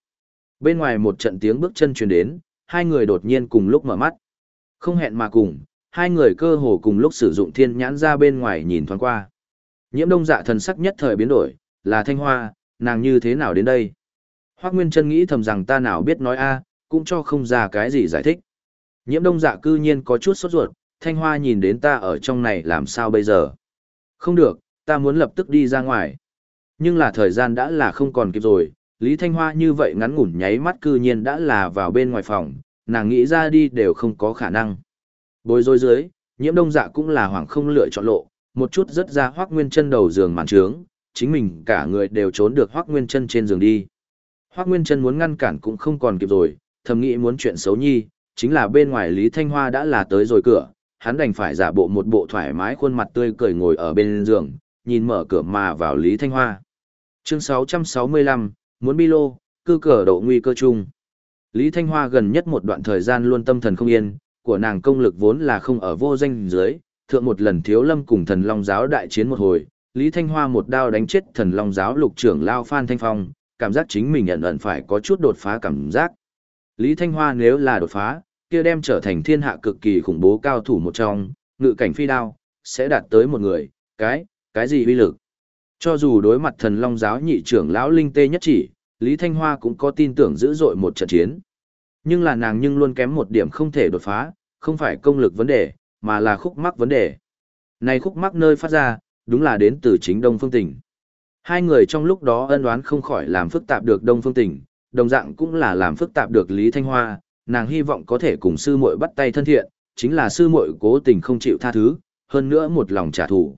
S1: Bên ngoài một trận tiếng bước chân truyền đến, hai người đột nhiên cùng lúc mở mắt. Không hẹn mà cùng, hai người cơ hồ cùng lúc sử dụng thiên nhãn ra bên ngoài nhìn thoáng qua. Nhiễm đông dạ thần sắc nhất thời biến đổi, là thanh hoa, nàng như thế nào đến đây? Hoác Nguyên Trân nghĩ thầm rằng ta nào biết nói a cũng cho không ra cái gì giải thích. Nhiễm đông dạ cư nhiên có chút sốt ruột, thanh hoa nhìn đến ta ở trong này làm sao bây giờ? Không được, ta muốn lập tức đi ra ngoài. Nhưng là thời gian đã là không còn kịp rồi, Lý Thanh Hoa như vậy ngắn ngủn nháy mắt cư nhiên đã là vào bên ngoài phòng, nàng nghĩ ra đi đều không có khả năng. Bối rối dưới, nhiễm đông dạ cũng là hoảng không lựa chọn lộ, một chút rất ra hoác nguyên chân đầu giường màn trướng, chính mình cả người đều trốn được hoác nguyên chân trên giường đi. Hoác nguyên chân muốn ngăn cản cũng không còn kịp rồi, thầm nghĩ muốn chuyện xấu nhi, chính là bên ngoài Lý Thanh Hoa đã là tới rồi cửa, hắn đành phải giả bộ một bộ thoải mái khuôn mặt tươi cười ngồi ở bên giường, nhìn mở cửa mà vào Lý Thanh Hoa. Chương 665, muốn bi lô, cư cờ độ nguy cơ chung. Lý Thanh Hoa gần nhất một đoạn thời gian luôn tâm thần không yên, của nàng công lực vốn là không ở vô danh dưới, thượng một lần thiếu lâm cùng thần long giáo đại chiến một hồi, Lý Thanh Hoa một đao đánh chết thần long giáo lục trưởng Lao Phan Thanh Phong, cảm giác chính mình ẩn ẩn phải có chút đột phá cảm giác. Lý Thanh Hoa nếu là đột phá, kia đem trở thành thiên hạ cực kỳ khủng bố cao thủ một trong, ngự cảnh phi đao, sẽ đạt tới một người, cái, cái gì uy lực. Cho dù đối mặt thần long giáo nhị trưởng lão linh tê nhất chỉ, Lý Thanh Hoa cũng có tin tưởng dữ dội một trận chiến. Nhưng là nàng nhưng luôn kém một điểm không thể đột phá, không phải công lực vấn đề, mà là khúc mắc vấn đề. Này khúc mắc nơi phát ra, đúng là đến từ chính Đông Phương Tỉnh. Hai người trong lúc đó ân đoán không khỏi làm phức tạp được Đông Phương Tỉnh, đồng dạng cũng là làm phức tạp được Lý Thanh Hoa, nàng hy vọng có thể cùng sư muội bắt tay thân thiện, chính là sư muội cố tình không chịu tha thứ, hơn nữa một lòng trả thù.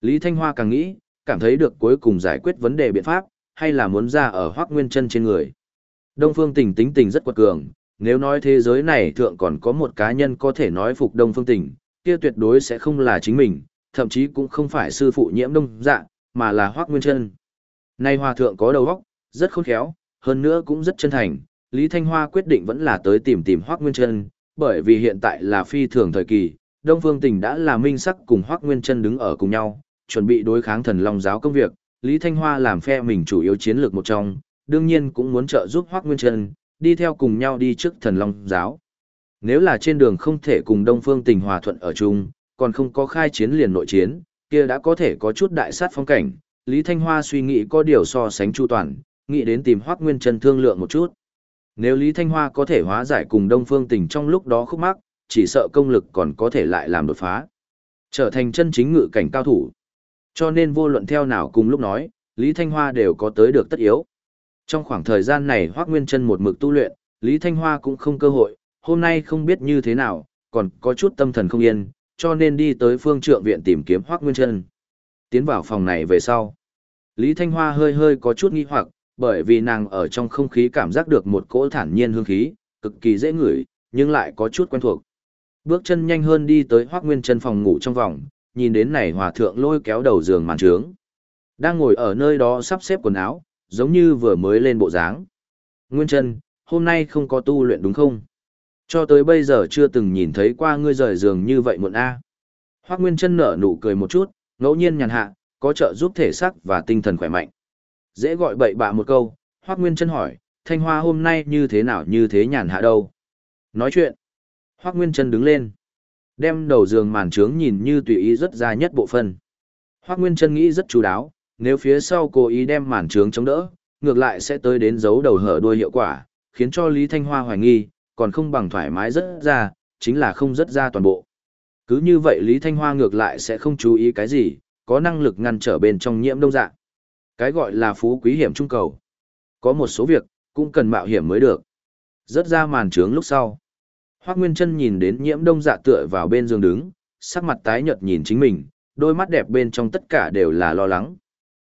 S1: Lý Thanh Hoa càng nghĩ, cảm thấy được cuối cùng giải quyết vấn đề biện pháp, hay là muốn ra ở Hoắc Nguyên Chân trên người. Đông Phương Tỉnh tính tình rất quật cường, nếu nói thế giới này thượng còn có một cá nhân có thể nói phục Đông Phương Tỉnh, kia tuyệt đối sẽ không là chính mình, thậm chí cũng không phải sư phụ nhiễm đông dạ, mà là Hoác Nguyên Trân. Nay hòa thượng có đầu óc, rất khôn khéo, hơn nữa cũng rất chân thành, Lý Thanh Hoa quyết định vẫn là tới tìm tìm Hoác Nguyên Trân, bởi vì hiện tại là phi thường thời kỳ, Đông Phương Tỉnh đã là minh sắc cùng Hoác Nguyên Trân đứng ở cùng nhau, chuẩn bị đối kháng thần long giáo công việc, Lý Thanh Hoa làm phe mình chủ yếu chiến lược một trong, đương nhiên cũng muốn trợ giúp Hoác Nguyên Trân, đi theo cùng nhau đi trước thần long giáo. Nếu là trên đường không thể cùng Đông Phương Tình hòa thuận ở chung, còn không có khai chiến liền nội chiến, kia đã có thể có chút đại sát phong cảnh. Lý Thanh Hoa suy nghĩ có điều so sánh chu toàn, nghĩ đến tìm Hoắc Nguyên Trân thương lượng một chút. Nếu Lý Thanh Hoa có thể hóa giải cùng Đông Phương Tình trong lúc đó khúc mắc, chỉ sợ công lực còn có thể lại làm đột phá. Trở thành chân chính ngự cảnh cao thủ. Cho nên vô luận theo nào cùng lúc nói, Lý Thanh Hoa đều có tới được tất yếu. Trong khoảng thời gian này Hoắc Nguyên Trân một mực tu luyện, Lý Thanh Hoa cũng không cơ hội, hôm nay không biết như thế nào, còn có chút tâm thần không yên, cho nên đi tới phương trượng viện tìm kiếm Hoác Nguyên Trân. Tiến vào phòng này về sau. Lý Thanh Hoa hơi hơi có chút nghi hoặc, bởi vì nàng ở trong không khí cảm giác được một cỗ thản nhiên hương khí, cực kỳ dễ ngửi, nhưng lại có chút quen thuộc. Bước chân nhanh hơn đi tới Hoác Nguyên Trân phòng ngủ trong vòng, nhìn đến này hòa thượng lôi kéo đầu giường màn trướng. Đang ngồi ở nơi đó sắp xếp quần áo, giống như vừa mới lên bộ dáng. Nguyên Trân, hôm nay không có tu luyện đúng không? Cho tới bây giờ chưa từng nhìn thấy qua ngươi rời giường như vậy muộn a. À. Hoác Nguyên chân nở nụ cười một chút, ngẫu nhiên nhàn hạ, có trợ giúp thể xác và tinh thần khỏe mạnh. Dễ gọi bậy bạ một câu, Hoác Nguyên chân hỏi, Thanh Hoa hôm nay như thế nào như thế nhàn hạ đâu? Nói chuyện. Hoác Nguyên chân đứng lên. Đem đầu giường màn trướng nhìn như tùy ý rất ra nhất bộ phân. Hoác Nguyên chân nghĩ rất chú đáo, nếu phía sau cố ý đem màn trướng chống đỡ, ngược lại sẽ tới đến dấu đầu hở đuôi hiệu quả, khiến cho Lý Thanh Hoa hoài nghi, còn không bằng thoải mái rất ra, chính là không rất ra toàn bộ. Cứ như vậy Lý Thanh Hoa ngược lại sẽ không chú ý cái gì, có năng lực ngăn trở bên trong nhiễm đông dạng Cái gọi là phú quý hiểm trung cầu. Có một số việc, cũng cần mạo hiểm mới được. Rất ra màn trướng lúc sau. Hoác Nguyên Trân nhìn đến nhiễm đông dạ tựa vào bên giường đứng, sắc mặt tái nhợt nhìn chính mình, đôi mắt đẹp bên trong tất cả đều là lo lắng.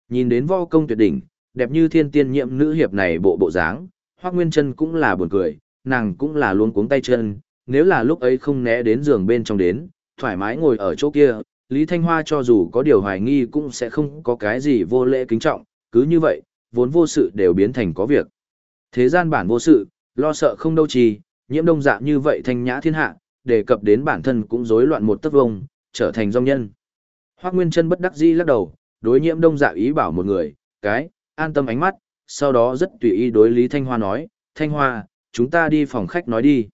S1: Nhìn đến vo công tuyệt đỉnh, đẹp như thiên tiên nhiễm nữ hiệp này bộ bộ dáng, Hoác Nguyên Trân cũng là buồn cười, nàng cũng là luôn cuống tay chân, nếu là lúc ấy không né đến giường bên trong đến, thoải mái ngồi ở chỗ kia, Lý Thanh Hoa cho dù có điều hoài nghi cũng sẽ không có cái gì vô lễ kính trọng, cứ như vậy, vốn vô sự đều biến thành có việc. Thế gian bản vô sự, lo sợ không đâu chi nhiễm đông dạ như vậy thanh nhã thiên hạ, đề cập đến bản thân cũng rối loạn một tấc vông, trở thành dòng nhân. Hoác Nguyên chân bất đắc dĩ lắc đầu, đối nhiễm đông dạ ý bảo một người, cái, an tâm ánh mắt, sau đó rất tùy ý đối Lý Thanh Hoa nói, Thanh Hoa, chúng ta đi phòng khách nói đi.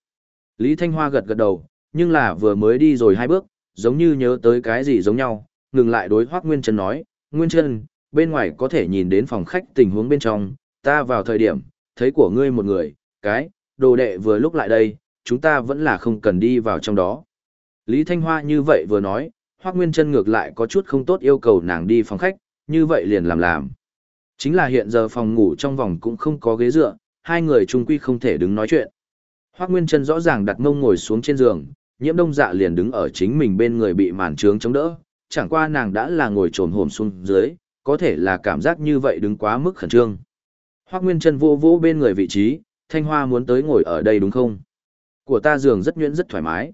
S1: Lý Thanh Hoa gật gật đầu, nhưng là vừa mới đi rồi hai bước, giống như nhớ tới cái gì giống nhau, ngừng lại đối Hoác Nguyên Trân nói, Nguyên Trân, bên ngoài có thể nhìn đến phòng khách tình huống bên trong, ta vào thời điểm, thấy của ngươi một người, cái, đồ đệ vừa lúc lại đây, chúng ta vẫn là không cần đi vào trong đó. Lý Thanh Hoa như vậy vừa nói, Hoác Nguyên Trân ngược lại có chút không tốt yêu cầu nàng đi phòng khách, như vậy liền làm làm. Chính là hiện giờ phòng ngủ trong vòng cũng không có ghế dựa, hai người chung quy không thể đứng nói chuyện. Hoác Nguyên Trân rõ ràng đặt mông ngồi xuống trên giường, nhiễm đông dạ liền đứng ở chính mình bên người bị màn trướng chống đỡ, chẳng qua nàng đã là ngồi trồn hồn xuống dưới, có thể là cảm giác như vậy đứng quá mức khẩn trương. Hoác Nguyên Trân vô vô bên người vị trí, Thanh Hoa muốn tới ngồi ở đây đúng không? Của ta giường rất nhuyễn rất thoải mái.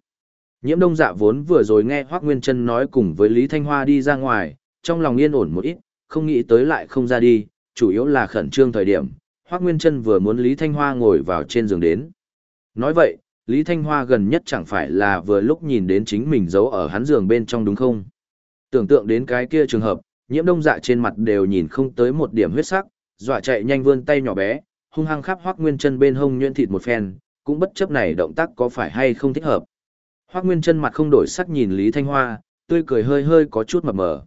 S1: Nhiễm đông dạ vốn vừa rồi nghe Hoác Nguyên Trân nói cùng với Lý Thanh Hoa đi ra ngoài, trong lòng yên ổn một ít, không nghĩ tới lại không ra đi, chủ yếu là khẩn trương thời điểm, Hoác Nguyên Trân vừa muốn Lý Thanh Hoa ngồi vào trên giường đến. Nói vậy, Lý Thanh Hoa gần nhất chẳng phải là vừa lúc nhìn đến chính mình giấu ở hắn giường bên trong đúng không? Tưởng tượng đến cái kia trường hợp, nhiễm đông dạ trên mặt đều nhìn không tới một điểm huyết sắc, dọa chạy nhanh vươn tay nhỏ bé, hung hăng khắp Hoắc Nguyên Chân bên hông nhuyễn thịt một phen, cũng bất chấp này động tác có phải hay không thích hợp. Hoắc Nguyên Chân mặt không đổi sắc nhìn Lý Thanh Hoa, tươi cười hơi hơi có chút mập mờ.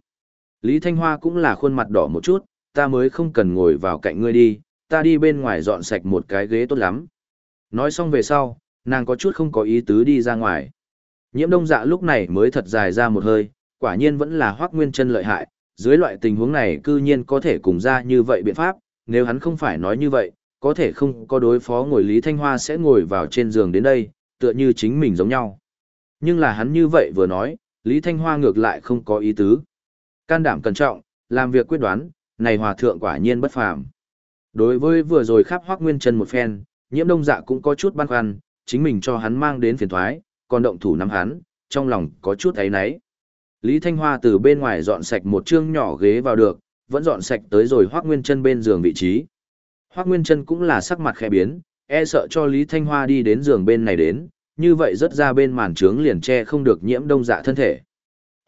S1: Lý Thanh Hoa cũng là khuôn mặt đỏ một chút, ta mới không cần ngồi vào cạnh ngươi đi, ta đi bên ngoài dọn sạch một cái ghế tốt lắm. Nói xong về sau, nàng có chút không có ý tứ đi ra ngoài. Nhiễm đông dạ lúc này mới thật dài ra một hơi, quả nhiên vẫn là hoác nguyên chân lợi hại, dưới loại tình huống này cư nhiên có thể cùng ra như vậy biện pháp, nếu hắn không phải nói như vậy, có thể không có đối phó ngồi Lý Thanh Hoa sẽ ngồi vào trên giường đến đây, tựa như chính mình giống nhau. Nhưng là hắn như vậy vừa nói, Lý Thanh Hoa ngược lại không có ý tứ. Can đảm cẩn trọng, làm việc quyết đoán, này hòa thượng quả nhiên bất phàm. Đối với vừa rồi khắp hoác nguyên chân một phen, nhiễm đông dạ cũng có chút băn khoăn, chính mình cho hắn mang đến phiền thoái, còn động thủ nắm hắn, trong lòng có chút ấy náy. Lý Thanh Hoa từ bên ngoài dọn sạch một chương nhỏ ghế vào được, vẫn dọn sạch tới rồi hoác nguyên chân bên giường vị trí. Hoác nguyên Trân cũng là sắc mặt khẽ biến, e sợ cho Lý Thanh Hoa đi đến giường bên này đến, như vậy rất ra bên màn trướng liền che không được nhiễm đông dạ thân thể.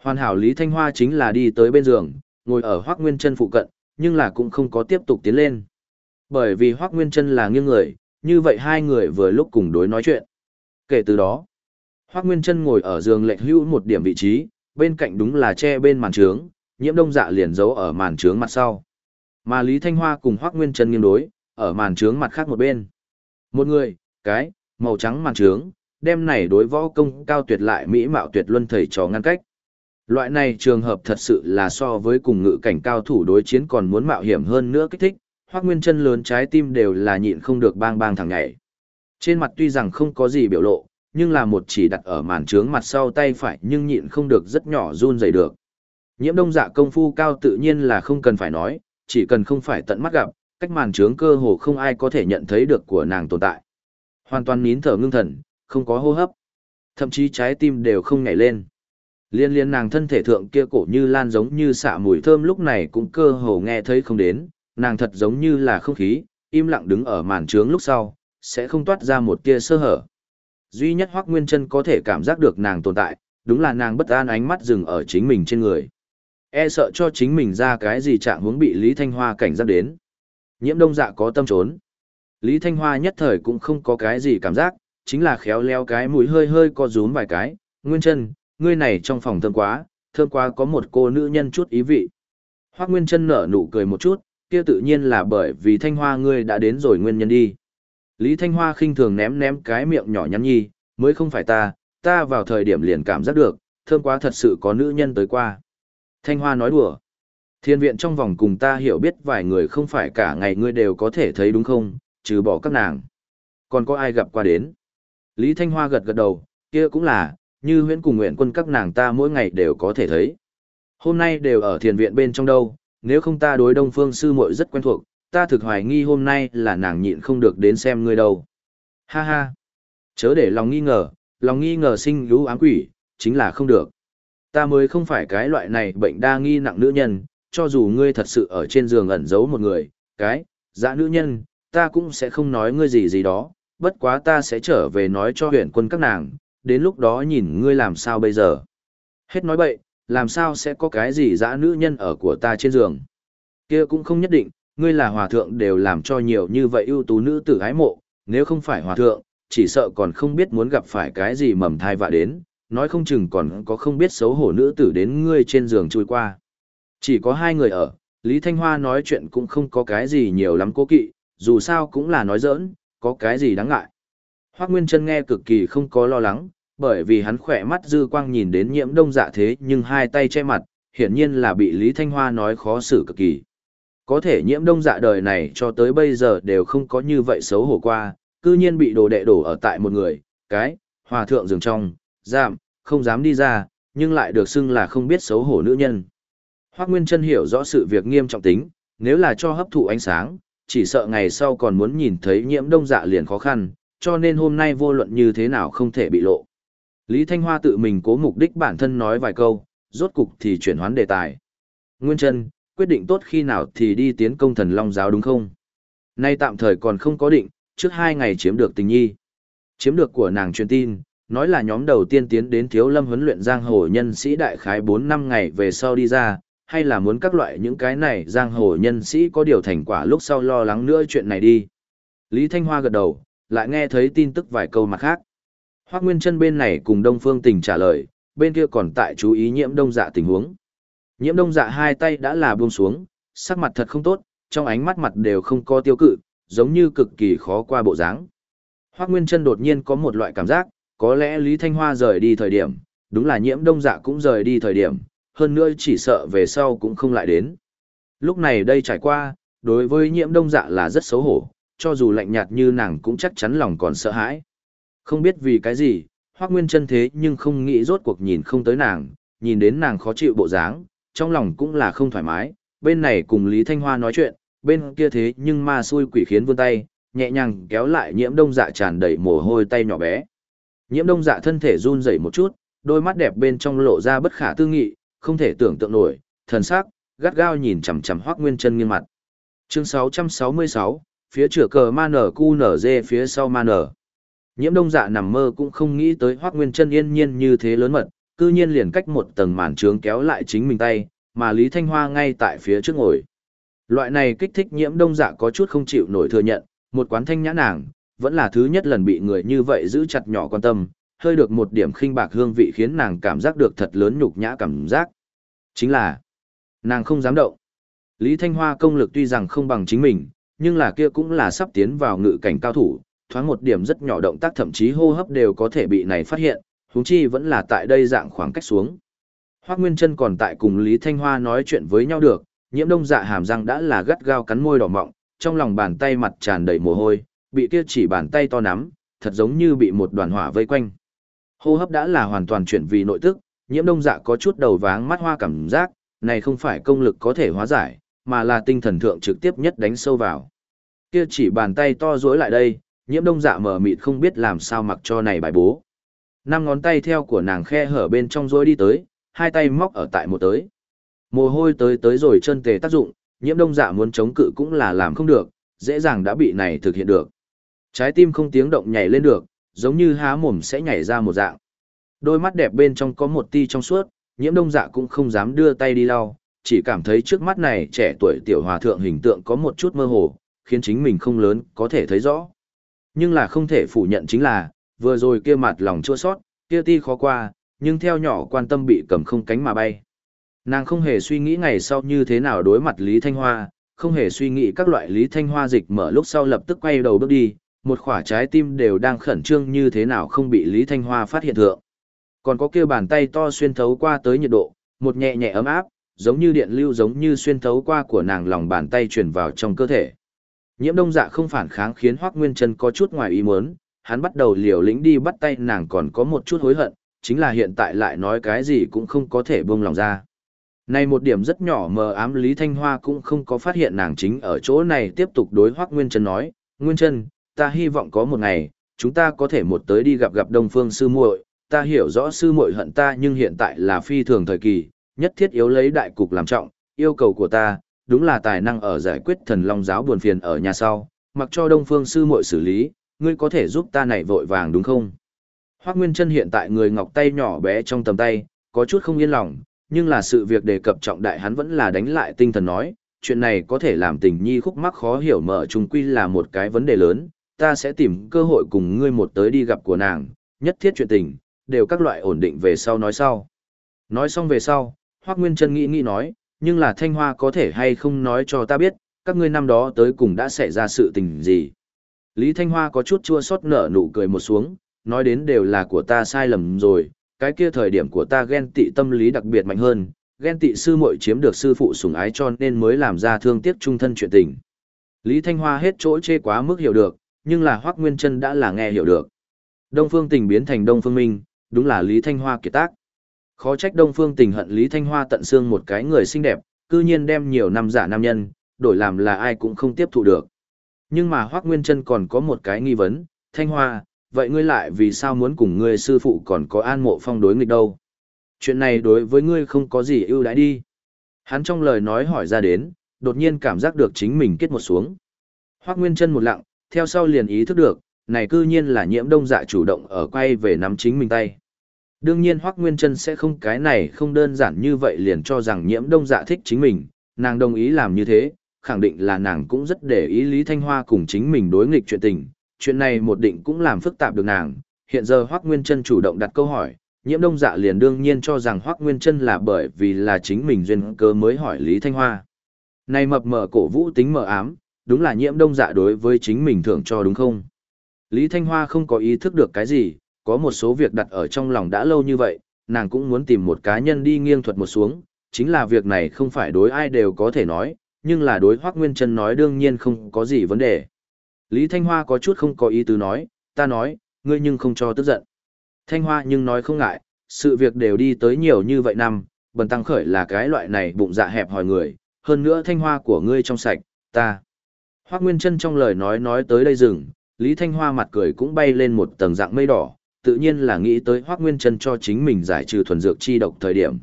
S1: Hoàn hảo Lý Thanh Hoa chính là đi tới bên giường, ngồi ở Hoắc Nguyên Trân phụ cận, nhưng là cũng không có tiếp tục tiến lên. Bởi vì Hoắc Nguyên Trân là nghiêng người, như vậy hai người vừa lúc cùng đối nói chuyện. Kể từ đó, Hoắc Nguyên Trân ngồi ở giường lệch hữu một điểm vị trí, bên cạnh đúng là che bên màn trướng, Nhiễm Đông Dạ liền giấu ở màn trướng mặt sau. Mà Lý Thanh Hoa cùng Hoắc Nguyên Trân nghiêng đối, ở màn trướng mặt khác một bên. Một người, cái, màu trắng màn trướng, đem này đối võ công cao tuyệt lại mỹ mạo tuyệt luân thầy trò ngăn cách. Loại này trường hợp thật sự là so với cùng ngự cảnh cao thủ đối chiến còn muốn mạo hiểm hơn nữa kích thích, Hoắc Nguyên chân lớn trái tim đều là nhịn không được bang bang thằng ngày. Trên mặt tuy rằng không có gì biểu lộ, nhưng là một chỉ đặt ở màn trướng mặt sau tay phải nhưng nhịn không được rất nhỏ run rẩy được. Nhiễm đông dạ công phu cao tự nhiên là không cần phải nói, chỉ cần không phải tận mắt gặp, cách màn trướng cơ hồ không ai có thể nhận thấy được của nàng tồn tại. Hoàn toàn nín thở ngưng thần, không có hô hấp. Thậm chí trái tim đều không nhảy lên. Liên liên nàng thân thể thượng kia cổ như lan giống như xạ mùi thơm lúc này cũng cơ hồ nghe thấy không đến, nàng thật giống như là không khí, im lặng đứng ở màn trướng lúc sau, sẽ không toát ra một tia sơ hở. Duy nhất Hoắc Nguyên Chân có thể cảm giác được nàng tồn tại, đúng là nàng bất an ánh mắt dừng ở chính mình trên người. E sợ cho chính mình ra cái gì trạng hướng bị Lý Thanh Hoa cảnh giác đến. Nhiễm Đông Dạ có tâm trốn. Lý Thanh Hoa nhất thời cũng không có cái gì cảm giác, chính là khéo leo cái mũi hơi hơi co rúm vài cái, Nguyên Chân, ngươi này trong phòng thơm quá, thơm quá có một cô nữ nhân chút ý vị. Hoác Nguyên Trân nở nụ cười một chút, kia tự nhiên là bởi vì Thanh Hoa ngươi đã đến rồi nguyên nhân đi. Lý Thanh Hoa khinh thường ném ném cái miệng nhỏ nhắn nhi, mới không phải ta, ta vào thời điểm liền cảm giác được, thơm quá thật sự có nữ nhân tới qua. Thanh Hoa nói đùa. Thiên viện trong vòng cùng ta hiểu biết vài người không phải cả ngày ngươi đều có thể thấy đúng không, trừ bỏ các nàng. Còn có ai gặp qua đến? Lý Thanh Hoa gật gật đầu, kia cũng là, như huyễn cùng nguyện quân các nàng ta mỗi ngày đều có thể thấy. Hôm nay đều ở thiền viện bên trong đâu, nếu không ta đối đông phương sư muội rất quen thuộc, ta thực hoài nghi hôm nay là nàng nhịn không được đến xem ngươi đâu. Ha ha, chớ để lòng nghi ngờ, lòng nghi ngờ sinh lũ ám quỷ, chính là không được. Ta mới không phải cái loại này bệnh đa nghi nặng nữ nhân, cho dù ngươi thật sự ở trên giường ẩn giấu một người, cái, dã nữ nhân, ta cũng sẽ không nói ngươi gì gì đó, bất quá ta sẽ trở về nói cho huyện quân các nàng, đến lúc đó nhìn ngươi làm sao bây giờ. Hết nói bậy, làm sao sẽ có cái gì dã nữ nhân ở của ta trên giường. kia cũng không nhất định, ngươi là hòa thượng đều làm cho nhiều như vậy ưu tú nữ tử ái mộ, nếu không phải hòa thượng, chỉ sợ còn không biết muốn gặp phải cái gì mầm thai vạ đến, nói không chừng còn có không biết xấu hổ nữ tử đến ngươi trên giường trôi qua. Chỉ có hai người ở, Lý Thanh Hoa nói chuyện cũng không có cái gì nhiều lắm cố kỵ, dù sao cũng là nói giỡn, có cái gì đáng ngại. Hoác Nguyên Trân nghe cực kỳ không có lo lắng, bởi vì hắn khỏe mắt dư quang nhìn đến nhiễm đông dạ thế nhưng hai tay che mặt, hiển nhiên là bị Lý Thanh Hoa nói khó xử cực kỳ. Có thể nhiễm đông dạ đời này cho tới bây giờ đều không có như vậy xấu hổ qua, cư nhiên bị đồ đệ đổ ở tại một người, cái, hòa thượng dường trong, giảm, không dám đi ra, nhưng lại được xưng là không biết xấu hổ nữ nhân. Hoác Nguyên Trân hiểu rõ sự việc nghiêm trọng tính, nếu là cho hấp thụ ánh sáng, chỉ sợ ngày sau còn muốn nhìn thấy nhiễm đông dạ liền khó khăn, cho nên hôm nay vô luận như thế nào không thể bị lộ. Lý Thanh Hoa tự mình cố mục đích bản thân nói vài câu, rốt cục thì chuyển hoán đề tài. Nguyên Trân, quyết định tốt khi nào thì đi tiến công thần Long Giáo đúng không? Nay tạm thời còn không có định, trước hai ngày chiếm được tình nhi. Chiếm được của nàng truyền tin, nói là nhóm đầu tiên tiến đến thiếu lâm huấn luyện giang hồ nhân sĩ đại khái 4 năm ngày về sau đi ra, hay là muốn các loại những cái này giang hồ nhân sĩ có điều thành quả lúc sau lo lắng nữa chuyện này đi. Lý Thanh Hoa gật đầu, lại nghe thấy tin tức vài câu mặt khác. Hoác Nguyên Trân bên này cùng Đông Phương Tình trả lời, bên kia còn tại chú ý nhiễm đông dạ tình huống. Nhiễm đông dạ hai tay đã là buông xuống, sắc mặt thật không tốt, trong ánh mắt mặt đều không có tiêu cự, giống như cực kỳ khó qua bộ dáng. Hoác Nguyên Trân đột nhiên có một loại cảm giác, có lẽ Lý Thanh Hoa rời đi thời điểm, đúng là nhiễm đông dạ cũng rời đi thời điểm, hơn nữa chỉ sợ về sau cũng không lại đến. Lúc này đây trải qua, đối với nhiễm đông dạ là rất xấu hổ, cho dù lạnh nhạt như nàng cũng chắc chắn lòng còn sợ hãi. Không biết vì cái gì, Hoác Nguyên chân thế nhưng không nghĩ rốt cuộc nhìn không tới nàng, nhìn đến nàng khó chịu bộ dáng, trong lòng cũng là không thoải mái, bên này cùng Lý Thanh Hoa nói chuyện, bên kia thế nhưng ma xui quỷ khiến vươn tay, nhẹ nhàng kéo lại nhiễm đông dạ tràn đầy mồ hôi tay nhỏ bé. Nhiễm đông dạ thân thể run rẩy một chút, đôi mắt đẹp bên trong lộ ra bất khả tư nghị, không thể tưởng tượng nổi, thần sắc, gắt gao nhìn chằm chằm Hoắc Nguyên Chân nghiêng mặt. Chương 666, phía chữa cờ ma nở cu nở dê phía sau ma nở. Nhiễm đông dạ nằm mơ cũng không nghĩ tới Hoắc Nguyên Chân yên nhiên như thế lớn mật, cư nhiên liền cách một tầng màn trướng kéo lại chính mình tay, mà Lý Thanh Hoa ngay tại phía trước ngồi. Loại này kích thích nhiễm đông dạ có chút không chịu nổi thừa nhận, một quán thanh nhã nàng, vẫn là thứ nhất lần bị người như vậy giữ chặt nhỏ quan tâm, hơi được một điểm khinh bạc hương vị khiến nàng cảm giác được thật lớn nhục nhã cảm giác. Chính là, nàng không dám động. Lý Thanh Hoa công lực tuy rằng không bằng chính mình, nhưng là kia cũng là sắp tiến vào ngự cảnh cao thủ, thoáng một điểm rất nhỏ động tác thậm chí hô hấp đều có thể bị này phát hiện, huống chi vẫn là tại đây dạng khoảng cách xuống. Hoắc Nguyên Chân còn tại cùng Lý Thanh Hoa nói chuyện với nhau được, Nhiễm Đông Dạ hàm răng đã là gắt gao cắn môi đỏ mọng, trong lòng bàn tay mặt tràn đầy mồ hôi, bị kia chỉ bàn tay to nắm, thật giống như bị một đoàn hỏa vây quanh. Hô hấp đã là hoàn toàn chuyển vì nội tức, Nhiễm Đông Dạ có chút đầu váng mắt hoa cảm giác, này không phải công lực có thể hóa giải, mà là tinh thần thượng trực tiếp nhất đánh sâu vào. Kia chỉ bàn tay to dối lại đây, Nhiễm Đông Dạ mở mịt không biết làm sao mặc cho này bài bố. Năm ngón tay theo của nàng khe hở bên trong dối đi tới, hai tay móc ở tại một tới. Mồ hôi tới tới rồi chân tề tác dụng, nhiễm đông dạ muốn chống cự cũng là làm không được, dễ dàng đã bị này thực hiện được. Trái tim không tiếng động nhảy lên được, giống như há mồm sẽ nhảy ra một dạng. Đôi mắt đẹp bên trong có một ti trong suốt, nhiễm đông dạ cũng không dám đưa tay đi lau, chỉ cảm thấy trước mắt này trẻ tuổi tiểu hòa thượng hình tượng có một chút mơ hồ, khiến chính mình không lớn có thể thấy rõ. Nhưng là không thể phủ nhận chính là, vừa rồi kia mặt lòng chua sót, kia ti khó qua, nhưng theo nhỏ quan tâm bị cầm không cánh mà bay. Nàng không hề suy nghĩ ngày sau như thế nào đối mặt Lý Thanh Hoa, không hề suy nghĩ các loại Lý Thanh Hoa dịch mở lúc sau lập tức quay đầu bước đi, một khỏa trái tim đều đang khẩn trương như thế nào không bị Lý Thanh Hoa phát hiện thượng. Còn có kia bàn tay to xuyên thấu qua tới nhiệt độ, một nhẹ nhẹ ấm áp, giống như điện lưu giống như xuyên thấu qua của nàng lòng bàn tay truyền vào trong cơ thể. Nhiễm đông dạ không phản kháng khiến Hoác Nguyên Trân có chút ngoài ý muốn, hắn bắt đầu liều lĩnh đi bắt tay nàng còn có một chút hối hận, chính là hiện tại lại nói cái gì cũng không có thể buông lòng ra. Này một điểm rất nhỏ mờ ám Lý Thanh Hoa cũng không có phát hiện nàng chính ở chỗ này tiếp tục đối Hoác Nguyên Trân nói, Nguyên Trân, ta hy vọng có một ngày, chúng ta có thể một tới đi gặp gặp Đông Phương Sư muội. Ta hiểu rõ Sư muội hận ta nhưng hiện tại là phi thường thời kỳ, nhất thiết yếu lấy đại cục làm trọng, yêu cầu của ta, đúng là tài năng ở giải quyết thần long giáo buồn phiền ở nhà sau, mặc cho Đông Phương Sư muội xử lý, ngươi có thể giúp ta này vội vàng đúng không? Hoác Nguyên Trân hiện tại người ngọc tay nhỏ bé trong tầm tay, có chút không yên lòng, nhưng là sự việc đề cập trọng đại hắn vẫn là đánh lại tinh thần nói, chuyện này có thể làm tình nhi khúc mắc khó hiểu mở chung quy là một cái vấn đề lớn, ta sẽ tìm cơ hội cùng ngươi một tới đi gặp của nàng, nhất thiết chuyện tình, đều các loại ổn định về sau nói sau. Nói xong về sau, Hoác Nguyên Trân nghĩ nghĩ nói, nhưng là Thanh Hoa có thể hay không nói cho ta biết, các ngươi năm đó tới cùng đã xảy ra sự tình gì. Lý Thanh Hoa có chút chua xót nở nụ cười một xuống, nói đến đều là của ta sai lầm rồi, cái kia thời điểm của ta ghen tị tâm lý đặc biệt mạnh hơn, ghen tị sư muội chiếm được sư phụ sủng ái cho nên mới làm ra thương tiếc trung thân chuyện tình. Lý Thanh Hoa hết chỗ chê quá mức hiểu được, nhưng là Hoắc Nguyên Chân đã là nghe hiểu được. Đông Phương Tình biến thành Đông Phương Minh, đúng là Lý Thanh Hoa kiệt tác. Khó trách Đông Phương Tình hận Lý Thanh Hoa tận xương một cái người xinh đẹp, cư nhiên đem nhiều năm giả nam nhân, đổi làm là ai cũng không tiếp thụ được. Nhưng mà Hoắc Nguyên Chân còn có một cái nghi vấn, Thanh Hoa, vậy ngươi lại vì sao muốn cùng ngươi sư phụ còn có an mộ phong đối nghịch đâu? Chuyện này đối với ngươi không có gì ưu đãi đi. Hắn trong lời nói hỏi ra đến, đột nhiên cảm giác được chính mình kết một xuống. Hoắc Nguyên chân một lặng, theo sau liền ý thức được, này cư nhiên là nhiễm đông dạ chủ động ở quay về nắm chính mình tay. Đương nhiên Hoắc Nguyên Trân sẽ không cái này không đơn giản như vậy liền cho rằng nhiễm đông dạ thích chính mình, nàng đồng ý làm như thế, khẳng định là nàng cũng rất để ý Lý Thanh Hoa cùng chính mình đối nghịch chuyện tình, chuyện này một định cũng làm phức tạp được nàng. Hiện giờ Hoắc Nguyên Trân chủ động đặt câu hỏi, nhiễm đông dạ liền đương nhiên cho rằng Hoắc Nguyên Trân là bởi vì là chính mình duyên cơ mới hỏi Lý Thanh Hoa. Này mập mờ cổ vũ tính mờ ám, đúng là nhiễm đông dạ đối với chính mình thưởng cho đúng không? Lý Thanh Hoa không có ý thức được cái gì, có một số việc đặt ở trong lòng đã lâu như vậy, nàng cũng muốn tìm một cá nhân đi nghiêng thuật một xuống, chính là việc này không phải đối ai đều có thể nói, nhưng là đối Hoác Nguyên Trân nói đương nhiên không có gì vấn đề. Lý Thanh Hoa có chút không có ý tứ nói, ta nói, ngươi nhưng không cho tức giận. Thanh Hoa nhưng nói không ngại, sự việc đều đi tới nhiều như vậy năm, bần tăng khởi là cái loại này bụng dạ hẹp hỏi người, hơn nữa Thanh Hoa của ngươi trong sạch, ta. Hoác Nguyên Trân trong lời nói nói tới đây dừng, Lý Thanh Hoa mặt cười cũng bay lên một tầng dạng mây đỏ, tự nhiên là nghĩ tới Hoác Nguyên Trân cho chính mình giải trừ thuần dược chi độc thời điểm.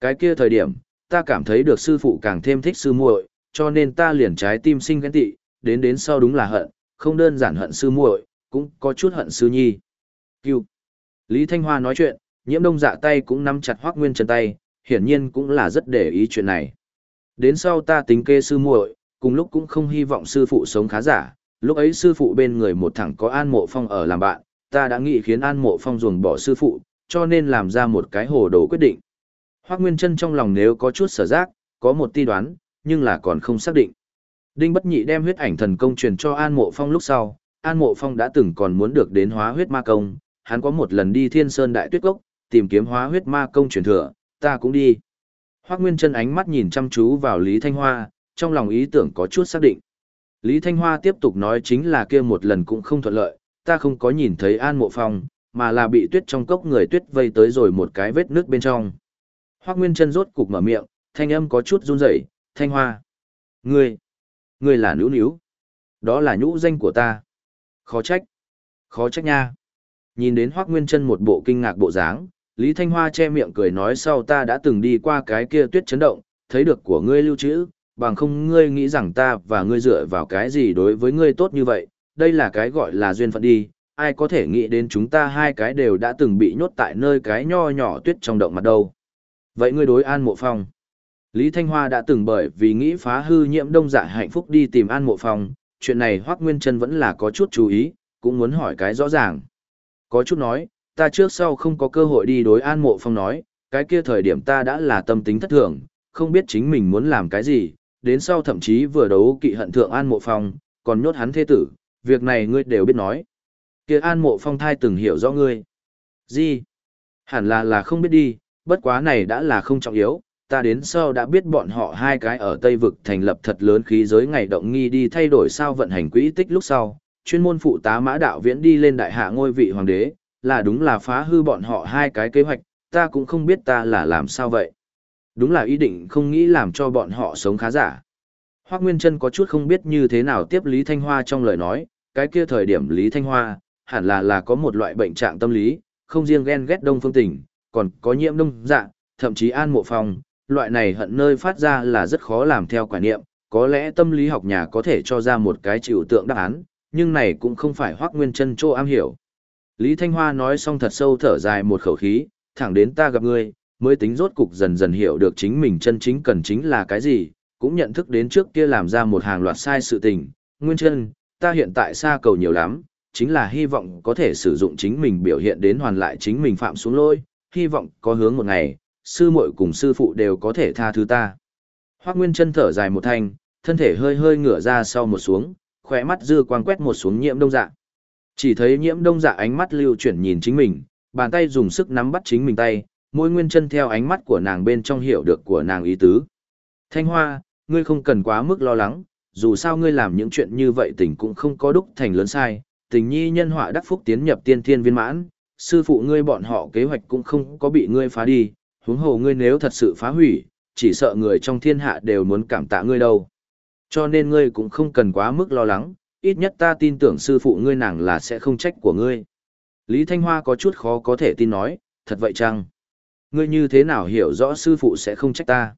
S1: Cái kia thời điểm, ta cảm thấy được sư phụ càng thêm thích sư muội, cho nên ta liền trái tim sinh ghen tị, đến đến sau đúng là hận, không đơn giản hận sư muội, cũng có chút hận sư nhi. Cưu. Lý Thanh Hoa nói chuyện, nhiễm đông dạ tay cũng nắm chặt Hoác Nguyên Trân tay, hiển nhiên cũng là rất để ý chuyện này. Đến sau ta tính kê sư muội, cùng lúc cũng không hy vọng sư phụ sống khá giả, lúc ấy sư phụ bên người một thằng có An Mộ Phong ở làm bạn, ta đã nghĩ khiến An Mộ Phong ruồng bỏ sư phụ, cho nên làm ra một cái hồ đồ quyết định. Hoác Nguyên Trân trong lòng nếu có chút sở giác, có một ti đoán, nhưng là còn không xác định. Đinh Bất Nhị đem huyết ảnh thần công truyền cho An Mộ Phong lúc sau, An Mộ Phong đã từng còn muốn được đến hóa huyết ma công, hắn có một lần đi Thiên Sơn Đại Tuyết Cốc, tìm kiếm hóa huyết ma công truyền thừa, ta cũng đi. Hoác Nguyên Trân ánh mắt nhìn chăm chú vào Lý Thanh Hoa, trong lòng ý tưởng có chút xác định. Lý Thanh Hoa tiếp tục nói chính là kia một lần cũng không thuận lợi, ta không có nhìn thấy An Mộ Phong, mà là bị tuyết trong cốc người tuyết vây tới rồi một cái vết nước bên trong. Hoác Nguyên chân rốt cục mở miệng, thanh âm có chút run rẩy, Thanh Hoa. Ngươi, ngươi là nữ Nữu, Đó là nhũ danh của ta. Khó trách. Khó trách nha. Nhìn đến Hoác Nguyên chân một bộ kinh ngạc bộ dáng, Lý Thanh Hoa che miệng cười nói sau ta đã từng đi qua cái kia tuyết chấn động, thấy được của ngươi lưu trữ, bằng không ngươi nghĩ rằng ta và ngươi dựa vào cái gì đối với ngươi tốt như vậy, đây là cái gọi là duyên phận đi, ai có thể nghĩ đến chúng ta hai cái đều đã từng bị nhốt tại nơi cái nho nhỏ tuyết trong động mặt đâu. Vậy ngươi đối An Mộ Phong. Lý Thanh Hoa đã từng bởi vì nghĩ phá hư nhiễm đông dạ hạnh phúc đi tìm An Mộ Phong, chuyện này Hoác Nguyên Trân vẫn là có chút chú ý, cũng muốn hỏi cái rõ ràng. Có chút nói, ta trước sau không có cơ hội đi đối An Mộ Phong nói, cái kia thời điểm ta đã là tâm tính thất thường, không biết chính mình muốn làm cái gì, đến sau thậm chí vừa đấu kỵ hận thượng An Mộ Phong, còn nhốt hắn thế tử, việc này ngươi đều biết nói. Kia An Mộ Phong thai từng hiểu rõ ngươi. Gì? Hẳn là là không biết đi, bất quá này đã là không trọng yếu, ta đến sau đã biết bọn họ hai cái ở Tây Vực thành lập thật lớn khí giới ngày động nghi đi thay đổi sao vận hành quỹ tích lúc sau, chuyên môn phụ tá mã đạo viễn đi lên đại hạ ngôi vị hoàng đế, là đúng là phá hư bọn họ hai cái kế hoạch, ta cũng không biết ta là làm sao vậy. Đúng là ý định không nghĩ làm cho bọn họ sống khá giả. Hoác Nguyên Trân có chút không biết như thế nào tiếp Lý Thanh Hoa trong lời nói, cái kia thời điểm Lý Thanh Hoa, hẳn là là có một loại bệnh trạng tâm lý, không riêng ghen ghét đông phương tình, còn có nhiễm đông dạng, thậm chí an mộ phong, loại này hận nơi phát ra là rất khó làm theo quả niệm, có lẽ tâm lý học nhà có thể cho ra một cái chịu tượng đáp án, nhưng này cũng không phải Hoác Nguyên Trân chỗ am hiểu. Lý Thanh Hoa nói xong thật sâu thở dài một khẩu khí, thẳng đến ta gặp ngươi, mới tính rốt cục dần dần hiểu được chính mình chân chính cần chính là cái gì, cũng nhận thức đến trước kia làm ra một hàng loạt sai sự tình. Nguyên chân, ta hiện tại xa cầu nhiều lắm, chính là hy vọng có thể sử dụng chính mình biểu hiện đến hoàn lại chính mình phạm xuống lôi, hy vọng có hướng một ngày, sư muội cùng sư phụ đều có thể tha thứ ta. Hoác Nguyên chân thở dài một thanh, thân thể hơi hơi ngửa ra sau một xuống, khỏe mắt dư quang quét một xuống nhiễm đông dạ. Chỉ thấy nhiễm đông dạ ánh mắt lưu chuyển nhìn chính mình, bàn tay dùng sức nắm bắt chính mình tay, mỗi nguyên chân theo ánh mắt của nàng bên trong hiểu được của nàng ý tứ. Thanh Hoa, ngươi không cần quá mức lo lắng, dù sao ngươi làm những chuyện như vậy tình cũng không có đúc thành lớn sai, tình nhi nhân họa đắc phúc tiến nhập tiên thiên viên mãn, sư phụ ngươi bọn họ kế hoạch cũng không có bị ngươi phá đi, huống hồ ngươi nếu thật sự phá hủy, chỉ sợ người trong thiên hạ đều muốn cảm tạ ngươi đâu. Cho nên ngươi cũng không cần quá mức lo lắng, ít nhất ta tin tưởng sư phụ ngươi nàng là sẽ không trách của ngươi. Lý Thanh Hoa có chút khó có thể tin nói, thật vậy chăng? Ngươi như thế nào hiểu rõ sư phụ sẽ không trách ta?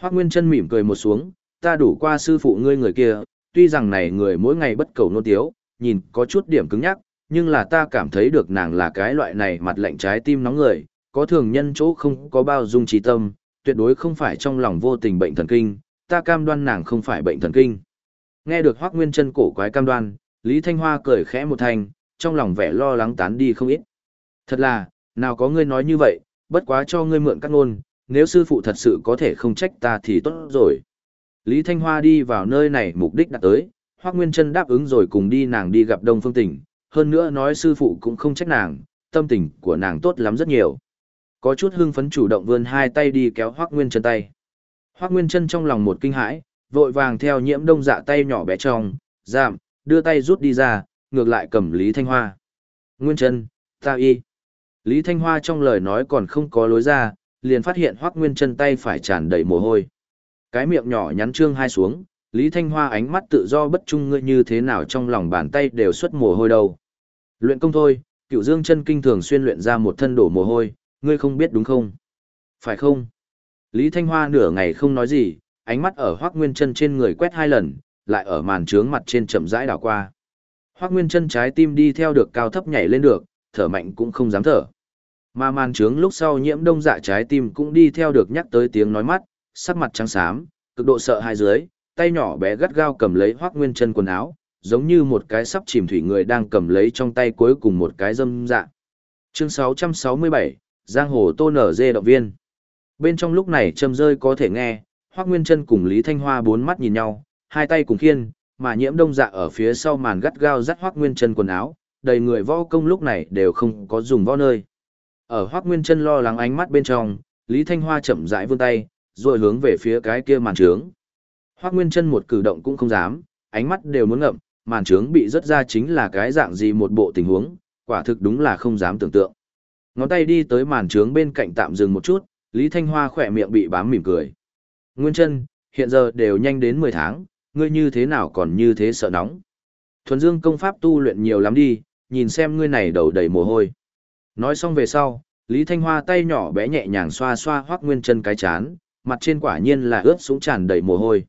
S1: Hoác Nguyên chân mỉm cười một xuống, ta đủ qua sư phụ ngươi người kia, tuy rằng này người mỗi ngày bất cầu nôn tiếu, nhìn có chút điểm cứng nhắc, nhưng là ta cảm thấy được nàng là cái loại này mặt lạnh trái tim nóng người, có thường nhân chỗ không có bao dung trí tâm, tuyệt đối không phải trong lòng vô tình bệnh thần kinh, ta cam đoan nàng không phải bệnh thần kinh. Nghe được Hoắc Nguyên Chân cổ quái cam đoan, Lý Thanh Hoa cười khẽ một thành, trong lòng vẻ lo lắng tán đi không ít. Thật là, nào có ngươi nói như vậy, bất quá cho ngươi mượn các ngôn, nếu sư phụ thật sự có thể không trách ta thì tốt rồi. Lý Thanh Hoa đi vào nơi này mục đích đã tới, Hoắc Nguyên Chân đáp ứng rồi cùng đi nàng đi gặp Đông Phương Tỉnh, hơn nữa nói sư phụ cũng không trách nàng, tâm tình của nàng tốt lắm rất nhiều. Có chút hưng phấn chủ động vươn hai tay đi kéo Hoắc Nguyên Chân tay. Hoắc Nguyên Chân trong lòng một kinh hãi, vội vàng theo nhiễm đông dạ tay nhỏ bé trong, giảm, đưa tay rút đi ra, ngược lại cầm Lý Thanh Hoa. Nguyên Chân, ta y. Lý Thanh Hoa trong lời nói còn không có lối ra, liền phát hiện Hoắc Nguyên Chân tay phải tràn đầy mồ hôi. Cái miệng nhỏ nhắn trương hai xuống, Lý Thanh Hoa ánh mắt tự do bất trung ngươi như thế nào trong lòng bàn tay đều xuất mồ hôi đâu. Luyện công thôi, cựu dương chân kinh thường xuyên luyện ra một thân đổ mồ hôi, ngươi không biết đúng không? Phải không? Lý Thanh Hoa nửa ngày không nói gì, ánh mắt ở Hoắc Nguyên Chân trên người quét hai lần, lại ở màn trướng mặt trên chậm rãi đảo qua. Hoắc Nguyên Chân trái tim đi theo được cao thấp nhảy lên được, thở mạnh cũng không dám thở. Mà màn trướng lúc sau nhiễm đông dạ trái tim cũng đi theo được nhắc tới tiếng nói mắt, sắc mặt trắng xám, cực độ sợ hai dưới, tay nhỏ bé gắt gao cầm lấy Hoắc Nguyên Chân quần áo, giống như một cái sắp chìm thủy người đang cầm lấy trong tay cuối cùng một cái dâm dạ. Chương 667, Giang hồ Tô nở dê động viên. Bên trong lúc này châm rơi có thể nghe, Hoắc Nguyên Chân cùng Lý Thanh Hoa bốn mắt nhìn nhau, hai tay cùng khiên, mà Nhiễm Đông Dạ ở phía sau màn gắt gao dắt Hoắc Nguyên Chân quần áo, đầy người võ công lúc này đều không có dùng võ nơi. Ở Hoắc Nguyên Chân lo lắng ánh mắt bên trong, Lý Thanh Hoa chậm rãi vươn tay, rồi hướng về phía cái kia màn trướng. Hoắc Nguyên Chân một cử động cũng không dám, ánh mắt đều muốn ngậm, màn trướng bị rớt ra chính là cái dạng gì một bộ tình huống, quả thực đúng là không dám tưởng tượng. Ngón tay đi tới màn trướng bên cạnh tạm dừng một chút, Lý Thanh Hoa khỏe miệng bị bám mỉm cười. Nguyên Chân, hiện giờ đều nhanh đến 10 tháng, ngươi như thế nào còn như thế sợ nóng. Thuần Dương công pháp tu luyện nhiều lắm đi, nhìn xem ngươi này đầu đầy mồ hôi. Nói xong về sau, Lý Thanh Hoa tay nhỏ bé nhẹ nhàng xoa xoa Hoắc Nguyên Chân cái chán, mặt trên quả nhiên là ướt sũng tràn đầy mồ hôi.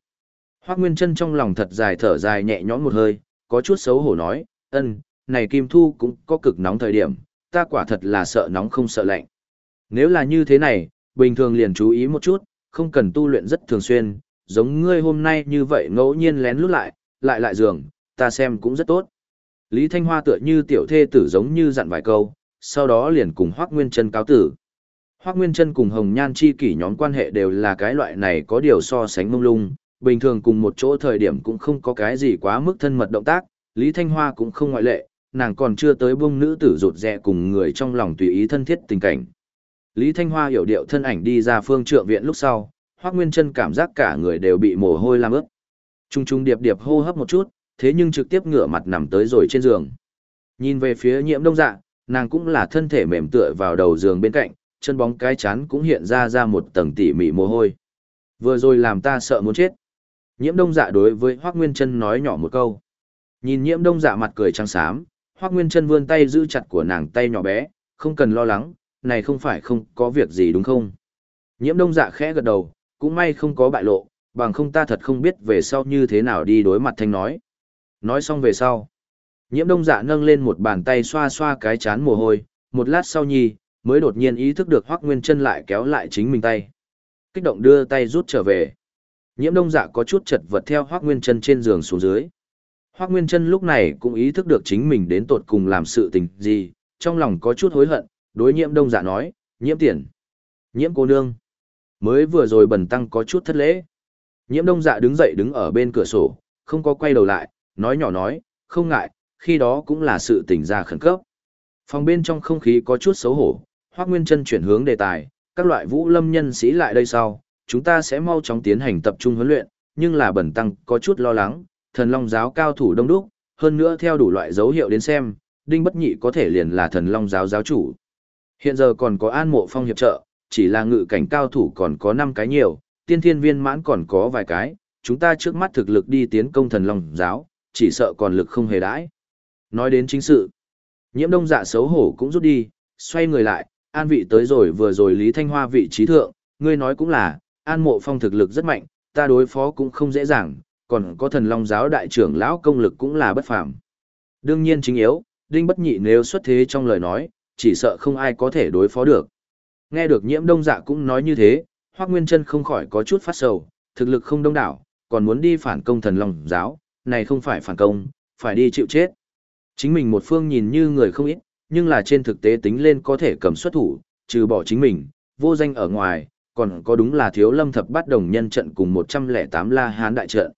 S1: Hoắc Nguyên Chân trong lòng thật dài thở dài nhẹ nhõm một hơi, có chút xấu hổ nói, "Ân, này Kim Thu cũng có cực nóng thời điểm, ta quả thật là sợ nóng không sợ lạnh. Nếu là như thế này, bình thường liền chú ý một chút, không cần tu luyện rất thường xuyên, giống ngươi hôm nay như vậy ngẫu nhiên lén lút lại, lại lại giường, ta xem cũng rất tốt." Lý Thanh Hoa tựa như tiểu thê tử giống như dặn vài câu, sau đó liền cùng Hoắc Nguyên Trân cáo tử. Hoắc Nguyên Trân cùng Hồng Nhan chi kỷ nhóm quan hệ đều là cái loại này có điều so sánh mông lung, bình thường cùng một chỗ thời điểm cũng không có cái gì quá mức thân mật động tác, Lý Thanh Hoa cũng không ngoại lệ, nàng còn chưa tới buông nữ tử rụt rè cùng người trong lòng tùy ý thân thiết tình cảnh. Lý Thanh Hoa hiểu điệu thân ảnh đi ra phương trượng viện lúc sau, Hoắc Nguyên Trân cảm giác cả người đều bị mồ hôi làm ướt. Trung trung điệp điệp hô hấp một chút, thế nhưng trực tiếp ngửa mặt nằm tới rồi trên giường. Nhìn về phía Nhiễm Đông Dạ, nàng cũng là thân thể mềm tựa vào đầu giường bên cạnh, chân bóng cái chán cũng hiện ra ra một tầng tỉ mỉ mồ hôi. Vừa rồi làm ta sợ muốn chết. Nhiễm đông dạ đối với Hoác Nguyên Trân nói nhỏ một câu. Nhìn nhiễm đông dạ mặt cười trắng xám, Hoác Nguyên Trân vươn tay giữ chặt của nàng tay nhỏ bé, không cần lo lắng, này không phải không có việc gì đúng không? Nhiễm đông dạ khẽ gật đầu, cũng may không có bại lộ, bằng không ta thật không biết về sau như thế nào đi đối mặt thanh nói. Nói xong về sau. Nhiễm đông dạ nâng lên một bàn tay xoa xoa cái chán mồ hôi, một lát sau nhi, mới đột nhiên ý thức được Hoác Nguyên Trân lại kéo lại chính mình tay. Kích động đưa tay rút trở về. Nhiễm đông dạ có chút chật vật theo Hoác Nguyên Trân trên giường xuống dưới. Hoác Nguyên Trân lúc này cũng ý thức được chính mình đến tột cùng làm sự tình gì, trong lòng có chút hối hận, đối nhiễm đông dạ nói, nhiễm tiền. Nhiễm cô nương. Mới vừa rồi bần tăng có chút thất lễ. Nhiễm đông dạ đứng dậy đứng ở bên cửa sổ, không có quay đầu lại, nói nhỏ nói, không ngại, khi đó cũng là sự tình ra khẩn cấp. Phòng bên trong không khí có chút xấu hổ, Hoắc Nguyên Trân chuyển hướng đề tài, các loại vũ lâm nhân sĩ lại đây sau, chúng ta sẽ mau chóng tiến hành tập trung huấn luyện, nhưng là bẩn tăng có chút lo lắng, thần long giáo cao thủ đông đúc, hơn nữa theo đủ loại dấu hiệu đến xem, Đinh Bất Nhị có thể liền là thần long giáo giáo chủ. Hiện giờ còn có an mộ phong hiệp trợ, chỉ là ngự cảnh cao thủ còn có 5 cái nhiều, tiên thiên viên mãn còn có vài cái, chúng ta trước mắt thực lực đi tiến công thần long giáo, chỉ sợ còn lực không hề đãi. Nói đến chính sự, nhiễm đông dạ xấu hổ cũng rút đi, xoay người lại, an vị tới rồi vừa rồi Lý Thanh Hoa vị trí thượng, ngươi nói cũng là, an mộ phong thực lực rất mạnh, ta đối phó cũng không dễ dàng, còn có thần long giáo đại trưởng lão công lực cũng là bất phàm. Đương nhiên chính yếu, Đinh Bất Nhị nếu xuất thế trong lời nói, chỉ sợ không ai có thể đối phó được. Nghe được nhiễm đông dạ cũng nói như thế, Hoác Nguyên Trân không khỏi có chút phát sầu, thực lực không đông đảo, còn muốn đi phản công thần long giáo, này không phải phản công, phải đi chịu chết. Chính mình một phương nhìn như người không ít, nhưng là trên thực tế tính lên có thể cầm xuất thủ, trừ bỏ chính mình, vô danh ở ngoài, còn có đúng là thiếu lâm thập bắt đồng nhân trận cùng 108 la hán đại trận.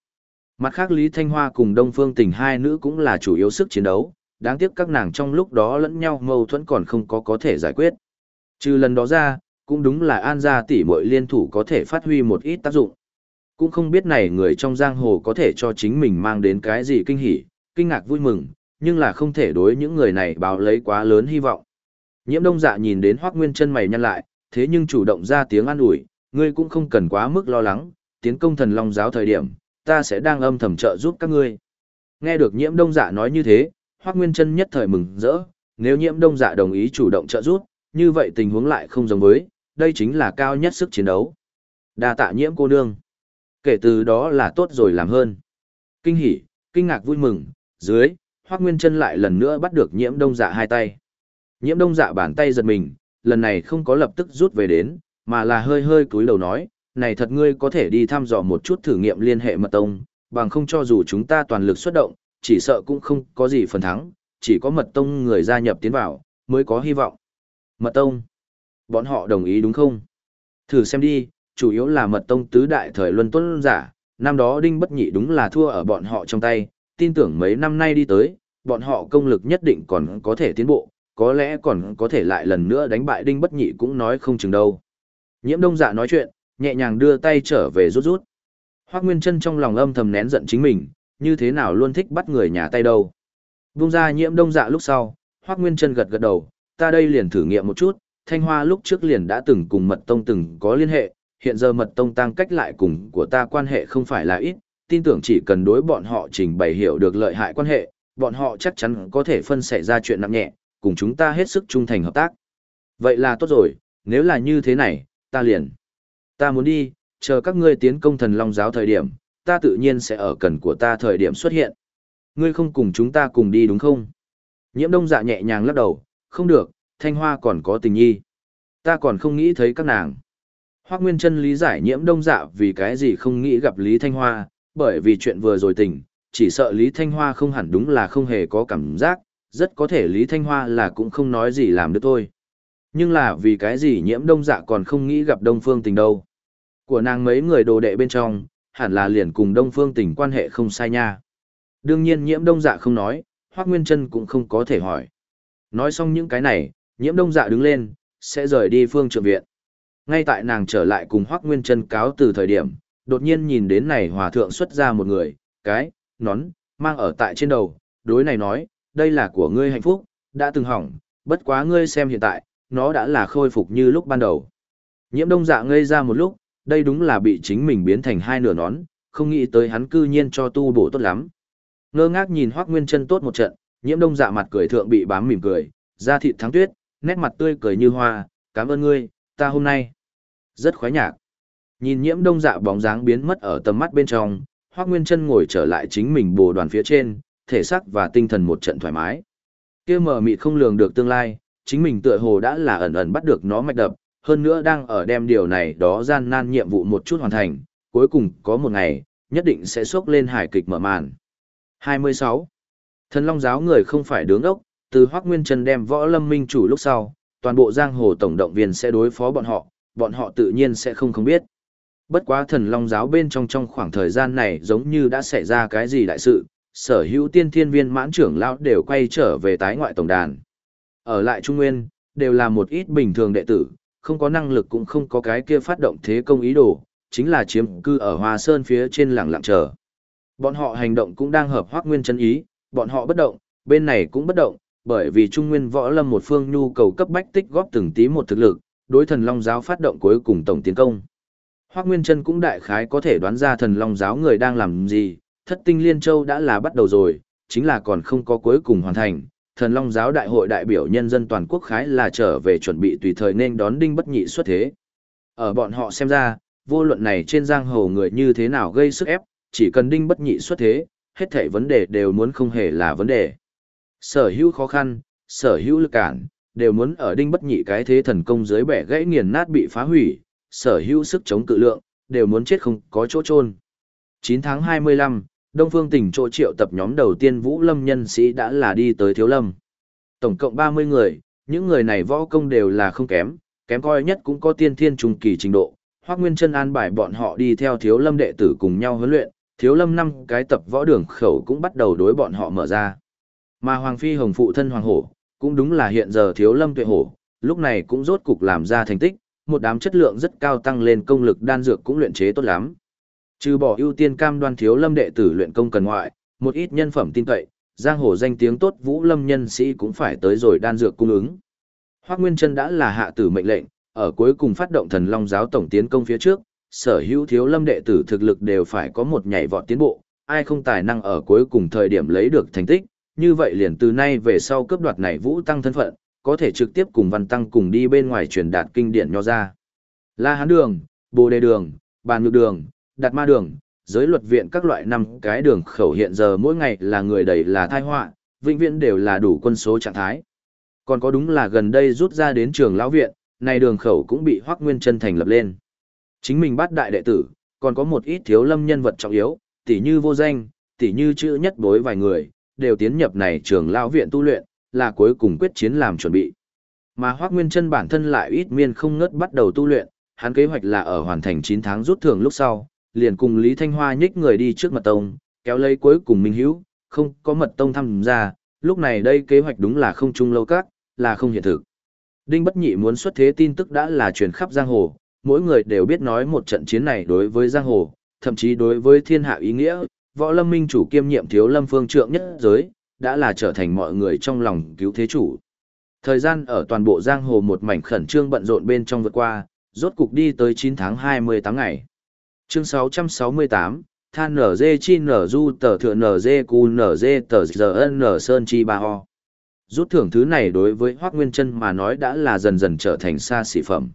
S1: Mặt khác Lý Thanh Hoa cùng Đông Phương Tình hai nữ cũng là chủ yếu sức chiến đấu, đáng tiếc các nàng trong lúc đó lẫn nhau mâu thuẫn còn không có có thể giải quyết. Trừ lần đó ra, cũng đúng là An gia tỷ muội liên thủ có thể phát huy một ít tác dụng. Cũng không biết này người trong giang hồ có thể cho chính mình mang đến cái gì kinh hỉ, kinh ngạc vui mừng, nhưng là không thể đối những người này báo lấy quá lớn hy vọng. Nhiễm đông dạ nhìn đến Hoác Nguyên chân mày nhăn lại, thế nhưng chủ động ra tiếng an ủi, ngươi cũng không cần quá mức lo lắng, tiến công thần long giáo thời điểm, ta sẽ đang âm thầm trợ giúp các ngươi. Nghe được nhiễm đông dạ nói như thế, Hoác Nguyên chân nhất thời mừng rỡ, nếu nhiễm đông dạ đồng ý chủ động trợ giúp, như vậy tình huống lại không giống với, đây chính là cao nhất sức chiến đấu. đa tạ nhiễm cô nương. Kể từ đó là tốt rồi làm hơn. Kinh hỉ, kinh ngạc vui mừng, dưới, Hoác Nguyên chân lại lần nữa bắt được nhiễm đông dạ hai tay. Nhiễm đông dạ bàn tay giật mình, lần này không có lập tức rút về đến, mà là hơi hơi cúi đầu nói, này thật ngươi có thể đi thăm dò một chút thử nghiệm liên hệ mật tông, bằng không cho dù chúng ta toàn lực xuất động, chỉ sợ cũng không có gì phần thắng, chỉ có mật tông người gia nhập tiến vào, mới có hy vọng. Mật tông, bọn họ đồng ý đúng không? Thử xem đi, chủ yếu là mật tông tứ đại thời luân tuấn giả, năm đó đinh bất nhị đúng là thua ở bọn họ trong tay, tin tưởng mấy năm nay đi tới, bọn họ công lực nhất định còn có thể tiến bộ, có lẽ còn có thể lại lần nữa đánh bại đinh bất nhị cũng nói không chừng đâu. Nhiễm đông dạ nói chuyện, nhẹ nhàng đưa tay trở về rút rút. Hoác Nguyên Trân trong lòng âm thầm nén giận chính mình, như thế nào luôn thích bắt người nhà tay đâu. Vung ra nhiễm đông dạ lúc sau, Hoác Nguyên Trân gật gật đầu, ta đây liền thử nghiệm một chút, Thanh Hoa lúc trước liền đã từng cùng Mật Tông từng có liên hệ, hiện giờ Mật Tông tăng cách lại cùng của ta quan hệ không phải là ít, tin tưởng chỉ cần đối bọn họ trình bày hiểu được lợi hại quan hệ, bọn họ chắc chắn có thể phân xảy ra chuyện nặng nhẹ, cùng chúng ta hết sức trung thành hợp tác. Vậy là tốt rồi, nếu là như thế này, ta liền. Ta muốn đi, chờ các ngươi tiến công thần long giáo thời điểm, ta tự nhiên sẽ ở cần của ta thời điểm xuất hiện. Ngươi không cùng chúng ta cùng đi đúng không? Nhiễm đông dạ nhẹ nhàng lắc đầu, không được, thanh hoa còn có tình nhi. Ta còn không nghĩ thấy các nàng. Hoác Nguyên Trân lý giải nhiễm đông dạ vì cái gì không nghĩ gặp Lý Thanh Hoa, bởi vì chuyện vừa rồi tình, chỉ sợ Lý Thanh Hoa không hẳn đúng là không hề có cảm giác, rất có thể Lý Thanh Hoa là cũng không nói gì làm được thôi. Nhưng là vì cái gì nhiễm đông dạ còn không nghĩ gặp Đông Phương tình đâu. Của nàng mấy người đồ đệ bên trong, hẳn là liền cùng Đông Phương tình quan hệ không sai nha. Đương nhiên nhiễm đông dạ không nói, Hoác Nguyên Trân cũng không có thể hỏi. Nói xong những cái này, nhiễm đông dạ đứng lên, sẽ rời đi phương trượng viện. Ngay tại nàng trở lại cùng Hoác Nguyên Trân cáo từ thời điểm, đột nhiên nhìn đến này hòa thượng xuất ra một người, cái, nón, mang ở tại trên đầu, đối này nói, đây là của ngươi hạnh phúc, đã từng hỏng, bất quá ngươi xem hiện tại, nó đã là khôi phục như lúc ban đầu. Nhiễm đông dạ ngây ra một lúc, đây đúng là bị chính mình biến thành hai nửa nón, không nghĩ tới hắn cư nhiên cho tu bổ tốt lắm. Ngơ ngác nhìn Hoắc Nguyên Chân tốt một trận, Nhiễm Đông Dạ mặt cười thượng bị bám mỉm cười, da thịt thắng tuyết, nét mặt tươi cười như hoa, "Cảm ơn ngươi, ta hôm nay rất khoái nhạc." Nhìn Nhiễm Đông Dạ bóng dáng biến mất ở tầm mắt bên trong, Hoắc Nguyên Chân ngồi trở lại chính mình bồ đoàn phía trên, thể xác và tinh thần một trận thoải mái. Kia mờ mịt không lường được tương lai, chính mình tựa hồ đã là ẩn ẩn bắt được nó mạch đập, hơn nữa đang ở đem điều này đó gian nan nhiệm vụ một chút hoàn thành, cuối cùng có một ngày, nhất định sẽ xốc lên hài kịch mở màn. 26. Thần Long giáo người không phải đứng ốc, từ Hoắc Nguyên Trần đem võ lâm minh chủ lúc sau, toàn bộ giang hồ tổng động viên sẽ đối phó bọn họ, bọn họ tự nhiên sẽ không không biết. Bất quá thần Long giáo bên trong trong khoảng thời gian này giống như đã xảy ra cái gì đại sự, sở hữu tiên thiên viên mãn trưởng lão đều quay trở về tái ngoại tổng đàn. Ở lại Trung Nguyên, đều là một ít bình thường đệ tử, không có năng lực cũng không có cái kia phát động thế công ý đồ, chính là chiếm cư ở Hoa Sơn phía trên lẳng lặng chờ. Bọn họ hành động cũng đang hợp hoác nguyên chân ý, bọn họ bất động, bên này cũng bất động, bởi vì Trung Nguyên võ lâm một phương nhu cầu cấp bách tích góp từng tí một thực lực, đối thần Long giáo phát động cuối cùng tổng tiến công. Hoác Nguyên Trân cũng đại khái có thể đoán ra thần Long giáo người đang làm gì, thất tinh liên châu đã là bắt đầu rồi, chính là còn không có cuối cùng hoàn thành, thần long giáo đại hội đại biểu nhân dân toàn quốc khái là trở về chuẩn bị tùy thời nên đón đinh bất nhị xuất thế. Ở bọn họ xem ra, vô luận này trên giang hồ người như thế nào gây sức ép, chỉ cần đinh bất nhị xuất thế, hết thảy vấn đề đều muốn không hề là vấn đề. Sở hữu khó khăn, sở hữu lực cản, đều muốn ở đinh bất nhị cái thế thần công dưới bẻ gãy nghiền nát bị phá hủy, sở hữu sức chống cự lượng, đều muốn chết không có chỗ trôn. 9 tháng 25, Đông Phương tỉnh chỗ triệu tập nhóm đầu tiên Vũ Lâm nhân sĩ đã là đi tới Thiếu Lâm. Tổng cộng 30 người, những người này võ công đều là không kém, kém coi nhất cũng có tiên thiên trung kỳ trình độ. Hoắc Nguyên Chân an bài bọn họ đi theo Thiếu Lâm đệ tử cùng nhau huấn luyện, Thiếu Lâm năm cái tập võ đường khẩu cũng bắt đầu đối bọn họ mở ra. Mà Hoàng Phi Hồng phụ thân Hoàng Hổ, cũng đúng là hiện giờ Thiếu Lâm tuệ hổ, lúc này cũng rốt cục làm ra thành tích, một đám chất lượng rất cao tăng lên công lực đan dược cũng luyện chế tốt lắm. Trừ bỏ ưu tiên cam đoan Thiếu Lâm đệ tử luyện công cần ngoại, một ít nhân phẩm tin cậy, giang hồ danh tiếng tốt Vũ Lâm nhân sĩ cũng phải tới rồi đan dược cung ứng. Hoắc Nguyên Chân đã là hạ tử mệnh lệnh, ở cuối cùng phát động Thần Long giáo tổng tiến công phía trước, sở hữu Thiếu Lâm đệ tử thực lực đều phải có một nhảy vọt tiến bộ, ai không tài năng ở cuối cùng thời điểm lấy được thành tích, như vậy liền từ nay về sau cướp đoạt này Vũ tăng thân phận, có thể trực tiếp cùng Văn Tăng cùng đi bên ngoài truyền đạt kinh điển nho ra. La Hán đường, Bồ Đề đường, Bàn Nhược đường, Đạt Ma đường, giới luật viện các loại năm cái đường khẩu hiện giờ mỗi ngày là người đầy là tai họa, vĩnh viễn đều là đủ quân số trạng thái. Còn có đúng là gần đây rút ra đến trường lão viện, này đường khẩu cũng bị Hoắc Nguyên Chân thành lập lên. Chính mình bắt đại đệ tử, còn có một ít thiếu lâm nhân vật trọng yếu, tỷ như vô danh, tỷ như chữ nhất bối vài người, đều tiến nhập này trường lão viện tu luyện, là cuối cùng quyết chiến làm chuẩn bị. Mà Hoắc Nguyên Chân bản thân lại ít miên không ngớt bắt đầu tu luyện, hắn kế hoạch là ở hoàn thành 9 tháng rút thưởng lúc sau, liền cùng Lý Thanh Hoa nhích người đi trước mật tông, kéo lấy cuối cùng Minh Hữu, không có mật tông tham gia, lúc này đây kế hoạch đúng là không chung lâu các, là không hiện thực. Đinh Bất Nhị muốn xuất thế tin tức đã là truyền khắp giang hồ, mỗi người đều biết nói một trận chiến này đối với giang hồ, thậm chí đối với thiên hạ ý nghĩa, võ lâm minh chủ kiêm nhiệm thiếu lâm phương trượng nhất giới, đã là trở thành mọi người trong lòng cứu thế chủ. Thời gian ở toàn bộ giang hồ một mảnh khẩn trương bận rộn bên trong vượt qua, rốt cục đi tới 9 tháng 28 ngày. Chương 668, than nở dê chi nở du tờ thượng nở dê cu nở dê tờ giờ nở sơn chi ba ho. Rút thưởng thứ này đối với Hoác Nguyên Trân mà nói đã là dần dần trở thành xa xỉ phẩm.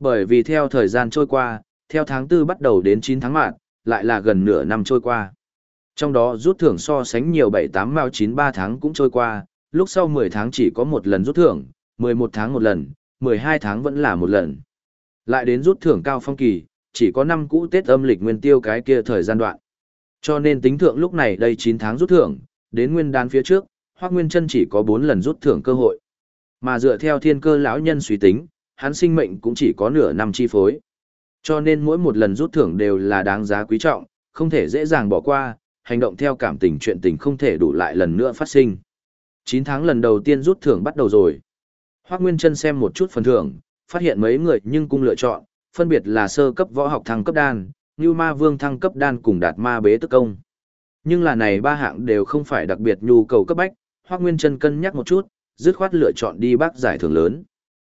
S1: Bởi vì theo thời gian trôi qua, theo tháng 4 bắt đầu đến 9 tháng mạng, lại là gần nửa năm trôi qua. Trong đó rút thưởng so sánh nhiều 7-8 mao 9-3 tháng cũng trôi qua, lúc sau 10 tháng chỉ có một lần rút thưởng, 11 tháng một lần, 12 tháng vẫn là một lần. Lại đến rút thưởng cao phong kỳ, chỉ có năm cũ Tết âm lịch nguyên tiêu cái kia thời gian đoạn. Cho nên tính thượng lúc này đây 9 tháng rút thưởng, đến nguyên đán phía trước, Hoắc Nguyên Chân chỉ có 4 lần rút thưởng cơ hội. Mà dựa theo thiên cơ lão nhân suy tính, hắn sinh mệnh cũng chỉ có nửa năm chi phối. Cho nên mỗi một lần rút thưởng đều là đáng giá quý trọng, không thể dễ dàng bỏ qua, hành động theo cảm tình chuyện tình không thể đủ lại lần nữa phát sinh. 9 tháng lần đầu tiên rút thưởng bắt đầu rồi. Hoắc Nguyên Trân xem một chút phần thưởng, phát hiện mấy người nhưng cung lựa chọn, phân biệt là sơ cấp võ học thăng cấp đan, như ma vương thăng cấp đan cùng đạt ma bế tức công. Nhưng là này ba hạng đều không phải đặc biệt nhu cầu cấp bách, Hoắc Nguyên Trân cân nhắc một chút, dứt khoát lựa chọn đi bác giải thưởng lớn.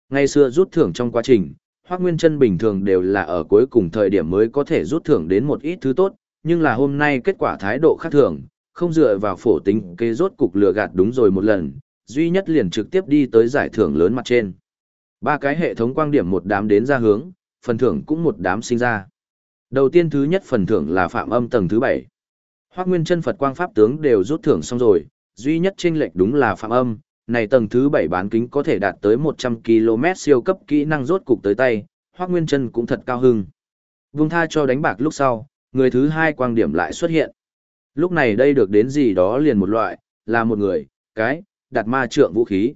S1: Ngày xưa rút thưởng trong quá trình, Hoắc Nguyên Trân bình thường đều là ở cuối cùng thời điểm mới có thể rút thưởng đến một ít thứ tốt, nhưng là hôm nay kết quả thái độ khác thường, không dựa vào phổ tính kế rốt cục lừa gạt đúng rồi một lần, duy nhất liền trực tiếp đi tới giải thưởng lớn mặt trên. Ba cái hệ thống quang điểm một đám đến ra hướng, phần thưởng cũng một đám sinh ra. Đầu tiên thứ nhất phần thưởng là phạm âm tầng thứ bảy. Hoắc Nguyên Chân Phật quang pháp tướng đều rút thưởng xong rồi, duy nhất chênh lệch đúng là phạm âm, này tầng thứ bảy bán kính có thể đạt tới 100 km siêu cấp kỹ năng rốt cục tới tay, Hoắc Nguyên Chân cũng thật cao hưng. Vung tha cho đánh bạc lúc sau, người thứ hai quang điểm lại xuất hiện. Lúc này đây được đến gì đó liền một loại, là một người, cái, đặt ma trượng vũ khí.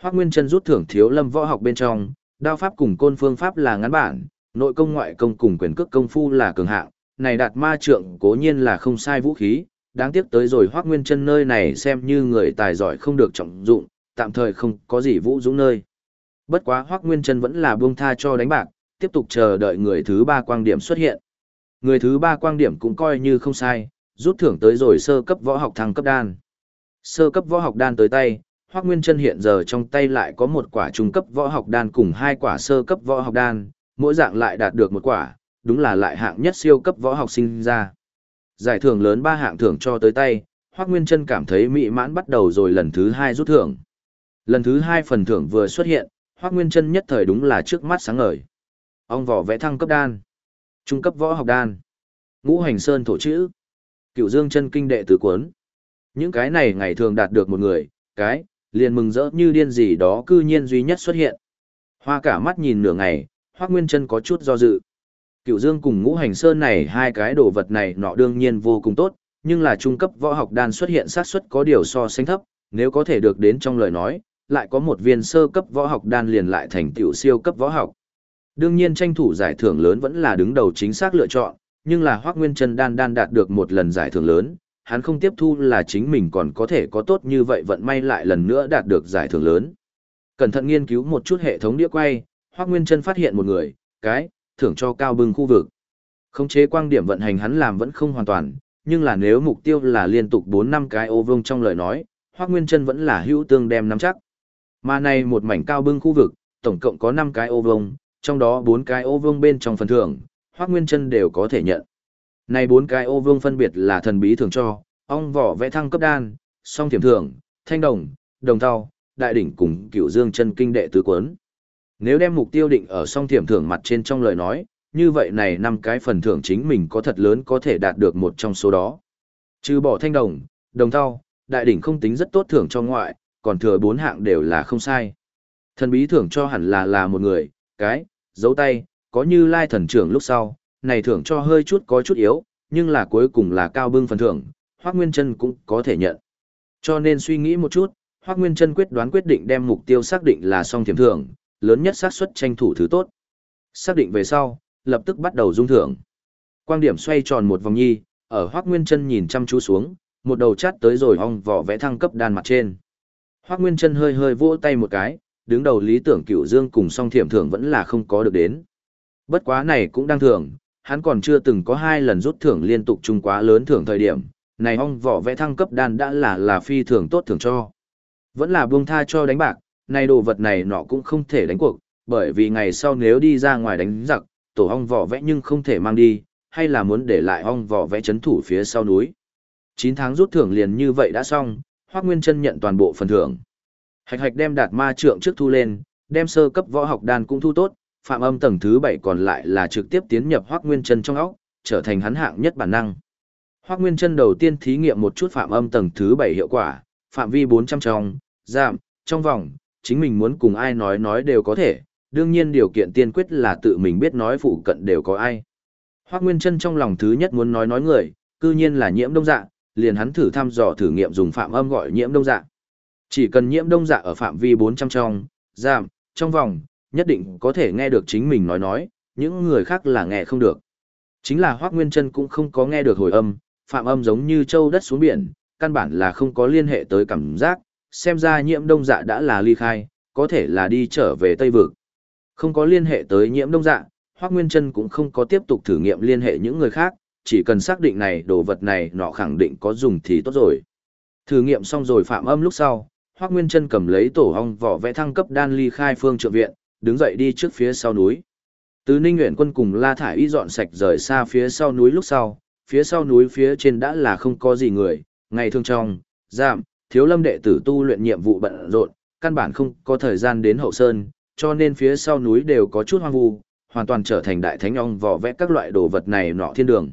S1: Hoắc Nguyên Chân rút thưởng thiếu lâm võ học bên trong, đao pháp cùng côn phương pháp là ngắn bản, nội công ngoại công cùng quyền cước công phu là cường hạng, này đạt ma trượng cố nhiên là không sai vũ khí, đáng tiếc tới rồi Hoắc Nguyên Chân nơi này xem như người tài giỏi không được trọng dụng, tạm thời không có gì vũ dũng nơi. Bất quá Hoắc Nguyên Chân vẫn là buông tha cho đánh bạc, tiếp tục chờ đợi người thứ ba quang điểm xuất hiện. Người thứ ba quang điểm cũng coi như không sai, rút thưởng tới rồi sơ cấp võ học thăng cấp đan. Sơ cấp võ học đan tới tay, Hoắc Nguyên Chân hiện giờ trong tay lại có một quả trung cấp võ học đan cùng hai quả sơ cấp võ học đan, mỗi dạng lại đạt được một quả, đúng là lại hạng nhất siêu cấp võ học sinh ra. Giải thưởng lớn ba hạng thưởng cho tới tay, Hoắc Nguyên Chân cảm thấy mỹ mãn bắt đầu rồi lần thứ hai rút thưởng. Lần thứ hai phần thưởng vừa xuất hiện, Hoắc Nguyên Chân nhất thời đúng là trước mắt sáng ngời. Ông vỏ vẽ thăng cấp đan, trung cấp võ học đan, ngũ hành sơn thổ chữ, cựu dương chân kinh đệ tứ cuốn. Những cái này ngày thường đạt được một người, cái, liền mừng rỡ như điên gì đó cư nhiên duy nhất xuất hiện. Hoa cả mắt nhìn nửa ngày, Hoác Nguyên Chân có chút do dự. Cựu Dương cùng Ngũ Hành Sơn này hai cái đồ vật này nọ đương nhiên vô cùng tốt, nhưng là trung cấp võ học đan xuất hiện xác suất có điều so sánh thấp, nếu có thể được đến trong lời nói, lại có một viên sơ cấp võ học đan liền lại thành tiểu siêu cấp võ học. Đương nhiên tranh thủ giải thưởng lớn vẫn là đứng đầu chính xác lựa chọn, nhưng là Hoắc Nguyên Trân đan đan đạt được một lần giải thưởng lớn, hắn không tiếp thu là chính mình còn có thể có tốt như vậy vận may lại lần nữa đạt được giải thưởng lớn. Cẩn thận nghiên cứu một chút hệ thống đĩa quay, Hoắc Nguyên Trân phát hiện một người, cái, thưởng cho cao bưng khu vực. Khống chế quang điểm vận hành hắn làm vẫn không hoàn toàn, nhưng là nếu mục tiêu là liên tục 4 năm cái ô vương trong lời nói, Hoắc Nguyên Trân vẫn là hữu tương đem nắm chắc. Mà này một mảnh cao bưng khu vực, tổng cộng có 5 cái ô vương, trong đó bốn cái ô vương bên trong phần thưởng, Hoắc Nguyên Chân đều có thể nhận. Này bốn cái ô vương phân biệt là thần bí thưởng cho, ong vỏ vẽ thăng cấp đan, song thiểm thưởng, thanh đồng, đồng thau, đại đỉnh cùng cựu dương chân kinh đệ tứ cuốn. Nếu đem mục tiêu định ở song thiểm thưởng mặt trên trong lời nói, như vậy này năm cái phần thưởng chính mình có thật lớn có thể đạt được một trong số đó. Trừ bỏ thanh đồng, đồng thau, đại đỉnh không tính rất tốt thưởng cho ngoại, còn thừa bốn hạng đều là không sai. Thần bí thưởng cho hẳn là là một người, cái, dấu tay, có như lai thần trưởng lúc sau, này thưởng cho hơi chút có chút yếu, nhưng là cuối cùng là cao bưng phần thưởng, Hoác Nguyên Trân cũng có thể nhận. Cho nên suy nghĩ một chút, Hoác Nguyên Trân quyết đoán quyết định đem mục tiêu xác định là song thiểm thưởng, lớn nhất xác suất tranh thủ thứ tốt. Xác định về sau, lập tức bắt đầu dung thưởng. Quang điểm xoay tròn một vòng nhi, ở Hoác Nguyên Trân nhìn chăm chú xuống, một đầu chát tới rồi ong vỏ vẽ thăng cấp đan mặt trên. Hoác Nguyên Trân hơi hơi vỗ tay một cái, đứng đầu lý tưởng cựu dương cùng song thiểm thưởng vẫn là không có được đến. Bất quá này cũng đang thưởng, hắn còn chưa từng có hai lần rút thưởng liên tục chung quá lớn thưởng thời điểm, này ong vỏ vẽ thăng cấp đan đã là là phi thưởng tốt thưởng cho. Vẫn là buông tha cho đánh bạc, này đồ vật này nọ cũng không thể đánh cuộc, bởi vì ngày sau nếu đi ra ngoài đánh giặc, tổ ong vỏ vẽ nhưng không thể mang đi, hay là muốn để lại ong vỏ vẽ chấn thủ phía sau núi. 9 tháng rút thưởng liền như vậy đã xong, Hoắc Nguyên Chân nhận toàn bộ phần thưởng. Hạch hạch đem đạt ma trượng trước thu lên, đem sơ cấp võ học đan cũng thu tốt, phạm âm tầng thứ 7 còn lại là trực tiếp tiến nhập Hoắc Nguyên Chân trong óc, trở thành hắn hạng nhất bản năng. Hoắc Nguyên Chân đầu tiên thí nghiệm một chút phạm âm tầng thứ 7 hiệu quả, phạm vi 400 trong, giảm, trong vòng, chính mình muốn cùng ai nói nói đều có thể, đương nhiên điều kiện tiên quyết là tự mình biết nói phụ cận đều có ai. Hoắc Nguyên Chân trong lòng thứ nhất muốn nói nói người, cư nhiên là nhiễm đông dạ, liền hắn thử thăm dò thử nghiệm dùng phạm âm gọi nhiễm đông dạ. Chỉ cần nhiễm đông dạ ở phạm vi 400 trong, giảm, trong vòng, nhất định có thể nghe được chính mình nói nói, những người khác là nghe không được. Chính là Hoác Nguyên Trân cũng không có nghe được hồi âm, phạm âm giống như châu đất xuống biển, căn bản là không có liên hệ tới cảm giác, xem ra nhiễm đông dạ đã là ly khai, có thể là đi trở về Tây Vực. Không có liên hệ tới nhiễm đông dạ, Hoác Nguyên Trân cũng không có tiếp tục thử nghiệm liên hệ những người khác, chỉ cần xác định này đồ vật này nọ khẳng định có dùng thì tốt rồi. Thử nghiệm xong rồi phạm âm lúc sau, Hoác Nguyên Trân cầm lấy tổ hong vỏ vẽ thăng cấp đan ly khai phương trượng viện, đứng dậy đi trước phía sau núi. Từ Ninh nguyễn quân cùng La Thải Y dọn sạch rời xa phía sau núi lúc sau, phía sau núi phía trên đã là không có gì người, ngày thương trong, giảm, thiếu lâm đệ tử tu luyện nhiệm vụ bận rộn, căn bản không có thời gian đến hậu sơn, cho nên phía sau núi đều có chút hoang vu, hoàn toàn trở thành đại thánh ong vỏ vẽ các loại đồ vật này nọ thiên đường.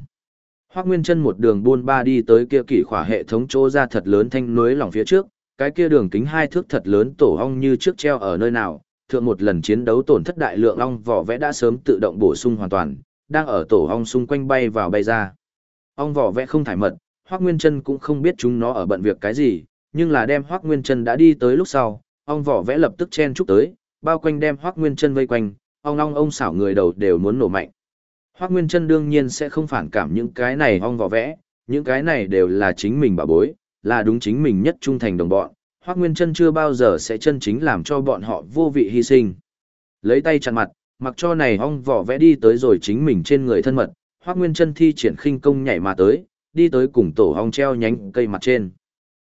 S1: Hoắc Nguyên chân một đường buôn ba đi tới kia kỷ khỏa hệ thống chỗ ra thật lớn thanh núi lòng phía trước, cái kia đường kính hai thước thật lớn tổ ong như trước treo ở nơi nào, thượng một lần chiến đấu tổn thất đại lượng ong vỏ vẽ đã sớm tự động bổ sung hoàn toàn, đang ở tổ ong xung quanh bay vào bay ra. Ong vỏ vẽ không thải mật, Hoắc Nguyên Chân cũng không biết chúng nó ở bận việc cái gì, nhưng là đem Hoắc Nguyên Chân đã đi tới lúc sau, ong vỏ vẽ lập tức chen chúc tới, bao quanh đem Hoắc Nguyên Chân vây quanh, ong ong ông xảo người đầu đều muốn nổ mạnh. Hoắc Nguyên Chân đương nhiên sẽ không phản cảm những cái này ong vỏ vẽ, những cái này đều là chính mình bà bối, là đúng chính mình nhất trung thành đồng bọn, Hoắc Nguyên Trân chưa bao giờ sẽ chân chính làm cho bọn họ vô vị hy sinh. Lấy tay chặn mặt, mặc cho này ong vỏ vẽ đi tới rồi chính mình trên người thân mật, Hoắc Nguyên Trân thi triển khinh công nhảy mà tới, đi tới cùng tổ ong treo nhánh cây mặt trên.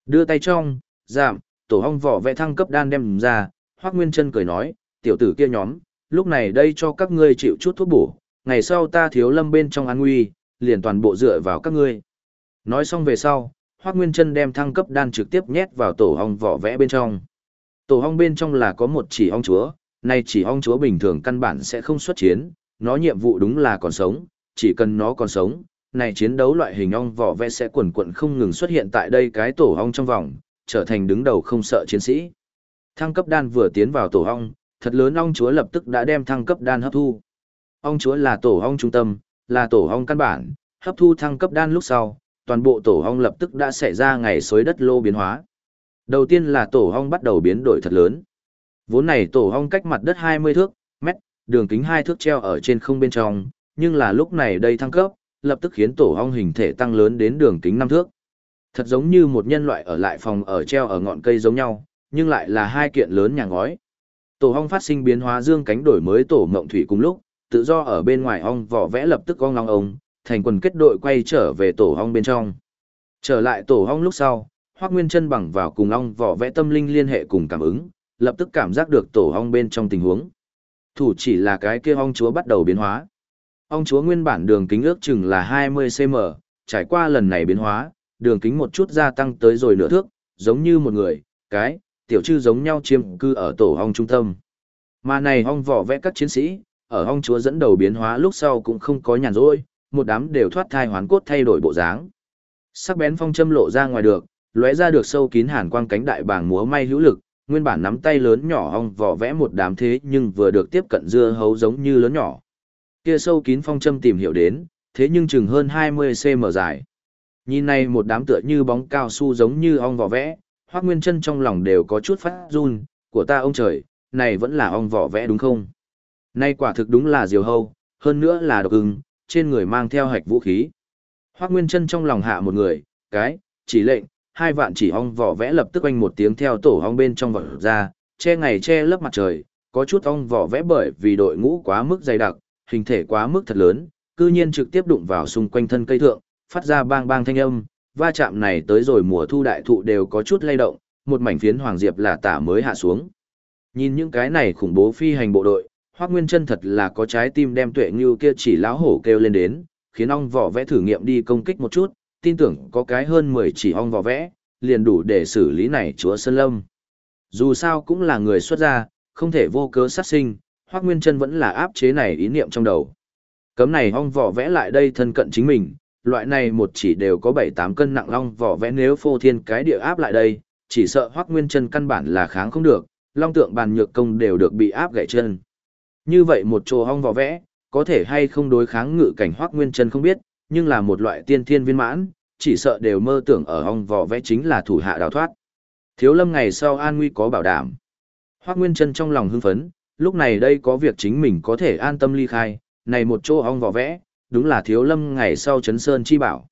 S1: Đưa tay trong, giảm, tổ ong vỏ vẽ thăng cấp đan đem ra, Hoắc Nguyên Trân cười nói, tiểu tử kia nhóm, lúc này đây cho các ngươi chịu chút thuốc bổ, ngày sau ta thiếu lâm bên trong an nguy, liền toàn bộ dựa vào các ngươi. Nói xong về sau, Hoắc Nguyên Chân đem thăng cấp đan trực tiếp nhét vào tổ ong vỏ vẽ bên trong. Tổ ong bên trong là có một chỉ ong chúa, nay chỉ ong chúa bình thường căn bản sẽ không xuất chiến, nó nhiệm vụ đúng là còn sống, chỉ cần nó còn sống, này chiến đấu loại hình ong vỏ vẽ sẽ quần quần không ngừng xuất hiện tại đây cái tổ ong trong vòng, trở thành đứng đầu không sợ chiến sĩ. Thăng cấp đan vừa tiến vào tổ ong, thật lớn ong chúa lập tức đã đem thăng cấp đan hấp thu. Ong chúa là tổ ong trung tâm, là tổ ong căn bản, hấp thu thăng cấp đan lúc sau, toàn bộ tổ ong lập tức đã xảy ra ngày xối đất lô biến hóa. Đầu tiên là tổ ong bắt đầu biến đổi thật lớn. Vốn này tổ ong cách mặt đất 20 thước, mét, đường kính hai thước treo ở trên không bên trong, nhưng là lúc này đây thăng cấp, lập tức khiến tổ ong hình thể tăng lớn đến đường kính năm thước. Thật giống như một nhân loại ở lại phòng ở treo ở ngọn cây giống nhau, nhưng lại là hai kiện lớn nhà ngói. Tổ ong phát sinh biến hóa dương cánh đổi mới tổ mộng thủy cùng lúc, tự do ở bên ngoài ong vỏ vẽ lập tức ong long ông, thành quần kết đội quay trở về tổ ong bên trong. Trở lại tổ ong lúc sau, Hoắc Nguyên Chân bằng vào cùng ong vỏ vẽ tâm linh liên hệ cùng cảm ứng, lập tức cảm giác được tổ ong bên trong tình huống. Thủ chỉ là cái kia ong chúa bắt đầu biến hóa. Ong chúa nguyên bản đường kính ước chừng là 20cm, trải qua lần này biến hóa, đường kính một chút gia tăng tới rồi nửa thước, giống như một người, cái, tiểu chư giống nhau chiếm cư ở tổ ong trung tâm. Mà này ong vỏ vẽ các chiến sĩ, ở ong chúa dẫn đầu biến hóa lúc sau cũng không có nhàn rỗi, một đám đều thoát thai hoán cốt thay đổi bộ dáng. Sắc bén phong châm lộ ra ngoài được, lóe ra được sâu kín hàn quang cánh đại bàng múa may hữu lực, nguyên bản nắm tay lớn nhỏ ong vỏ vẽ một đám thế nhưng vừa được tiếp cận dưa hấu giống như lớn nhỏ. Kia sâu kín phong châm tìm hiểu đến, thế nhưng chừng hơn 20 cm dài. Nhìn này một đám tựa như bóng cao su giống như ong vỏ vẽ, Hoắc Nguyên Chân trong lòng đều có chút phát run, của ta ông trời, này vẫn là ong vỏ vẽ đúng không? Nay quả thực đúng là diều hâu, hơn nữa là độc ưng, trên người mang theo hạch vũ khí. Hoắc Nguyên Chân trong lòng hạ một người, cái, chỉ lệnh, hai vạn chỉ ong vỏ vẽ lập tức quanh một tiếng theo tổ ong bên trong vỏ ra, che ngày che lớp mặt trời, có chút ong vỏ vẽ bởi vì đội ngũ quá mức dày đặc, hình thể quá mức thật lớn, cư nhiên trực tiếp đụng vào xung quanh thân cây thượng, phát ra bang bang thanh âm, va chạm này tới rồi mùa thu đại thụ đều có chút lay động, một mảnh phiến hoàng diệp là tả mới hạ xuống. Nhìn những cái này khủng bố phi hành bộ đội, Hoắc Nguyên Chân thật là có trái tim đem Tuệ như kia chỉ lão hổ kêu lên đến, khiến ong vỏ vẽ thử nghiệm đi công kích một chút, tin tưởng có cái hơn 10 chỉ ong vỏ vẽ, liền đủ để xử lý này chúa Sơn Lâm. Dù sao cũng là người xuất gia, không thể vô cớ sát sinh, Hoắc Nguyên Chân vẫn là áp chế này ý niệm trong đầu. Cấm này ong vỏ vẽ lại đây thân cận chính mình, loại này một chỉ đều có 7-8 cân nặng long vỏ vẽ nếu phô thiên cái địa áp lại đây, chỉ sợ Hoắc Nguyên Chân căn bản là kháng không được, long tượng bàn nhược công đều được bị áp gãy chân. Như vậy một chỗ hong vỏ vẽ, có thể hay không đối kháng ngự cảnh Hoắc Nguyên Chân không biết, nhưng là một loại tiên thiên viên mãn, chỉ sợ đều mơ tưởng ở hong vỏ vẽ chính là thủ hạ đào thoát. Thiếu Lâm ngày sau an nguy có bảo đảm. Hoắc Nguyên Chân trong lòng hưng phấn, lúc này đây có việc chính mình có thể an tâm ly khai, này một chỗ hong vỏ vẽ, đúng là thiếu lâm ngày sau chấn sơn chi bảo.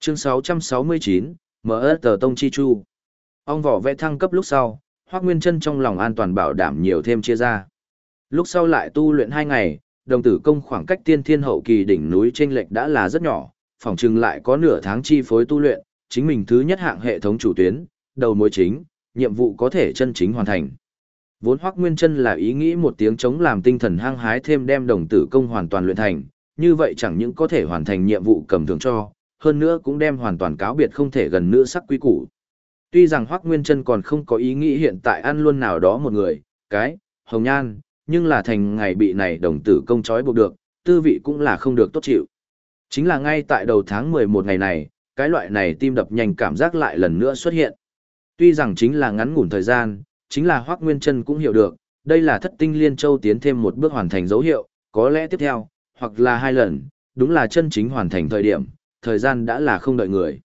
S1: Chương 669, mở tờ tông chi chu. Ong vỏ vẽ thăng cấp lúc sau, Hoắc Nguyên Chân trong lòng an toàn bảo đảm nhiều thêm chia ra. Lúc sau lại tu luyện hai ngày, đồng tử công khoảng cách tiên thiên hậu kỳ đỉnh núi tranh lệch đã là rất nhỏ, phòng chừng lại có nửa tháng chi phối tu luyện, chính mình thứ nhất hạng hệ thống chủ tuyến, đầu mối chính, nhiệm vụ có thể chân chính hoàn thành. Vốn Hoắc Nguyên Chân là ý nghĩ một tiếng chống làm tinh thần hăng hái thêm đem đồng tử công hoàn toàn luyện thành, như vậy chẳng những có thể hoàn thành nhiệm vụ cầm thường cho, hơn nữa cũng đem hoàn toàn cáo biệt không thể gần nữa sắc quý củ. Tuy rằng Hoắc Nguyên Chân còn không có ý nghĩ hiện tại ăn luôn nào đó một người, cái, hồng nhan, nhưng là thành ngày bị này đồng tử công trói buộc được, tư vị cũng là không được tốt chịu. Chính là ngay tại đầu tháng 11 ngày này, cái loại này tim đập nhanh cảm giác lại lần nữa xuất hiện. Tuy rằng chính là ngắn ngủn thời gian, chính là Hoắc Nguyên Chân cũng hiểu được, đây là thất tinh liên châu tiến thêm một bước hoàn thành dấu hiệu, có lẽ tiếp theo, hoặc là hai lần, đúng là chân chính hoàn thành thời điểm, thời gian đã là không đợi người.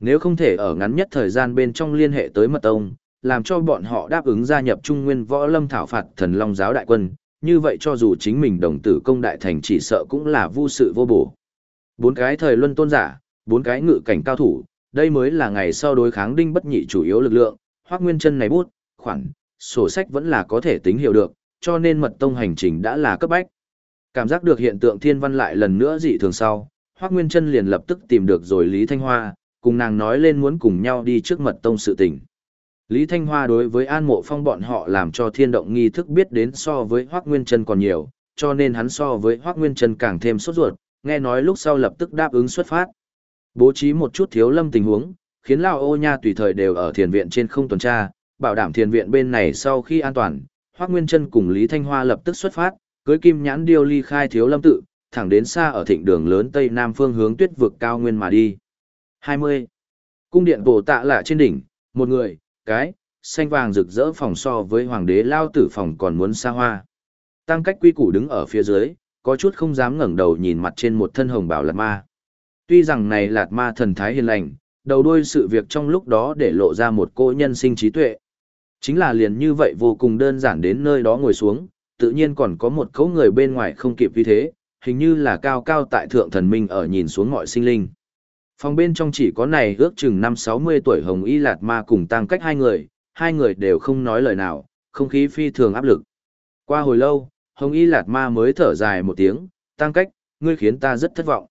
S1: Nếu không thể ở ngắn nhất thời gian bên trong liên hệ tới mật tông, làm cho bọn họ đáp ứng gia nhập Trung Nguyên Võ Lâm thảo phạt thần Long giáo đại quân, như vậy cho dù chính mình đồng tử công đại thành chỉ sợ cũng là vô sự vô bổ. Bốn cái thời luân tôn giả, bốn cái ngự cảnh cao thủ, đây mới là ngày sau đối kháng đinh bất nhị chủ yếu lực lượng, Hoắc Nguyên Chân này bút, khoản, sổ sách vẫn là có thể tính hiểu được, cho nên mật tông hành trình đã là cấp bách. Cảm giác được hiện tượng thiên văn lại lần nữa dị thường sau, Hoắc Nguyên Chân liền lập tức tìm được rồi Lý Thanh Hoa, cùng nàng nói lên muốn cùng nhau đi trước mật tông sự tình. Lý Thanh Hoa đối với An Mộ Phong bọn họ làm cho thiên động nghi thức biết đến so với Hoắc Nguyên Trân còn nhiều, cho nên hắn so với Hoắc Nguyên Trân càng thêm sốt ruột, nghe nói lúc sau lập tức đáp ứng xuất phát. Bố trí một chút thiếu lâm tình huống, khiến Lao Ô Nha tùy thời đều ở thiền viện trên không tuần tra, bảo đảm thiền viện bên này sau khi an toàn, Hoắc Nguyên Trân cùng Lý Thanh Hoa lập tức xuất phát, cưới kim nhãn điêu ly khai thiếu lâm tự, thẳng đến xa ở thịnh đường lớn tây nam phương hướng tuyết vực cao nguyên mà đi. 20. Cung điện bổ tạ lạ trên đỉnh, một người, cái, xanh vàng rực rỡ phòng so với hoàng đế lao tử phòng còn muốn xa hoa. Tăng cách quy củ đứng ở phía dưới, có chút không dám ngẩng đầu nhìn mặt trên một thân hồng bảo lạt ma. Tuy rằng này lạt ma thần thái hiền lành, đầu đuôi sự việc trong lúc đó để lộ ra một cô nhân sinh trí tuệ. Chính là liền như vậy vô cùng đơn giản đến nơi đó ngồi xuống, tự nhiên còn có một cấu người bên ngoài không kịp vì thế, hình như là cao cao tại thượng thần minh ở nhìn xuống mọi sinh linh. Phòng bên trong chỉ có này ước chừng năm sáu mươi tuổi hồng y lạt ma cùng tăng cách hai người, hai người đều không nói lời nào, không khí phi thường áp lực. Qua hồi lâu, hồng y lạt ma mới thở dài một tiếng, tăng cách, ngươi khiến ta rất thất vọng.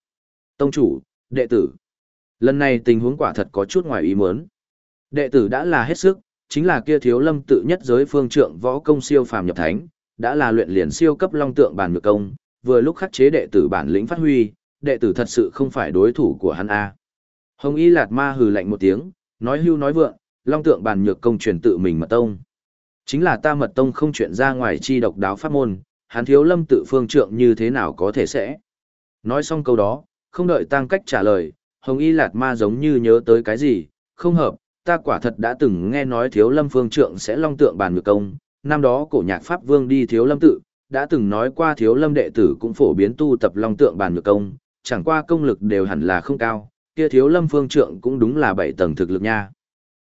S1: Tông chủ, đệ tử. Lần này tình huống quả thật có chút ngoài ý muốn. Đệ tử đã là hết sức, chính là kia thiếu lâm tự nhất giới phương trượng võ công siêu phàm nhập thánh, đã là luyện liền siêu cấp long tượng bản nhược công, vừa lúc khắc chế đệ tử bản lĩnh phát huy, đệ tử thật sự không phải đối thủ của hắn a. Hồng Y Lạt Ma hừ lạnh một tiếng, nói hưu nói vượng, long tượng bàn nhược công truyền tự mình mật tông. Chính là ta mật tông không chuyện ra ngoài chi độc đáo pháp môn, hắn thiếu lâm tự phương trượng như thế nào có thể sẽ. Nói xong câu đó, không đợi tăng cách trả lời, Hồng Y Lạt Ma giống như nhớ tới cái gì, không hợp, ta quả thật đã từng nghe nói thiếu lâm phương trượng sẽ long tượng bàn nhược công, năm đó cổ nhạc pháp vương đi thiếu lâm tự, đã từng nói qua thiếu lâm đệ tử cũng phổ biến tu tập long tượng bàn nhược công, chẳng qua công lực đều hẳn là không cao, kia thiếu lâm phương trượng cũng đúng là bảy tầng thực lực nha.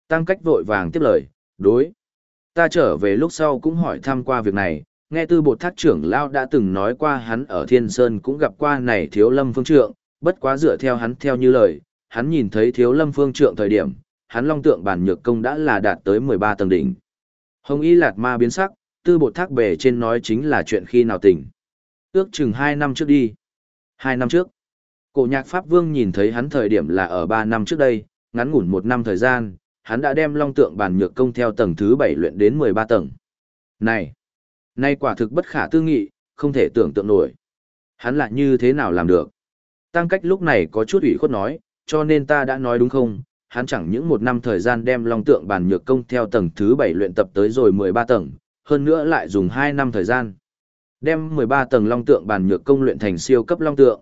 S1: Tăng cách vội vàng tiếp lời, đối. Ta trở về lúc sau cũng hỏi thăm qua việc này, nghe tư bột thác trưởng lao đã từng nói qua hắn ở thiên sơn cũng gặp qua này thiếu lâm phương trượng, bất quá dựa theo hắn theo như lời, hắn nhìn thấy thiếu lâm phương trượng thời điểm, hắn long tượng bản nhược công đã là đạt tới 13 tầng đỉnh. Hồng y lạt ma biến sắc, tư bột thác bề trên nói chính là chuyện khi nào tỉnh. Ước chừng 2 năm trước đi. 2 năm trước. Cổ nhạc Pháp Vương nhìn thấy hắn thời điểm là ở 3 năm trước đây, ngắn ngủn một năm thời gian, hắn đã đem long tượng bản nhược công theo tầng thứ 7 luyện đến 13 tầng. Này! nay quả thực bất khả tư nghị, không thể tưởng tượng nổi. Hắn lại như thế nào làm được? Tăng cách lúc này có chút ủy khuất nói, cho nên ta đã nói đúng không? Hắn chẳng những một năm thời gian đem long tượng bản nhược công theo tầng thứ 7 luyện tập tới rồi 13 tầng, hơn nữa lại dùng 2 năm thời gian. Đem 13 tầng long tượng bản nhược công luyện thành siêu cấp long tượng.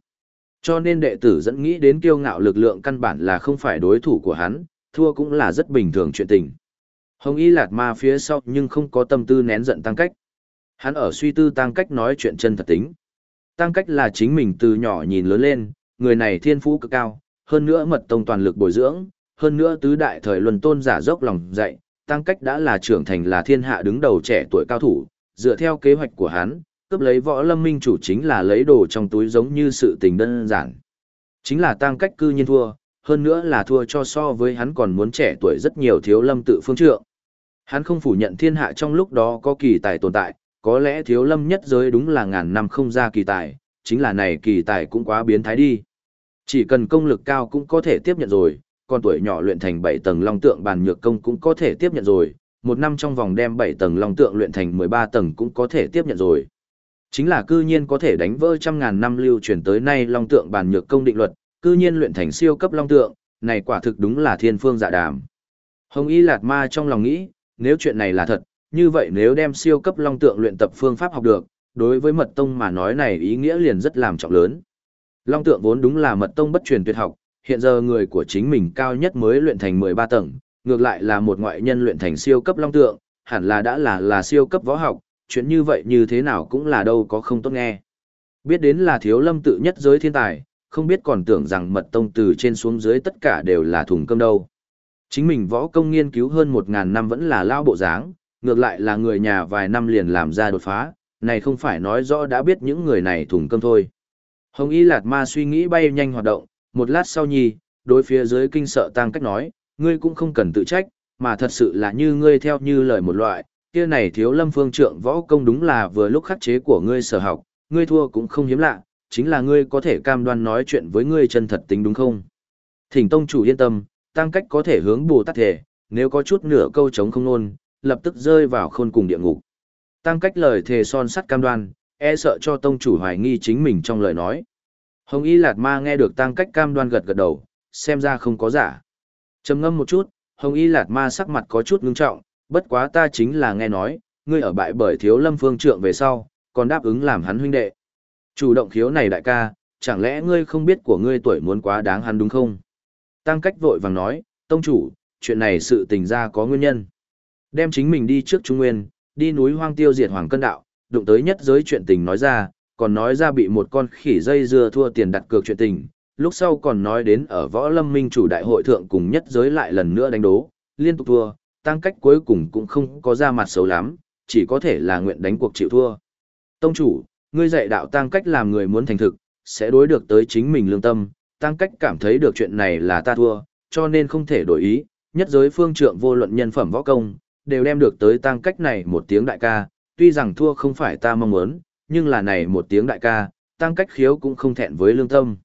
S1: Cho nên đệ tử dẫn nghĩ đến kiêu ngạo lực lượng căn bản là không phải đối thủ của hắn, thua cũng là rất bình thường chuyện tình. Hồng Y Lạt Ma phía sau nhưng không có tâm tư nén giận tăng cách. Hắn ở suy tư tăng cách nói chuyện chân thật tính. Tăng cách là chính mình từ nhỏ nhìn lớn lên, người này thiên phú cực cao, hơn nữa mật tông toàn lực bồi dưỡng, hơn nữa tứ đại thời luân tôn giả dốc lòng dạy, tăng cách đã là trưởng thành là thiên hạ đứng đầu trẻ tuổi cao thủ, dựa theo kế hoạch của hắn, cướp lấy võ lâm minh chủ chính là lấy đồ trong túi giống như sự tình đơn giản. Chính là tăng cách cư nhiên thua, hơn nữa là thua cho so với hắn còn muốn trẻ tuổi rất nhiều thiếu lâm tự phương trượng. Hắn không phủ nhận thiên hạ trong lúc đó có kỳ tài tồn tại, có lẽ thiếu lâm nhất giới đúng là ngàn năm không ra kỳ tài, chính là này kỳ tài cũng quá biến thái đi. Chỉ cần công lực cao cũng có thể tiếp nhận rồi, còn tuổi nhỏ luyện thành 7 tầng long tượng bàn nhược công cũng có thể tiếp nhận rồi, một năm trong vòng đem 7 tầng long tượng luyện thành 13 tầng cũng có thể tiếp nhận rồi. Chính là cư nhiên có thể đánh vỡ trăm ngàn năm lưu truyền tới nay long tượng bàn nhược công định luật, cư nhiên luyện thành siêu cấp long tượng, này quả thực đúng là thiên phương dạ đàm. Hồng Y Lạt Ma trong lòng nghĩ, nếu chuyện này là thật, như vậy nếu đem siêu cấp long tượng luyện tập phương pháp học được, đối với mật tông mà nói này ý nghĩa liền rất làm trọng lớn. Long tượng vốn đúng là mật tông bất truyền tuyệt học, hiện giờ người của chính mình cao nhất mới luyện thành 13 tầng, ngược lại là một ngoại nhân luyện thành siêu cấp long tượng, hẳn là đã là là siêu cấp võ học, chuyện như vậy như thế nào cũng là đâu có không tốt nghe. Biết đến là thiếu lâm tự nhất giới thiên tài, không biết còn tưởng rằng mật tông từ trên xuống dưới tất cả đều là thùng cơm đâu. Chính mình võ công nghiên cứu hơn 1.000 năm vẫn là lao bộ dáng, ngược lại là người nhà vài năm liền làm ra đột phá, này không phải nói rõ đã biết những người này thùng cơm thôi. Hồng Y Lạt Ma suy nghĩ bay nhanh hoạt động, một lát sau nhi, đối phía dưới kinh sợ tăng cách nói, ngươi cũng không cần tự trách, mà thật sự là như ngươi theo như lời một loại, kia này thiếu lâm phương trượng võ công đúng là vừa lúc khắc chế của ngươi sở học, ngươi thua cũng không hiếm lạ, chính là ngươi có thể cam đoan nói chuyện với ngươi chân thật tính đúng không? Thỉnh tông chủ yên tâm, tăng cách có thể hướng bù tát thể, nếu có chút nửa câu chống không nôn, lập tức rơi vào khôn cùng địa ngục. Tăng cách lời thề son sắt cam đoan, e sợ cho tông chủ hoài nghi chính mình trong lời nói. Hồng Y Lạt Ma nghe được tăng cách cam đoan gật gật đầu, xem ra không có giả. trầm ngâm một chút, Hồng Y Lạt Ma sắc mặt có chút ngưng trọng, bất quá ta chính là nghe nói, ngươi ở bại bởi thiếu lâm phương trượng về sau, còn đáp ứng làm hắn huynh đệ. Chủ động khiếu này đại ca, chẳng lẽ ngươi không biết của ngươi tuổi muốn quá đáng hắn đúng không? Tăng cách vội vàng nói, tông chủ, chuyện này sự tình ra có nguyên nhân. Đem chính mình đi trước Trung Nguyên, đi núi hoang tiêu diệt hoàng cân đạo, đụng tới nhất giới chuyện tình nói ra, còn nói ra bị một con khỉ dây dưa thua tiền đặt cược chuyện tình, lúc sau còn nói đến ở võ lâm minh chủ đại hội thượng cùng nhất giới lại lần nữa đánh đố, liên tục thua, tăng cách cuối cùng cũng không có ra mặt xấu lắm, chỉ có thể là nguyện đánh cuộc chịu thua. Tông chủ, ngươi dạy đạo tăng cách làm người muốn thành thực, sẽ đối được tới chính mình lương tâm, tăng cách cảm thấy được chuyện này là ta thua, cho nên không thể đổi ý, nhất giới phương trượng vô luận nhân phẩm võ công, đều đem được tới tăng cách này một tiếng đại ca, tuy rằng thua không phải ta mong muốn, nhưng là này một tiếng đại ca, tăng cách khiếu cũng không thẹn với lương tâm.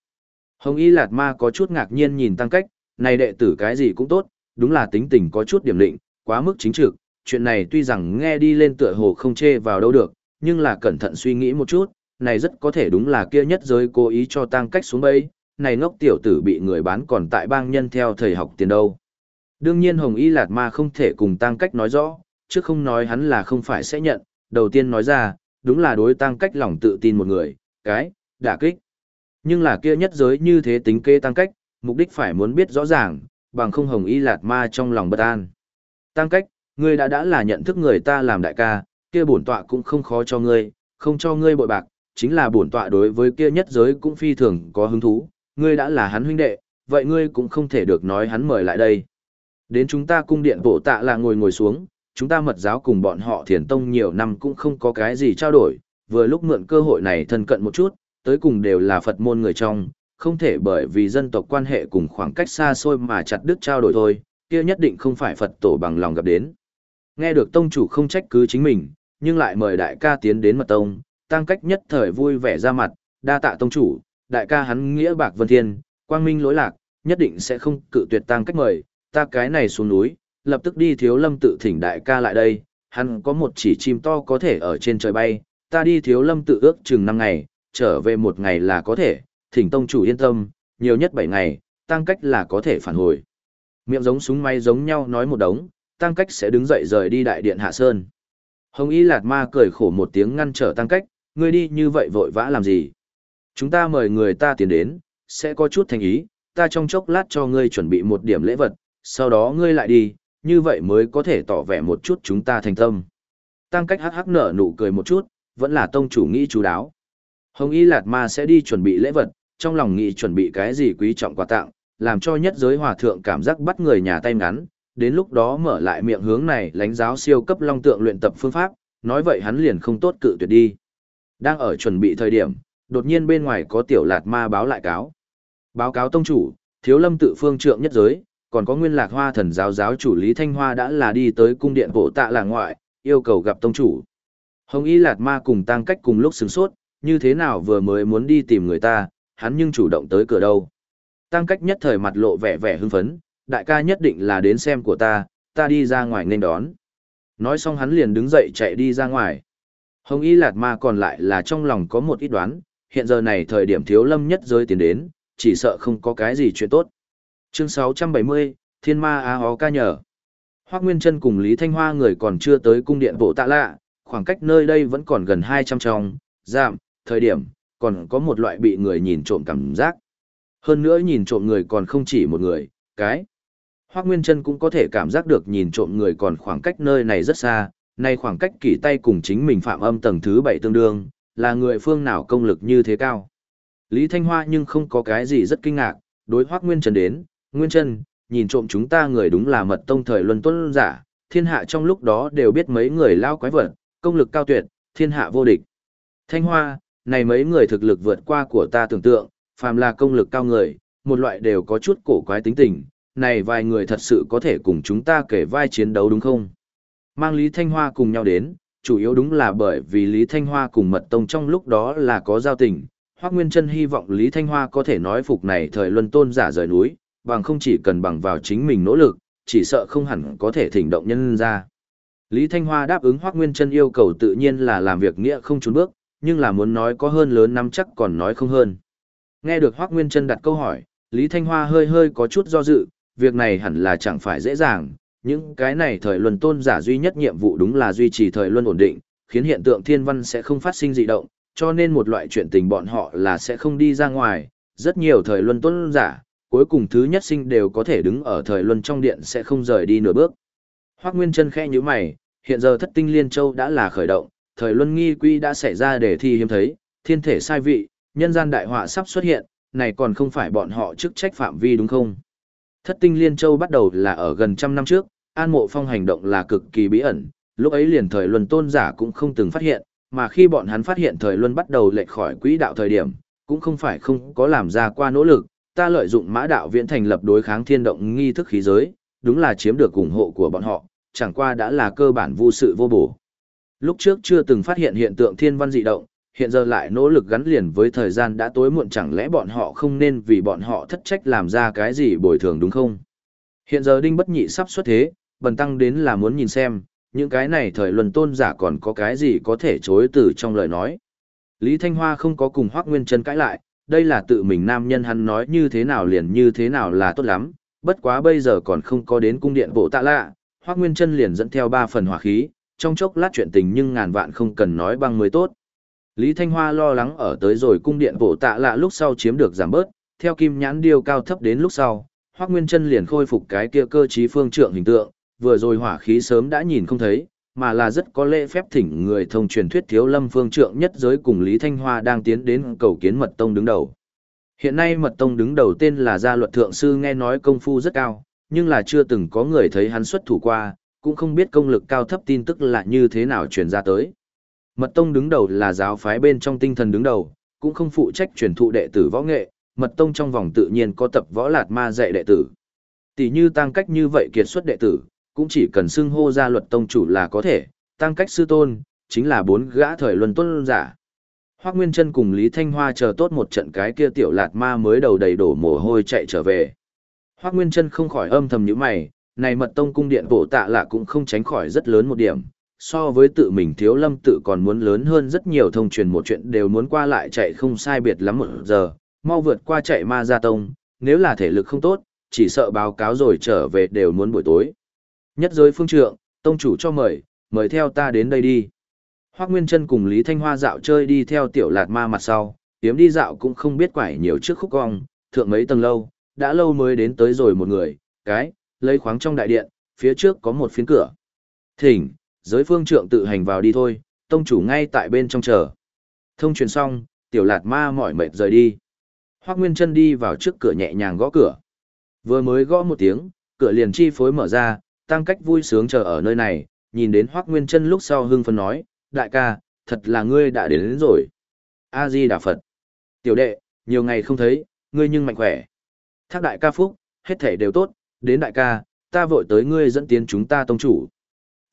S1: Hồng Y Lạt Ma có chút ngạc nhiên nhìn tăng cách, này đệ tử cái gì cũng tốt, đúng là tính tình có chút điểm định, quá mức chính trực, chuyện này tuy rằng nghe đi lên tựa hồ không chê vào đâu được, nhưng là cẩn thận suy nghĩ một chút, này rất có thể đúng là kia nhất giới cố ý cho tăng cách xuống bẫy, này ngốc tiểu tử bị người bán còn tại bang nhân theo thầy học tiền đâu. Đương nhiên Hồng Y Lạt Ma không thể cùng tăng cách nói rõ, chứ không nói hắn là không phải sẽ nhận, đầu tiên nói ra, đúng là đối tăng cách lòng tự tin một người, cái, đả kích. Nhưng là kia nhất giới như thế tính kê tăng cách, mục đích phải muốn biết rõ ràng, bằng không Hồng Y Lạt Ma trong lòng bất an. Tăng cách, ngươi đã đã là nhận thức người ta làm đại ca, kia bổn tọa cũng không khó cho ngươi, không cho ngươi bội bạc, chính là bổn tọa đối với kia nhất giới cũng phi thường có hứng thú, ngươi đã là hắn huynh đệ, vậy ngươi cũng không thể được nói hắn mời lại đây. Đến chúng ta cung điện bộ tạ là ngồi ngồi xuống, chúng ta mật giáo cùng bọn họ thiền tông nhiều năm cũng không có cái gì trao đổi, vừa lúc mượn cơ hội này thân cận một chút, tới cùng đều là Phật môn người trong, không thể bởi vì dân tộc quan hệ cùng khoảng cách xa xôi mà chặt đứt trao đổi thôi, kia nhất định không phải Phật tổ bằng lòng gặp đến. Nghe được tông chủ không trách cứ chính mình, nhưng lại mời đại ca tiến đến mật tông, tăng cách nhất thời vui vẻ ra mặt, đa tạ tông chủ, đại ca hắn nghĩa bạc vân thiên, quang minh lỗi lạc, nhất định sẽ không cự tuyệt tăng cách mời, ta cái này xuống núi, lập tức đi thiếu lâm tự thỉnh đại ca lại đây, hắn có một chỉ chim to có thể ở trên trời bay, ta đi thiếu lâm tự ước chừng 5 ngày, trở về một ngày là có thể, thỉnh tông chủ yên tâm, nhiều nhất 7 ngày, tăng cách là có thể phản hồi. Miệng giống súng máy giống nhau nói một đống, tăng cách sẽ đứng dậy rời đi đại điện hạ sơn. Hồng Y Lạt Ma cười khổ một tiếng ngăn trở tăng cách, ngươi đi như vậy vội vã làm gì? Chúng ta mời người ta tiến đến, sẽ có chút thành ý, ta trong chốc lát cho ngươi chuẩn bị một điểm lễ vật, sau đó ngươi lại đi, như vậy mới có thể tỏ vẻ một chút chúng ta thành tâm. Tăng cách hắc hắc nở nụ cười một chút, vẫn là tông chủ nghĩ chú đáo. Hồng Y Lạt Ma sẽ đi chuẩn bị lễ vật, trong lòng nghĩ chuẩn bị cái gì quý trọng quà tặng, làm cho nhất giới hòa thượng cảm giác bắt người nhà tay ngắn, đến lúc đó mở lại miệng hướng này lãnh giáo siêu cấp long tượng luyện tập phương pháp, nói vậy hắn liền không tốt cự tuyệt đi. Đang ở chuẩn bị thời điểm, đột nhiên bên ngoài có tiểu lạt ma báo lại cáo. Báo cáo tông chủ, thiếu lâm tự phương trượng nhất giới, còn có nguyên lạc hoa thần giáo giáo chủ Lý Thanh Hoa đã là đi tới cung điện bộ tạ là ngoại, yêu cầu gặp tông chủ. Hồng Y Lạt Ma cùng tăng cách cùng lúc sướng sốt, như thế nào vừa mới muốn đi tìm người ta, hắn nhưng chủ động tới cửa đâu. Tăng cách nhất thời mặt lộ vẻ vẻ hưng phấn, đại ca nhất định là đến xem của ta, ta đi ra ngoài nên đón. Nói xong hắn liền đứng dậy chạy đi ra ngoài. Hồng Y Lạt Ma còn lại là trong lòng có một ít đoán, hiện giờ này thời điểm thiếu lâm nhất rơi tiến đến, chỉ sợ không có cái gì chuyện tốt. Chương 670, Thiên Ma Á Hó ca nhở, Hoác Nguyên Trân cùng Lý Thanh Hoa người còn chưa tới cung điện bộ tạ lạ, khoảng cách nơi đây vẫn còn gần 200 trong, giảm, thời điểm, còn có một loại bị người nhìn trộm cảm giác. Hơn nữa nhìn trộm người còn không chỉ một người, cái. Hoác Nguyên Trân cũng có thể cảm giác được nhìn trộm người còn khoảng cách nơi này rất xa, nay khoảng cách kỳ tay cùng chính mình phạm âm tầng thứ 7 tương đương, là người phương nào công lực như thế cao. Lý Thanh Hoa nhưng không có cái gì rất kinh ngạc, đối Hoác Nguyên Trân đến, Nguyên Trân, nhìn trộm chúng ta người đúng là mật tông thời luân tuân giả, thiên hạ trong lúc đó đều biết mấy người lao quái vật, công lực cao tuyệt, thiên hạ vô địch. Thanh Hoa, này mấy người thực lực vượt qua của ta tưởng tượng, phàm là công lực cao người, một loại đều có chút cổ quái tính tình, này vài người thật sự có thể cùng chúng ta kể vai chiến đấu đúng không? Mang Lý Thanh Hoa cùng nhau đến, chủ yếu đúng là bởi vì Lý Thanh Hoa cùng Mật Tông trong lúc đó là có giao tình. Hoác Nguyên Trân hy vọng Lý Thanh Hoa có thể nói phục này thời luân tôn giả rời núi, bằng không chỉ cần bằng vào chính mình nỗ lực, chỉ sợ không hẳn có thể thỉnh động nhân ra. Lý Thanh Hoa đáp ứng Hoác Nguyên Trân yêu cầu tự nhiên là làm việc nghĩa không trốn bước, nhưng là muốn nói có hơn lớn nắm chắc còn nói không hơn. Nghe được Hoác Nguyên Trân đặt câu hỏi, Lý Thanh Hoa hơi hơi có chút do dự, việc này hẳn là chẳng phải dễ dàng, những cái này thời luân tôn giả duy nhất nhiệm vụ đúng là duy trì thời luân ổn định, khiến hiện tượng thiên văn sẽ không phát sinh dị động, cho nên một loại chuyện tình bọn họ là sẽ không đi ra ngoài, rất nhiều thời luân tôn giả, cuối cùng thứ nhất sinh đều có thể đứng ở thời luân trong điện sẽ không rời đi nửa bước. Hoắc Nguyên Trân khẽ nhíu mày, hiện giờ Thất Tinh Liên Châu đã là khởi động, thời luân nghi quy đã xảy ra để thi hiếm thấy, thiên thể sai vị, nhân gian đại họa sắp xuất hiện, này còn không phải bọn họ chức trách phạm vi đúng không? Thất Tinh Liên Châu bắt đầu là ở gần trăm năm trước, An Mộ Phong hành động là cực kỳ bí ẩn, lúc ấy liền thời luân tôn giả cũng không từng phát hiện, mà khi bọn hắn phát hiện thời luân bắt đầu lệch khỏi quỹ đạo thời điểm, cũng không phải không có làm ra qua nỗ lực, ta lợi dụng mã đạo viễn thành lập đối kháng thiên động nghi thức khí giới, đúng là chiếm được ủng hộ của bọn họ, chẳng qua đã là cơ bản vô sự vô bổ. Lúc trước chưa từng phát hiện hiện tượng thiên văn dị động, hiện giờ lại nỗ lực gắn liền với thời gian đã tối muộn chẳng lẽ bọn họ không nên vì bọn họ thất trách làm ra cái gì bồi thường đúng không? Hiện giờ Đinh Bất Nhị sắp xuất thế, bần tăng đến là muốn nhìn xem, những cái này thời luân tôn giả còn có cái gì có thể chối từ trong lời nói. Lý Thanh Hoa không có cùng Hoác Nguyên Trân cãi lại, đây là tự mình nam nhân hắn nói như thế nào liền như thế nào là tốt lắm, bất quá bây giờ còn không có đến cung điện bộ tạ lạ, Hoác Nguyên Trân liền dẫn theo ba phần hỏa khí, trong chốc lát chuyện tình nhưng ngàn vạn không cần nói băng mới tốt. Lý Thanh Hoa lo lắng ở tới rồi cung điện bổ tạ lạ lúc sau chiếm được giảm bớt, theo kim nhãn điêu cao thấp đến lúc sau, Hoác Nguyên Trân liền khôi phục cái kia cơ trí phương trượng hình tượng, vừa rồi hỏa khí sớm đã nhìn không thấy, mà là rất có lễ phép thỉnh người thông truyền thuyết thiếu lâm phương trượng nhất giới cùng Lý Thanh Hoa đang tiến đến cầu kiến mật tông đứng đầu. Hiện nay mật tông đứng đầu tên là gia luật thượng sư nghe nói công phu rất cao, nhưng là chưa từng có người thấy hắn xuất thủ qua, cũng không biết công lực cao thấp tin tức là như thế nào truyền ra tới. Mật tông đứng đầu là giáo phái bên trong tinh thần đứng đầu, cũng không phụ trách truyền thụ đệ tử võ nghệ, mật tông trong vòng tự nhiên có tập võ lạt ma dạy đệ tử. Tỷ như tăng cách như vậy kiệt xuất đệ tử, cũng chỉ cần xưng hô ra luật tông chủ là có thể, tăng cách sư tôn, chính là bốn gã thời luân tuân giả. Hoác Nguyên Trân cùng Lý Thanh Hoa chờ tốt một trận cái kia tiểu lạt ma mới đầu đầy đổ mồ hôi chạy trở về. Hoác Nguyên Trân không khỏi âm thầm như mày, này mật tông cung điện bộ tạ lạ cũng không tránh khỏi rất lớn một điểm, so với tự mình thiếu lâm tự còn muốn lớn hơn rất nhiều thông truyền một chuyện đều muốn qua lại chạy không sai biệt lắm một giờ, mau vượt qua chạy ma gia tông, nếu là thể lực không tốt, chỉ sợ báo cáo rồi trở về đều muốn buổi tối. Nhất giới phương trượng, tông chủ cho mời, mời theo ta đến đây đi. Hoác Nguyên chân cùng Lý Thanh Hoa dạo chơi đi theo tiểu lạt ma mặt sau, tiếm đi dạo cũng không biết quải nhiều trước khúc cong, thượng mấy tầng lâu, đã lâu mới đến tới rồi một người, cái, lấy khoáng trong đại điện, phía trước có một phiến cửa. Thỉnh, giới phương trượng tự hành vào đi thôi, tông chủ ngay tại bên trong chờ. Thông truyền xong, tiểu lạt ma mỏi mệt rời đi. Hoác Nguyên chân đi vào trước cửa nhẹ nhàng gõ cửa. Vừa mới gõ một tiếng, cửa liền chi phối mở ra, tăng cách vui sướng chờ ở nơi này, nhìn đến Hoác Nguyên chân lúc sau hưng phấn nói, đại ca, thật là ngươi đã đến, đến rồi. A-di Đà Phật. Tiểu đệ, nhiều ngày không thấy, ngươi nhưng mạnh khỏe. Thác đại ca phúc, hết thể đều tốt, đến đại ca, ta vội tới ngươi dẫn tiến chúng ta tông chủ.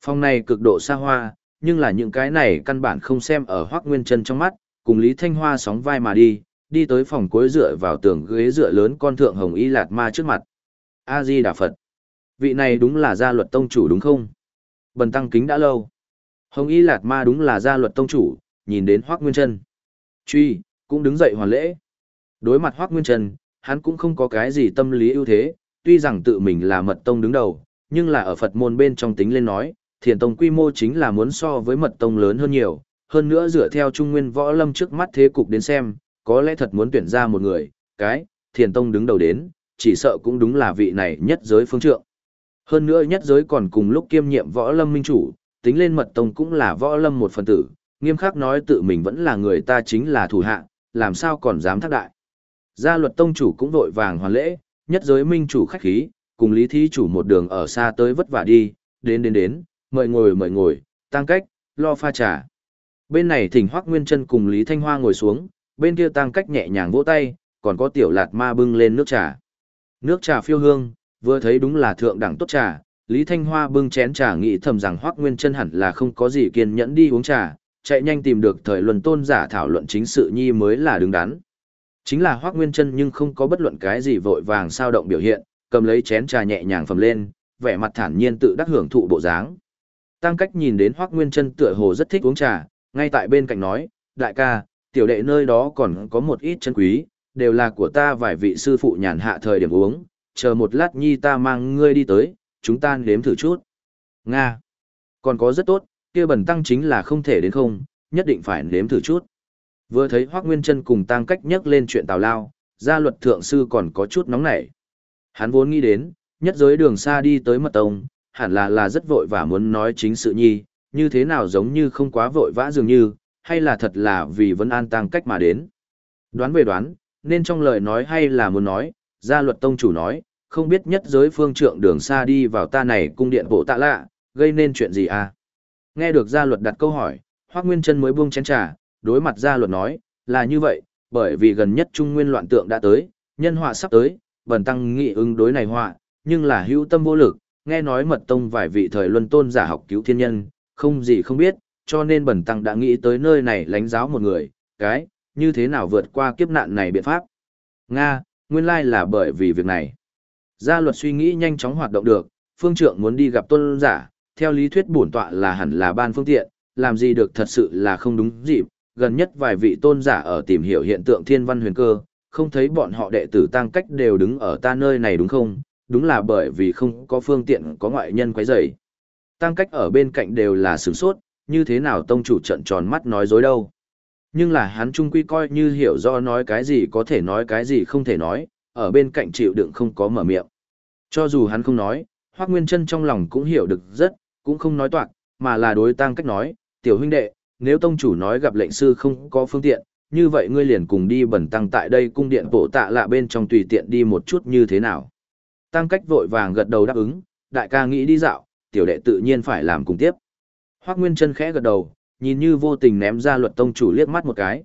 S1: Phòng này cực độ xa hoa, nhưng là những cái này căn bản không xem ở Hoác Nguyên Chân trong mắt, cùng Lý Thanh Hoa sóng vai mà đi, đi tới phòng cuối dựa vào tường ghế dựa lớn con thượng hồng y lạt ma trước mặt. A-di Đà Phật. Vị này đúng là gia luật tông chủ đúng không? Bần tăng kính đã lâu. Hồng y lạt ma đúng là gia luật tông chủ, nhìn đến Hoác Nguyên Chân. Truy, cũng đứng dậy hoàn lễ. Đối mặt Hoác Nguyên trần, hắn cũng không có cái gì tâm lý ưu thế, tuy rằng tự mình là mật tông đứng đầu, nhưng là ở Phật môn bên trong tính lên nói, thiền tông quy mô chính là muốn so với mật tông lớn hơn nhiều, hơn nữa dựa theo trung nguyên võ lâm trước mắt thế cục đến xem, có lẽ thật muốn tuyển ra một người, cái, thiền tông đứng đầu đến, chỉ sợ cũng đúng là vị này nhất giới phương trượng. Hơn nữa nhất giới còn cùng lúc kiêm nhiệm võ lâm minh chủ, tính lên mật tông cũng là võ lâm một phần tử, nghiêm khắc nói tự mình vẫn là người ta chính là thủ hạ, làm sao còn dám thác đại. Gia luật tông chủ cũng vội vàng hoàn lễ, nhất giới minh chủ khách khí, cùng lý thí chủ một đường ở xa tới vất vả đi, đến đến đến, mời ngồi mời ngồi, tăng cách, lo pha trà. Bên này thỉnh Hoắc Nguyên Chân cùng Lý Thanh Hoa ngồi xuống, bên kia tăng cách nhẹ nhàng vỗ tay, còn có tiểu lạt ma bưng lên nước trà. Nước trà phiêu hương, vừa thấy đúng là thượng đẳng tốt trà, Lý Thanh Hoa bưng chén trà nghĩ thầm rằng Hoắc Nguyên Chân hẳn là không có gì kiên nhẫn đi uống trà, chạy nhanh tìm được thời luận tôn giả thảo luận chính sự nhi mới là đứng đắn. Chính là Hoắc Nguyên Chân nhưng không có bất luận cái gì vội vàng sao động biểu hiện, cầm lấy chén trà nhẹ nhàng phẩm lên, vẻ mặt thản nhiên tự đắc hưởng thụ bộ dáng. Tăng cách nhìn đến Hoắc Nguyên Chân tựa hồ rất thích uống trà, ngay tại bên cạnh nói, đại ca, tiểu đệ nơi đó còn có một ít chân quý, đều là của ta vài vị sư phụ nhàn hạ thời điểm uống, chờ một lát nhi ta mang ngươi đi tới, chúng ta nếm thử chút. Nga. Còn có rất tốt, kia bẩn tăng chính là không thể đến không, nhất định phải nếm thử chút. Vừa thấy Hoác Nguyên Trân cùng tăng cách nhắc lên chuyện tào lao, gia luật thượng sư còn có chút nóng nảy. Hắn vốn nghĩ đến, nhất giới đường xa đi tới mật tông, hẳn là là rất vội và muốn nói chính sự nhi, như thế nào giống như không quá vội vã dường như, hay là thật là vì vẫn an tăng cách mà đến. Đoán về đoán, nên trong lời nói hay là muốn nói, gia luật tông chủ nói, không biết nhất giới phương trượng đường xa đi vào ta này cung điện bộ tạ lạ, gây nên chuyện gì à? Nghe được gia luật đặt câu hỏi, Hoác Nguyên Trân mới buông chén trà, đối mặt gia luật nói, là như vậy, bởi vì gần nhất trung nguyên loạn tượng đã tới, nhân họa sắp tới, bần tăng nghị ứng đối này họa, nhưng là hữu tâm vô lực, nghe nói mật tông vài vị thời luân tôn giả học cứu thiên nhân, không gì không biết, cho nên bần tăng đã nghĩ tới nơi này lánh giáo một người, cái, như thế nào vượt qua kiếp nạn này biện pháp. Nga, nguyên lai là bởi vì việc này. Gia luật suy nghĩ nhanh chóng hoạt động được, phương trượng muốn đi gặp tôn giả, theo lý thuyết bổn tọa là hẳn là ban phương tiện, làm gì được thật sự là không đúng dịp, gần nhất vài vị tôn giả ở tìm hiểu hiện tượng thiên văn huyền cơ, không thấy bọn họ đệ tử tăng cách đều đứng ở ta nơi này đúng không, đúng là bởi vì không có phương tiện có ngoại nhân quấy rầy. Tăng cách ở bên cạnh đều là sửng sốt, như thế nào tông chủ trận tròn mắt nói dối đâu. Nhưng là hắn trung quy coi như hiểu do nói cái gì có thể nói cái gì không thể nói, ở bên cạnh chịu đựng không có mở miệng. Cho dù hắn không nói, Hoác Nguyên Trân trong lòng cũng hiểu được rất, cũng không nói toạc, mà là đối tăng cách nói, tiểu huynh đệ, nếu tông chủ nói gặp lệnh sư không có phương tiện, như vậy ngươi liền cùng đi bẩn tăng tại đây cung điện bộ tạ lạ bên trong tùy tiện đi một chút như thế nào. Tăng cách vội vàng gật đầu đáp ứng, đại ca nghĩ đi dạo, tiểu đệ tự nhiên phải làm cùng tiếp. Hoác Nguyên chân khẽ gật đầu, nhìn như vô tình ném ra luật tông chủ liếc mắt một cái.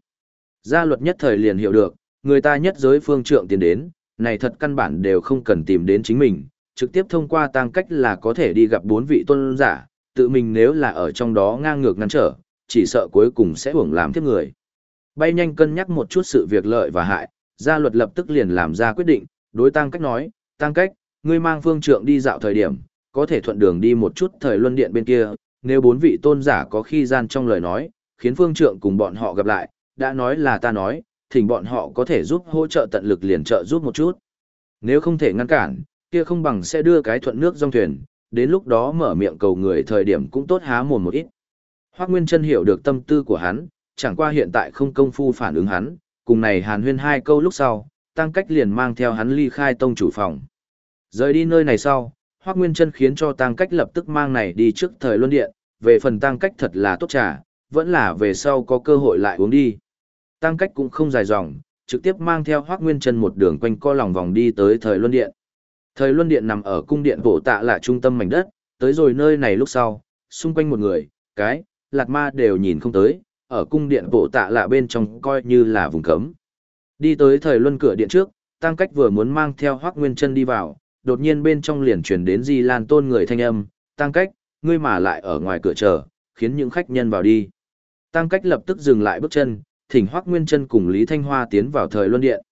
S1: Gia luật nhất thời liền hiểu được, người ta nhất giới phương trượng tiến đến, này thật căn bản đều không cần tìm đến chính mình, trực tiếp thông qua tăng cách là có thể đi gặp bốn vị tôn giả, tự mình nếu là ở trong đó ngang ngược ngăn trở, chỉ sợ cuối cùng sẽ hưởng làm thiếp người. Bay nhanh cân nhắc một chút sự việc lợi và hại, gia luật lập tức liền làm ra quyết định, đối tăng cách nói, tăng cách, ngươi mang phương trượng đi dạo thời điểm, có thể thuận đường đi một chút thời luân điện bên kia, nếu bốn vị tôn giả có khi gian trong lời nói, khiến phương trượng cùng bọn họ gặp lại, đã nói là ta nói, thỉnh bọn họ có thể giúp hỗ trợ tận lực liền trợ giúp một chút. Nếu không thể ngăn cản, kia không bằng sẽ đưa cái thuận nước dòng thuyền, đến lúc đó mở miệng cầu người thời điểm cũng tốt há mồm một ít. Hoác Nguyên Trân hiểu được tâm tư của hắn, chẳng qua hiện tại không công phu phản ứng hắn, cùng này hàn huyên hai câu lúc sau, tăng cách liền mang theo hắn ly khai tông chủ phòng. Rời đi nơi này sau, Hoác Nguyên Trân khiến cho tăng cách lập tức mang này đi trước thời luân điện, về phần tăng cách thật là tốt trà, vẫn là về sau có cơ hội lại uống đi. Tăng cách cũng không dài dòng, trực tiếp mang theo Hoác Nguyên Trân một đường quanh co lòng vòng đi tới thời luân điện. Thời luân điện nằm ở cung điện bổ tạ là trung tâm mảnh đất, tới rồi nơi này lúc sau, xung quanh một người, cái, lạt ma đều nhìn không tới, ở cung điện bộ tạ lạ bên trong coi như là vùng cấm. Đi tới thời luân cửa điện trước, tăng cách vừa muốn mang theo Hoác Nguyên chân đi vào, đột nhiên bên trong liền truyền đến Di Lan Tôn người thanh âm, tăng cách, ngươi mà lại ở ngoài cửa chờ, khiến những khách nhân vào đi. Tăng cách lập tức dừng lại bước chân, thỉnh Hoắc Nguyên Chân cùng Lý Thanh Hoa tiến vào thời luân điện.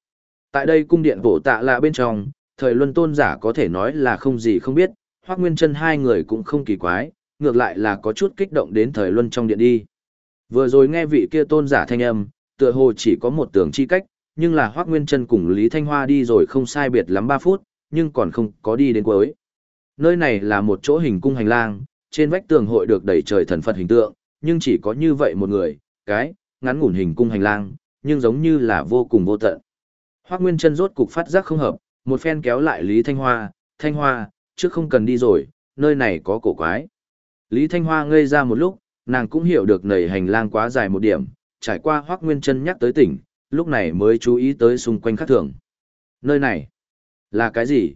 S1: Tại đây cung điện bộ tạ lạ bên trong, thời luân tôn giả có thể nói là không gì không biết, Hoắc Nguyên Chân hai người cũng không kỳ quái, ngược lại là có chút kích động đến thời luân trong điện đi. Vừa rồi nghe vị kia tôn giả thanh âm, tựa hồ chỉ có một tường chi cách, nhưng là Hoắc Nguyên Chân cùng Lý Thanh Hoa đi rồi không sai biệt lắm 3 phút, nhưng còn không có đi đến cuối. Nơi này là một chỗ hình cung hành lang, trên vách tường hội được đẩy trời thần Phật hình tượng, nhưng chỉ có như vậy một người, cái, ngắn ngủn hình cung hành lang, nhưng giống như là vô cùng vô tận. Hoác Nguyên chân rốt cục phát giác không hợp, một phen kéo lại Lý Thanh Hoa, Thanh Hoa, trước không cần đi rồi, nơi này có cổ quái. Lý Thanh Hoa ngây ra một lúc, nàng cũng hiểu được nầy hành lang quá dài một điểm, trải qua Hoác Nguyên chân nhắc tới tỉnh, lúc này mới chú ý tới xung quanh khác thường. Nơi này, là cái gì?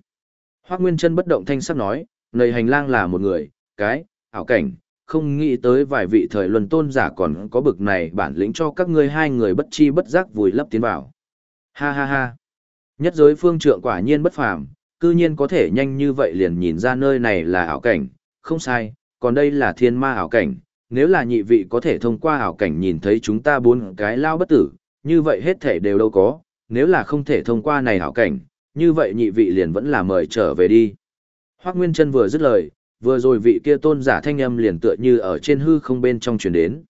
S1: Hoác Nguyên chân bất động thanh sắc nói, nầy hành lang là một người, cái, ảo cảnh, không nghĩ tới vài vị thời luân tôn giả còn có bực này bản lĩnh cho các ngươi hai người bất chi bất giác vùi lấp tiến vào. Ha ha ha. Nhất giới phương trượng quả nhiên bất phàm, cư nhiên có thể nhanh như vậy liền nhìn ra nơi này là ảo cảnh, không sai, còn đây là thiên ma ảo cảnh, nếu là nhị vị có thể thông qua ảo cảnh nhìn thấy chúng ta bốn cái lao bất tử, như vậy hết thể đều đâu có, nếu là không thể thông qua này ảo cảnh, như vậy nhị vị liền vẫn là mời trở về đi. Hoác Nguyên Trân vừa dứt lời, vừa rồi vị kia tôn giả thanh âm liền tựa như ở trên hư không bên trong truyền đến.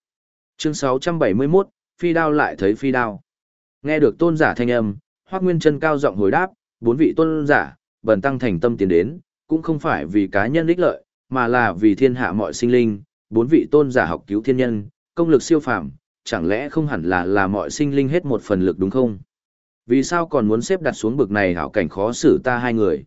S1: Chương 671, phi đao lại thấy phi đao. Nghe được tôn giả thanh âm, Hoắc Nguyên Chân cao giọng hồi đáp, bốn vị tôn giả, bần tăng thành tâm tiến đến, cũng không phải vì cá nhân ích lợi, mà là vì thiên hạ mọi sinh linh, bốn vị tôn giả học cứu thiên nhân, công lực siêu phàm, chẳng lẽ không hẳn là là mọi sinh linh hết một phần lực đúng không? Vì sao còn muốn xếp đặt xuống bực này ảo cảnh khó xử ta hai người?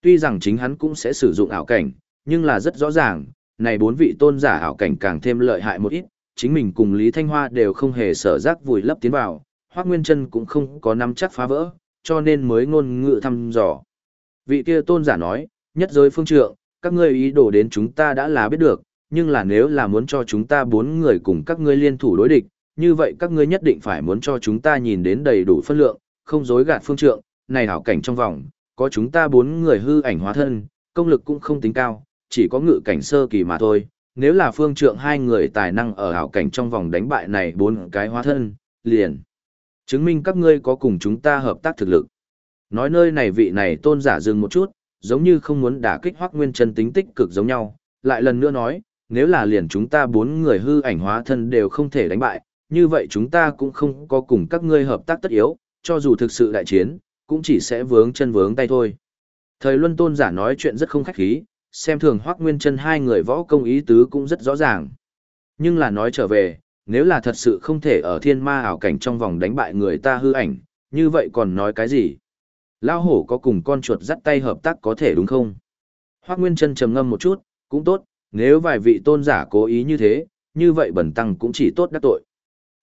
S1: Tuy rằng chính hắn cũng sẽ sử dụng ảo cảnh, nhưng là rất rõ ràng, này bốn vị tôn giả ảo cảnh càng thêm lợi hại một ít, chính mình cùng Lý Thanh Hoa đều không hề sở giác vùi lấp tiến vào, Hoắc Nguyên Chân cũng không có nắm chắc phá vỡ, cho nên mới ngôn ngữ thăm dò. Vị kia tôn giả nói, nhất giới phương trượng, các ngươi ý đồ đến chúng ta đã là biết được, nhưng là nếu là muốn cho chúng ta bốn người cùng các ngươi liên thủ đối địch, như vậy các ngươi nhất định phải muốn cho chúng ta nhìn đến đầy đủ phân lượng, không dối gạt phương trượng, này hảo cảnh trong vòng, có chúng ta bốn người hư ảnh hóa thân, công lực cũng không tính cao, chỉ có ngự cảnh sơ kỳ mà thôi. Nếu là phương trượng hai người tài năng ở hảo cảnh trong vòng đánh bại này bốn cái hóa thân, liền. Chứng minh các ngươi có cùng chúng ta hợp tác thực lực. Nói nơi này vị này tôn giả dừng một chút, giống như không muốn đả kích hoác nguyên chân tính tích cực giống nhau. Lại lần nữa nói, nếu là liền chúng ta bốn người hư ảnh hóa thân đều không thể đánh bại, như vậy chúng ta cũng không có cùng các ngươi hợp tác tất yếu, cho dù thực sự đại chiến, cũng chỉ sẽ vướng chân vướng tay thôi. Thời Luân Tôn giả nói chuyện rất không khách khí, xem thường Hoắc Nguyên Chân hai người võ công ý tứ cũng rất rõ ràng. Nhưng là nói trở về, nếu là thật sự không thể ở thiên ma ảo cảnh trong vòng đánh bại người ta hư ảnh, như vậy còn nói cái gì? Lao hổ có cùng con chuột dắt tay hợp tác có thể đúng không? Hoắc Nguyên Chân trầm ngâm một chút, cũng tốt, nếu vài vị tôn giả cố ý như thế, như vậy bẩn tăng cũng chỉ tốt đắc tội.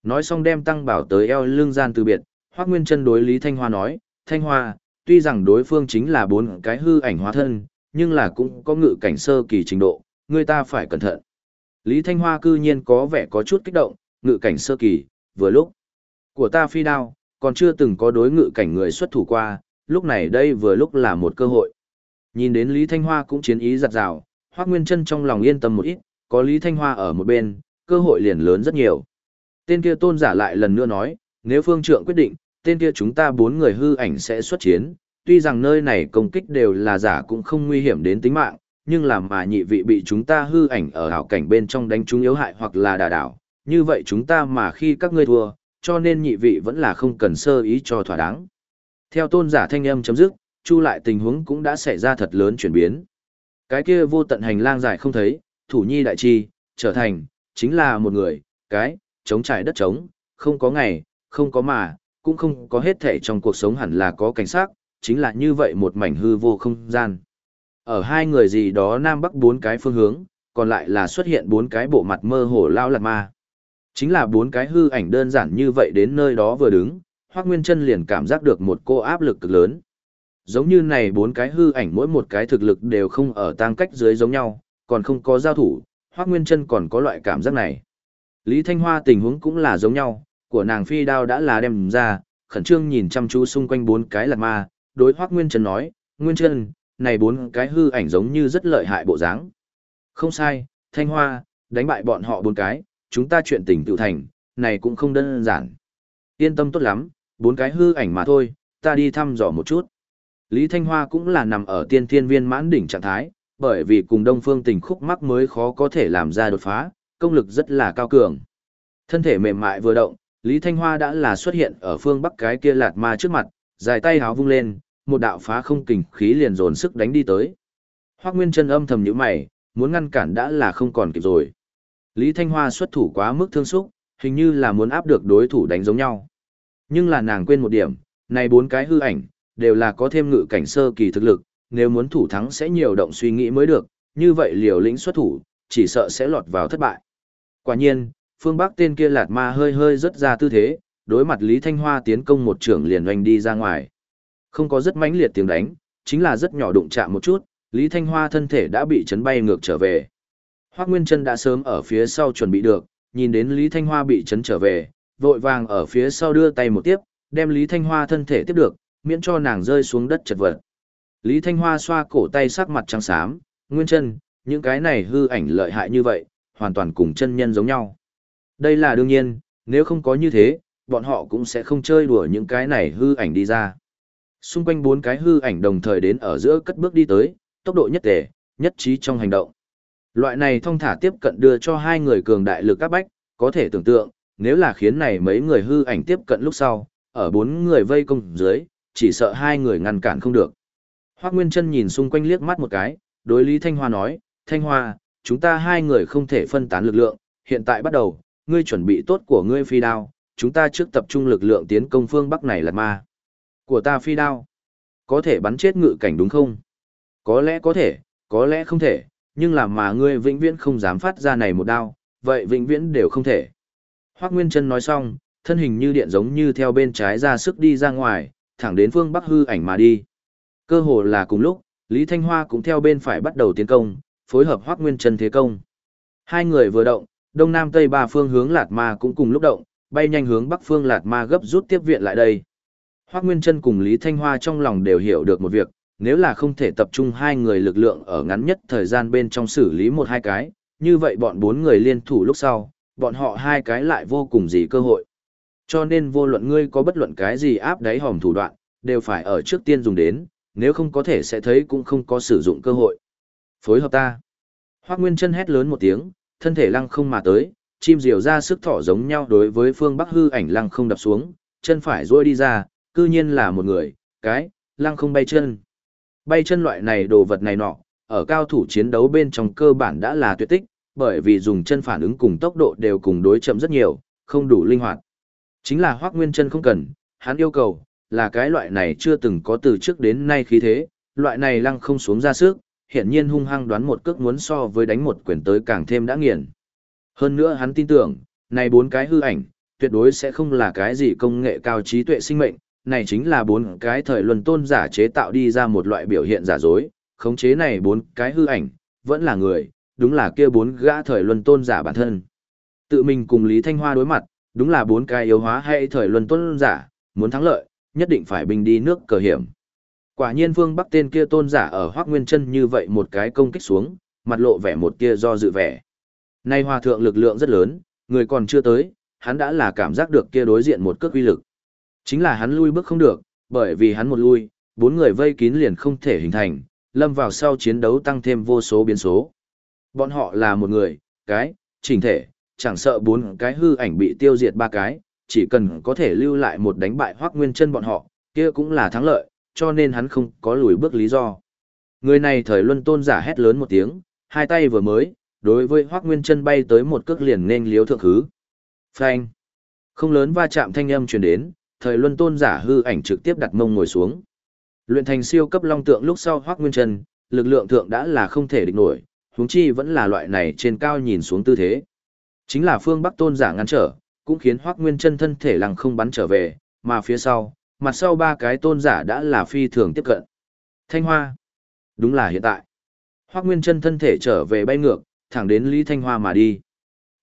S1: Nói xong đem tăng bảo tới eo lưng gian từ biệt, Hoắc Nguyên Chân đối Lý Thanh Hoa nói, Thanh Hoa, tuy rằng đối phương chính là bốn cái hư ảnh hóa thân, nhưng là cũng có ngự cảnh sơ kỳ trình độ, người ta phải cẩn thận. Lý Thanh Hoa cư nhiên có vẻ có chút kích động, ngự cảnh sơ kỳ, vừa lúc. Của ta phi đao, còn chưa từng có đối ngự cảnh người xuất thủ qua, lúc này đây vừa lúc là một cơ hội. Nhìn đến Lý Thanh Hoa cũng chiến ý giặt rào, Hoác Nguyên Trân trong lòng yên tâm một ít, có Lý Thanh Hoa ở một bên, cơ hội liền lớn rất nhiều. Tên kia tôn giả lại lần nữa nói, nếu phương trượng quyết định, tên kia chúng ta bốn người hư ảnh sẽ xuất chiến, tuy rằng nơi này công kích đều là giả cũng không nguy hiểm đến tính mạng, nhưng làm mà nhị vị bị chúng ta hư ảnh ở hảo cảnh bên trong đánh chúng yếu hại hoặc là đả đảo, như vậy chúng ta mà khi các ngươi thua, cho nên nhị vị vẫn là không cần sơ ý cho thỏa đáng. Theo tôn giả thanh âm chấm dứt, chu lại tình huống cũng đã xảy ra thật lớn chuyển biến. Cái kia vô tận hành lang dài không thấy, thủ nhi đại chi, trở thành, chính là một người, cái, chống trải đất trống, không có ngày, không có mà, cũng không có hết thể trong cuộc sống hẳn là có cảnh sát, chính là như vậy một mảnh hư vô không gian. Ở hai người gì đó nam bắc bốn cái phương hướng, còn lại là xuất hiện bốn cái bộ mặt mơ hồ lao lạt ma. Chính là bốn cái hư ảnh đơn giản như vậy đến nơi đó vừa đứng, Hoác Nguyên chân liền cảm giác được một cô áp lực cực lớn. Giống như này bốn cái hư ảnh mỗi một cái thực lực đều không ở tang cách dưới giống nhau, còn không có giao thủ, Hoác Nguyên chân còn có loại cảm giác này. Lý Thanh Hoa tình huống cũng là giống nhau, của nàng phi đao đã là đem ra, khẩn trương nhìn chăm chú xung quanh bốn cái lạt ma, đối Hoắc Nguyên Trân nói, Nguyên Trân, này bốn cái hư ảnh giống như rất lợi hại bộ dáng. Không sai, Thanh Hoa, đánh bại bọn họ bốn cái, chúng ta chuyện tình tự thành, này cũng không đơn giản. Yên tâm tốt lắm, bốn cái hư ảnh mà thôi, ta đi thăm dò một chút. Lý Thanh Hoa cũng là nằm ở tiên thiên viên mãn đỉnh trạng thái, bởi vì cùng Đông Phương tình khúc mắc mới khó có thể làm ra đột phá, công lực rất là cao cường. Thân thể mềm mại vừa động, Lý Thanh Hoa đã là xuất hiện ở phương bắc cái kia lạt ma trước mặt, dài tay háo vung lên, một đạo phá không kình khí liền dồn sức đánh đi tới. Hoắc Nguyên Chân âm thầm nhíu mày, muốn ngăn cản đã là không còn kịp rồi. Lý Thanh Hoa xuất thủ quá mức thương xúc, hình như là muốn áp được đối thủ đánh giống nhau. Nhưng là nàng quên một điểm, này bốn cái hư ảnh, đều là có thêm ngự cảnh sơ kỳ thực lực, nếu muốn thủ thắng sẽ nhiều động suy nghĩ mới được, như vậy liều lĩnh xuất thủ, chỉ sợ sẽ lọt vào thất bại. Quả nhiên, phương Bắc tên kia lạt ma hơi hơi rất ra tư thế, đối mặt Lý Thanh Hoa tiến công một trưởng liền oanh đi ra ngoài. Không có rất mãnh liệt tiếng đánh, chính là rất nhỏ đụng chạm một chút, Lý Thanh Hoa thân thể đã bị chấn bay ngược trở về. Hoác Nguyên Trân đã sớm ở phía sau chuẩn bị được, nhìn đến Lý Thanh Hoa bị chấn trở về, vội vàng ở phía sau đưa tay một tiếp, đem Lý Thanh Hoa thân thể tiếp được, miễn cho nàng rơi xuống đất chật vật. Lý Thanh Hoa xoa cổ tay sắc mặt trắng xám, Nguyên chân, những cái này hư ảnh lợi hại như vậy, hoàn toàn cùng chân nhân giống nhau. Đây là đương nhiên, nếu không có như thế, bọn họ cũng sẽ không chơi đùa những cái này hư ảnh đi ra. Xung quanh bốn cái hư ảnh đồng thời đến ở giữa cất bước đi tới, tốc độ nhất tề, nhất trí trong hành động. Loại này thông thả tiếp cận đưa cho hai người cường đại lực các bách, có thể tưởng tượng, nếu là khiến này mấy người hư ảnh tiếp cận lúc sau, ở bốn người vây công dưới, chỉ sợ hai người ngăn cản không được. Hoác Nguyên Trân nhìn xung quanh liếc mắt một cái, đối Lý Thanh Hoa nói, Thanh Hoa, chúng ta hai người không thể phân tán lực lượng, hiện tại bắt đầu, ngươi chuẩn bị tốt của ngươi phi đao, chúng ta trước tập trung lực lượng tiến công phương Bắc này là ma. Của ta phi đao, có thể bắn chết ngự cảnh đúng không? Có lẽ có thể, có lẽ không thể, nhưng là mà ngươi vĩnh viễn không dám phát ra này một đao, vậy vĩnh viễn đều không thể. Hoác Nguyên Trân nói xong, thân hình như điện giống như theo bên trái ra sức đi ra ngoài, thẳng đến phương Bắc hư ảnh mà đi. Cơ hồ là cùng lúc, Lý Thanh Hoa cũng theo bên phải bắt đầu tiến công, phối hợp Hoác Nguyên Trân thế công. Hai người vừa động, đông nam tây ba phương hướng Lạt Ma cũng cùng lúc động, bay nhanh hướng bắc phương Lạt Ma gấp rút tiếp viện lại đây. Hoác Nguyên Trân cùng Lý Thanh Hoa trong lòng đều hiểu được một việc, nếu là không thể tập trung hai người lực lượng ở ngắn nhất thời gian bên trong xử lý một hai cái, như vậy bọn bốn người liên thủ lúc sau, bọn họ hai cái lại vô cùng gì cơ hội. Cho nên vô luận ngươi có bất luận cái gì áp đáy hòm thủ đoạn, đều phải ở trước tiên dùng đến, nếu không có thể sẽ thấy cũng không có sử dụng cơ hội. Phối hợp ta. Hoác Nguyên chân hét lớn một tiếng, thân thể lăng không mà tới, chim diều ra sức thỏ giống nhau đối với phương Bắc hư ảnh lăng không đập xuống, chân phải duỗi đi ra, cư nhiên là một người, cái, lăng không bay chân. Bay chân loại này đồ vật này nọ, ở cao thủ chiến đấu bên trong cơ bản đã là tuyệt tích, bởi vì dùng chân phản ứng cùng tốc độ đều cùng đối chậm rất nhiều, không đủ linh hoạt. Chính là Hoắc Nguyên Chân không cần, hắn yêu cầu là cái loại này chưa từng có từ trước đến nay khí thế, loại này lăng không xuống ra sức, hiện nhiên hung hăng đoán một cước muốn so với đánh một quyền tới càng thêm đã nghiền. Hơn nữa hắn tin tưởng, này bốn cái hư ảnh, tuyệt đối sẽ không là cái gì công nghệ cao trí tuệ sinh mệnh, này chính là bốn cái thời luân tôn giả chế tạo đi ra một loại biểu hiện giả dối, khống chế này bốn cái hư ảnh, vẫn là người, đúng là kia bốn gã thời luân tôn giả bản thân. Tự mình cùng Lý Thanh Hoa đối mặt, đúng là bốn cái yếu hóa hay thời luân tôn giả, muốn thắng lợi, nhất định phải bình đi nước cờ hiểm. Quả nhiên Vương Bắc tên kia tôn giả ở Hoắc Nguyên Chân như vậy một cái công kích xuống, mặt lộ vẻ một kia do dự vẻ. Nay hòa thượng lực lượng rất lớn, người còn chưa tới, hắn đã là cảm giác được kia đối diện một cước uy lực. Chính là hắn lui bước không được, bởi vì hắn một lui, bốn người vây kín liền không thể hình thành, lâm vào sau chiến đấu tăng thêm vô số biến số. Bọn họ là một người, cái, chỉnh thể, chẳng sợ bốn cái hư ảnh bị tiêu diệt ba cái, chỉ cần có thể lưu lại một đánh bại hoác nguyên chân bọn họ, kia cũng là thắng lợi, cho nên hắn không có lùi bước lý do. Người này thời luân tôn giả hét lớn một tiếng, hai tay vừa mới, đối với hoác nguyên chân bay tới một cước liền nên liếu thượng hứ. Phanh. Không lớn va chạm thanh âm truyền đến, thời luân tôn giả hư ảnh trực tiếp đặt mông ngồi xuống. Luyện thành siêu cấp long tượng lúc sau hoác nguyên chân, lực lượng thượng đã là không thể địch nổi, huống chi vẫn là loại này trên cao nhìn xuống tư thế. Chính là phương Bắc tôn giả ngăn trở, cũng khiến Hoắc Nguyên Chân thân thể lằng không bắn trở về, mà phía sau, mặt sau ba cái tôn giả đã là phi thường tiếp cận. Thanh Hoa. Đúng là hiện tại. Hoắc Nguyên Chân thân thể trở về bay ngược, thẳng đến Lý Thanh Hoa mà đi.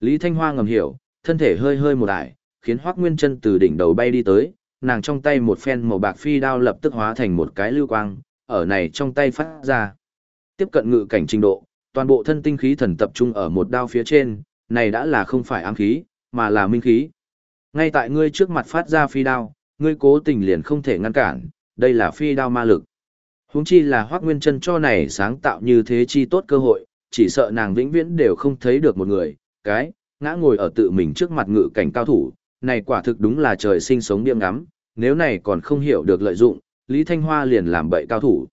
S1: Lý Thanh Hoa ngầm hiểu, thân thể hơi hơi một đại, khiến Hoắc Nguyên Chân từ đỉnh đầu bay đi tới, nàng trong tay một phen màu bạc phi đao lập tức hóa thành một cái lưu quang, ở này trong tay phát ra. Tiếp cận ngự cảnh trình độ, toàn bộ thân tinh khí thần tập trung ở một đao phía trên, này đã là không phải ám khí, mà là minh khí. Ngay tại ngươi trước mặt phát ra phi đao, ngươi cố tình liền không thể ngăn cản, đây là phi đao ma lực. Huống chi là Hoắc Nguyên Chân cho này sáng tạo như thế chi tốt cơ hội, chỉ sợ nàng vĩnh viễn đều không thấy được một người, cái, ngã ngồi ở tự mình trước mặt ngự cảnh cao thủ, này quả thực đúng là trời sinh sống điềm ngắm, nếu này còn không hiểu được lợi dụng, Lý Thanh Hoa liền làm bậy cao thủ.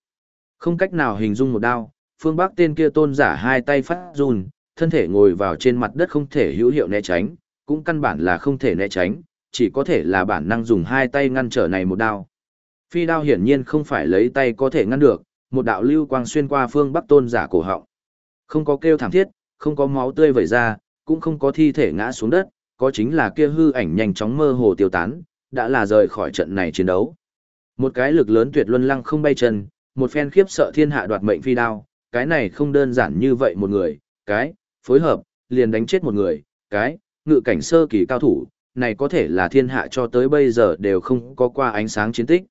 S1: Không cách nào hình dung một đao, phương Bắc tên kia tôn giả hai tay phát run, thân thể ngồi vào trên mặt đất không thể hữu hiệu né tránh, cũng căn bản là không thể né tránh, chỉ có thể là bản năng dùng hai tay ngăn trở này một đao. Phi đao hiển nhiên không phải lấy tay có thể ngăn được, một đạo lưu quang xuyên qua phương Bắc tôn giả cổ họng. Không có kêu thảm thiết, không có máu tươi vẩy ra, cũng không có thi thể ngã xuống đất, có chính là kia hư ảnh nhanh chóng mơ hồ tiêu tán, đã là rời khỏi trận này chiến đấu. Một cái lực lớn tuyệt luân lăng không bay chân, một phen khiếp sợ thiên hạ đoạt mệnh phi đao, cái này không đơn giản như vậy một người, cái, phối hợp, liền đánh chết một người, cái, ngự cảnh sơ kỳ cao thủ, này có thể là thiên hạ cho tới bây giờ đều không có qua ánh sáng chiến tích.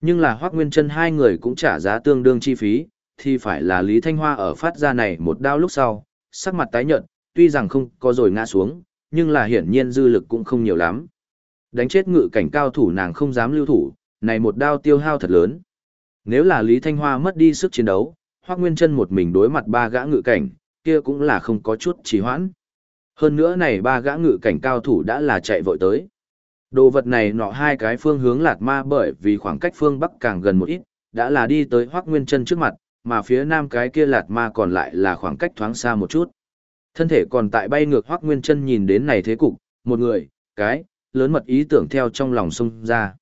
S1: Nhưng là Hoác Nguyên chân hai người cũng trả giá tương đương chi phí, thì phải là Lý Thanh Hoa ở phát ra này một đao lúc sau, sắc mặt tái nhợt, tuy rằng không có rồi ngã xuống, nhưng là hiển nhiên dư lực cũng không nhiều lắm. Đánh chết ngự cảnh cao thủ nàng không dám lưu thủ, này một đao tiêu hao thật lớn. Nếu là Lý Thanh Hoa mất đi sức chiến đấu, Hoắc Nguyên chân một mình đối mặt ba gã ngự cảnh, kia cũng là không có chút trì hoãn. Hơn nữa này ba gã ngự cảnh cao thủ đã là chạy vội tới. Đồ vật này nọ hai cái phương hướng lạt ma bởi vì khoảng cách phương bắc càng gần một ít, đã là đi tới Hoắc Nguyên Chân trước mặt, mà phía nam cái kia lạt ma còn lại là khoảng cách thoáng xa một chút. Thân thể còn tại bay ngược Hoắc Nguyên Chân nhìn đến này thế cục, một người, cái, lớn mật ý tưởng theo trong lòng xung ra.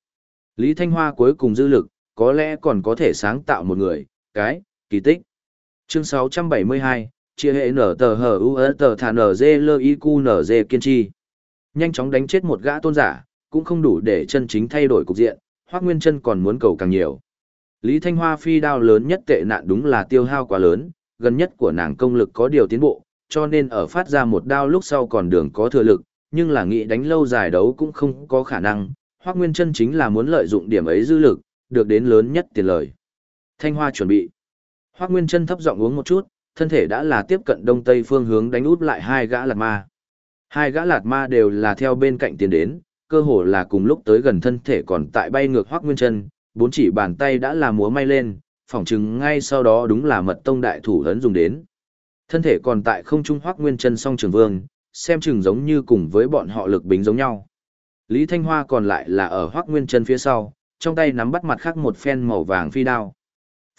S1: Lý Thanh Hoa cuối cùng dư lực, có lẽ còn có thể sáng tạo một người, cái, kỳ tích. Chương 672, chia hệ nở tờ hờ u tờ thà nở dê lơ y cu nở dê kiên trì. Nhanh chóng đánh chết một gã tôn giả, cũng không đủ để chân chính thay đổi cục diện, Hoắc Nguyên Chân còn muốn cầu càng nhiều. Lý Thanh Hoa phi đao lớn nhất tệ nạn đúng là tiêu hao quá lớn, gần nhất của nàng công lực có điều tiến bộ, cho nên ở phát ra một đao lúc sau còn đường có thừa lực, nhưng là nghĩ đánh lâu dài đấu cũng không có khả năng, Hoắc Nguyên Chân chính là muốn lợi dụng điểm ấy dư lực, được đến lớn nhất tiền lời. Thanh Hoa chuẩn bị. Hoắc Nguyên Chân thấp giọng uống một chút, thân thể đã là tiếp cận đông tây phương hướng đánh út lại hai gã lạt ma. Hai gã lạt ma đều là theo bên cạnh tiến đến, cơ hồ là cùng lúc tới gần thân thể còn tại bay ngược Hoắc Nguyên Chân, bốn chỉ bàn tay đã là múa may lên, phỏng chừng ngay sau đó đúng là mật tông đại thủ ấn dùng đến. Thân thể còn tại không trung Hoắc Nguyên Chân song trường vương, xem chừng giống như cùng với bọn họ lực bính giống nhau. Lý Thanh Hoa còn lại là ở Hoắc Nguyên Chân phía sau, trong tay nắm bắt mặt khác một phen màu vàng phi đao.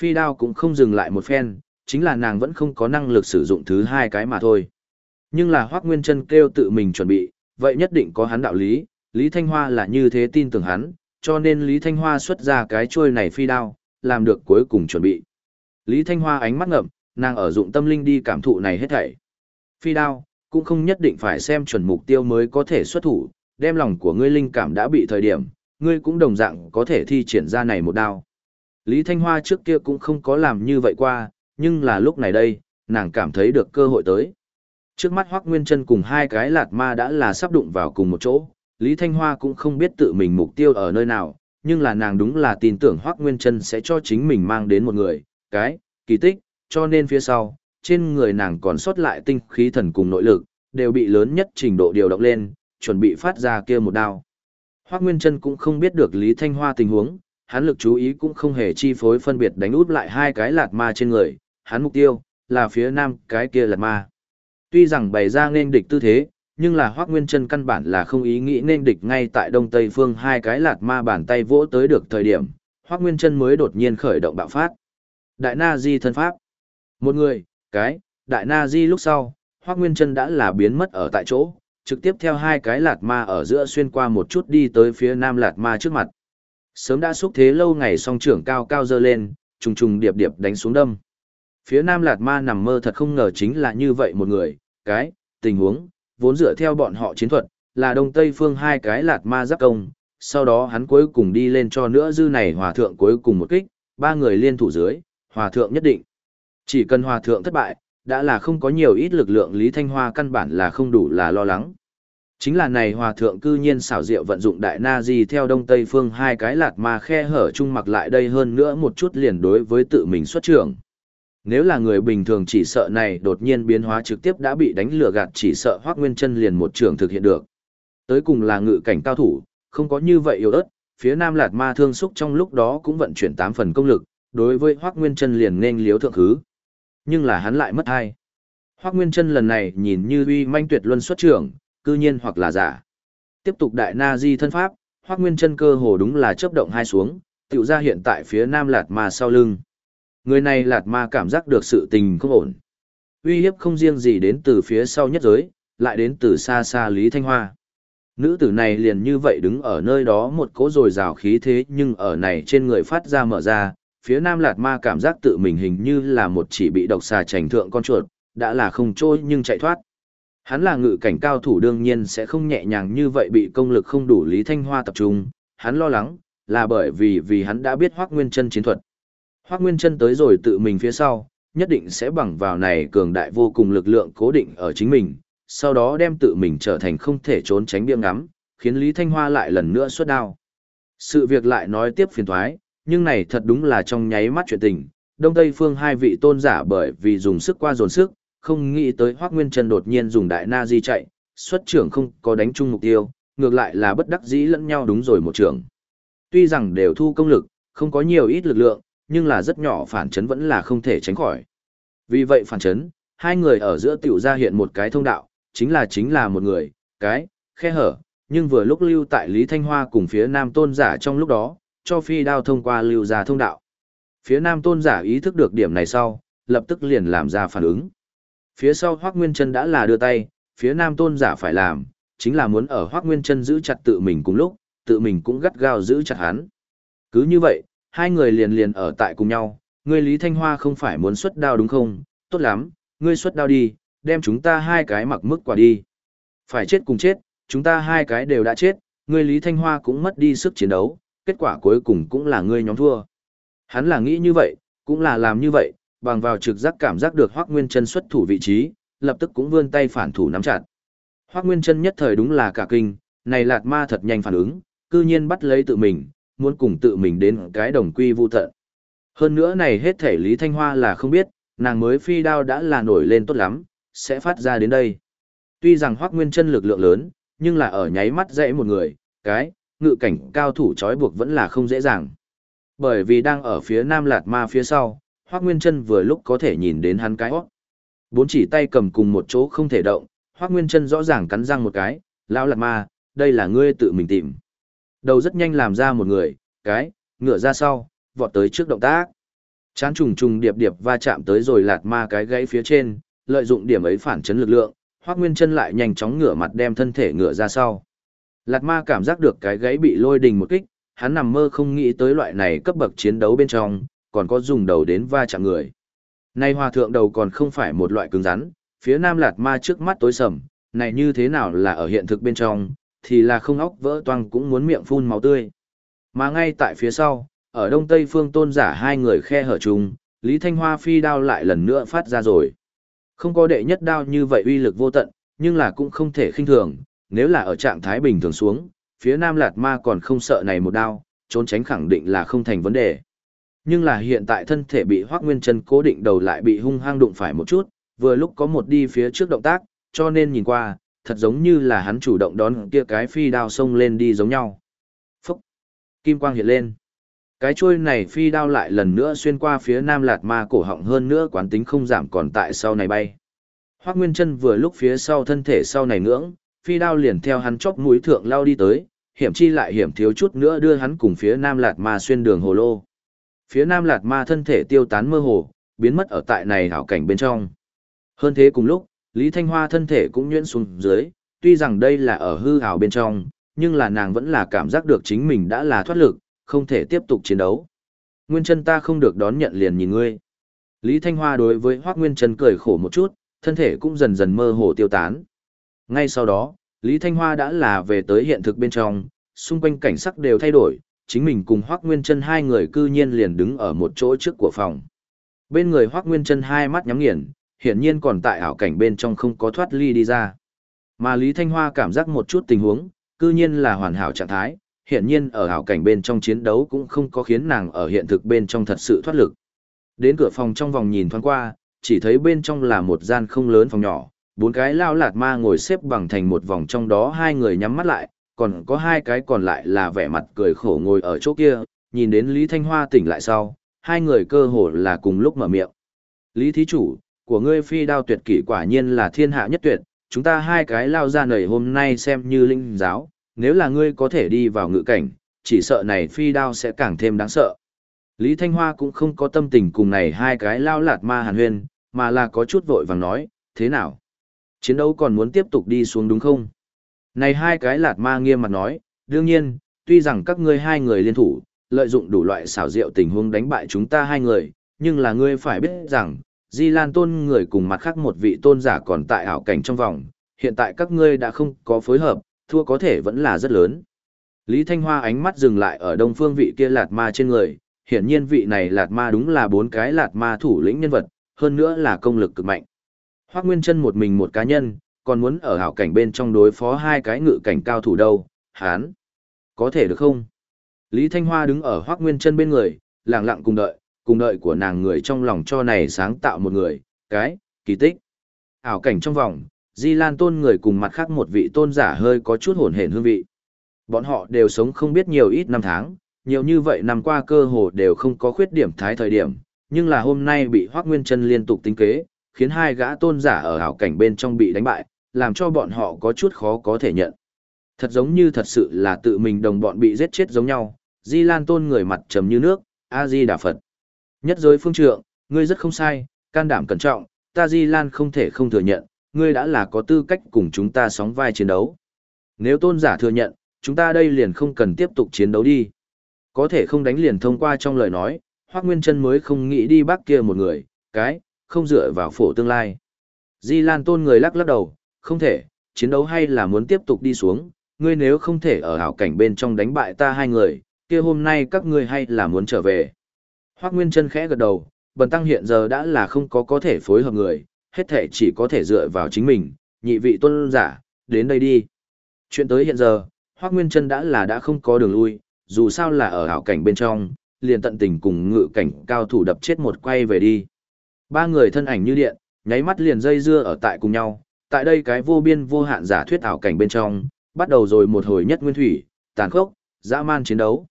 S1: Phi đao cũng không dừng lại một phen, chính là nàng vẫn không có năng lực sử dụng thứ hai cái mà thôi. Nhưng là Hoắc Nguyên Chân kêu tự mình chuẩn bị, vậy nhất định có hắn đạo lý, Lý Thanh Hoa là như thế tin tưởng hắn, cho nên Lý Thanh Hoa xuất ra cái trôi này phi đao, làm được cuối cùng chuẩn bị. Lý Thanh Hoa ánh mắt ngậm, nàng ở dụng tâm linh đi cảm thụ này hết thảy. Phi đao, cũng không nhất định phải xem chuẩn mục tiêu mới có thể xuất thủ, đem lòng của ngươi linh cảm đã bị thời điểm, ngươi cũng đồng dạng có thể thi triển ra này một đao. Lý Thanh Hoa trước kia cũng không có làm như vậy qua, nhưng là lúc này đây, nàng cảm thấy được cơ hội tới. Trước mắt Hoắc Nguyên Chân cùng hai cái lạt ma đã là sắp đụng vào cùng một chỗ, Lý Thanh Hoa cũng không biết tự mình mục tiêu ở nơi nào, nhưng là nàng đúng là tin tưởng Hoắc Nguyên Chân sẽ cho chính mình mang đến một người, cái, kỳ tích, cho nên phía sau, trên người nàng còn sót lại tinh khí thần cùng nội lực, đều bị lớn nhất trình độ điều động lên, chuẩn bị phát ra kia một đao. Hoắc Nguyên Chân cũng không biết được Lý Thanh Hoa tình huống, hắn lực chú ý cũng không hề chi phối phân biệt đánh út lại hai cái lạt ma trên người, hắn mục tiêu là phía nam cái kia lạt ma. Tuy rằng bày ra nên địch tư thế, nhưng là Hoắc Nguyên Chân căn bản là không ý nghĩ nên địch ngay tại đông tây phương hai cái lạt ma bàn tay vỗ tới được thời điểm, Hoắc Nguyên Chân mới đột nhiên khởi động bạo phát. Đại Na Di thân pháp. Một người, cái, Đại Na Di lúc sau, Hoắc Nguyên Chân đã là biến mất ở tại chỗ, trực tiếp theo hai cái lạt ma ở giữa xuyên qua một chút đi tới phía nam lạt ma trước mặt. Sớm đã xúc thế lâu ngày song trưởng cao cao dơ lên, trùng trùng điệp điệp đánh xuống đâm. Phía nam lạt ma nằm mơ thật không ngờ chính là như vậy một người, cái, tình huống, vốn dựa theo bọn họ chiến thuật, là đông tây phương hai cái lạt ma giáp công, sau đó hắn cuối cùng đi lên cho nữa dư này hòa thượng cuối cùng một kích, ba người liên thủ dưới, hòa thượng nhất định. Chỉ cần hòa thượng thất bại, đã là không có nhiều ít lực lượng Lý Thanh Hoa căn bản là không đủ là lo lắng. Chính là này hòa thượng cư nhiên xảo diệu vận dụng đại na di theo đông tây phương hai cái lạt ma khe hở chung mặc lại đây hơn nữa một chút liền đối với tự mình xuất trưởng. Nếu là người bình thường chỉ sợ này đột nhiên biến hóa trực tiếp đã bị đánh lừa gạt chỉ sợ Hoắc Nguyên Chân liền một trường thực hiện được. Tới cùng là ngự cảnh cao thủ, không có như vậy yếu ớt, phía Nam Lạt Ma thương xúc trong lúc đó cũng vận chuyển tám phần công lực, đối với Hoắc Nguyên Chân liền nên liếu thượng khứ. Nhưng là hắn lại mất hai. Hoắc Nguyên Chân lần này nhìn như uy manh tuyệt luân xuất trưởng, cư nhiên hoặc là giả. Tiếp tục đại na di thân pháp, hoác Nguyên Chân cơ hồ đúng là chớp động hai xuống, tiểu ra hiện tại phía Nam Lạt Ma sau lưng. Người này lạt ma cảm giác được sự tình không ổn. Uy hiếp không riêng gì đến từ phía sau nhất giới, lại đến từ xa xa Lý Thanh Hoa. Nữ tử này liền như vậy đứng ở nơi đó một cỗ rồi rào khí thế nhưng ở này trên người phát ra mở ra, phía nam lạt ma cảm giác tự mình hình như là một chỉ bị độc xà trành thượng con chuột, đã là không trôi nhưng chạy thoát. Hắn là ngự cảnh cao thủ đương nhiên sẽ không nhẹ nhàng như vậy bị công lực không đủ Lý Thanh Hoa tập trung, hắn lo lắng, là bởi vì vì hắn đã biết Hoắc Nguyên Chân chiến thuật. Hoác Nguyên chân tới rồi tự mình phía sau, nhất định sẽ bằng vào này cường đại vô cùng lực lượng cố định ở chính mình, sau đó đem tự mình trở thành không thể trốn tránh biếng ngắm, khiến Lý Thanh Hoa lại lần nữa xuất đao. Sự việc lại nói tiếp phiền thoái, nhưng này thật đúng là trong nháy mắt chuyện tình, Đông Tây Phương hai vị tôn giả bởi vì dùng sức qua dồn sức, không nghĩ tới Hoác Nguyên Trần đột nhiên dùng đại na di chạy, xuất trưởng không có đánh chung mục tiêu, ngược lại là bất đắc dĩ lẫn nhau đúng rồi một trưởng. Tuy rằng đều thu công lực, không có nhiều ít lực lượng, nhưng là rất nhỏ phản chấn vẫn là không thể tránh khỏi. Vì vậy phản chấn, hai người ở giữa tiểu ra hiện một cái thông đạo, chính là chính là một người, cái, khe hở, nhưng vừa lúc lưu tại Lý Thanh Hoa cùng phía Nam Tôn giả trong lúc đó, cho phi đao thông qua lưu ra thông đạo. Phía Nam Tôn giả ý thức được điểm này sau, lập tức liền làm ra phản ứng. Phía sau Hoác Nguyên Trân đã là đưa tay, phía Nam Tôn giả phải làm, chính là muốn ở Hoác Nguyên Trân giữ chặt tự mình cùng lúc, tự mình cũng gắt gao giữ chặt hắn. Cứ như vậy, hai người liền liền ở tại cùng nhau, ngươi Lý Thanh Hoa không phải muốn xuất đao đúng không? Tốt lắm, ngươi xuất đao đi, đem chúng ta hai cái mặc mức quả đi. Phải chết cùng chết, chúng ta hai cái đều đã chết, ngươi Lý Thanh Hoa cũng mất đi sức chiến đấu, kết quả cuối cùng cũng là ngươi nhóm thua. Hắn là nghĩ như vậy, cũng là làm như vậy, bằng vào trực giác cảm giác được Hoắc Nguyên Chân xuất thủ vị trí, lập tức cũng vươn tay phản thủ nắm chặt. Hoắc Nguyên Chân nhất thời đúng là cả kinh, này Lạt Ma thật nhanh phản ứng, cư nhiên bắt lấy tự mình, muốn cùng tự mình đến cái đồng quy vu tận. Hơn nữa này hết thể Lý Thanh Hoa là không biết, nàng mới phi đao đã là nổi lên tốt lắm, sẽ phát ra đến đây. Tuy rằng Hoắc Nguyên Chân lực lượng lớn, nhưng là ở nháy mắt dễ một người, cái, ngự cảnh cao thủ trói buộc vẫn là không dễ dàng. Bởi vì đang ở phía Nam Lạt Ma phía sau, Hoắc Nguyên Trân vừa lúc có thể nhìn đến hắn cái hót. Bốn chỉ tay cầm cùng một chỗ không thể động, Hoắc Nguyên Trân rõ ràng cắn răng một cái, lão Lạt Ma, đây là ngươi tự mình tìm. Đầu rất nhanh làm ra một người, cái, ngựa ra sau, vọt tới trước động tác. Chán trùng trùng điệp điệp va chạm tới rồi Lạt Ma cái gãy phía trên, lợi dụng điểm ấy phản chấn lực lượng, Hoắc Nguyên Chân lại nhanh chóng ngửa mặt đem thân thể ngựa ra sau. Lạt Ma cảm giác được cái gãy bị lôi đình một kích, hắn nằm mơ không nghĩ tới loại này cấp bậc chiến đấu bên trong, còn có dùng đầu đến va chạm người. Nay hòa thượng đầu còn không phải một loại cứng rắn, phía nam lạt ma trước mắt tối sầm, này như thế nào là ở hiện thực bên trong, thì là không óc vỡ toang cũng muốn miệng phun máu tươi. Mà ngay tại phía sau, ở đông tây phương tôn giả hai người khe hở chung, Lý Thanh Hoa phi đao lại lần nữa phát ra rồi. Không có đệ nhất đao như vậy uy lực vô tận, nhưng là cũng không thể khinh thường, nếu là ở trạng thái bình thường xuống, phía Nam Lạt Ma còn không sợ này một đao, trốn tránh khẳng định là không thành vấn đề. Nhưng là hiện tại thân thể bị Hoắc Nguyên Chân cố định đầu lại bị hung hăng đụng phải một chút, vừa lúc có một đi phía trước động tác, cho nên nhìn qua, thật giống như là hắn chủ động đón kia cái phi đao xông lên đi giống nhau. Phúc! Kim quang hiện lên. Cái chuôi này phi đao lại lần nữa xuyên qua phía Nam Lạt Ma cổ họng hơn nữa quán tính không giảm còn tại sau này bay. Hoắc Nguyên Chân vừa lúc phía sau thân thể sau này ngưỡng, phi đao liền theo hắn chóp mũi thượng lao đi tới, hiểm chi lại hiểm thiếu chút nữa đưa hắn cùng phía Nam Lạt Ma xuyên đường hồ lô. Phía Nam Lạt Ma thân thể tiêu tán mơ hồ, biến mất ở tại này hảo cảnh bên trong. Hơn thế cùng lúc, Lý Thanh Hoa thân thể cũng nhuyễn xuống dưới, tuy rằng đây là ở hư hào bên trong, nhưng là nàng vẫn là cảm giác được chính mình đã là thoát lực, không thể tiếp tục chiến đấu. Nguyên chân ta không được đón nhận liền nhìn ngươi. Lý Thanh Hoa đối với Hoác Nguyên chân cười khổ một chút, thân thể cũng dần dần mơ hồ tiêu tán. Ngay sau đó, Lý Thanh Hoa đã là về tới hiện thực bên trong, xung quanh cảnh sắc đều thay đổi, chính mình cùng Hoắc Nguyên Chân hai người cư nhiên liền đứng ở một chỗ trước của phòng. Bên người Hoắc Nguyên Chân hai mắt nhắm nghiền, hiển nhiên còn tại ảo cảnh bên trong không có thoát ly đi ra. Mà Lý Thanh Hoa cảm giác một chút tình huống, cư nhiên là hoàn hảo trạng thái, hiển nhiên ở ảo cảnh bên trong chiến đấu cũng không có khiến nàng ở hiện thực bên trong thật sự thoát lực. Đến cửa phòng trong vòng nhìn thoáng qua, chỉ thấy bên trong là một gian không lớn phòng nhỏ, bốn cái lao lạt ma ngồi xếp bằng thành một vòng trong đó hai người nhắm mắt lại, còn có hai cái còn lại là vẻ mặt cười khổ ngồi ở chỗ kia, nhìn đến Lý Thanh Hoa tỉnh lại sau, hai người cơ hồ là cùng lúc mở miệng. Lý Thí Chủ, của ngươi phi đao tuyệt kỷ quả nhiên là thiên hạ nhất tuyệt, chúng ta hai cái lao ra nầy hôm nay xem như linh giáo, nếu là ngươi có thể đi vào ngự cảnh, chỉ sợ này phi đao sẽ càng thêm đáng sợ. Lý Thanh Hoa cũng không có tâm tình cùng này hai cái lao lạt ma hàn huyên, mà là có chút vội vàng nói, thế nào? Chiến đấu còn muốn tiếp tục đi xuống đúng không? Này hai cái lạt ma nghiêm mặt nói, đương nhiên, tuy rằng các ngươi hai người liên thủ, lợi dụng đủ loại xảo diệu tình huống đánh bại chúng ta hai người, nhưng là ngươi phải biết rằng, Di Lan tôn người cùng mặt khác một vị tôn giả còn tại ảo cảnh trong vòng, hiện tại các ngươi đã không có phối hợp, thua có thể vẫn là rất lớn. Lý Thanh Hoa ánh mắt dừng lại ở đông phương vị kia lạt ma trên người, hiển nhiên vị này lạt ma đúng là bốn cái lạt ma thủ lĩnh nhân vật, hơn nữa là công lực cực mạnh. Hoác Nguyên chân một mình một cá nhân, còn muốn ở hảo cảnh bên trong đối phó hai cái ngự cảnh cao thủ đâu, hán. Có thể được không? Lý Thanh Hoa đứng ở Hoác Nguyên chân bên người, lặng lặng cùng đợi, cùng đợi của nàng người trong lòng cho này sáng tạo một người, cái, kỳ tích. Ảo cảnh trong vòng, Di Lan tôn người cùng mặt khác một vị tôn giả hơi có chút hồn hển hương vị. Bọn họ đều sống không biết nhiều ít năm tháng, nhiều như vậy năm qua cơ hồ đều không có khuyết điểm thái thời điểm, nhưng là hôm nay bị Hoác Nguyên chân liên tục tính kế, khiến hai gã tôn giả ở ảo cảnh bên trong bị đánh bại, làm cho bọn họ có chút khó có thể nhận. Thật giống như thật sự là tự mình đồng bọn bị giết chết giống nhau, Di Lan tôn người mặt trầm như nước, A-di Đà Phật. Nhất giới phương trượng, ngươi rất không sai, can đảm cẩn trọng, ta Di Lan không thể không thừa nhận, ngươi đã là có tư cách cùng chúng ta sóng vai chiến đấu. Nếu tôn giả thừa nhận, chúng ta đây liền không cần tiếp tục chiến đấu đi. Có thể không đánh liền thông qua trong lời nói, Hoác Nguyên Trân mới không nghĩ đi bác kia một người, cái, không dựa vào phổ tương lai. Di Lan Tôn người lắc lắc đầu, không thể, chiến đấu hay là muốn tiếp tục đi xuống, ngươi nếu không thể ở hảo cảnh bên trong đánh bại ta hai người, kia hôm nay các ngươi hay là muốn trở về. Hoác Nguyên Trân khẽ gật đầu, bần tăng hiện giờ đã là không có có thể phối hợp người, hết thể chỉ có thể dựa vào chính mình, nhị vị tôn giả, đến đây đi. Chuyện tới hiện giờ, Hoác Nguyên Trân đã là đã không có đường lui, dù sao là ở hảo cảnh bên trong, liền tận tình cùng ngự cảnh cao thủ đập chết một quay về đi. Ba người thân ảnh như điện, nháy mắt liền dây dưa ở tại cùng nhau, tại đây cái vô biên vô hạn giả thuyết ảo cảnh bên trong, bắt đầu rồi một hồi nhất nguyên thủy, tàn khốc, dã man chiến đấu.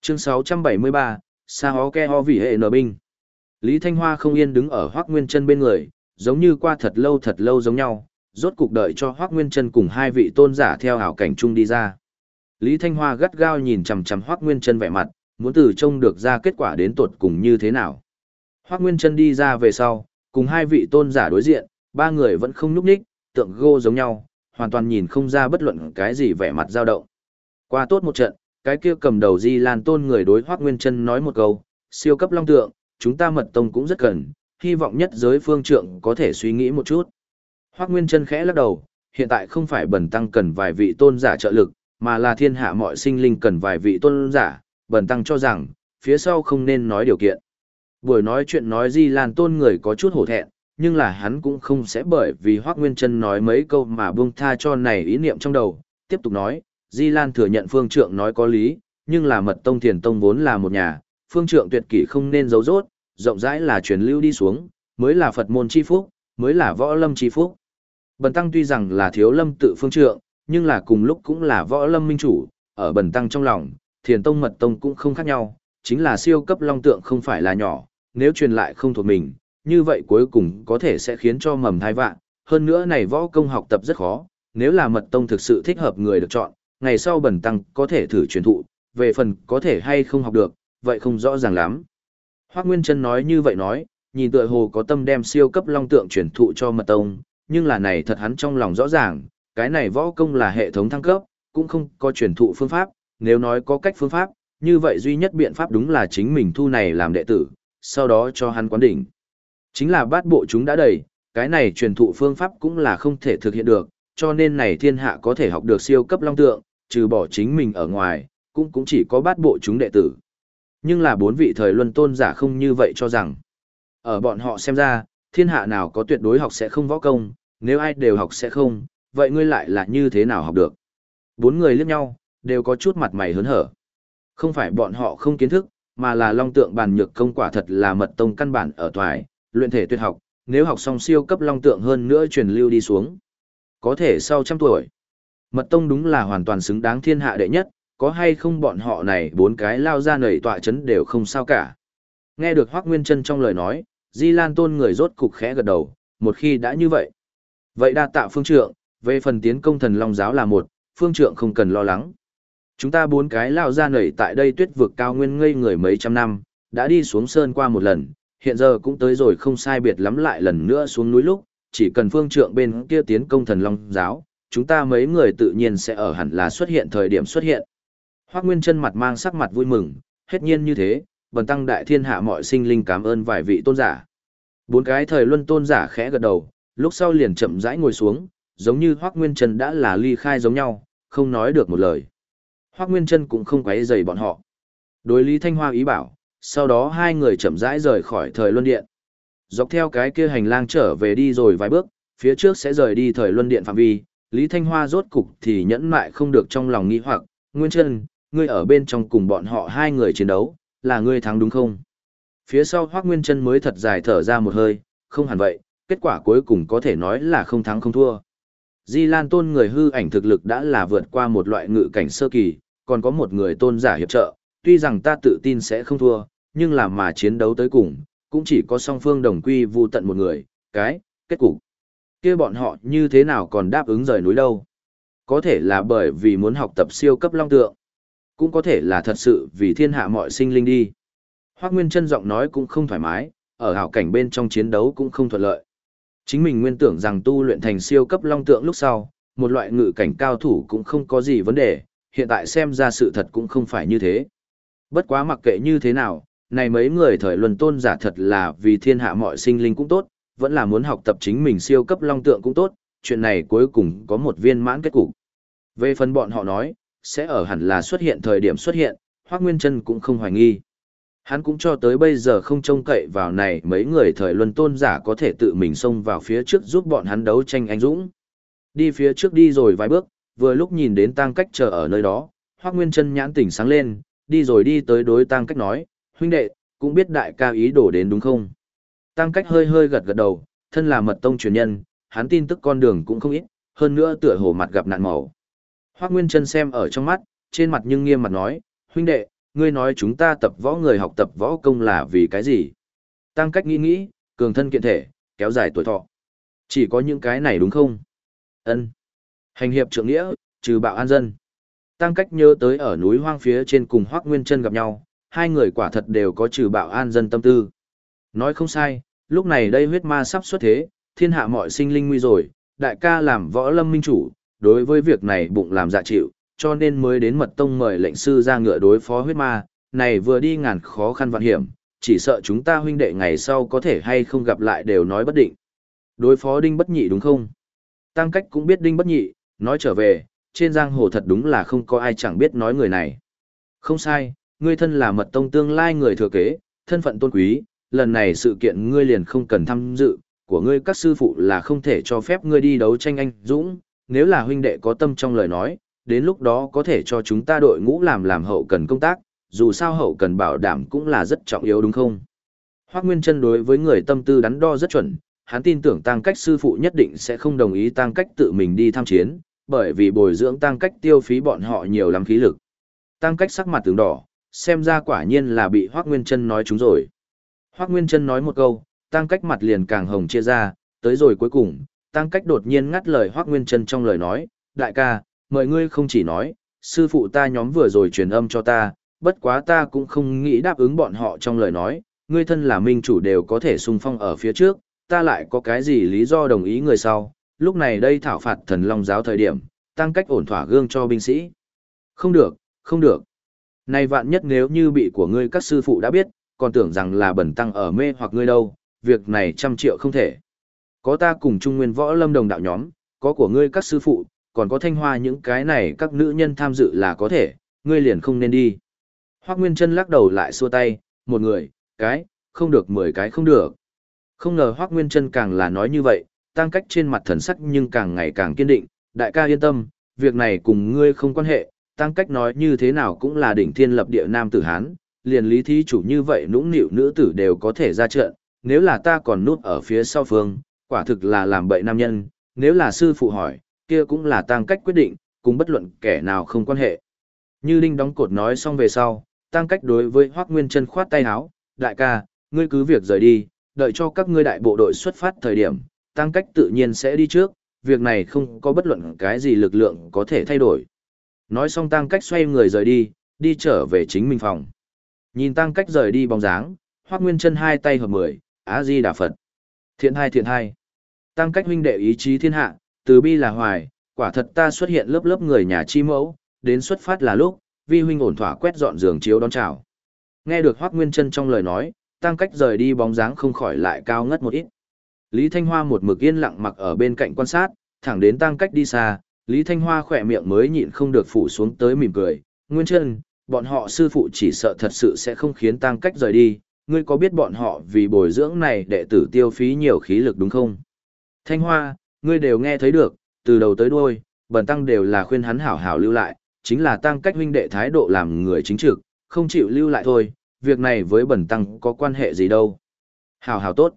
S1: Chương 673, Sa hó ke ho vì hệ nở binh. Lý Thanh Hoa không yên đứng ở Hoắc Nguyên Chân bên người, giống như qua thật lâu thật lâu giống nhau, rốt cục đợi cho Hoắc Nguyên Chân cùng hai vị tôn giả theo ảo cảnh chung đi ra. Lý Thanh Hoa gắt gao nhìn chằm chằm Hoắc Nguyên Chân vẻ mặt, muốn từ trông được ra kết quả đến tuột cùng như thế nào. Hoắc Nguyên Chân đi ra về sau, cùng hai vị tôn giả đối diện, ba người vẫn không nhúc nhích, tượng gô giống nhau, hoàn toàn nhìn không ra bất luận cái gì vẻ mặt dao động. Qua tốt một trận, cái kia cầm đầu Di Lan Tôn người đối Hoắc Nguyên Chân nói một câu, siêu cấp long tượng, chúng ta mật tông cũng rất cần, hy vọng nhất giới phương trượng có thể suy nghĩ một chút. Hoắc Nguyên Chân khẽ lắc đầu, hiện tại không phải bần tăng cần vài vị tôn giả trợ lực, mà là thiên hạ mọi sinh linh cần vài vị tôn giả, bần tăng cho rằng, phía sau không nên nói điều kiện. Buổi nói chuyện nói Di Lan Tôn người có chút hổ thẹn, nhưng là hắn cũng không sẽ bởi vì Hoác Nguyên Trân nói mấy câu mà buông tha cho này ý niệm trong đầu, tiếp tục nói, Di Lan thừa nhận phương trượng nói có lý, nhưng là mật tông thiền tông vốn là một nhà, phương trượng tuyệt kỷ không nên giấu rốt, rộng rãi là truyền lưu đi xuống, mới là Phật môn chi phúc, mới là võ lâm chi phúc. Bần tăng tuy rằng là thiếu lâm tự phương trượng, nhưng là cùng lúc cũng là võ lâm minh chủ, ở bần tăng trong lòng, thiền tông mật tông cũng không khác nhau, chính là siêu cấp long tượng không phải là nhỏ, nếu truyền lại không thuộc mình, như vậy cuối cùng có thể sẽ khiến cho mầm thai vạn. Hơn nữa này võ công học tập rất khó, nếu là mật tông thực sự thích hợp người được chọn, ngày sau bẩn tăng có thể thử truyền thụ, về phần có thể hay không học được, vậy không rõ ràng lắm. Hoác Nguyên Trân nói như vậy nói, nhìn tựa hồ có tâm đem siêu cấp long tượng truyền thụ cho mật tông, nhưng là này thật hắn trong lòng rõ ràng, cái này võ công là hệ thống thăng cấp, cũng không có truyền thụ phương pháp, nếu nói có cách phương pháp, như vậy duy nhất biện pháp đúng là chính mình thu này làm đệ tử, sau đó cho hắn quán đỉnh. Chính là bát bộ chúng đã đầy, cái này truyền thụ phương pháp cũng là không thể thực hiện được, cho nên này thiên hạ có thể học được siêu cấp long tượng, trừ bỏ chính mình ở ngoài, cũng cũng chỉ có bát bộ chúng đệ tử. Nhưng là bốn vị thời luân tôn giả không như vậy cho rằng. Ở bọn họ xem ra, thiên hạ nào có tuyệt đối học sẽ không võ công, nếu ai đều học sẽ không, vậy ngươi lại là như thế nào học được? Bốn người liếc nhau, đều có chút mặt mày hớn hở. Không phải bọn họ không kiến thức, mà là long tượng bàn nhược công quả thật là mật tông căn bản ở thoại, luyện thể tuyệt học, nếu học xong siêu cấp long tượng hơn nữa truyền lưu đi xuống. Có thể sau trăm tuổi. Mật tông đúng là hoàn toàn xứng đáng thiên hạ đệ nhất, có hay không bọn họ này bốn cái lao ra nảy tọa chấn đều không sao cả. Nghe được Hoác Nguyên Trân trong lời nói, Di Lan Tôn người rốt cục khẽ gật đầu, một khi đã như vậy. Vậy đa tạ phương trượng, về phần tiến công thần Long Giáo là một, phương trượng không cần lo lắng. Chúng ta bốn cái lao ra nảy tại đây tuyết vực cao nguyên ngây người mấy trăm năm, đã đi xuống sơn qua một lần, hiện giờ cũng tới rồi không sai biệt lắm lại lần nữa xuống núi lúc, chỉ cần phương trượng bên kia tiến công thần long giáo, chúng ta mấy người tự nhiên sẽ ở hẳn là xuất hiện thời điểm xuất hiện. Hoác Nguyên chân mặt mang sắc mặt vui mừng, hết nhiên như thế, bần tăng đại thiên hạ mọi sinh linh cảm ơn vài vị tôn giả. Bốn cái thời luân tôn giả khẽ gật đầu, lúc sau liền chậm rãi ngồi xuống, giống như Hoác Nguyên chân đã là ly khai giống nhau, không nói được một lời. Hoác Nguyên chân cũng không quấy rầy bọn họ. Đối Lý Thanh Hoa ý bảo, sau đó hai người chậm rãi rời khỏi thời luân điện. Dọc theo cái kia hành lang trở về đi rồi vài bước, phía trước sẽ rời đi thời luân điện phạm vi, Lý Thanh Hoa rốt cục thì nhẫn mại không được trong lòng nghi hoặc, Nguyên Trân, ngươi ở bên trong cùng bọn họ hai người chiến đấu, là ngươi thắng đúng không? Phía sau Hoác Nguyên Trân mới thật dài thở ra một hơi, không hẳn vậy, kết quả cuối cùng có thể nói là không thắng không thua. Di Lan tôn người hư ảnh thực lực đã là vượt qua một loại ngự cảnh sơ kỳ, còn có một người tôn giả hiệp trợ, tuy rằng ta tự tin sẽ không thua, nhưng là mà chiến đấu tới cùng, cũng chỉ có song phương đồng quy vu tận một người, cái, kết cục. kia bọn họ như thế nào còn đáp ứng rời núi đâu. Có thể là bởi vì muốn học tập siêu cấp long tượng, cũng có thể là thật sự vì thiên hạ mọi sinh linh đi. Hoác Nguyên chân giọng nói cũng không thoải mái, ở hảo cảnh bên trong chiến đấu cũng không thuận lợi. Chính mình nguyên tưởng rằng tu luyện thành siêu cấp long tượng lúc sau, một loại ngự cảnh cao thủ cũng không có gì vấn đề, hiện tại xem ra sự thật cũng không phải như thế. Bất quá mặc kệ như thế nào, này mấy người thời luân tôn giả thật là vì thiên hạ mọi sinh linh cũng tốt, vẫn là muốn học tập chính mình siêu cấp long tượng cũng tốt, chuyện này cuối cùng có một viên mãn kết cục. Về phần bọn họ nói, sẽ ở hẳn là xuất hiện thời điểm xuất hiện, Hoắc Nguyên Trân cũng không hoài nghi. Hắn cũng cho tới bây giờ không trông cậy vào này mấy người thời luân tôn giả có thể tự mình xông vào phía trước giúp bọn hắn đấu tranh anh dũng. Đi phía trước đi rồi vài bước, vừa lúc nhìn đến tang cách chờ ở nơi đó, Hoắc Nguyên Trân nhãn tỉnh sáng lên, đi rồi đi tới đối tang cách nói, huynh đệ, cũng biết đại ca ý đổ đến đúng không? Tăng cách hơi hơi gật gật đầu, thân là mật tông truyền nhân, hắn tin tức con đường cũng không ít, hơn nữa tựa hồ mặt gặp nạn màu. Hoắc Nguyên Trân xem ở trong mắt, trên mặt nhưng nghiêm mặt nói, huynh đệ, ngươi nói chúng ta tập võ người học tập võ công là vì cái gì? Tăng cách nghĩ nghĩ, cường thân kiện thể, kéo dài tuổi thọ. Chỉ có những cái này đúng không? Ân. Hành hiệp trượng nghĩa, trừ bạo an dân. Tăng cách nhớ tới ở núi hoang phía trên cùng Hoắc Nguyên Trân gặp nhau, hai người quả thật đều có trừ bạo an dân tâm tư. Nói không sai, lúc này đây huyết ma sắp xuất thế, thiên hạ mọi sinh linh nguy rồi, đại ca làm võ lâm minh chủ, đối với việc này bụng làm dạ chịu, cho nên mới đến mật tông mời lệnh sư ra ngựa đối phó huyết ma, này vừa đi ngàn khó khăn vạn hiểm, chỉ sợ chúng ta huynh đệ ngày sau có thể hay không gặp lại đều nói bất định. Đối phó đinh bất nhị đúng không? Tăng cách cũng biết đinh bất nhị, nói trở về, trên giang hồ thật đúng là không có ai chẳng biết nói người này. Không sai, ngươi thân là mật tông tương lai người thừa kế, thân phận tôn quý, lần này sự kiện ngươi liền không cần tham dự, của ngươi các sư phụ là không thể cho phép ngươi đi đấu tranh anh dũng, nếu là huynh đệ có tâm trong lời nói, đến lúc đó có thể cho chúng ta đội ngũ làm làm hậu cần công tác, dù sao hậu cần bảo đảm cũng là rất trọng yếu đúng không? Hoắc Nguyên chân đối với người tâm tư đắn đo rất chuẩn, hắn tin tưởng tăng cách sư phụ nhất định sẽ không đồng ý tăng cách tự mình đi tham chiến, bởi vì bồi dưỡng tăng cách tiêu phí bọn họ nhiều lắm khí lực. Tăng cách sắc mặt tướng đỏ, xem ra quả nhiên là bị Hoác Nguyên Trân nói chúng rồi. Hoác Nguyên Trân nói một câu, tăng cách mặt liền càng hồng chia ra, tới rồi cuối cùng, tăng cách đột nhiên ngắt lời Hoác Nguyên Trân trong lời nói, đại ca, mời ngươi không chỉ nói, sư phụ ta nhóm vừa rồi truyền âm cho ta, bất quá ta cũng không nghĩ đáp ứng bọn họ trong lời nói, ngươi thân là minh chủ đều có thể xung phong ở phía trước, ta lại có cái gì lý do đồng ý người sau, lúc này đây thảo phạt thần long giáo thời điểm, tăng cách ổn thỏa gương cho binh sĩ. Không được, không được. Này vạn nhất nếu như bị của ngươi các sư phụ đã biết, còn tưởng rằng là bẩn tăng ở mê hoặc ngươi đâu, việc này trăm triệu không thể. Có ta cùng Trung Nguyên Võ Lâm đồng đạo nhóm, có của ngươi các sư phụ, còn có thanh hoa những cái này các nữ nhân tham dự là có thể, ngươi liền không nên đi. Hoác Nguyên Trân lắc đầu lại xua tay, một người, cái, không được mười cái không được. Không ngờ Hoác Nguyên Trân càng là nói như vậy, tăng cách trên mặt thần sắc nhưng càng ngày càng kiên định, đại ca yên tâm, việc này cùng ngươi không quan hệ, tăng cách nói như thế nào cũng là đỉnh thiên lập địa nam tử Hán, liền lý thí chủ như vậy nũng nịu nữ tử đều có thể ra trận, nếu là ta còn núp ở phía sau phương, quả thực là làm bậy nam nhân, nếu là sư phụ hỏi, kia cũng là tăng cách quyết định, cùng bất luận kẻ nào không quan hệ. Như Đinh đóng cột nói xong về sau, tăng cách đối với Hoác Nguyên chân khoát tay áo, đại ca, ngươi cứ việc rời đi, đợi cho các ngươi đại bộ đội xuất phát thời điểm, tăng cách tự nhiên sẽ đi trước, việc này không có bất luận cái gì lực lượng có thể thay đổi. Nói xong tăng cách xoay người rời đi, đi trở về chính mình phòng. Nhìn tăng cách rời đi bóng dáng, Hoác Nguyên Trân hai tay hợp mười, Á Di Đà Phật. Thiện hai thiện hai. Tăng cách huynh đệ ý chí thiên hạ, từ bi là hoài, quả thật ta xuất hiện lớp lớp người nhà chi mẫu, đến xuất phát là lúc, vi huynh ổn thỏa quét dọn giường chiếu đón chào. Nghe được Hoắc Nguyên Chân trong lời nói, tăng cách rời đi bóng dáng không khỏi lại cao ngất một ít. Lý Thanh Hoa một mực yên lặng mặc ở bên cạnh quan sát, thẳng đến tăng cách đi xa, Lý Thanh Hoa khỏe miệng mới nhịn không được phủ xuống tới mỉm cười. Nguyên Chân, bọn họ sư phụ chỉ sợ thật sự sẽ không khiến tăng cách rời đi, ngươi có biết bọn họ vì bồi dưỡng này đệ tử tiêu phí nhiều khí lực đúng không? Thanh Hoa, ngươi đều nghe thấy được, từ đầu tới đuôi, bần tăng đều là khuyên hắn hảo hảo lưu lại, chính là tăng cách huynh đệ thái độ làm người chính trực, không chịu lưu lại thôi, việc này với bần tăng có quan hệ gì đâu. Hảo hảo tốt.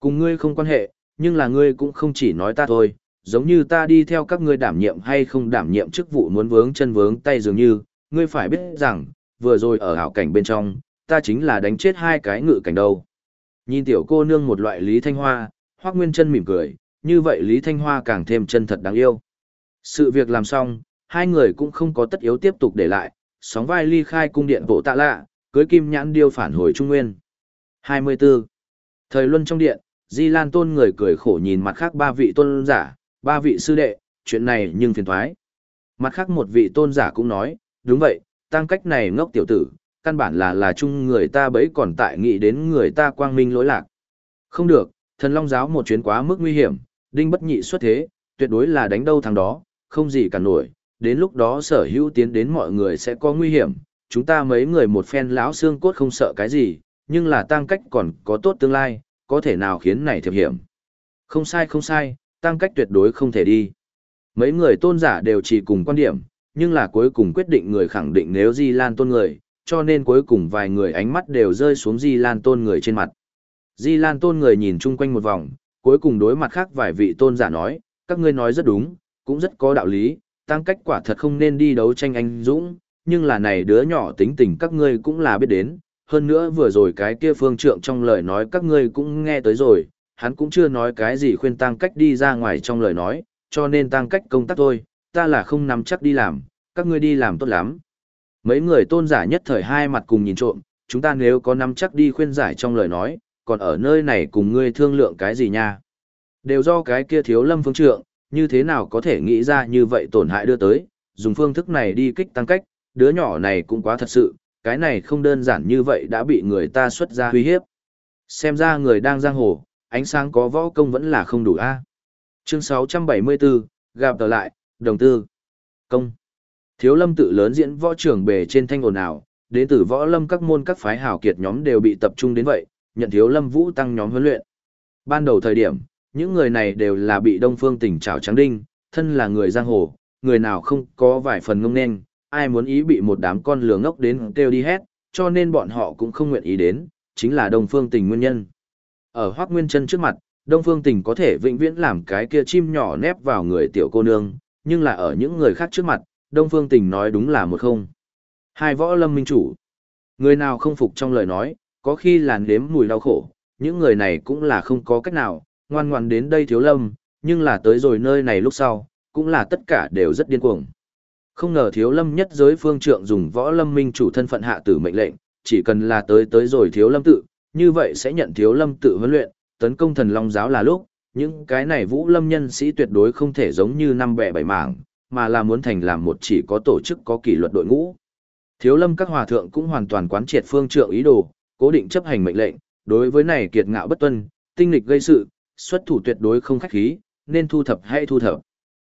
S1: Cùng ngươi không quan hệ, nhưng là ngươi cũng không chỉ nói ta thôi, giống như ta đi theo các ngươi đảm nhiệm hay không đảm nhiệm chức vụ muốn vướng chân vướng tay dường như, ngươi phải biết rằng, vừa rồi ở hảo cảnh bên trong, ta chính là đánh chết hai cái ngự cảnh đâu. Nhìn tiểu cô nương một loại lý thanh hoa, hoác nguyên chân mỉm cười, như vậy Lý Thanh Hoa càng thêm chân thật đáng yêu. Sự việc làm xong, hai người cũng không có tất yếu tiếp tục để lại, sóng vai ly khai cung điện bộ tạ lạ, cưới kim nhãn điêu phản hồi Trung Nguyên. 24. Thời luân trong điện, Di Lan tôn người cười khổ nhìn mặt khác ba vị tôn giả, ba vị sư đệ, chuyện này nhưng phiền thoái. Mặt khác một vị tôn giả cũng nói, đúng vậy, tăng cách này ngốc tiểu tử, căn bản là là chung người ta bấy còn tại nghĩ đến người ta quang minh lỗi lạc. Không được, Thần Long giáo một chuyến quá mức nguy hiểm, đinh bất nhị xuất thế, tuyệt đối là đánh đâu thằng đó, không gì cả nổi, đến lúc đó sở hữu tiến đến mọi người sẽ có nguy hiểm, chúng ta mấy người một phen lão xương cốt không sợ cái gì, nhưng là tăng cách còn có tốt tương lai, có thể nào khiến này thiệp hiểm. Không sai không sai, tăng cách tuyệt đối không thể đi. Mấy người tôn giả đều chỉ cùng quan điểm, nhưng là cuối cùng quyết định người khẳng định nếu Di Lan tôn người, cho nên cuối cùng vài người ánh mắt đều rơi xuống Di Lan tôn người trên mặt. Di Lan tôn người nhìn chung quanh một vòng, cuối cùng đối mặt khác vài vị tôn giả nói, các ngươi nói rất đúng, cũng rất có đạo lý, tăng cách quả thật không nên đi đấu tranh anh Dũng, nhưng là này đứa nhỏ tính tình các ngươi cũng là biết đến, hơn nữa vừa rồi cái kia phương trượng trong lời nói các ngươi cũng nghe tới rồi, hắn cũng chưa nói cái gì khuyên tăng cách đi ra ngoài trong lời nói, cho nên tăng cách công tác thôi, ta là không nắm chắc đi làm, các ngươi đi làm tốt lắm. Mấy người tôn giả nhất thời hai mặt cùng nhìn trộm, chúng ta nếu có nắm chắc đi khuyên giải trong lời nói, còn ở nơi này cùng ngươi thương lượng cái gì nha. Đều do cái kia thiếu lâm phương trượng, như thế nào có thể nghĩ ra như vậy tổn hại đưa tới, dùng phương thức này đi kích tăng cách, đứa nhỏ này cũng quá thật sự, cái này không đơn giản như vậy đã bị người ta xuất ra uy hiếp. Xem ra người đang giang hồ, ánh sáng có võ công vẫn là không đủ a. Chương 674, gặp tờ lại, đồng tư. Công. Thiếu lâm tự lớn diễn võ trưởng bề trên thanh ồn ào, đến từ võ lâm các môn các phái hào kiệt nhóm đều bị tập trung đến vậy, nhận thiếu lâm vũ tăng nhóm huấn luyện. Ban đầu thời điểm, những người này đều là bị đông phương tỉnh trào trắng đinh, thân là người giang hồ, người nào không có vài phần ngông nên, ai muốn ý bị một đám con lừa ngốc đến kêu đi hết, cho nên bọn họ cũng không nguyện ý đến, chính là đông phương tình nguyên nhân. Ở Hoác Nguyên chân trước mặt, Đông Phương Tình có thể vĩnh viễn làm cái kia chim nhỏ nép vào người tiểu cô nương, nhưng là ở những người khác trước mặt, Đông Phương Tình nói đúng là một không. Hai võ lâm minh chủ. Người nào không phục trong lời nói, có khi là nếm mùi đau khổ, những người này cũng là không có cách nào, ngoan ngoan đến đây thiếu lâm, nhưng là tới rồi nơi này lúc sau, cũng là tất cả đều rất điên cuồng. Không ngờ thiếu lâm nhất giới phương trượng dùng võ lâm minh chủ thân phận hạ tử mệnh lệnh, chỉ cần là tới tới rồi thiếu lâm tự, như vậy sẽ nhận thiếu lâm tự huấn luyện, tấn công thần long giáo là lúc, những cái này vũ lâm nhân sĩ tuyệt đối không thể giống như năm bẻ bảy mảng, mà là muốn thành làm một chỉ có tổ chức có kỷ luật đội ngũ. Thiếu lâm các hòa thượng cũng hoàn toàn quán triệt phương trượng ý đồ, cố định chấp hành mệnh lệnh, đối với này kiệt ngạo bất tuân, tinh lịch gây sự, xuất thủ tuyệt đối không khách khí, nên thu thập hay thu thập.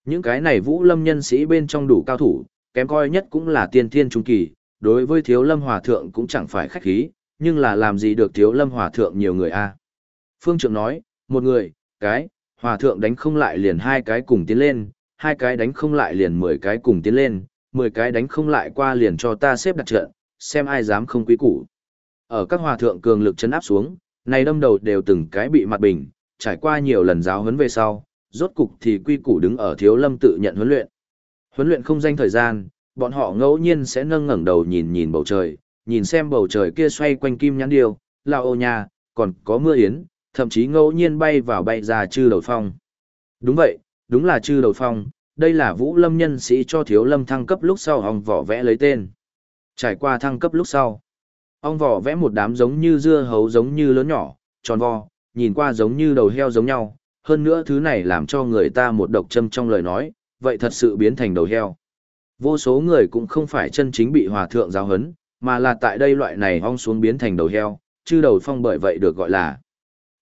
S1: Những cái này vũ lâm nhân sĩ bên trong đủ cao thủ, kém coi nhất cũng là tiên thiên trung kỳ, đối với thiếu lâm hòa thượng cũng chẳng phải khách khí, nhưng là làm gì được thiếu lâm hòa thượng nhiều người a Phương Trượng nói, một người, cái, hòa thượng đánh không lại liền hai cái cùng tiến lên, hai cái đánh không lại liền mười cái cùng tiến lên, mười cái đánh không lại qua liền cho ta xếp đặt trận, xem ai dám không quý củ. Ở các hòa thượng cường lực chấn áp xuống, này đâm đầu đều từng cái bị mặt bình, trải qua nhiều lần giáo huấn về sau, rốt cục thì quy củ đứng ở thiếu lâm tự nhận huấn luyện. Huấn luyện không danh thời gian, bọn họ ngẫu nhiên sẽ nâng ngẩng đầu nhìn nhìn bầu trời, nhìn xem bầu trời kia xoay quanh kim nhãn điêu, lao ô nhà, còn có mưa yến, thậm chí ngẫu nhiên bay vào bay ra chư đầu phong. Đúng vậy, đúng là chư đầu phong, đây là vũ lâm nhân sĩ cho thiếu lâm thăng cấp lúc sau hòng vỏ vẽ lấy tên. Trải qua thăng cấp lúc sau, ong vỏ vẽ một đám giống như dưa hấu giống như lớn nhỏ, tròn vo, nhìn qua giống như đầu heo giống nhau, hơn nữa thứ này làm cho người ta một độc châm trong lời nói, vậy thật sự biến thành đầu heo. Vô số người cũng không phải chân chính bị hòa thượng giáo hấn, mà là tại đây loại này ong xuống biến thành đầu heo, chư đầu phong bởi vậy được gọi là.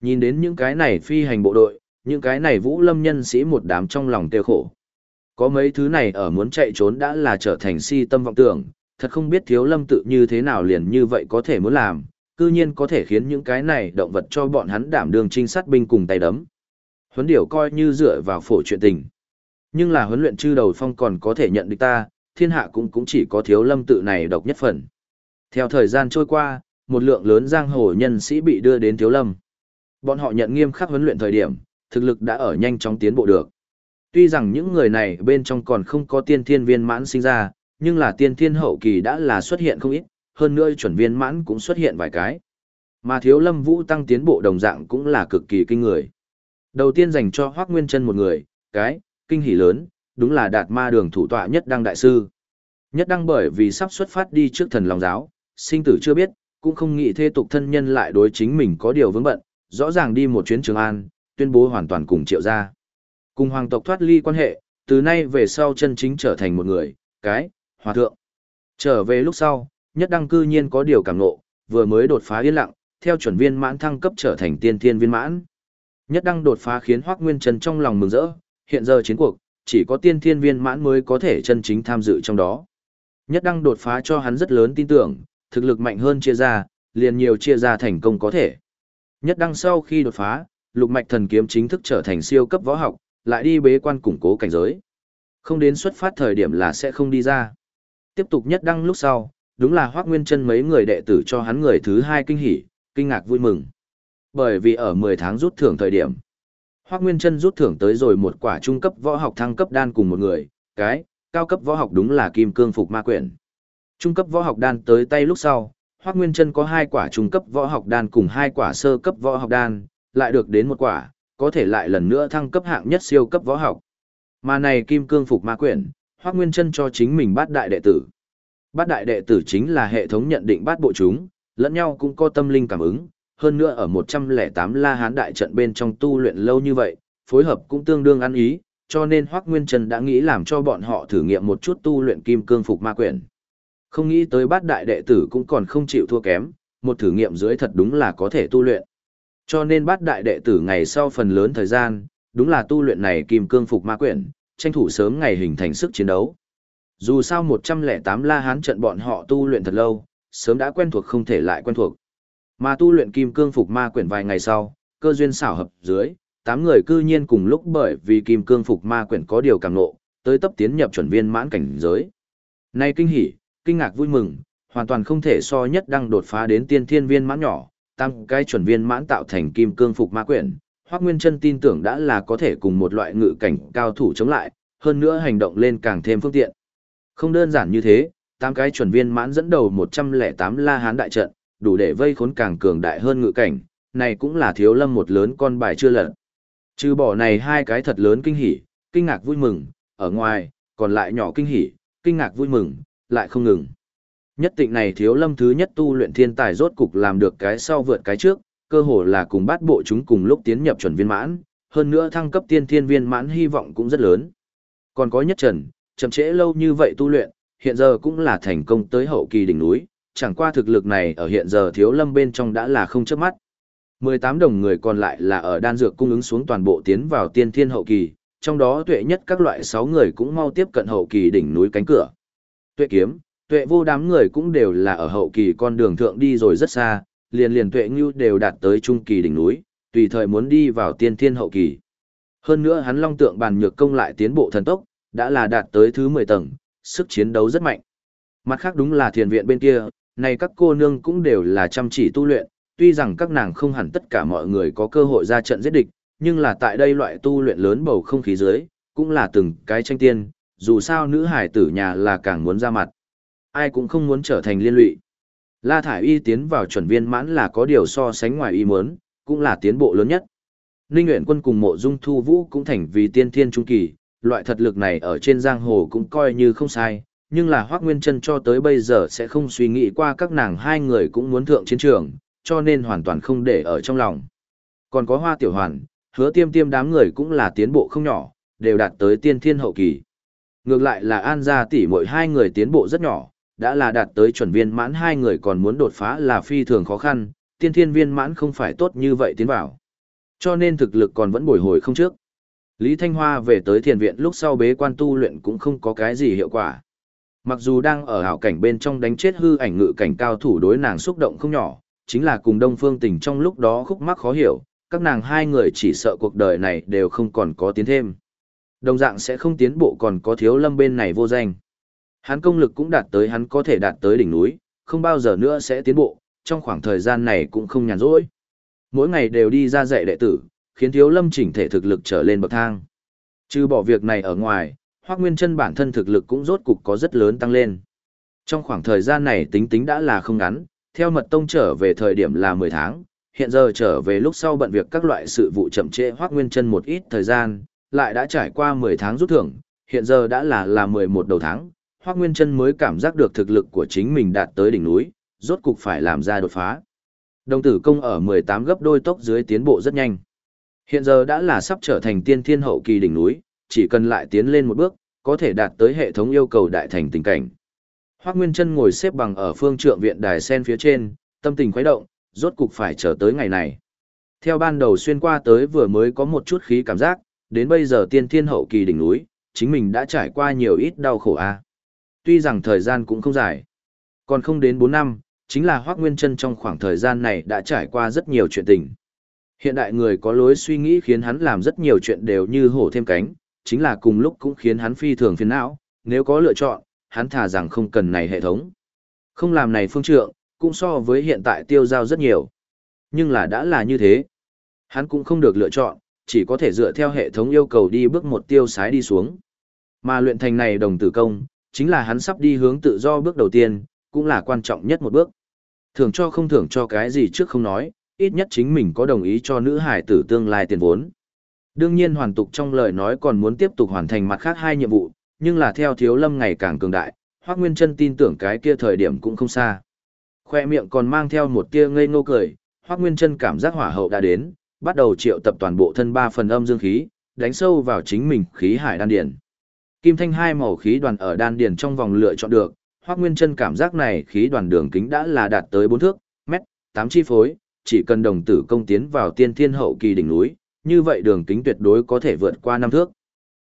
S1: Nhìn đến những cái này phi hành bộ đội, những cái này vũ lâm nhân sĩ một đám trong lòng tiêu khổ. Có mấy thứ này ở muốn chạy trốn đã là trở thành si tâm vọng tưởng, thật không biết thiếu lâm tự như thế nào liền như vậy có thể muốn làm, cư nhiên có thể khiến những cái này động vật cho bọn hắn đảm đường trinh sát binh cùng tay đấm. Huấn điểu coi như dựa vào phổ chuyện tình. Nhưng là huấn luyện chư đầu phong còn có thể nhận được ta, thiên hạ cũng cũng chỉ có thiếu lâm tự này độc nhất phần. Theo thời gian trôi qua, một lượng lớn giang hồ nhân sĩ bị đưa đến thiếu lâm. Bọn họ nhận nghiêm khắc huấn luyện thời điểm, thực lực đã ở nhanh chóng tiến bộ được. Tuy rằng những người này bên trong còn không có tiên thiên viên mãn sinh ra, nhưng là tiên thiên hậu kỳ đã là xuất hiện không ít, hơn nữa chuẩn viên mãn cũng xuất hiện vài cái. Mà thiếu lâm vũ tăng tiến bộ đồng dạng cũng là cực kỳ kinh người. Đầu tiên dành cho Hoác Nguyên chân một người, cái, kinh hỉ lớn, đúng là đạt ma đường thủ tọa nhất đăng đại sư. Nhất đăng bởi vì sắp xuất phát đi trước thần lòng giáo, sinh tử chưa biết, cũng không nghĩ thê tục thân nhân lại đối chính mình có điều vướng bận, rõ ràng đi một chuyến Trường An, tuyên bố hoàn toàn cùng triệu gia. Cùng hoàng tộc thoát ly quan hệ, từ nay về sau chân chính trở thành một người, cái, hòa thượng. Trở về lúc sau, nhất đăng cư nhiên có điều cảm ngộ, vừa mới đột phá yên lặng, theo chuẩn viên mãn thăng cấp trở thành tiên thiên viên mãn. Nhất đăng đột phá khiến Hoắc Nguyên trần trong lòng mừng rỡ, hiện giờ chiến cuộc, chỉ có tiên thiên viên mãn mới có thể chân chính tham dự trong đó. Nhất đăng đột phá cho hắn rất lớn tin tưởng, thực lực mạnh hơn chia ra, liền nhiều chia ra thành công có thể. Nhất đăng sau khi đột phá, lục mạch thần kiếm chính thức trở thành siêu cấp võ học, lại đi bế quan củng cố cảnh giới. Không đến xuất phát thời điểm là sẽ không đi ra. Tiếp tục nhất đăng lúc sau, đúng là Hoác Nguyên chân mấy người đệ tử cho hắn người thứ hai kinh hỉ, kinh ngạc vui mừng. Bởi vì ở 10 tháng rút thưởng thời điểm, Hoác Nguyên chân rút thưởng tới rồi một quả trung cấp võ học thăng cấp đan cùng một người, cái, cao cấp võ học đúng là kim cương phục ma quyển. Trung cấp võ học đan tới tay lúc sau, Hoắc Nguyên chân có hai quả trung cấp võ học đan cùng hai quả sơ cấp võ học đan, lại được đến một quả, có thể lại lần nữa thăng cấp hạng nhất siêu cấp võ học. Mà này kim cương phục ma quyển, Hoắc Nguyên chân cho chính mình bát đại đệ tử. Bát đại đệ tử chính là hệ thống nhận định bát bộ chúng, lẫn nhau cũng có tâm linh cảm ứng, hơn nữa ở 108 La Hán đại trận bên trong tu luyện lâu như vậy, phối hợp cũng tương đương ăn ý, cho nên Hoắc Nguyên Trần đã nghĩ làm cho bọn họ thử nghiệm một chút tu luyện kim cương phục ma quyển. Không nghĩ tới bát đại đệ tử cũng còn không chịu thua kém, một thử nghiệm dưới thật đúng là có thể tu luyện. Cho nên bát đại đệ tử ngày sau phần lớn thời gian, đúng là tu luyện này kim cương phục ma quyển, tranh thủ sớm ngày hình thành sức chiến đấu. Dù sao 108 La Hán trận bọn họ tu luyện thật lâu, sớm đã quen thuộc không thể lại quen thuộc. Mà tu luyện kim cương phục ma quyển vài ngày sau, cơ duyên xảo hợp dưới, tám người cư nhiên cùng lúc bởi vì kim cương phục ma quyển có điều càng nộ, tới tấp tiến nhập chuẩn viên mãn cảnh giới. Nay kinh hỉ, kinh ngạc vui mừng, hoàn toàn không thể so nhất đang đột phá đến tiên thiên viên mãn nhỏ, tăng cái chuẩn viên mãn tạo thành kim cương phục ma quyển. Hoắc Nguyên Chân tin tưởng đã là có thể cùng một loại ngự cảnh cao thủ chống lại, hơn nữa hành động lên càng thêm phương tiện. Không đơn giản như thế, tám cái chuẩn viên mãn dẫn đầu 108 La Hán đại trận, đủ để vây khốn càng cường đại hơn ngự cảnh, này cũng là thiếu lâm một lớn con bài chưa lật. Trừ bỏ này hai cái thật lớn kinh hỉ, kinh ngạc vui mừng, ở ngoài, còn lại nhỏ kinh hỉ, kinh ngạc vui mừng, lại không ngừng. Nhất tịnh này thiếu lâm thứ nhất tu luyện thiên tài rốt cục làm được cái sau vượt cái trước, cơ hồ là cùng bát bộ chúng cùng lúc tiến nhập chuẩn viên mãn, hơn nữa thăng cấp tiên thiên viên mãn hy vọng cũng rất lớn. Còn có nhất trần, chậm trễ lâu như vậy tu luyện, hiện giờ cũng là thành công tới hậu kỳ đỉnh núi, chẳng qua thực lực này ở hiện giờ thiếu lâm bên trong đã là không chớp mắt. 18 đồng người còn lại là ở đan dược cung ứng xuống toàn bộ tiến vào tiên thiên hậu kỳ, trong đó tuệ nhất các loại 6 người cũng mau tiếp cận hậu kỳ đỉnh núi cánh cửa. Tuệ kiếm, tuệ vô đám người cũng đều là ở hậu kỳ con đường thượng đi rồi rất xa, liền liền tuệ ngưu đều đạt tới trung kỳ đỉnh núi, tùy thời muốn đi vào tiên thiên hậu kỳ. Hơn nữa hắn long tượng bàn nhược công lại tiến bộ thần tốc, đã là đạt tới thứ 10 tầng, sức chiến đấu rất mạnh. Mặt khác đúng là thiền viện bên kia, này các cô nương cũng đều là chăm chỉ tu luyện, tuy rằng các nàng không hẳn tất cả mọi người có cơ hội ra trận giết địch, nhưng là tại đây loại tu luyện lớn bầu không khí dưới, cũng là từng cái tranh tiên, dù sao nữ hải tử nhà là càng muốn ra mặt. Ai cũng không muốn trở thành liên lụy. La Thải Y tiến vào chuẩn viên mãn là có điều so sánh ngoài y muốn, cũng là tiến bộ lớn nhất. Ninh Nguyễn Quân cùng mộ dung thu vũ cũng thành vì tiên thiên trung kỳ, loại thật lực này ở trên giang hồ cũng coi như không sai, nhưng là Hoác Nguyên Trân cho tới bây giờ sẽ không suy nghĩ qua các nàng hai người cũng muốn thượng chiến trường, cho nên hoàn toàn không để ở trong lòng. Còn có Hoa Tiểu Hoàn, hứa tiêm tiêm đám người cũng là tiến bộ không nhỏ, đều đạt tới tiên thiên hậu kỳ. Ngược lại là An gia tỷ mỗi hai người tiến bộ rất nhỏ, đã là đạt tới chuẩn viên mãn hai người còn muốn đột phá là phi thường khó khăn, tiên thiên viên mãn không phải tốt như vậy tiến vào. Cho nên thực lực còn vẫn bồi hồi không trước. Lý Thanh Hoa về tới thiền viện lúc sau bế quan tu luyện cũng không có cái gì hiệu quả. Mặc dù đang ở hảo cảnh bên trong đánh chết hư ảnh ngự cảnh cao thủ đối nàng xúc động không nhỏ, chính là cùng Đông Phương Tình trong lúc đó khúc mắc khó hiểu, các nàng hai người chỉ sợ cuộc đời này đều không còn có tiến thêm. Đồng dạng sẽ không tiến bộ còn có thiếu lâm bên này vô danh. Hắn công lực cũng đạt tới hắn có thể đạt tới đỉnh núi, không bao giờ nữa sẽ tiến bộ, trong khoảng thời gian này cũng không nhàn rỗi. Mỗi ngày đều đi ra dạy đệ tử, khiến thiếu lâm chỉnh thể thực lực trở lên bậc thang. Trừ bỏ việc này ở ngoài, Hoác Nguyên chân bản thân thực lực cũng rốt cục có rất lớn tăng lên. Trong khoảng thời gian này tính tính đã là không ngắn, theo mật tông trở về thời điểm là 10 tháng, hiện giờ trở về lúc sau bận việc các loại sự vụ chậm trễ Hoác Nguyên chân một ít thời gian, lại đã trải qua 10 tháng rút thưởng, hiện giờ đã là là 11 đầu tháng, Hoắc Nguyên chân mới cảm giác được thực lực của chính mình đạt tới đỉnh núi, rốt cục phải làm ra đột phá. Đồng tử công ở 18 gấp đôi tốc dưới tiến bộ rất nhanh. Hiện giờ đã là sắp trở thành tiên thiên hậu kỳ đỉnh núi, chỉ cần lại tiến lên một bước, có thể đạt tới hệ thống yêu cầu đại thành tình cảnh. Hoắc Nguyên Chân ngồi xếp bằng ở phương trượng viện đài sen phía trên, tâm tình khuấy động, rốt cục phải chờ tới ngày này. Theo ban đầu xuyên qua tới vừa mới có một chút khí cảm giác, đến bây giờ tiên thiên hậu kỳ đỉnh núi, chính mình đã trải qua nhiều ít đau khổ a. Tuy rằng thời gian cũng không dài, còn không đến 4 năm, chính là Hoác Nguyên Trân trong khoảng thời gian này đã trải qua rất nhiều chuyện tình. Hiện đại người có lối suy nghĩ khiến hắn làm rất nhiều chuyện đều như hổ thêm cánh, chính là cùng lúc cũng khiến hắn phi thường phiền não, nếu có lựa chọn, hắn thà rằng không cần này hệ thống. Không làm này phương trượng, cũng so với hiện tại tiêu giao rất nhiều. Nhưng là đã là như thế. Hắn cũng không được lựa chọn, chỉ có thể dựa theo hệ thống yêu cầu đi bước một tiêu sái đi xuống. Mà luyện thành này đồng tử công, chính là hắn sắp đi hướng tự do bước đầu tiên, cũng là quan trọng nhất một bước. Thưởng cho không thưởng cho cái gì trước không nói, ít nhất chính mình có đồng ý cho nữ hải tử tương lai tiền vốn. Đương nhiên hoàn tục trong lời nói còn muốn tiếp tục hoàn thành mặt khác hai nhiệm vụ, nhưng là theo thiếu lâm ngày càng cường đại, Hoác Nguyên Trân tin tưởng cái kia thời điểm cũng không xa. Khoe miệng còn mang theo một tia ngây ngô cười, Hoác Nguyên Trân cảm giác hỏa hậu đã đến, bắt đầu triệu tập toàn bộ thân ba phần âm dương khí, đánh sâu vào chính mình khí hải đan điển. Kim thanh hai màu khí đoàn ở đan điển trong vòng lựa chọn được, hoắc Nguyên chân cảm giác này khí đoàn đường kính đã là đạt tới 4 thước, mét, 8 chi phối, chỉ cần đồng tử công tiến vào tiên thiên hậu kỳ đỉnh núi, như vậy đường kính tuyệt đối có thể vượt qua năm thước.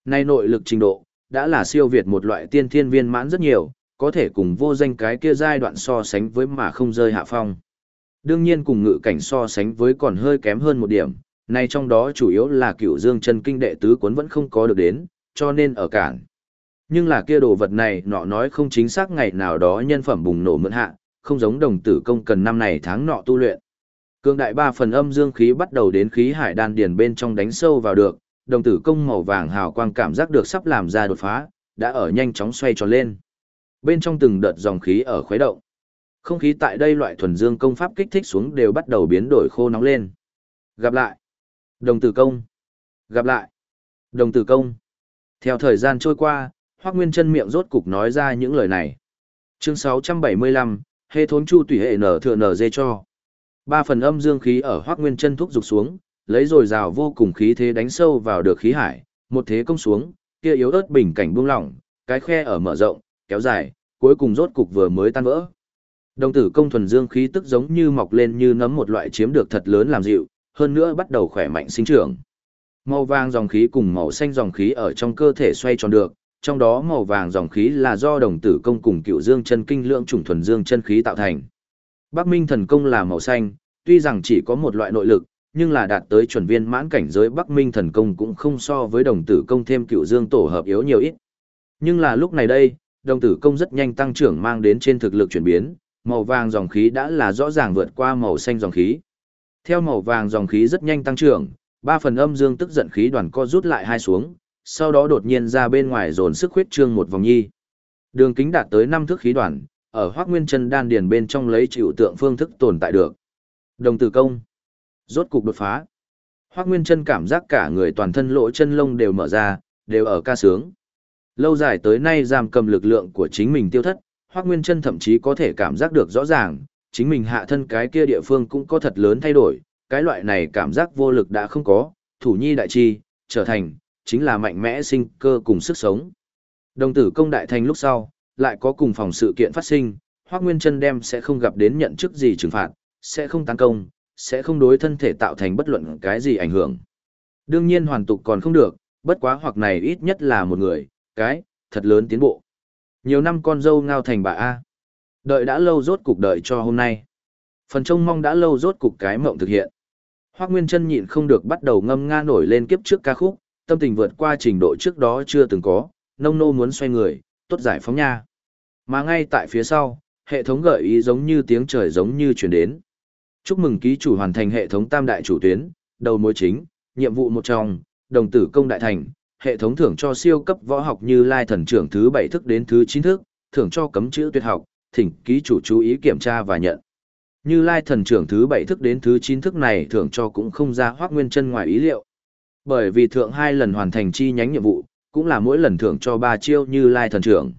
S1: Nay nội lực trình độ, đã là siêu việt một loại tiên thiên viên mãn rất nhiều, có thể cùng vô danh cái kia giai đoạn so sánh với mà không rơi hạ phong. Đương nhiên cùng ngự cảnh so sánh với còn hơi kém hơn một điểm, nay trong đó chủ yếu là cửu dương chân kinh đệ tứ cuốn vẫn không có được đến, cho nên ở cản. Nhưng là kia đồ vật này nọ nói không chính xác ngày nào đó nhân phẩm bùng nổ mượn hạ, không giống đồng tử công cần năm này tháng nọ tu luyện. Cương đại ba phần âm dương khí bắt đầu đến khí hải đan điền bên trong đánh sâu vào được, đồng tử công màu vàng hào quang cảm giác được sắp làm ra đột phá, đã ở nhanh chóng xoay tròn lên. Bên trong từng đợt dòng khí ở khuấy động. Không khí tại đây loại thuần dương công pháp kích thích xuống đều bắt đầu biến đổi khô nóng lên. Gặp lại. Đồng tử công. Gặp lại. Đồng tử công. Theo thời gian trôi qua, Hoác Nguyên chân miệng rốt cục nói ra những lời này. Chương 675, hệ thốn chu tùy hệ nở thừa nở dê cho. Ba phần âm dương khí ở Hoác Nguyên chân thúc dục xuống, lấy rồi rào vô cùng khí thế đánh sâu vào được khí hải, một thế công xuống, kia yếu ớt bình cảnh buông lỏng, cái khe ở mở rộng, kéo dài, cuối cùng rốt cục vừa mới tan vỡ. Đồng tử công thuần dương khí tức giống như mọc lên như nấm một loại chiếm được thật lớn làm dịu, hơn nữa bắt đầu khỏe mạnh sinh trưởng. Màu vàng dòng khí cùng màu xanh dòng khí ở trong cơ thể xoay tròn được, trong đó màu vàng dòng khí là do đồng tử công cùng cựu dương chân kinh lượng chủng thuần dương chân khí tạo thành. Bắc Minh thần công là màu xanh, tuy rằng chỉ có một loại nội lực, nhưng là đạt tới chuẩn viên mãn cảnh giới Bắc Minh thần công cũng không so với đồng tử công thêm cựu dương tổ hợp yếu nhiều ít. Nhưng là lúc này đây, đồng tử công rất nhanh tăng trưởng mang đến trên thực lực chuyển biến, màu vàng dòng khí đã là rõ ràng vượt qua màu xanh dòng khí. Theo màu vàng dòng khí rất nhanh tăng trưởng, ba phần âm dương tức giận khí đoàn co rút lại hai xuống, sau đó đột nhiên ra bên ngoài dồn sức huyết trương một vòng nhi. Đường kính đạt tới năm thước khí đoàn, ở Hoắc Nguyên Chân đan điền bên trong lấy chịu tượng phương thức tồn tại được. Đồng tử công, rốt cục đột phá. Hoắc Nguyên Chân cảm giác cả người toàn thân lỗ chân lông đều mở ra, đều ở ca sướng. Lâu dài tới nay giam cầm lực lượng của chính mình tiêu thất, Hoắc Nguyên Chân thậm chí có thể cảm giác được rõ ràng, chính mình hạ thân cái kia địa phương cũng có thật lớn thay đổi, cái loại này cảm giác vô lực đã không có, thủ nhi đại chi, trở thành, chính là mạnh mẽ sinh cơ cùng sức sống. Đồng tử công đại thành lúc sau, lại có cùng phòng sự kiện phát sinh, Hoắc Nguyên Chân đem sẽ không gặp đến nhận chức gì trừng phạt, sẽ không tấn công, sẽ không đối thân thể tạo thành bất luận cái gì ảnh hưởng. Đương nhiên hoàn tục còn không được, bất quá hoặc này ít nhất là một người, cái, thật lớn tiến bộ. Nhiều năm con dâu ngao thành bà A. Đợi đã lâu rốt cục đợi cho hôm nay. Phần trông mong đã lâu rốt cục cái mộng thực hiện. Hoác Nguyên chân nhịn không được bắt đầu ngâm nga nổi lên kiếp trước ca khúc, tâm tình vượt qua trình độ trước đó chưa từng có, nông nô muốn xoay người, tốt giải phóng nha. Mà ngay tại phía sau, hệ thống gợi ý giống như tiếng trời giống như truyền đến. Chúc mừng ký chủ hoàn thành hệ thống tam đại chủ tuyến, đầu mối chính, nhiệm vụ một trong, đồng tử công đại thành, hệ thống thưởng cho siêu cấp võ học như lai thần trưởng thứ bảy thức đến thứ chín thức, thưởng cho cấm chữ tuyệt học, thỉnh ký chủ chú ý kiểm tra và nhận. Như lai thần trưởng thứ bảy thức đến thứ chín thức này thưởng cho cũng không ra hoác nguyên chân ngoài ý liệu. Bởi vì thượng hai lần hoàn thành chi nhánh nhiệm vụ, cũng là mỗi lần thưởng cho ba chiêu như lai thần trưởng.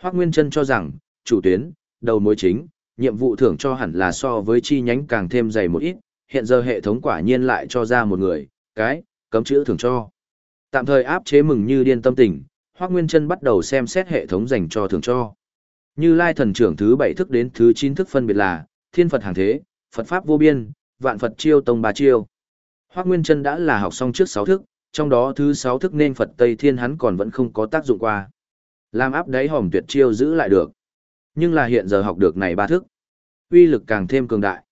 S1: Hoác nguyên chân cho rằng, chủ tuyến, đầu mối chính, nhiệm vụ thưởng cho hẳn là so với chi nhánh càng thêm dày một ít, hiện giờ hệ thống quả nhiên lại cho ra một người, cái, cấm chữ thưởng cho. Tạm thời áp chế mừng như điên tâm tình, Hoắc Nguyên Chân bắt đầu xem xét hệ thống dành cho thưởng cho. Như Lai thần trưởng thứ bảy thức đến thứ chín thức phân biệt là Thiên Phật hàng thế, Phật pháp vô biên, Vạn Phật chiêu tông ba chiêu. Hoắc Nguyên Chân đã là học xong trước sáu thức, trong đó thứ sáu thức nên Phật Tây Thiên hắn còn vẫn không có tác dụng qua. Làm áp đáy hòm tuyệt chiêu giữ lại được. Nhưng là hiện giờ học được này ba thức, uy lực càng thêm cường đại.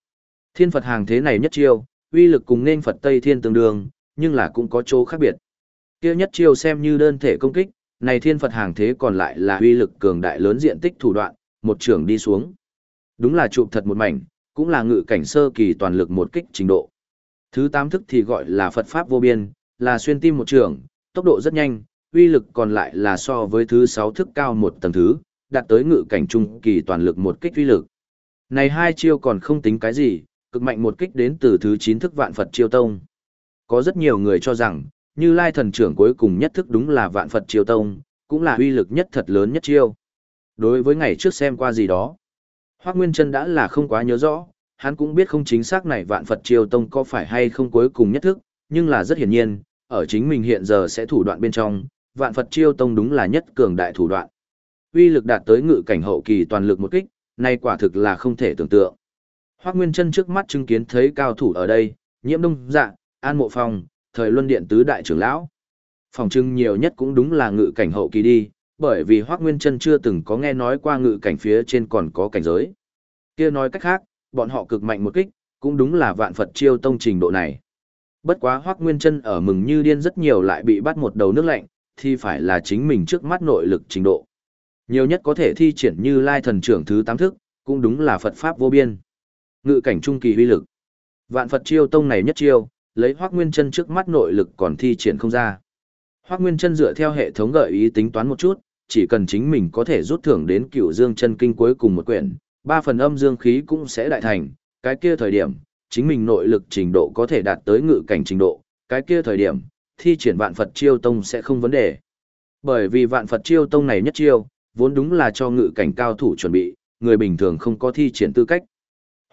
S1: Thiên Phật hàng thế này nhất chiêu, uy lực cùng nên Phật Tây Thiên tương đương, nhưng là cũng có chỗ khác biệt. Kia nhất chiêu xem như đơn thể công kích, này Thiên Phật hàng thế còn lại là uy lực cường đại lớn diện tích thủ đoạn, một trường đi xuống. Đúng là chụp thật một mảnh, cũng là ngự cảnh sơ kỳ toàn lực một kích trình độ. Thứ tám thức thì gọi là Phật Pháp vô biên, là xuyên tim một trường, tốc độ rất nhanh, uy lực còn lại là so với thứ sáu thức cao một tầng thứ, đạt tới ngự cảnh trung kỳ toàn lực một kích uy lực. Này hai chiêu còn không tính cái gì, cực mạnh một kích đến từ thứ chín thức vạn Phật chiêu tông. Có rất nhiều người cho rằng, như lai thần trưởng cuối cùng nhất thức đúng là vạn Phật chiêu tông, cũng là uy lực nhất thật lớn nhất chiêu. Đối với ngày trước xem qua gì đó, Hoác Nguyên Trân đã là không quá nhớ rõ, hắn cũng biết không chính xác này vạn Phật chiêu tông có phải hay không cuối cùng nhất thức, nhưng là rất hiển nhiên, ở chính mình hiện giờ sẽ thủ đoạn bên trong, vạn Phật chiêu tông đúng là nhất cường đại thủ đoạn. Uy lực đạt tới ngự cảnh hậu kỳ toàn lực một kích, nay quả thực là không thể tưởng tượng. Hoắc Nguyên Chân trước mắt chứng kiến thấy cao thủ ở đây, Nhiễm Đông Dạ, An Mộ Phong, thời Luân Điện tứ đại trưởng lão. Phòng trưng nhiều nhất cũng đúng là ngự cảnh hậu kỳ đi, bởi vì Hoắc Nguyên Chân chưa từng có nghe nói qua ngự cảnh phía trên còn có cảnh giới. Kia nói cách khác, bọn họ cực mạnh một kích, cũng đúng là vạn Phật chiêu tông trình độ này. Bất quá Hoắc Nguyên Chân ở mừng như điên rất nhiều lại bị bắt một đầu nước lạnh, thì phải là chính mình trước mắt nội lực trình độ. Nhiều nhất có thể thi triển như Lai thần trưởng thứ tám thức, cũng đúng là Phật pháp vô biên. Ngự cảnh trung kỳ uy lực. Vạn Phật chiêu tông này nhất chiêu, lấy Hoắc Nguyên Chân trước mắt nội lực còn thi triển không ra. Hoắc Nguyên Chân dựa theo hệ thống gợi ý tính toán một chút, chỉ cần chính mình có thể rút thưởng đến Cựu Dương chân kinh cuối cùng một quyển, ba phần âm dương khí cũng sẽ đại thành, cái kia thời điểm, chính mình nội lực trình độ có thể đạt tới ngự cảnh trình độ, cái kia thời điểm, thi triển vạn Phật chiêu tông sẽ không vấn đề. Bởi vì vạn Phật chiêu tông này nhất chiêu, vốn đúng là cho ngự cảnh cao thủ chuẩn bị, người bình thường không có thi triển tư cách.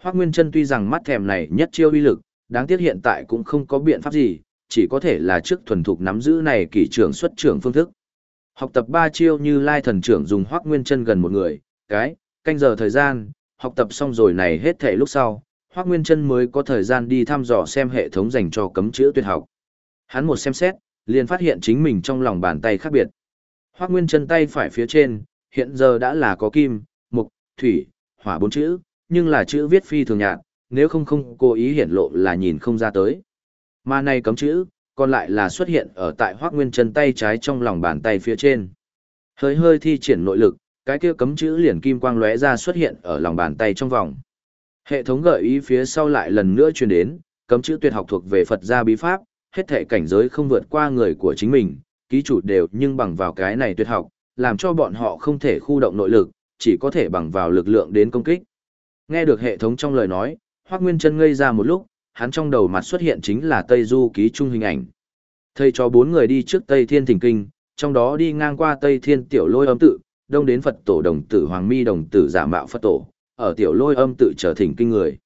S1: Hoắc Nguyên Chân tuy rằng mắt thèm này nhất chiêu uy lực, đáng tiếc hiện tại cũng không có biện pháp gì, chỉ có thể là trước thuần thục nắm giữ này kỷ trưởng xuất trưởng phương thức. Học tập ba chiêu như Lai thần trưởng dùng Hoắc Nguyên Chân gần một người, cái, canh giờ thời gian, học tập xong rồi này hết thể lúc sau, Hoắc Nguyên Chân mới có thời gian đi thăm dò xem hệ thống dành cho cấm chữ tuyệt học. Hắn một xem xét, liền phát hiện chính mình trong lòng bàn tay khác biệt. Hoắc Nguyên Chân tay phải phía trên, hiện giờ đã là có kim, mộc, thủy, hỏa bốn chữ, nhưng là chữ viết phi thường nhạt, nếu không không cố ý hiển lộ là nhìn không ra tới. Mà này cấm chữ, còn lại là xuất hiện ở tại Hoắc Nguyên Chân tay trái trong lòng bàn tay phía trên. Hơi hơi thi triển nội lực, cái kia cấm chữ liền kim quang lóe ra xuất hiện ở lòng bàn tay trong vòng. Hệ thống gợi ý phía sau lại lần nữa truyền đến, cấm chữ tuyệt học thuộc về Phật gia bí pháp, hết thể cảnh giới không vượt qua người của chính mình, ký chủ đều nhưng bằng vào cái này tuyệt học, làm cho bọn họ không thể khu động nội lực, chỉ có thể bằng vào lực lượng đến công kích. Nghe được hệ thống trong lời nói, Hoắc Nguyên Chân ngây ra một lúc, hắn trong đầu mặt xuất hiện chính là Tây Du ký trung hình ảnh. Thầy cho bốn người đi trước Tây Thiên Thỉnh Kinh, trong đó đi ngang qua Tây Thiên Tiểu Lôi Âm tự, đông đến Phật tổ đồng tử Hoàng Mi đồng tử giả mạo Phật tổ, ở Tiểu Lôi Âm tự trở thỉnh kinh người.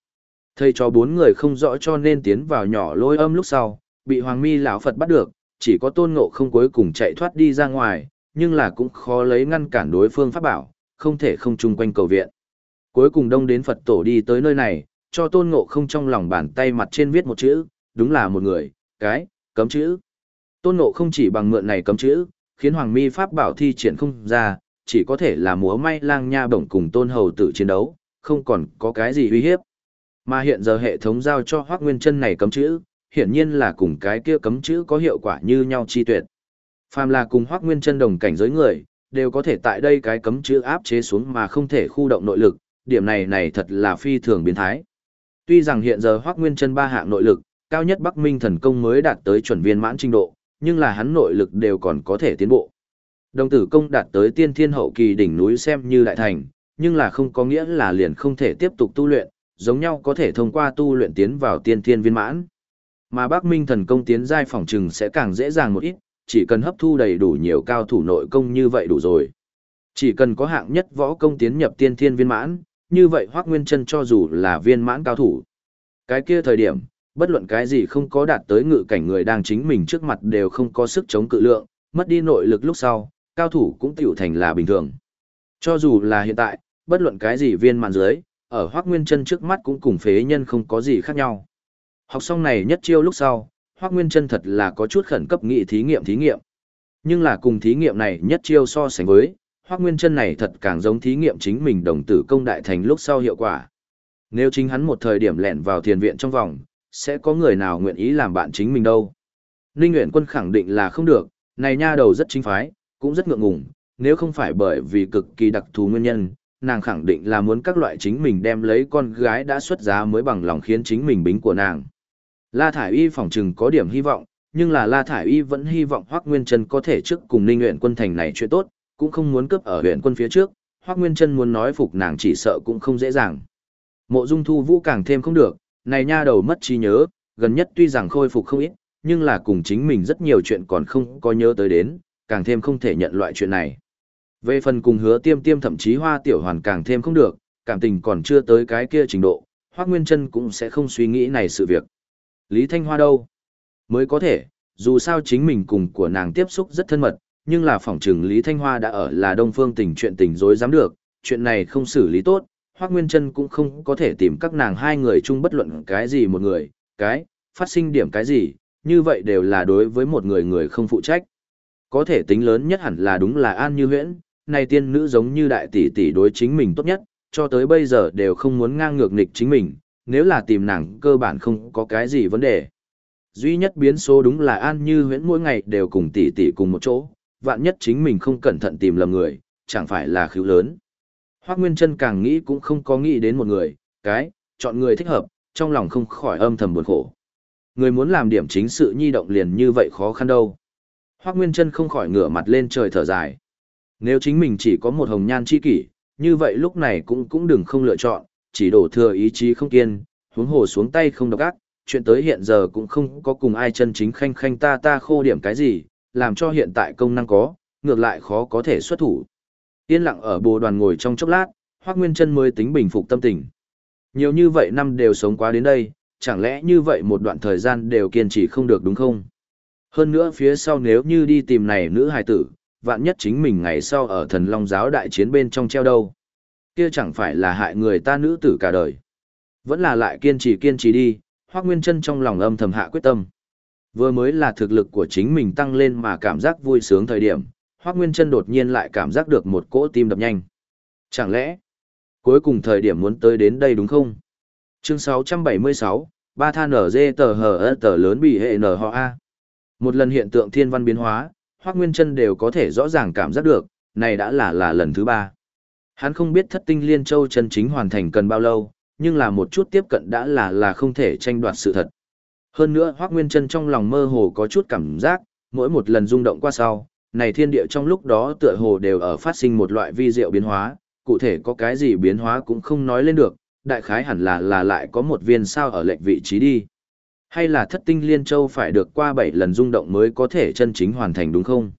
S1: Thầy cho bốn người không rõ cho nên tiến vào nhỏ Lôi Âm lúc sau, bị Hoàng Mi lão Phật bắt được, chỉ có Tôn Ngộ không cuối cùng chạy thoát đi ra ngoài, nhưng là cũng khó lấy ngăn cản đối phương pháp bảo, không thể không chung quanh cầu viện. Cuối cùng đông đến Phật tổ đi tới nơi này, cho tôn ngộ không trong lòng bàn tay mặt trên viết một chữ, đúng là một người, cái, cấm chữ. Tôn ngộ không chỉ bằng mượn này cấm chữ, khiến Hoàng mi Pháp bảo thi triển không ra, chỉ có thể là múa may lang nha bổng cùng tôn hầu tự chiến đấu, không còn có cái gì uy hiếp. Mà hiện giờ hệ thống giao cho Hoác Nguyên chân này cấm chữ, hiển nhiên là cùng cái kia cấm chữ có hiệu quả như nhau chi tuyệt. Phàm là cùng Hoắc Nguyên Chân đồng cảnh giới người, đều có thể tại đây cái cấm chữ áp chế xuống mà không thể khu động nội lực, điểm này này thật là phi thường biến thái. Tuy rằng hiện giờ Hoắc Nguyên Chân ba hạng nội lực, cao nhất Bắc Minh thần công mới đạt tới chuẩn viên mãn trình độ, nhưng là hắn nội lực đều còn có thể tiến bộ. Đồng tử công đạt tới tiên thiên hậu kỳ đỉnh núi xem như đại thành, nhưng là không có nghĩa là liền không thể tiếp tục tu luyện, giống nhau có thể thông qua tu luyện tiến vào tiên thiên viên mãn. Mà Bắc Minh thần công tiến giai phòng trừng sẽ càng dễ dàng một ít, chỉ cần hấp thu đầy đủ nhiều cao thủ nội công như vậy đủ rồi. Chỉ cần có hạng nhất võ công tiến nhập tiên thiên viên mãn, như vậy Hoắc Nguyên Chân cho dù là viên mãn cao thủ. Cái kia thời điểm, bất luận cái gì không có đạt tới ngự cảnh người đang chính mình trước mặt đều không có sức chống cự lượng, mất đi nội lực lúc sau, cao thủ cũng tiểu thành là bình thường. Cho dù là hiện tại, bất luận cái gì viên mãn dưới, ở Hoắc Nguyên Chân trước mắt cũng cùng phế nhân không có gì khác nhau. Học xong này nhất chiêu lúc sau, Hoắc Nguyên Chân thật là có chút khẩn cấp nghị thí nghiệm thí nghiệm. Nhưng là cùng thí nghiệm này nhất chiêu so sánh với, Hoắc Nguyên Chân này thật càng giống thí nghiệm chính mình đồng tử công đại thành lúc sau hiệu quả. Nếu chính hắn một thời điểm lẻn vào thiền viện trong vòng, sẽ có người nào nguyện ý làm bạn chính mình đâu. Ninh Nguyễn Quân khẳng định là không được, này nha đầu rất chính phái, cũng rất ngượng ngùng, nếu không phải bởi vì cực kỳ đặc thù nguyên nhân, nàng khẳng định là muốn các loại chính mình đem lấy con gái đã xuất giá mới bằng lòng khiến chính mình bính của nàng. La Thải Y phỏng chừng có điểm hy vọng, nhưng là La Thải Y vẫn hy vọng Hoắc Nguyên Trân có thể trước cùng Ninh Nguyện Quân thành này chuyện tốt, cũng không muốn cướp ở huyện quân phía trước, Hoắc Nguyên chân muốn nói phục nàng chỉ sợ cũng không dễ dàng. Mộ Dung Thu Vũ càng thêm không được, này nha đầu mất trí nhớ, gần nhất tuy rằng khôi phục không ít, nhưng là cùng chính mình rất nhiều chuyện còn không có nhớ tới đến, càng thêm không thể nhận loại chuyện này. Về phần cùng hứa tiêm tiêm thậm chí hoa tiểu hoàn càng thêm không được, cảm tình còn chưa tới cái kia trình độ, Hoác Nguyên Trân cũng sẽ không suy nghĩ này sự việc. Lý Thanh Hoa đâu? Mới có thể, dù sao chính mình cùng của nàng tiếp xúc rất thân mật, nhưng là phỏng chừng Lý Thanh Hoa đã ở là đông phương tình chuyện tình dối dám được, chuyện này không xử lý tốt, Hoác Nguyên Trân cũng không có thể tìm các nàng hai người chung bất luận cái gì một người, cái, phát sinh điểm cái gì, như vậy đều là đối với một người người không phụ trách. Có thể tính lớn nhất hẳn là đúng là An Như Huyễn, này tiên nữ giống như đại tỷ tỷ đối chính mình tốt nhất, cho tới bây giờ đều không muốn ngang ngược nghịch chính mình, nếu là tìm nàng cơ bản không có cái gì vấn đề. Duy nhất biến số đúng là An Như Huyễn mỗi ngày đều cùng tỷ tỷ cùng một chỗ, vạn nhất chính mình không cẩn thận tìm lầm người, chẳng phải là khíu lớn. Hoác Nguyên Trân càng nghĩ cũng không có nghĩ đến một người, cái, chọn người thích hợp, trong lòng không khỏi âm thầm buồn khổ. Người muốn làm điểm chính sự nhi động liền như vậy khó khăn đâu. Hoác Nguyên Trân không khỏi ngửa mặt lên trời thở dài. Nếu chính mình chỉ có một hồng nhan chi kỷ, như vậy lúc này cũng cũng đừng không lựa chọn, chỉ đổ thừa ý chí không kiên, huống hồ xuống tay không độc ác, chuyện tới hiện giờ cũng không có cùng ai chân chính khanh khanh ta ta khô điểm cái gì, làm cho hiện tại công năng có, ngược lại khó có thể xuất thủ. Yên lặng ở bồ đoàn ngồi trong chốc lát, Hoác Nguyên Trân mới tính bình phục tâm tình. Nhiều như vậy năm đều sống qua đến đây, chẳng lẽ như vậy một đoạn thời gian đều kiên trì không được đúng không? Hơn nữa phía sau nếu như đi tìm này nữ hài tử, vạn nhất chính mình ngày sau ở thần long giáo đại chiến bên trong treo đâu. Kia chẳng phải là hại người ta nữ tử cả đời. Vẫn là lại kiên trì kiên trì đi, Hoác Nguyên Trân trong lòng âm thầm hạ quyết tâm. Vừa mới là thực lực của chính mình tăng lên mà cảm giác vui sướng thời điểm, Hoắc Nguyên Trân đột nhiên lại cảm giác được một cỗ tim đập nhanh. Chẳng lẽ, cuối cùng thời điểm muốn tới đến đây đúng không? Chương 676, ba than ở dê tờ hờ tờ lớn bị hệ nở họ A. Một lần hiện tượng thiên văn biến hóa, Hoắc Nguyên Trân đều có thể rõ ràng cảm giác được, này đã là là lần thứ ba. Hắn không biết thất tinh liên châu chân chính hoàn thành cần bao lâu, nhưng là một chút tiếp cận đã là là không thể tranh đoạt sự thật. Hơn nữa Hoác Nguyên Trân trong lòng mơ hồ có chút cảm giác, mỗi một lần rung động qua sau, này thiên địa trong lúc đó tựa hồ đều ở phát sinh một loại vi diệu biến hóa, cụ thể có cái gì biến hóa cũng không nói lên được, đại khái hẳn là là lại có một viên sao ở lệch vị trí đi. Hay là thất tinh liên châu phải được qua 7 lần rung động mới có thể chân chính hoàn thành đúng không?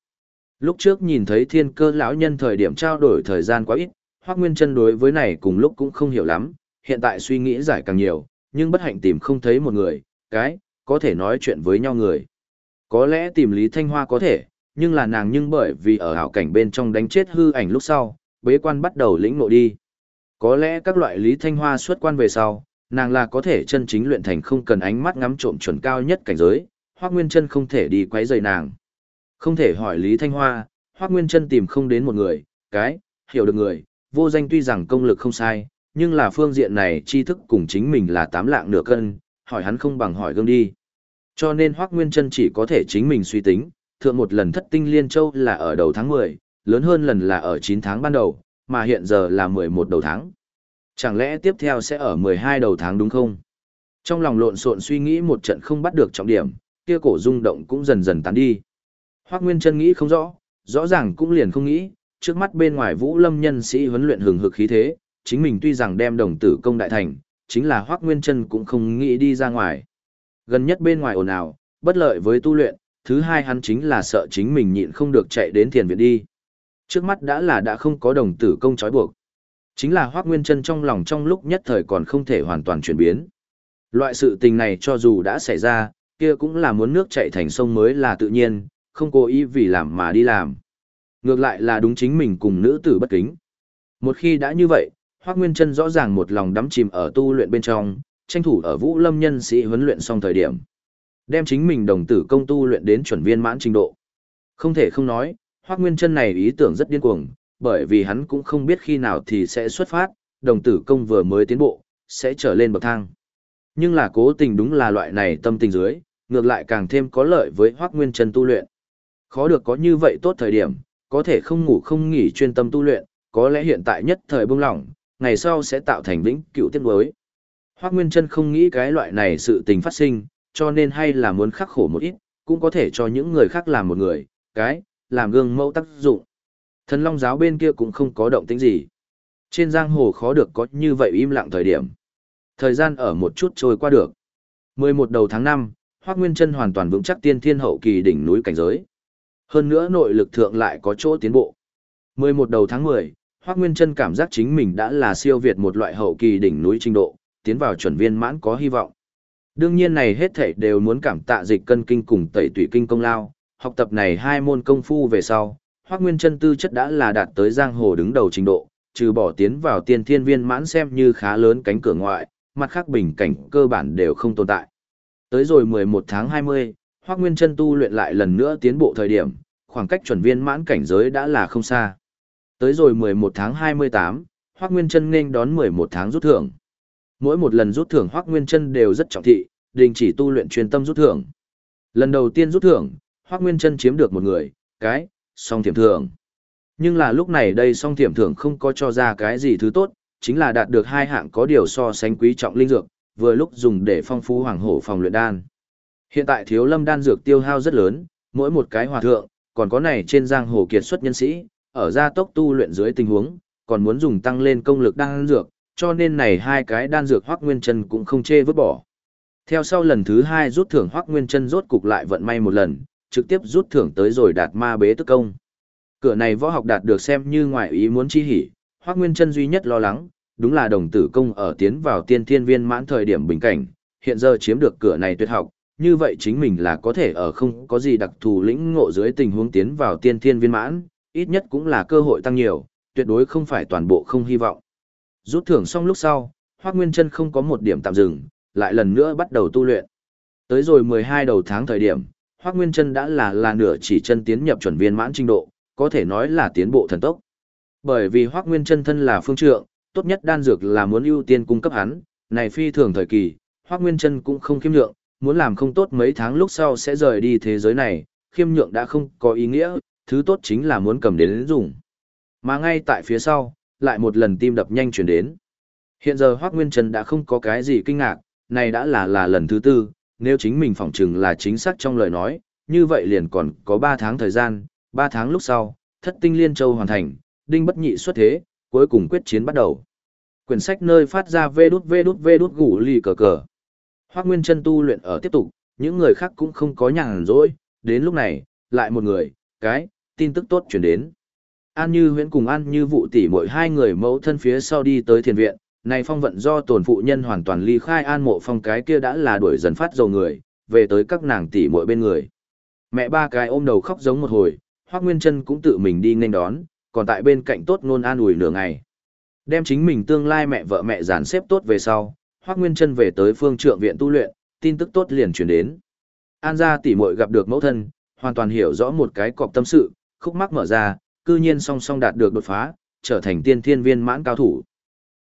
S1: Lúc trước nhìn thấy thiên cơ lão nhân thời điểm trao đổi thời gian quá ít, Hoác Nguyên Trân đối với này cùng lúc cũng không hiểu lắm, hiện tại suy nghĩ giải càng nhiều, nhưng bất hạnh tìm không thấy một người, cái, có thể nói chuyện với nhau người. Có lẽ tìm Lý Thanh Hoa có thể, nhưng là nàng nhưng bởi vì ở hảo cảnh bên trong đánh chết hư ảnh lúc sau, bế quan bắt đầu lĩnh ngộ đi. Có lẽ các loại Lý Thanh Hoa xuất quan về sau, nàng là có thể chân chính luyện thành không cần ánh mắt ngắm trộm chuẩn cao nhất cảnh giới, Hoắc Nguyên Chân không thể đi quấy rầy nàng. Không thể hỏi Lý Thanh Hoa, Hoắc Nguyên Chân tìm không đến một người, cái, hiểu được người, vô danh tuy rằng công lực không sai, nhưng là phương diện này tri thức cùng chính mình là tám lạng nửa cân, hỏi hắn không bằng hỏi gương đi. Cho nên Hoắc Nguyên Trân chỉ có thể chính mình suy tính, thượng một lần thất tinh liên châu là ở đầu tháng 10, lớn hơn lần là ở 9 tháng ban đầu, mà hiện giờ là 11 đầu tháng. Chẳng lẽ tiếp theo sẽ ở 12 đầu tháng đúng không? Trong lòng lộn xộn suy nghĩ một trận không bắt được trọng điểm, kia cổ rung động cũng dần dần tán đi. Hoắc Nguyên Trân nghĩ không rõ, rõ ràng cũng liền không nghĩ, trước mắt bên ngoài Vũ Lâm nhân sĩ huấn luyện hừng hực khí thế, chính mình tuy rằng đem đồng tử công đại thành, chính là Hoắc Nguyên Trân cũng không nghĩ đi ra ngoài. Gần nhất bên ngoài ồn ào, bất lợi với tu luyện, thứ hai hắn chính là sợ chính mình nhịn không được chạy đến thiền viện đi. Trước mắt đã là đã không có đồng tử công trói buộc. Chính là Hoác Nguyên Trân trong lòng trong lúc nhất thời còn không thể hoàn toàn chuyển biến. Loại sự tình này cho dù đã xảy ra, kia cũng là muốn nước chạy thành sông mới là tự nhiên, không cố ý vì làm mà đi làm. Ngược lại là đúng chính mình cùng nữ tử bất kính. Một khi đã như vậy, Hoác Nguyên Trân rõ ràng một lòng đắm chìm ở tu luyện bên trong, tranh thủ ở Vũ Lâm nhân sĩ huấn luyện xong thời điểm. Đem chính mình đồng tử công tu luyện đến chuẩn viên mãn trình độ. Không thể không nói, Hoắc Nguyên Chân này ý tưởng rất điên cuồng, bởi vì hắn cũng không biết khi nào thì sẽ xuất phát, đồng tử công vừa mới tiến bộ, sẽ trở lên bậc thang. Nhưng là cố tình đúng là loại này tâm tình dưới, ngược lại càng thêm có lợi với Hoắc Nguyên Chân tu luyện. Khó được có như vậy tốt thời điểm, có thể không ngủ không nghỉ chuyên tâm tu luyện, có lẽ hiện tại nhất thời bông lỏng, ngày sau sẽ tạo thành vĩnh cựu tiết đối. Hoác Nguyên Trân không nghĩ cái loại này sự tình phát sinh, cho nên hay là muốn khắc khổ một ít, cũng có thể cho những người khác làm một người, cái, làm gương mẫu tác dụng. Thần Long giáo bên kia cũng không có động tĩnh gì. Trên giang hồ khó được có như vậy im lặng thời điểm. Thời gian ở một chút trôi qua được. 11 đầu tháng 5, Hoác Nguyên Trân hoàn toàn vững chắc tiên thiên hậu kỳ đỉnh núi cảnh giới. Hơn nữa nội lực thượng lại có chỗ tiến bộ. 11 đầu tháng 10, Hoác Nguyên Trân cảm giác chính mình đã là siêu việt một loại hậu kỳ đỉnh núi trình độ, tiến vào chuẩn viên mãn có hy vọng. Đương nhiên này hết thảy đều muốn cảm tạ dịch cân kinh cùng tẩy tủy kinh công lao, học tập này hai môn công phu về sau, Hoắc Nguyên Chân tư chất đã là đạt tới giang hồ đứng đầu trình độ, trừ bỏ tiến vào tiên thiên viên mãn xem như khá lớn cánh cửa ngoại, mặt khác bình cảnh cơ bản đều không tồn tại. Tới rồi 11 tháng 20, Hoắc Nguyên Chân tu luyện lại lần nữa tiến bộ thời điểm, khoảng cách chuẩn viên mãn cảnh giới đã là không xa. Tới rồi 11 tháng 28, Hoắc Nguyên Chân nên đón 11 tháng rút thưởng. Mỗi một lần rút thưởng Hoắc Nguyên Chân đều rất trọng thị, đình chỉ tu luyện chuyên tâm rút thưởng. Lần đầu tiên rút thưởng, Hoắc Nguyên Chân chiếm được một người, cái, song thiểm thưởng. Nhưng là lúc này đây song thiểm thưởng không có cho ra cái gì thứ tốt, chính là đạt được hai hạng có điều so sánh quý trọng linh dược, vừa lúc dùng để phong phú hoàng hổ phòng luyện đan. Hiện tại thiếu lâm đan dược tiêu hao rất lớn, mỗi một cái hòa thượng, còn có này trên giang hồ kiệt xuất nhân sĩ, ở gia tốc tu luyện dưới tình huống, còn muốn dùng tăng lên công lực đan dược, cho nên này hai cái đan dược hoác Nguyên Chân cũng không chê vứt bỏ. Theo sau lần thứ hai rút thưởng hoác Nguyên Chân rốt cục lại vận may một lần, trực tiếp rút thưởng tới rồi đạt ma bế tức công. Cửa này võ học đạt được xem như ngoại ý muốn chi hỉ, hoác Nguyên Chân duy nhất lo lắng, đúng là đồng tử công ở tiến vào tiên thiên viên mãn thời điểm bình cảnh, hiện giờ chiếm được cửa này tuyệt học, như vậy chính mình là có thể ở không có gì đặc thù lĩnh ngộ dưới tình huống tiến vào tiên thiên viên mãn, ít nhất cũng là cơ hội tăng nhiều, tuyệt đối không phải toàn bộ không hy vọng. Rút thưởng xong lúc sau, Hoắc Nguyên Chân không có một điểm tạm dừng, lại lần nữa bắt đầu tu luyện. Tới rồi 12 đầu tháng thời điểm, Hoắc Nguyên Chân đã là là nửa chỉ chân tiến nhập chuẩn viên mãn trình độ, có thể nói là tiến bộ thần tốc. Bởi vì Hoắc Nguyên Chân thân là phương trượng, tốt nhất đan dược là muốn ưu tiên cung cấp hắn, này phi thường thời kỳ, Hoắc Nguyên Chân cũng không khiêm nhượng, muốn làm không tốt mấy tháng lúc sau sẽ rời đi thế giới này, khiêm nhượng đã không có ý nghĩa, thứ tốt chính là muốn cầm đến dùng. Mà ngay tại phía sau, lại một lần tim đập nhanh chuyển đến. Hiện giờ Hoác Nguyên Trần đã không có cái gì kinh ngạc, này đã là là lần thứ tư, nếu chính mình phỏng chừng là chính xác trong lời nói, như vậy liền còn có 3 tháng thời gian, 3 tháng lúc sau, thất tinh liên châu hoàn thành, đinh bất nhị xuất thế, cuối cùng quyết chiến bắt đầu. Quyển sách nơi phát ra vê đút vê đút vê đút gủ lì cờ cờ. Hoác Nguyên Trân tu luyện ở tiếp tục, những người khác cũng không có nhàn rỗi, đến lúc này, lại một người, cái, tin tức tốt chuyển đến. An Như Huyễn cùng An Như Vụ tỷ mỗi hai người mẫu thân phía sau đi tới thiền viện, này phong vận do tổn phụ nhân hoàn toàn ly khai An Mộ Phong cái kia đã là đuổi dần phát dầu người, về tới các nàng tỷ muội bên người. Mẹ ba cái ôm đầu khóc giống một hồi, Hoắc Nguyên Chân cũng tự mình đi nghênh đón, còn tại bên cạnh tốt nôn an ủi nửa ngày. Đem chính mình tương lai mẹ vợ mẹ dàn xếp tốt về sau, Hoắc Nguyên Chân về tới phương trượng viện tu luyện, tin tức tốt liền truyền đến. An gia tỷ muội gặp được mẫu thân, hoàn toàn hiểu rõ một cái cọp tâm sự, khúc mắc mở ra, cư nhiên song song đạt được đột phá, trở thành tiên thiên viên mãn cao thủ.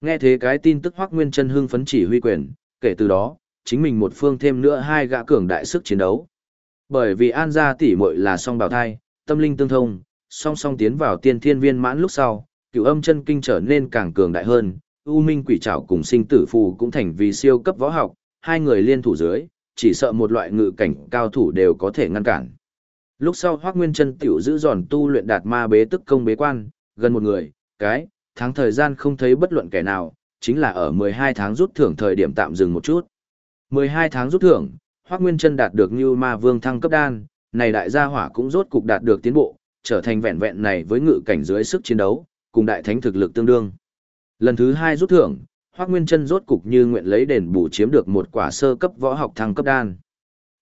S1: Nghe thế cái tin tức Hoắc Nguyên Chân hưng phấn chỉ huy quyền, kể từ đó, chính mình một phương thêm nữa hai gã cường đại sức chiến đấu. Bởi vì An gia tỷ muội là song bào thai, tâm linh tương thông, song song tiến vào tiên thiên viên mãn lúc sau, cửu âm chân kinh trở nên càng cường đại hơn, U Minh quỷ trảo cùng sinh tử phù cũng thành vì siêu cấp võ học, hai người liên thủ dưới, chỉ sợ một loại ngự cảnh cao thủ đều có thể ngăn cản. Lúc sau Hoắc Nguyên Trân tiểu giữ giòn tu luyện đạt ma bế tức công bế quan, gần một người, cái, tháng thời gian không thấy bất luận kẻ nào, chính là ở 12 tháng rút thưởng thời điểm tạm dừng một chút. 12 tháng rút thưởng, Hoắc Nguyên Trân đạt được Như Ma Vương thăng cấp đan, này đại gia hỏa cũng rốt cục đạt được tiến bộ, trở thành vẹn vẹn này với ngự cảnh dưới sức chiến đấu, cùng đại thánh thực lực tương đương. Lần thứ hai rút thưởng, Hoắc Nguyên Chân rốt cục như nguyện lấy đền bù chiếm được một quả sơ cấp võ học thăng cấp đan.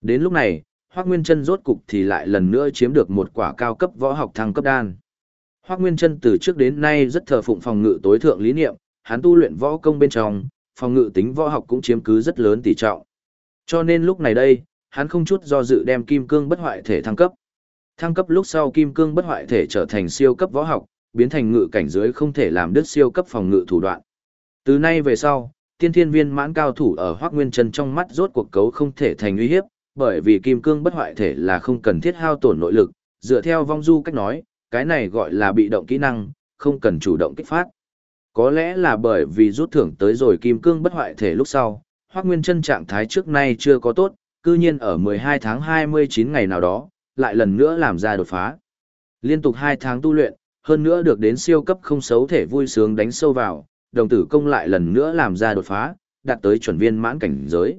S1: Đến lúc này, Hoắc Nguyên Chân rốt cục thì lại lần nữa chiếm được một quả cao cấp võ học thăng cấp đan. Hoắc Nguyên Chân từ trước đến nay rất thờ phụng phòng ngự tối thượng lý niệm, hắn tu luyện võ công bên trong, phòng ngự tính võ học cũng chiếm cứ rất lớn tỷ trọng. Cho nên lúc này đây, hắn không chút do dự đem kim cương bất hoại thể thăng cấp. Thăng cấp lúc sau kim cương bất hoại thể trở thành siêu cấp võ học, biến thành ngự cảnh dưới không thể làm đứt siêu cấp phòng ngự thủ đoạn. Từ nay về sau, tiên thiên viên mãn cao thủ ở Hoắc Nguyên Chân trong mắt rốt cuộc cấu không thể thành uy hiếp, bởi vì kim cương bất hoại thể là không cần thiết hao tổn nội lực, dựa theo vong du cách nói, cái này gọi là bị động kỹ năng, không cần chủ động kích phát. Có lẽ là bởi vì rút thưởng tới rồi kim cương bất hoại thể lúc sau, Hoắc Nguyên Chân trạng thái trước nay chưa có tốt, cư nhiên ở 12 tháng 29 ngày nào đó, lại lần nữa làm ra đột phá. Liên tục 2 tháng tu luyện, hơn nữa được đến siêu cấp không xấu thể vui sướng đánh sâu vào, đồng tử công lại lần nữa làm ra đột phá, đạt tới chuẩn viên mãn cảnh giới.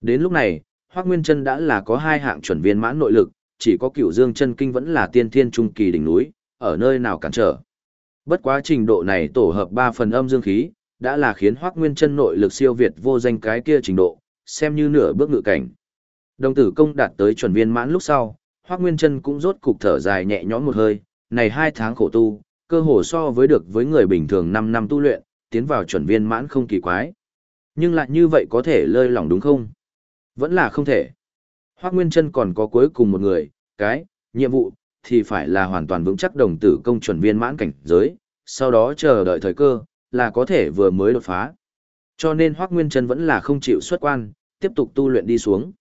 S1: Đến lúc này, Hoắc Nguyên Chân đã là có hai hạng chuẩn viên mãn nội lực, chỉ có Cửu Dương chân kinh vẫn là tiên thiên trung kỳ đỉnh núi, ở nơi nào cản trở. Bất quá trình độ này tổ hợp 3 phần âm dương khí, đã là khiến Hoắc Nguyên Chân nội lực siêu việt vô danh cái kia trình độ, xem như nửa bước ngự cảnh. Đồng tử công đạt tới chuẩn viên mãn lúc sau, Hoắc Nguyên Chân cũng rốt cục thở dài nhẹ nhõm một hơi, này hai tháng khổ tu, cơ hồ so với được với người bình thường 5 năm tu luyện, tiến vào chuẩn viên mãn không kỳ quái. Nhưng lại như vậy có thể lơi lỏng đúng không? Vẫn là không thể. Hoác Nguyên Trân còn có cuối cùng một người, cái, nhiệm vụ, thì phải là hoàn toàn vững chắc đồng tử công chuẩn viên mãn cảnh giới, sau đó chờ đợi thời cơ, là có thể vừa mới đột phá. Cho nên Hoác Nguyên Trân vẫn là không chịu xuất quan, tiếp tục tu luyện đi xuống.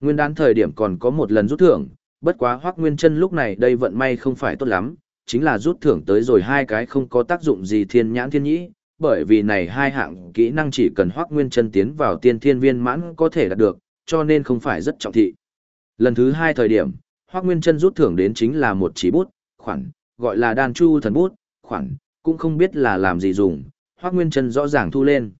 S1: Nguyên đán thời điểm còn có một lần rút thưởng, bất quá Hoác Nguyên Trân lúc này đây vận may không phải tốt lắm, chính là rút thưởng tới rồi hai cái không có tác dụng gì thiên nhãn thiên nhĩ, bởi vì này hai hạng kỹ năng chỉ cần Hoác Nguyên Trân tiến vào tiên thiên viên mãn có thể đạt được, cho nên không phải rất trọng thị. Lần thứ hai thời điểm, Hoác Nguyên Trân rút thưởng đến chính là một chỉ bút, khoản, gọi là đan chu thần bút, khoản, cũng không biết là làm gì dùng, Hoác Nguyên Trân rõ ràng thu lên.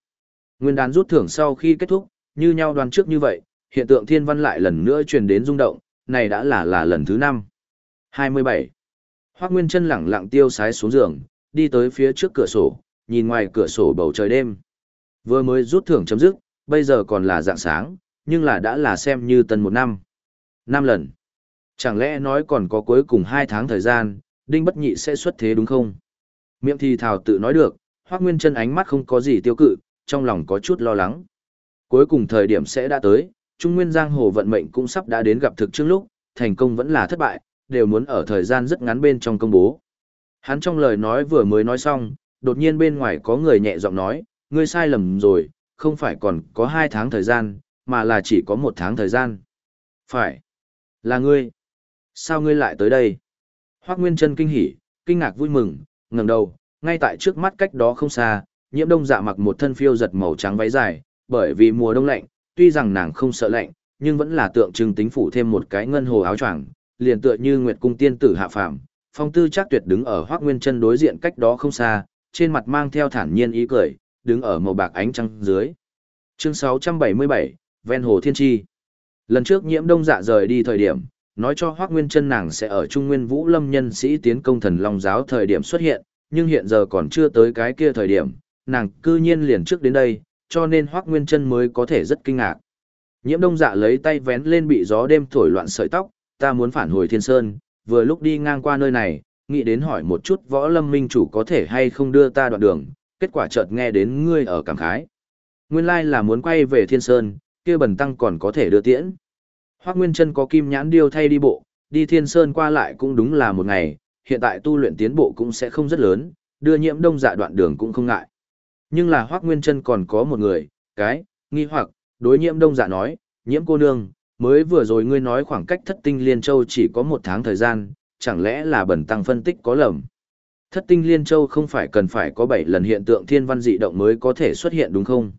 S1: Nguyên đán rút thưởng sau khi kết thúc, như nhau đoán trước như vậy, hiện tượng thiên văn lại lần nữa truyền đến rung động, này đã là là lần thứ 5. 27. Hoác Nguyên Trân lẳng lặng tiêu sái xuống giường, đi tới phía trước cửa sổ, nhìn ngoài cửa sổ bầu trời đêm. Vừa mới rút thưởng chấm dứt, bây giờ còn là dạng sáng, nhưng là đã là xem như tân một năm. Năm lần. Chẳng lẽ nói còn có cuối cùng hai tháng thời gian, Đinh Bất Nhị sẽ xuất thế đúng không? Miệng thì thảo tự nói được, Hoác Nguyên chân ánh mắt không có gì tiêu cự, trong lòng có chút lo lắng. Cuối cùng thời điểm sẽ đã tới, Trung Nguyên Giang Hồ vận mệnh cũng sắp đã đến gặp thực trước lúc, thành công vẫn là thất bại, đều muốn ở thời gian rất ngắn bên trong công bố. Hắn trong lời nói vừa mới nói xong, đột nhiên bên ngoài có người nhẹ giọng nói, ngươi sai lầm rồi, không phải còn có hai tháng thời gian, mà là chỉ có một tháng thời gian. Phải. Là ngươi. Sao ngươi lại tới đây? Hoác Nguyên Trân kinh hỉ, kinh ngạc vui mừng, ngẩng đầu, ngay tại trước mắt cách đó không xa, nhiễm đông dạ mặc một thân phiêu giật màu trắng váy dài, bởi vì mùa đông lạnh, tuy rằng nàng không sợ lạnh, nhưng vẫn là tượng trưng tính phủ thêm một cái ngân hồ áo choàng, liền tựa như Nguyệt cung tiên tử hạ phàm. Phong Tư chắc tuyệt đứng ở Hoắc Nguyên Chân đối diện cách đó không xa, trên mặt mang theo thản nhiên ý cười, đứng ở màu bạc ánh trăng dưới. Chương 677, ven hồ thiên tri. Lần trước nhiễm đông dạ rời đi thời điểm, nói cho Hoác Nguyên chân nàng sẽ ở Trung Nguyên Vũ Lâm nhân sĩ tiến công thần Long giáo thời điểm xuất hiện, nhưng hiện giờ còn chưa tới cái kia thời điểm, nàng cư nhiên liền trước đến đây, cho nên Hoác Nguyên chân mới có thể rất kinh ngạc. Nhiễm đông dạ lấy tay vén lên bị gió đêm thổi loạn sợi tóc, ta muốn phản hồi thiên sơn, vừa lúc đi ngang qua nơi này, nghĩ đến hỏi một chút võ lâm minh chủ có thể hay không đưa ta đoạn đường, kết quả chợt nghe đến ngươi ở cảm khái. Nguyên lai là muốn quay về thiên sơn, kia bần tăng còn có thể đưa tiễn. Hoác Nguyên Trân có kim nhãn điêu thay đi bộ, đi thiên sơn qua lại cũng đúng là một ngày, hiện tại tu luyện tiến bộ cũng sẽ không rất lớn, đưa nhiễm đông dạ đoạn đường cũng không ngại. Nhưng là Hoác Nguyên Trân còn có một người, cái, nghi hoặc, đối nhiễm đông dạ nói, nhiễm cô nương, mới vừa rồi ngươi nói khoảng cách thất tinh liên châu chỉ có một tháng thời gian, chẳng lẽ là bần tăng phân tích có lầm. Thất tinh liên châu không phải cần phải có 7 lần hiện tượng thiên văn dị động mới có thể xuất hiện đúng không?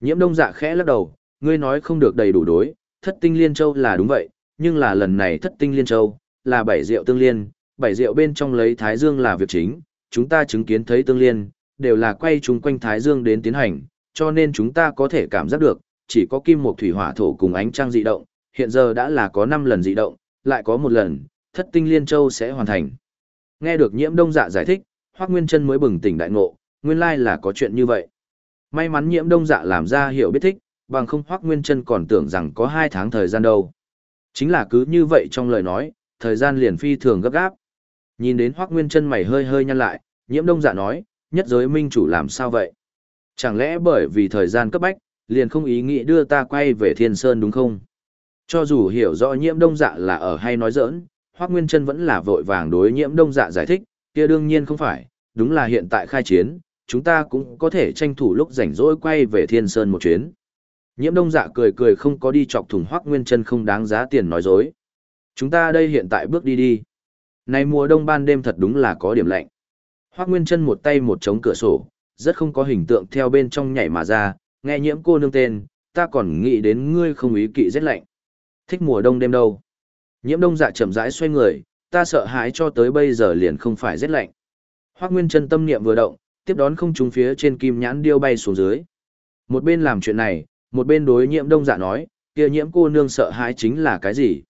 S1: Nhiễm đông dạ khẽ lắc đầu, ngươi nói không được đầy đủ đối, thất tinh liên châu là đúng vậy, nhưng là lần này thất tinh liên châu, là bảy rượu tương liên, bảy rượu bên trong lấy thái dương là việc chính, chúng ta chứng kiến thấy tương liên, đều là quay chúng quanh thái dương đến tiến hành, cho nên chúng ta có thể cảm giác được, chỉ có kim một thủy hỏa thổ cùng ánh trăng dị động, hiện giờ đã là có 5 lần dị động, lại có một lần, thất tinh liên châu sẽ hoàn thành. Nghe được nhiễm đông dạ giải thích, Hoác Nguyên Trân mới bừng tỉnh đại ngộ, nguyên lai là có chuyện như vậy. May mắn nhiễm đông dạ làm ra hiểu biết thích, bằng không Hoác Nguyên chân còn tưởng rằng có hai tháng thời gian đâu. Chính là cứ như vậy trong lời nói, thời gian liền phi thường gấp gáp. Nhìn đến Hoác Nguyên chân mày hơi hơi nhăn lại, nhiễm đông dạ nói, nhất giới minh chủ làm sao vậy? Chẳng lẽ bởi vì thời gian cấp bách, liền không ý nghĩ đưa ta quay về thiên sơn đúng không? Cho dù hiểu rõ nhiễm đông dạ là ở hay nói giỡn, Hoác Nguyên chân vẫn là vội vàng đối nhiễm đông dạ giải thích, kia đương nhiên không phải, đúng là hiện tại khai chiến, chúng ta cũng có thể tranh thủ lúc rảnh rỗi quay về Thiên Sơn một chuyến. Nhiễm đông dạ cười cười không có đi chọc thùng Hoác Nguyên chân không đáng giá tiền nói dối. Chúng ta đây hiện tại bước đi đi. Này mùa đông ban đêm thật đúng là có điểm lạnh. Hoác Nguyên Chân một tay một chống cửa sổ, rất không có hình tượng theo bên trong nhảy mà ra, nghe nhiễm cô nương tên, ta còn nghĩ đến ngươi không ý kỵ rét lạnh. Thích mùa đông đêm đâu. Nhiễm đông dạ chậm rãi xoay người, ta sợ hãi cho tới bây giờ liền không phải rét lạnh. Hoác Nguyên Trân tâm niệm vừa động, tiếp đón không trúng phía trên kim nhãn điêu bay xuống dưới. Một bên làm chuyện này, một bên đối nhiễm đông dạ nói, kia nhiễm cô nương sợ hãi chính là cái gì?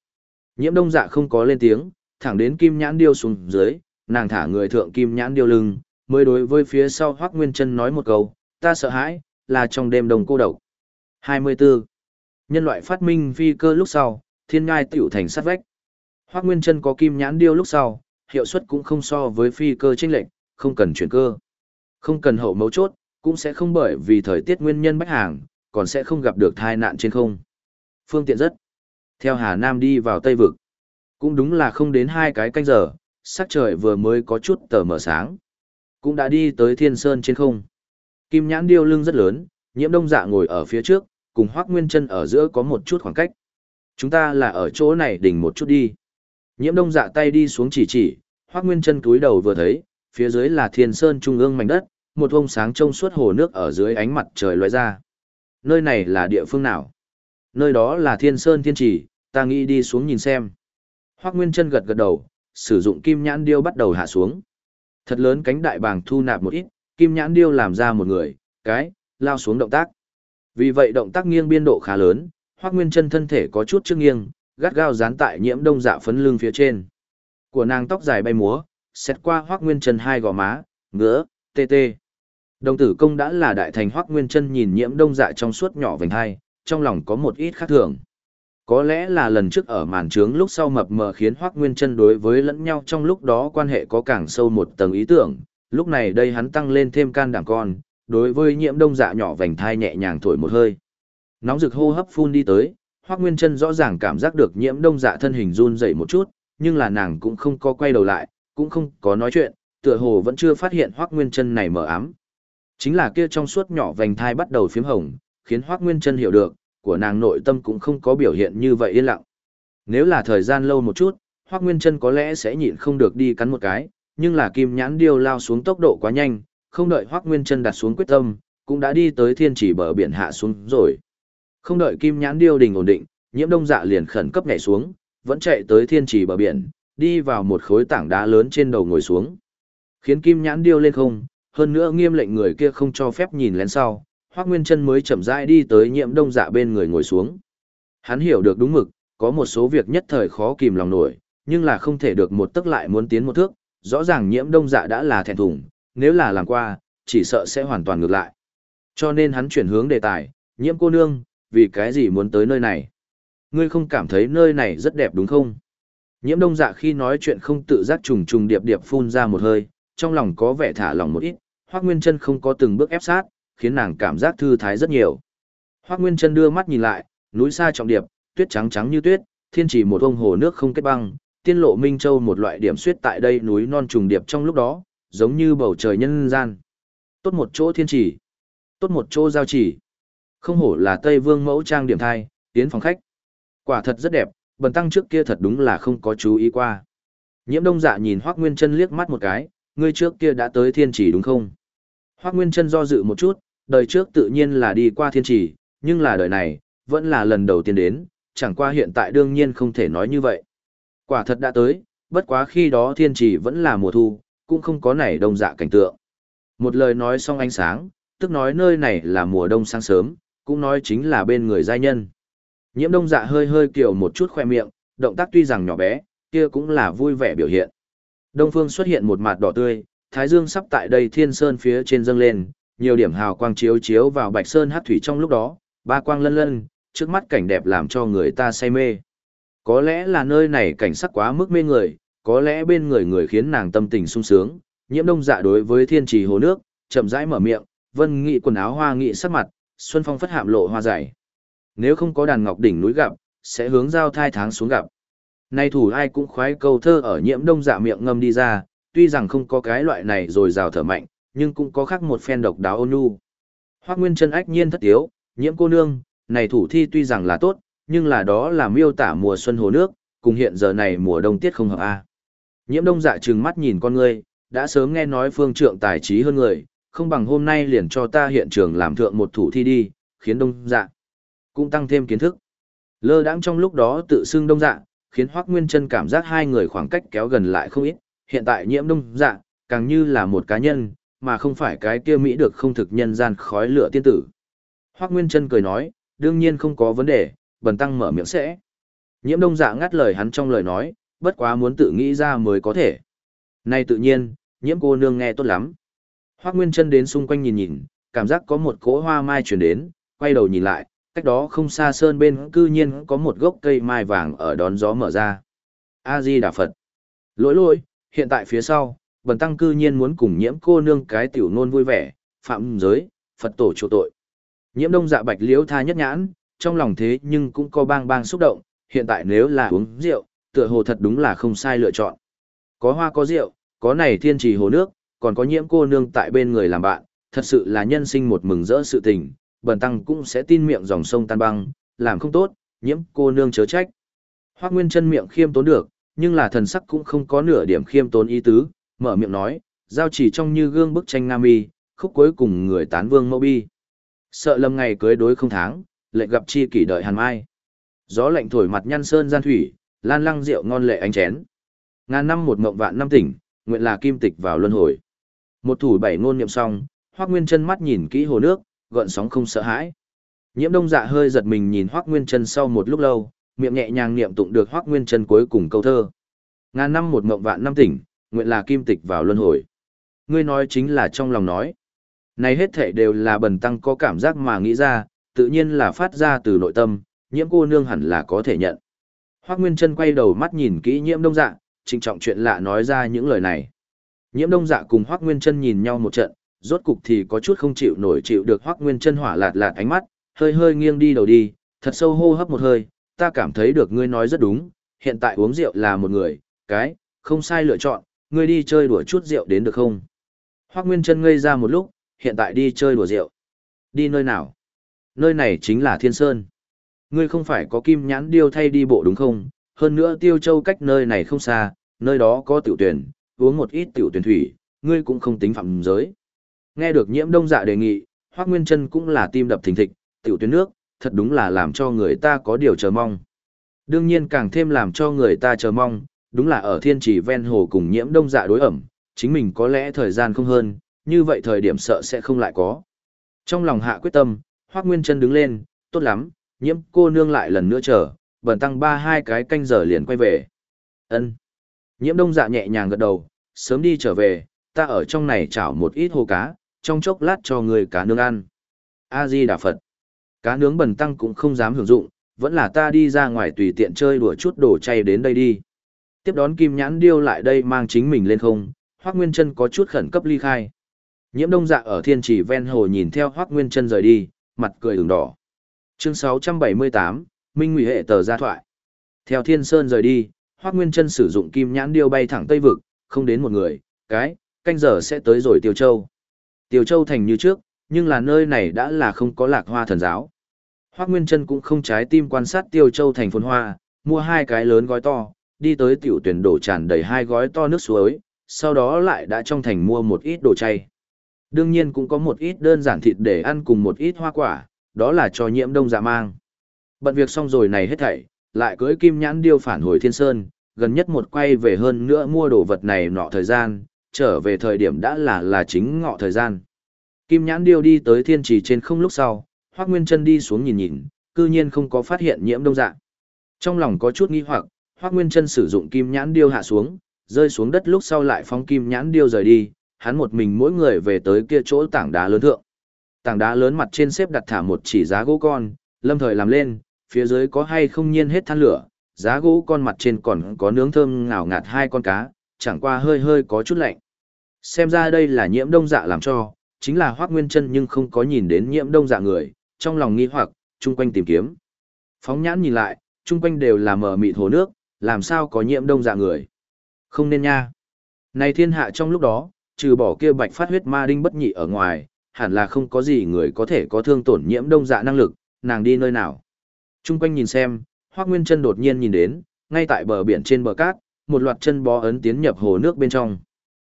S1: Nhiễm đông dạ không có lên tiếng, thẳng đến kim nhãn điêu xuống dưới, nàng thả người thượng kim nhãn điêu lưng, mới đối với phía sau Hoác Nguyên chân nói một câu, ta sợ hãi, là trong đêm đông cô độc. 24. Nhân loại phát minh phi cơ lúc sau, thiên ngai tiểu thành sát vách. Hoác Nguyên chân có kim nhãn điêu lúc sau, hiệu suất cũng không so với phi cơ chênh lệch không cần chuyển cơ. Không cần hậu mấu chốt, cũng sẽ không bởi vì thời tiết nguyên nhân bách hàng, còn sẽ không gặp được tai nạn trên không. Phương tiện rất. Theo Hà Nam đi vào Tây Vực. Cũng đúng là không đến hai cái canh giờ, sắc trời vừa mới có chút tờ mở sáng. Cũng đã đi tới thiên sơn trên không. Kim nhãn điêu lưng rất lớn, nhiễm đông dạ ngồi ở phía trước, cùng Hoác Nguyên chân ở giữa có một chút khoảng cách. Chúng ta là ở chỗ này đỉnh một chút đi. Nhiễm đông dạ tay đi xuống chỉ chỉ, Hoác Nguyên chân túi đầu vừa thấy, phía dưới là thiên sơn trung ương mảnh đất, một vông sáng trông suốt hồ nước ở dưới ánh mặt trời lóe ra. Nơi này là địa phương nào? Nơi đó là thiên sơn thiên trì, ta nghĩ đi xuống nhìn xem. Hoác Nguyên chân gật gật đầu, sử dụng kim nhãn điêu bắt đầu hạ xuống. Thật lớn cánh đại bàng thu nạp một ít, kim nhãn điêu làm ra một người, cái, lao xuống động tác. Vì vậy động tác nghiêng biên độ khá lớn, Hoắc Nguyên Chân thân thể có chút trước nghiêng, gắt gao dán tại nhiễm đông dạ phấn lưng phía trên. Của nàng tóc dài bay múa, xét qua Hoắc Nguyên Chân hai gò má, ngứa, tê tê. Đồng tử công đã là đại thành Hoắc Nguyên Chân nhìn nhiễm đông dạ trong suốt nhỏ vành hai, trong lòng có một ít khác thường. Có lẽ là lần trước ở màn trướng lúc sau mập mờ khiến Hoắc Nguyên Chân đối với lẫn nhau trong lúc đó quan hệ có càng sâu một tầng ý tưởng, lúc này đây hắn tăng lên thêm can đảm con, đối với nhiễm đông dạ nhỏ vành thai nhẹ nhàng thổi một hơi. Nóng rực hô hấp phun đi tới, Hoắc Nguyên Chân rõ ràng cảm giác được nhiễm đông dạ thân hình run rẩy một chút, nhưng là nàng cũng không có quay đầu lại, cũng không có nói chuyện, tựa hồ vẫn chưa phát hiện Hoắc Nguyên Chân này mở ám. Chính là kia trong suốt nhỏ vành thai bắt đầu phím hồng, khiến Hoắc Nguyên Chân hiểu được, của nàng nội tâm cũng không có biểu hiện như vậy yên lặng. Nếu là thời gian lâu một chút, Hoắc Nguyên Chân có lẽ sẽ nhịn không được đi cắn một cái, nhưng là kim nhãn điêu lao xuống tốc độ quá nhanh, không đợi Hoắc Nguyên Chân đặt xuống quyết tâm, cũng đã đi tới thiên chỉ bờ biển hạ xuống rồi. Không đợi kim nhãn điêu đình ổn định, nhiễm đông dạ liền khẩn cấp nhảy xuống, vẫn chạy tới thiên chỉ bờ biển, đi vào một khối tảng đá lớn trên đầu ngồi xuống. Khiến kim nhãn điêu lên không, hơn nữa nghiêm lệnh người kia không cho phép nhìn lén sau, Hoắc Nguyên Chân mới chậm rãi đi tới Nhiệm Đông Dạ bên người ngồi xuống. Hắn hiểu được đúng mực, có một số việc nhất thời khó kìm lòng nổi, nhưng là không thể được một tức lại muốn tiến một thước, rõ ràng Nhiệm Đông Dạ đã là thẹn thùng, nếu là làm qua, chỉ sợ sẽ hoàn toàn ngược lại. Cho nên hắn chuyển hướng đề tài, Nhiệm cô nương, vì cái gì muốn tới nơi này? Ngươi không cảm thấy nơi này rất đẹp đúng không? Nhiễm Đông Dạ khi nói chuyện không tự giác trùng trùng điệp điệp phun ra một hơi, trong lòng có vẻ thả lòng một ít, Hoắc Nguyên Chân không có từng bước ép sát, khiến nàng cảm giác thư thái rất nhiều. Hoác Nguyên Trân đưa mắt nhìn lại, núi xa trọng điệp, tuyết trắng trắng như tuyết, thiên chỉ một ông hồ nước không kết băng, tiên lộ Minh Châu một loại điểm suyết tại đây núi non trùng điệp trong lúc đó, giống như bầu trời nhân gian. Tốt một chỗ thiên chỉ, tốt một chỗ giao chỉ. Không hổ là Tây Vương mẫu trang điểm thai, tiến phòng khách. Quả thật rất đẹp, bần tăng trước kia thật đúng là không có chú ý qua. Nhiễm đông dạ nhìn Hoác Nguyên Trân liếc mắt một cái, ngươi trước kia đã tới thiên chỉ đúng không? Hoác Nguyên Trân do dự một chút, đời trước tự nhiên là đi qua thiên trì, nhưng là đời này, vẫn là lần đầu tiên đến, chẳng qua hiện tại đương nhiên không thể nói như vậy. Quả thật đã tới, bất quá khi đó thiên trì vẫn là mùa thu, cũng không có nảy đông dạ cảnh tượng. Một lời nói xong ánh sáng, tức nói nơi này là mùa đông sáng sớm, cũng nói chính là bên người giai nhân. Nhiễm đông dạ hơi hơi kiểu một chút khoe miệng, động tác tuy rằng nhỏ bé, kia cũng là vui vẻ biểu hiện. Đông phương xuất hiện một mặt đỏ tươi, thái dương sắp tại đây thiên sơn phía trên dâng lên, nhiều điểm hào quang chiếu chiếu vào bạch sơn hát thủy trong lúc đó, ba quang lân lân, trước mắt cảnh đẹp làm cho người ta say mê. Có lẽ là nơi này cảnh sắc quá mức mê người, có lẽ bên người người khiến nàng tâm tình sung sướng, nhiễm đông dạ đối với thiên trì hồ nước, chậm rãi mở miệng, vân nghị quần áo hoa nghị sắc mặt, xuân phong phất hạm lộ hoa dày. Nếu không có đàn ngọc đỉnh núi gặp, sẽ hướng giao thai tháng xuống gặp. Nay thủ ai cũng khoái câu thơ ở nhiễm đông dạ miệng ngâm đi ra, tuy rằng không có cái loại này rồi rào thở mạnh, nhưng cũng có khác một phen độc đáo ôn nhu. Hoắc Nguyên Chân ách nhiên thất tiếu, nhiễm cô nương, này thủ thi tuy rằng là tốt, nhưng là đó là miêu tả mùa xuân hồ nước, cùng hiện giờ này mùa đông tiết không hợp a. Nhiễm đông dạ trừng mắt nhìn con ngươi, đã sớm nghe nói phương trượng tài trí hơn người, không bằng hôm nay liền cho ta hiện trường làm thượng một thủ thi đi, khiến đông dạ cũng tăng thêm kiến thức. Lơ đãng trong lúc đó tự xưng đông dạ, khiến Hoắc Nguyên Chân cảm giác hai người khoảng cách kéo gần lại không ít, hiện tại nhiễm đông dạ, càng như là một cá nhân, mà không phải cái kia Mỹ được không thực nhân gian khói lửa tiên tử. Hoắc Nguyên Trân cười nói, đương nhiên không có vấn đề, bần tăng mở miệng sẽ. Nhiễm đông dạ ngắt lời hắn trong lời nói, bất quá muốn tự nghĩ ra mới có thể. Nay tự nhiên, nhiễm cô nương nghe tốt lắm. Hoắc Nguyên Trân đến xung quanh nhìn nhìn, cảm giác có một cỗ hoa mai chuyển đến, quay đầu nhìn lại, cách đó không xa sơn bên cư nhiên có một gốc cây mai vàng ở đón gió mở ra. A-di Đà Phật. Lỗi lỗi, hiện tại phía sau, bần tăng cư nhiên muốn cùng nhiễm cô nương cái tiểu nôn vui vẻ, phạm giới, Phật tổ chỗ tội. Nhiễm đông dạ bạch liễu tha nhất nhãn, trong lòng thế nhưng cũng có bang bang xúc động, hiện tại nếu là uống rượu, tựa hồ thật đúng là không sai lựa chọn. Có hoa có rượu, có này thiên trì hồ nước, còn có nhiễm cô nương tại bên người làm bạn, thật sự là nhân sinh một mừng rỡ sự tình, bần tăng cũng sẽ tin miệng dòng sông tan băng, làm không tốt, nhiễm cô nương chớ trách. Hoác Nguyên chân miệng khiêm tốn được, nhưng là thần sắc cũng không có nửa điểm khiêm tốn ý tứ, mở miệng nói, giao chỉ trong như gương bức tranh Nam Y, khúc cuối cùng người tán vương mẫu bi. Sợ lâm ngày cưới đối không tháng, lệ gặp chi kỷ đợi hàn mai. Gió lạnh thổi mặt nhăn sơn gian thủy, lan lăng rượu ngon lệ ánh chén. Ngàn năm một mộng vạn năm tỉnh, nguyện là kim tịch vào luân hồi. Một thủ bảy ngôn niệm xong, Hoắc Nguyên Chân mắt nhìn kỹ hồ nước, gợn sóng không sợ hãi. Nhiễm Đông Dạ hơi giật mình nhìn Hoắc Nguyên Chân sau một lúc lâu, miệng nhẹ nhàng niệm tụng được Hoắc Nguyên Chân cuối cùng câu thơ. Ngàn năm một mộng vạn năm tỉnh, nguyện là kim tịch vào luân hồi. Ngươi nói chính là trong lòng nói. Này hết thảy đều là bần tăng có cảm giác mà nghĩ ra, tự nhiên là phát ra từ nội tâm, nhiễm cô nương hẳn là có thể nhận. Hoắc Nguyên Chân quay đầu mắt nhìn kỹ nhiễm đông dạ, trinh trọng chuyện lạ nói ra những lời này. Nhiễm đông dạ cùng Hoắc Nguyên Chân nhìn nhau một trận, rốt cục thì có chút không chịu nổi chịu được Hoác Nguyên Trân hỏa lạt lạt ánh mắt, hơi hơi nghiêng đi đầu đi, thật sâu hô hấp một hơi, ta cảm thấy được ngươi nói rất đúng, hiện tại uống rượu là một người, cái, không sai lựa chọn, ngươi đi chơi đùa chút rượu đến được không? Hoác Nguyên Trân ngây ra một lúc, hiện tại đi chơi đùa rượu. Đi nơi nào? Nơi này chính là Thiên Sơn. Ngươi không phải có kim nhãn điêu thay đi bộ đúng không? Hơn nữa Tiêu Châu cách nơi này không xa, nơi đó có tiểu tuyển, uống một ít tiểu tuyển thủy, ngươi cũng không tính phạm giới. Nghe được nhiễm đông dạ đề nghị, Hoác Nguyên Trân cũng là tim đập thình thịch, tiểu tuyến nước, thật đúng là làm cho người ta có điều chờ mong. Đương nhiên càng thêm làm cho người ta chờ mong, đúng là ở thiên trì ven hồ cùng nhiễm đông dạ đối ẩm, chính mình có lẽ thời gian không hơn, như vậy thời điểm sợ sẽ không lại có. Trong lòng hạ quyết tâm, Hoác Nguyên chân đứng lên, tốt lắm, nhiễm cô nương lại lần nữa chờ, bẩn tăng ba hai cái canh giờ liền quay về. ân Nhiễm đông dạ nhẹ nhàng gật đầu, sớm đi trở về, ta ở trong này chảo một ít hồ cá, trong chốc lát cho người cá nướng ăn. A-di Đà Phật. Cá nướng bẩn tăng cũng không dám hưởng dụng, vẫn là ta đi ra ngoài tùy tiện chơi đùa chút đồ chay đến đây đi. Tiếp đón Kim Nhãn Điêu lại đây mang chính mình lên không, Hoắc Nguyên Chân có chút khẩn cấp ly khai. Nhiễm Đông Dạ ở Thiên Chỉ ven hồ nhìn theo Hoắc Nguyên Chân rời đi, mặt cười ửng đỏ. Chương 678, Minh Ngụy hệ tờ gia thoại. Theo Thiên Sơn rời đi, Hoắc Nguyên Chân sử dụng Kim Nhãn Điêu bay thẳng Tây vực, không đến một người, cái, canh giờ sẽ tới rồi Tiêu Châu. Tiểu Châu thành như trước, nhưng là nơi này đã là không có Lạc Hoa thần giáo. Hoắc Nguyên Trân cũng không trái tim quan sát Tiêu Châu thành phồn hoa, mua hai cái lớn gói to, đi tới tiểu tuyển đổ tràn đầy hai gói to nước suối, sau đó lại đã trong thành mua một ít đồ chay. Đương nhiên cũng có một ít đơn giản thịt để ăn cùng một ít hoa quả, đó là cho nhiễm đông dạ mang. Bận việc xong rồi này hết thảy, lại cưới kim nhãn điêu phản hồi thiên sơn, gần nhất một quay về hơn nữa mua đồ vật này nọ thời gian, trở về thời điểm đã là là chính ngọ thời gian. Kim nhãn điêu đi tới thiên trì trên không lúc sau, hoác nguyên chân đi xuống nhìn nhìn, cư nhiên không có phát hiện nhiễm đông dạng Trong lòng có chút nghi hoặc, Hoắc Nguyên Chân sử dụng kim nhãn điêu hạ xuống, rơi xuống đất lúc sau lại phóng kim nhãn điêu rời đi, hắn một mình mỗi người về tới kia chỗ tảng đá lớn thượng. Tảng đá lớn mặt trên xếp đặt thả một chỉ giá gỗ con, lâm thời làm lên, phía dưới có hay không nhiên hết than lửa, giá gỗ con mặt trên còn có nướng thơm ngào ngạt hai con cá, chẳng qua hơi hơi có chút lạnh. Xem ra đây là nhiễm đông dạ làm cho, chính là Hoắc Nguyên Chân nhưng không có nhìn đến nhiễm đông dạ người, trong lòng nghi hoặc, chung quanh tìm kiếm. Phóng nhãn nhìn lại, chung quanh đều là mở mịt hồ nước, làm sao có nhiễm đông dạ người. Không nên nha. Này thiên hạ trong lúc đó, trừ bỏ kia bạch phát huyết ma đinh bất nhị ở ngoài, hẳn là không có gì người có thể có thương tổn nhiễm đông dạ năng lực, nàng đi nơi nào. Trung quanh nhìn xem, Hoác Nguyên chân đột nhiên nhìn đến, ngay tại bờ biển trên bờ cát, một loạt chân bó ấn tiến nhập hồ nước bên trong.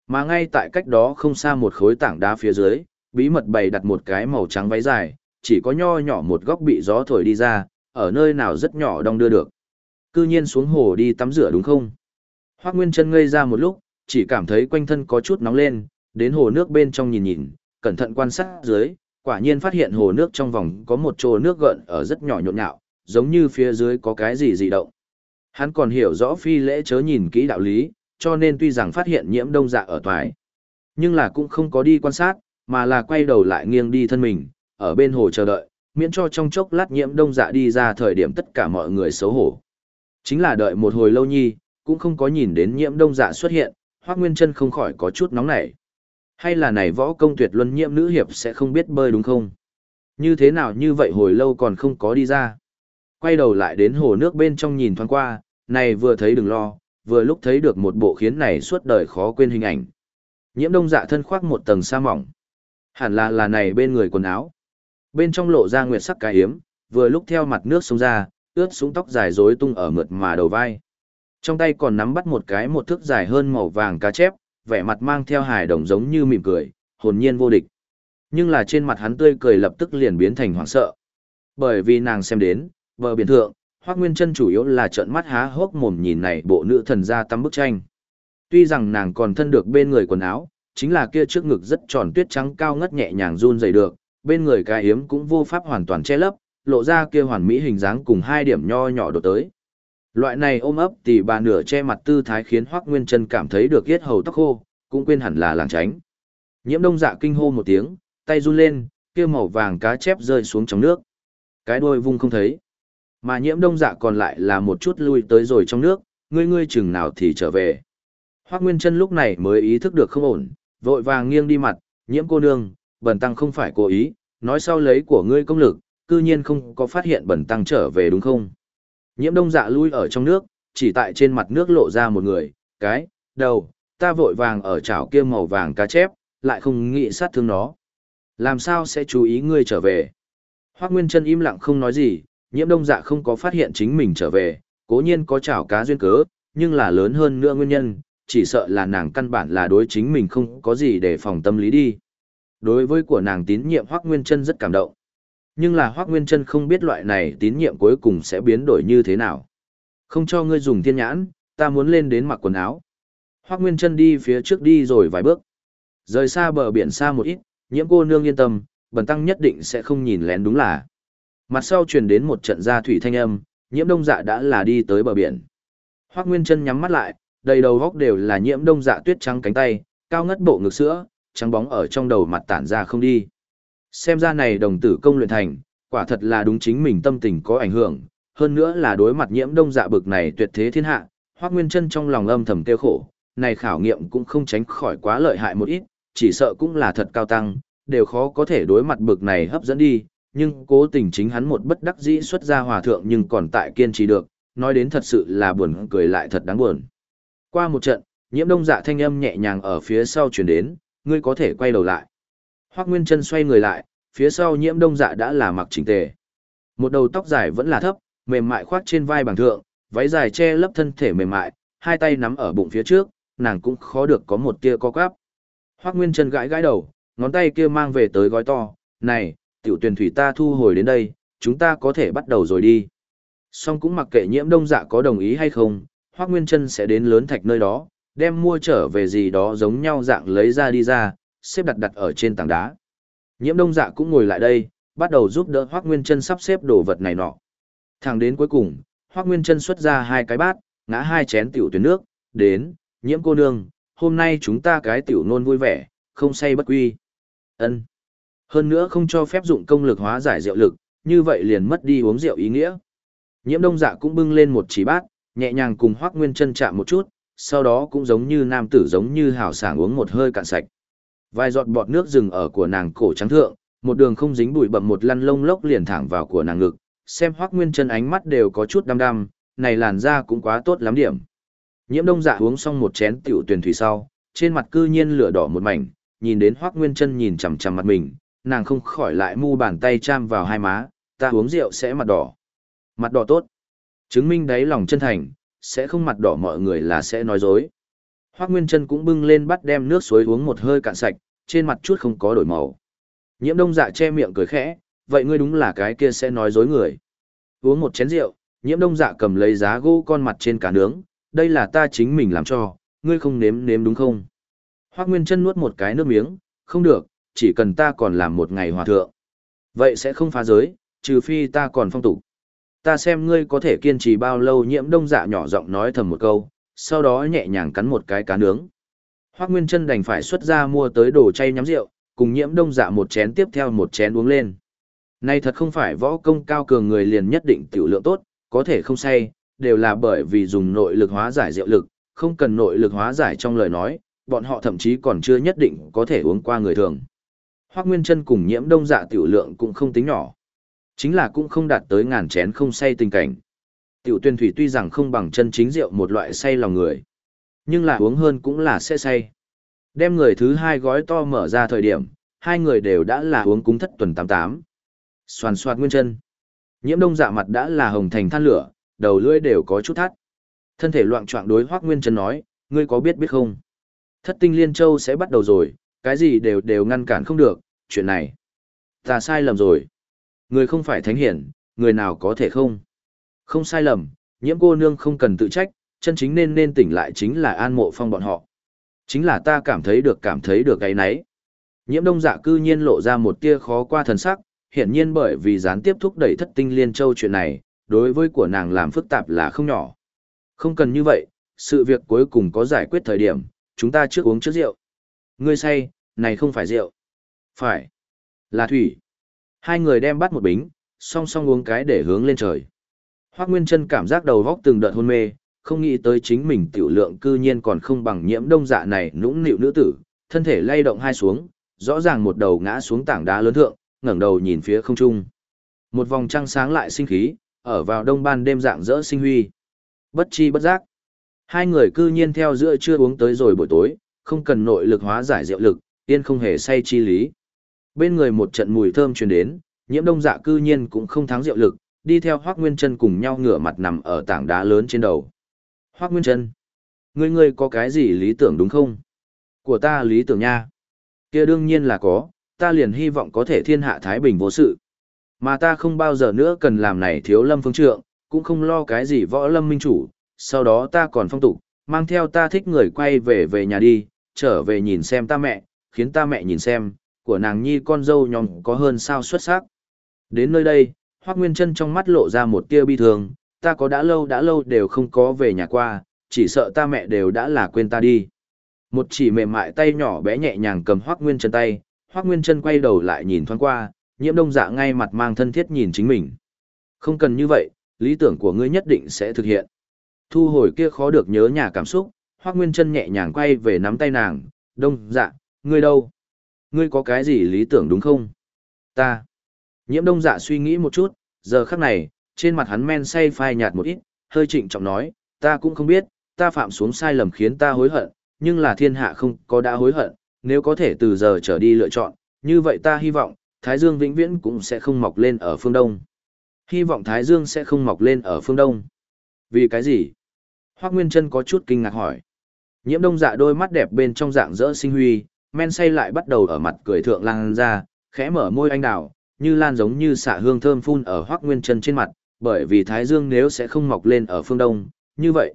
S1: Mà ngay tại cách đó không xa một khối tảng đá phía dưới, bí mật bày đặt một cái màu trắng váy dài, chỉ có nho nhỏ một góc bị gió thổi đi ra, ở nơi nào rất nhỏ đong đưa được. Cư nhiên xuống hồ đi tắm rửa đúng không? Hoác Nguyên chân ngây ra một lúc, chỉ cảm thấy quanh thân có chút nóng lên, đến hồ nước bên trong nhìn nhìn, cẩn thận quan sát dưới, quả nhiên phát hiện hồ nước trong vòng có một chỗ nước gợn ở rất nhỏ nhộn nhạo, giống như phía dưới có cái gì dị động. Hắn còn hiểu rõ phi lễ chớ nhìn kỹ đạo lý, cho nên tuy rằng phát hiện nhiễm đông dạ ở toái, nhưng là cũng không có đi quan sát, mà là quay đầu lại nghiêng đi thân mình, ở bên hồ chờ đợi, miễn cho trong chốc lát nhiễm đông dạ đi ra thời điểm tất cả mọi người xấu hổ. Chính là đợi một hồi lâu nhi, cũng không có nhìn đến nhiễm đông dạ xuất hiện, Hoác Nguyên chân không khỏi có chút nóng nảy. Hay là này võ công tuyệt luân nhiễm nữ hiệp sẽ không biết bơi đúng không? Như thế nào như vậy hồi lâu còn không có đi ra. Quay đầu lại đến hồ nước bên trong nhìn thoáng qua, này vừa thấy đừng lo, vừa lúc thấy được một bộ khiến này suốt đời khó quên hình ảnh. Nhiễm đông dạ thân khoác một tầng sa mỏng. Hẳn là là này bên người quần áo. Bên trong lộ ra nguyệt sắc cái hiếm, vừa lúc theo mặt nước sông ra, ướt súng tóc dài rối tung ở mượt mà đầu vai. Trong tay còn nắm bắt một cái một thước dài hơn màu vàng cá chép, vẻ mặt mang theo hài đồng giống như mỉm cười, hồn nhiên vô địch. Nhưng là trên mặt hắn tươi cười lập tức liền biến thành hoảng sợ. Bởi vì nàng xem đến, bờ biển thượng, Hoắc Nguyên Chân chủ yếu là trợn mắt há hốc mồm nhìn này bộ nữ thần ra tắm bức tranh. Tuy rằng nàng còn thân được bên người quần áo, chính là kia trước ngực rất tròn tuyết trắng cao ngất nhẹ nhàng run rẩy được, bên người cái hiếm cũng vô pháp hoàn toàn che lấp, lộ ra kia hoàn mỹ hình dáng cùng hai điểm nho nhỏ đột tới. Loại này ôm ấp tỷ bà nửa che mặt tư thái khiến Hoắc Nguyên Chân cảm thấy được giết hầu tóc khô, cũng quên hẳn là làng tránh. Nhiễm Đông Dạ kinh hô một tiếng, tay run lên, kia màu vàng cá chép rơi xuống trong nước. Cái đuôi vung không thấy. Mà Nhiễm Đông Dạ còn lại là một chút lui tới rồi trong nước, ngươi ngươi chừng nào thì trở về. Hoác Nguyên Chân lúc này mới ý thức được không ổn, vội vàng nghiêng đi mặt, "Nhiễm cô nương, bẩn tăng không phải cố ý, nói sau lấy của ngươi công lực, cư nhiên không có phát hiện bẩn tăng trở về đúng không?" Nhiễm đông dạ lui ở trong nước, chỉ tại trên mặt nước lộ ra một người, cái, đầu, ta vội vàng ở chảo kia màu vàng cá chép, lại không nghĩ sát thương nó. Làm sao sẽ chú ý ngươi trở về? Hoác Nguyên chân im lặng không nói gì, nhiễm đông dạ không có phát hiện chính mình trở về, cố nhiên có chảo cá duyên cớ, nhưng là lớn hơn nữa nguyên nhân, chỉ sợ là nàng căn bản là đối chính mình không có gì để phòng tâm lý đi. Đối với của nàng tín nhiệm Hoác Nguyên chân rất cảm động. Nhưng là Hoác Nguyên Trân không biết loại này tín nhiệm cuối cùng sẽ biến đổi như thế nào. Không cho ngươi dùng thiên nhãn, ta muốn lên đến mặc quần áo. Hoác Nguyên Trân đi phía trước đi rồi vài bước. Rời xa bờ biển xa một ít, nhiễm cô nương yên tâm, bần tăng nhất định sẽ không nhìn lén đúng là. Mặt sau truyền đến một trận gia thủy thanh âm, nhiễm đông dạ đã là đi tới bờ biển. Hoác Nguyên Trân nhắm mắt lại, đầy đầu góc đều là nhiễm đông dạ tuyết trắng cánh tay, cao ngất bộ ngực sữa, trắng bóng ở trong đầu mặt tản ra không đi. Xem ra này đồng tử công luyện thành, quả thật là đúng chính mình tâm tình có ảnh hưởng, hơn nữa là đối mặt nhiễm đông dạ bực này tuyệt thế thiên hạ, Hoắc Nguyên Chân trong lòng âm thầm tiêu khổ, này khảo nghiệm cũng không tránh khỏi quá lợi hại một ít, chỉ sợ cũng là thật cao tăng, đều khó có thể đối mặt bực này hấp dẫn đi, nhưng cố tình chính hắn một bất đắc dĩ xuất ra hòa thượng nhưng còn tại kiên trì được, nói đến thật sự là buồn cười lại thật đáng buồn. Qua một trận, nhiễm đông dạ thanh âm nhẹ nhàng ở phía sau truyền đến, ngươi có thể quay đầu lại. Hoác Nguyên chân xoay người lại, phía sau nhiễm đông dạ đã là mặc chỉnh tề. Một đầu tóc dài vẫn là thấp, mềm mại khoác trên vai bằng thượng, váy dài che lấp thân thể mềm mại, hai tay nắm ở bụng phía trước, nàng cũng khó được có một tia co quắp. Hoác Nguyên chân gãi gãi đầu, ngón tay kia mang về tới gói to, này, tiểu tuyển thủy ta thu hồi đến đây, chúng ta có thể bắt đầu rồi đi. Song cũng mặc kệ nhiễm đông dạ có đồng ý hay không, Hoác Nguyên Trân sẽ đến lớn thạch nơi đó, đem mua trở về gì đó giống nhau dạng lấy ra đi ra, xếp đặt đặt ở trên tảng đá. Nhiễm đông dạ cũng ngồi lại đây, bắt đầu giúp đỡ Hoác Nguyên Trân sắp xếp đồ vật này nọ. Thẳng đến cuối cùng, Hoác Nguyên Trân xuất ra hai cái bát, ngã hai chén tiểu tuyển nước, đến, nhiễm cô nương, hôm nay chúng ta cái tiểu nôn vui vẻ, không say bất quy. ân hơn nữa không cho phép dụng công lực hóa giải rượu lực, như vậy liền mất đi uống rượu ý nghĩa. Nhiễm đông dạ cũng bưng lên một chỉ bát, nhẹ nhàng cùng Hoác Nguyên chân chạm một chút, sau đó cũng giống như nam tử giống như hào sảng uống một hơi cạn sạch. Vài giọt bọt nước rừng ở của nàng cổ trắng thượng, một đường không dính bụi bậm một lăn lông lốc liền thẳng vào của nàng ngực, xem Hoắc Nguyên Chân ánh mắt đều có chút đăm đăm, này làn da cũng quá tốt lắm điểm. Nhiễm Đông Dạ uống xong một chén tiểu tuyển thủy sau, trên mặt cư nhiên lửa đỏ một mảnh, nhìn đến Hoắc Nguyên Chân nhìn chằm chằm mặt mình, nàng không khỏi lại mu bàn tay cham vào hai má, ta uống rượu sẽ mặt đỏ. Mặt đỏ tốt. Chứng minh đáy lòng chân thành, sẽ không mặt đỏ mọi người là sẽ nói dối. Hoác Nguyên Trân cũng bưng lên bắt đem nước suối uống một hơi cạn sạch, trên mặt chút không có đổi màu. Nhiễm đông dạ che miệng cười khẽ, vậy ngươi đúng là cái kia sẽ nói dối người. Uống một chén rượu, nhiễm đông dạ cầm lấy giá gỗ con mặt trên cá nướng, đây là ta chính mình làm cho, ngươi không nếm nếm đúng không? Hoác Nguyên Trân nuốt một cái nước miếng, không được, chỉ cần ta còn làm một ngày hòa thượng. Vậy sẽ không phá giới, trừ phi ta còn phong tục. Ta xem ngươi có thể kiên trì bao lâu nhiễm đông dạ nhỏ giọng nói thầm một câu, sau đó nhẹ nhàng cắn một cái cá nướng. Hoác Nguyên Trân đành phải xuất ra mua tới đồ chay nhắm rượu, cùng nhiễm đông dạ một chén tiếp theo một chén uống lên. Này thật không phải võ công cao cường người liền nhất định tiểu lượng tốt, có thể không say, đều là bởi vì dùng nội lực hóa giải rượu lực, không cần nội lực hóa giải trong lời nói, bọn họ thậm chí còn chưa nhất định có thể uống qua người thường. Hoác Nguyên Trân cùng nhiễm đông dạ tiểu lượng cũng không tính nhỏ. Chính là cũng không đạt tới ngàn chén không say tình cảnh. Tiểu tuyên thủy tuy rằng không bằng chân chính rượu một loại say lòng người. Nhưng là uống hơn cũng là sẽ say. Đem người thứ hai gói to mở ra thời điểm, hai người đều đã là uống cúng thất tuần 88. Xoàn xoạt nguyên chân. Nhiễm đông dạ mặt đã là hồng thành than lửa, đầu lưỡi đều có chút thắt. Thân thể loạn trọng đối hoác nguyên chân nói, ngươi có biết biết không? Thất tinh liên châu sẽ bắt đầu rồi, cái gì đều đều ngăn cản không được, chuyện này. Ta sai lầm rồi. Người không phải thánh hiển, người nào có thể không? Không sai lầm, nhiễm cô nương không cần tự trách, chân chính nên nên tỉnh lại chính là an mộ phong bọn họ. Chính là ta cảm thấy được cảm thấy được cái nấy. Nhiễm đông dạ cư nhiên lộ ra một tia khó qua thần sắc, hiển nhiên bởi vì gián tiếp thúc đẩy thất tinh liên châu chuyện này, đối với của nàng làm phức tạp là không nhỏ. Không cần như vậy, sự việc cuối cùng có giải quyết thời điểm, chúng ta trước uống trước rượu. Ngươi say, này không phải rượu. Phải. Là thủy. Hai người đem bắt một bính, song song uống cái để hướng lên trời. Hoác Nguyên Trân cảm giác đầu vóc từng đợt hôn mê, không nghĩ tới chính mình tiểu lượng cư nhiên còn không bằng nhiễm đông dạ này nũng nịu nữ tử, thân thể lay động hai xuống, rõ ràng một đầu ngã xuống tảng đá lớn thượng, ngẩng đầu nhìn phía không trung. Một vòng trăng sáng lại sinh khí, ở vào đông ban đêm dạng rỡ sinh huy. Bất chi bất giác. Hai người cư nhiên theo giữa trưa uống tới rồi buổi tối, không cần nội lực hóa giải diệu lực, tiên không hề say chi lý. Bên người một trận mùi thơm truyền đến, nhiễm đông dạ cư nhiên cũng không thắng diệu lực, đi theo Hoác Nguyên Trân cùng nhau ngửa mặt nằm ở tảng đá lớn trên đầu. Hoác Nguyên Trân, ngươi ngươi có cái gì lý tưởng đúng không? Của ta lý tưởng nha. kia đương nhiên là có, ta liền hy vọng có thể thiên hạ Thái Bình vô sự. Mà ta không bao giờ nữa cần làm này thiếu lâm phương trượng, cũng không lo cái gì võ lâm minh chủ, sau đó ta còn phong tục, mang theo ta thích người quay về về nhà đi, trở về nhìn xem ta mẹ, khiến ta mẹ nhìn xem, của nàng nhi con dâu nhóm có hơn sao xuất sắc. Đến nơi đây, Hoác Nguyên Trân trong mắt lộ ra một tia bi thường, ta có đã lâu đã lâu đều không có về nhà qua, chỉ sợ ta mẹ đều đã là quên ta đi. Một chỉ mềm mại tay nhỏ bé nhẹ nhàng cầm Hoác Nguyên Trân tay, Hoác Nguyên Trân quay đầu lại nhìn thoáng qua, nhiễm đông dạ ngay mặt mang thân thiết nhìn chính mình. Không cần như vậy, lý tưởng của ngươi nhất định sẽ thực hiện. Thu hồi kia khó được nhớ nhà cảm xúc, Hoác Nguyên Trân nhẹ nhàng quay về nắm tay nàng, đông dạ, ngươi đâu? Ngươi có cái gì lý tưởng đúng không? Ta. Nhiễm đông dạ suy nghĩ một chút, giờ khắc này, trên mặt hắn men say phai nhạt một ít, hơi trịnh trọng nói, ta cũng không biết, ta phạm xuống sai lầm khiến ta hối hận, nhưng là thiên hạ không có đã hối hận, nếu có thể từ giờ trở đi lựa chọn, như vậy ta hy vọng, Thái Dương vĩnh viễn cũng sẽ không mọc lên ở phương Đông. Hy vọng Thái Dương sẽ không mọc lên ở phương Đông. Vì cái gì? Hoác Nguyên Trân có chút kinh ngạc hỏi. Nhiễm đông dạ đôi mắt đẹp bên trong dạng dỡ sinh huy, men say lại bắt đầu ở mặt cười thượng lan ra, khẽ mở môi anh đào, như lan giống như xạ hương thơm phun ở Hoắc Nguyên Chân trên mặt, bởi vì Thái Dương nếu sẽ không mọc lên ở phương đông, như vậy,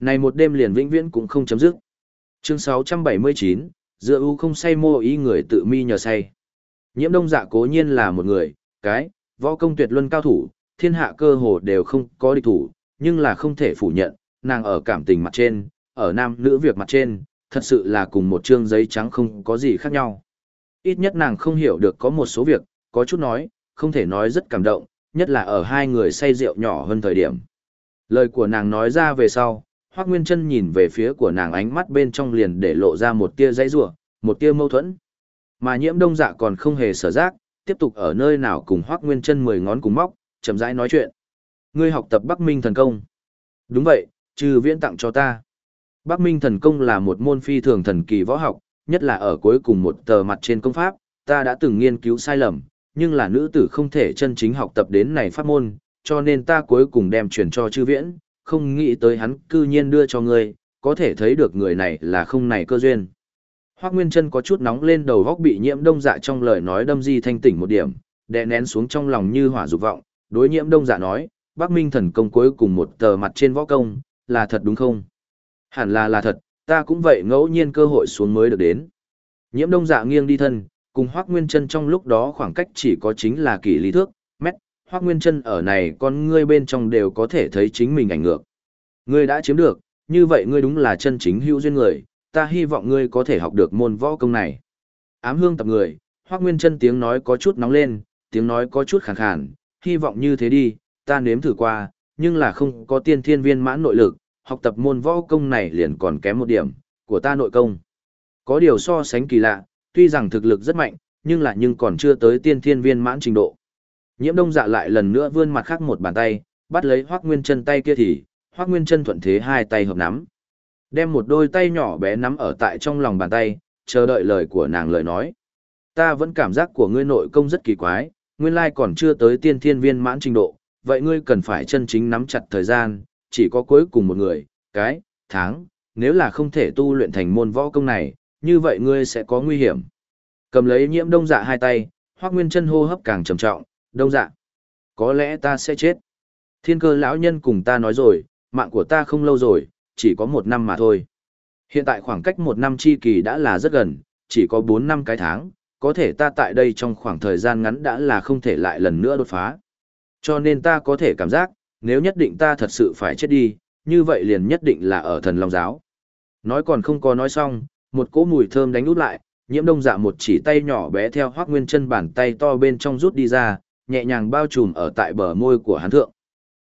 S1: này một đêm liền vĩnh viễn cũng không chấm dứt. Chương 679, dựa ưu không say mô ý người tự mi nhờ say. Nhiễm Đông Dạ cố nhiên là một người, cái, võ công tuyệt luân cao thủ, thiên hạ cơ hồ đều không có địch thủ, nhưng là không thể phủ nhận, nàng ở cảm tình mặt trên, ở nam nữ việc mặt trên, thật sự là cùng một chương giấy trắng không có gì khác nhau. Ít nhất nàng không hiểu được có một số việc, có chút nói, không thể nói rất cảm động, nhất là ở hai người say rượu nhỏ hơn thời điểm. Lời của nàng nói ra về sau, Hoác Nguyên Trân nhìn về phía của nàng ánh mắt bên trong liền để lộ ra một tia dãy rủa một tia mâu thuẫn. Mà nhiễm đông dạ còn không hề sở giác, tiếp tục ở nơi nào cùng Hoác Nguyên Trân mười ngón cùng móc, chậm rãi nói chuyện. Ngươi học tập Bắc Minh thần công. Đúng vậy, trừ viễn tặng cho ta. Bắc Minh thần công là một môn phi thường thần kỳ võ học, nhất là ở cuối cùng một tờ mặt trên công pháp, ta đã từng nghiên cứu sai lầm, nhưng là nữ tử không thể chân chính học tập đến này pháp môn, cho nên ta cuối cùng đem truyền cho chư viễn, không nghĩ tới hắn cư nhiên đưa cho ngươi, có thể thấy được người này là không này cơ duyên. Hoác Nguyên Trân có chút nóng lên đầu góc bị nhiễm đông dạ trong lời nói đâm di thanh tỉnh một điểm, đè nén xuống trong lòng như hỏa dục vọng, đối nhiễm đông dạ nói, Bắc Minh thần công cuối cùng một tờ mặt trên võ công, là thật đúng không? Hẳn là là thật, ta cũng vậy ngẫu nhiên cơ hội xuống mới được đến. Nhiễm đông dạ nghiêng đi thân, cùng Hoác Nguyên Trân trong lúc đó khoảng cách chỉ có chính là kỷ lý thước, mét, Hoác Nguyên Trân ở này con ngươi bên trong đều có thể thấy chính mình ảnh ngược. Ngươi đã chiếm được, như vậy ngươi đúng là chân chính hữu duyên người, ta hy vọng ngươi có thể học được môn võ công này. Ám hương tập người, Hoác Nguyên Trân tiếng nói có chút nóng lên, tiếng nói có chút khàn khàn, hy vọng như thế đi, ta nếm thử qua, nhưng là không có tiên thiên viên mãn nội lực, học tập môn võ công này liền còn kém một điểm, của ta nội công. Có điều so sánh kỳ lạ, tuy rằng thực lực rất mạnh, nhưng là nhưng còn chưa tới tiên thiên viên mãn trình độ. Nhiễm đông dạ lại lần nữa vươn mặt khác một bàn tay, bắt lấy Hoác Nguyên chân tay kia thì, Hoác Nguyên chân thuận thế hai tay hợp nắm. Đem một đôi tay nhỏ bé nắm ở tại trong lòng bàn tay, chờ đợi lời của nàng lời nói. Ta vẫn cảm giác của ngươi nội công rất kỳ quái, nguyên lai còn chưa tới tiên thiên viên mãn trình độ, vậy ngươi cần phải chân chính nắm chặt thời gian, chỉ có cuối cùng một người, cái, tháng, nếu là không thể tu luyện thành môn võ công này, như vậy ngươi sẽ có nguy hiểm. Cầm lấy nhiễm đông dạ hai tay, hoác Nguyên chân hô hấp càng trầm trọng, đông dạ. Có lẽ ta sẽ chết. Thiên cơ lão nhân cùng ta nói rồi, mạng của ta không lâu rồi, chỉ có một năm mà thôi. Hiện tại khoảng cách một năm chi kỳ đã là rất gần, chỉ có bốn năm cái tháng, có thể ta tại đây trong khoảng thời gian ngắn đã là không thể lại lần nữa đột phá. Cho nên ta có thể cảm giác, nếu nhất định ta thật sự phải chết đi, như vậy liền nhất định là ở thần long giáo. Nói còn không có nói xong, một cỗ mùi thơm đánh út lại, nhiễm đông dạ một chỉ tay nhỏ bé theo hoác nguyên chân bàn tay to bên trong rút đi ra, nhẹ nhàng bao trùm ở tại bờ môi của hắn thượng.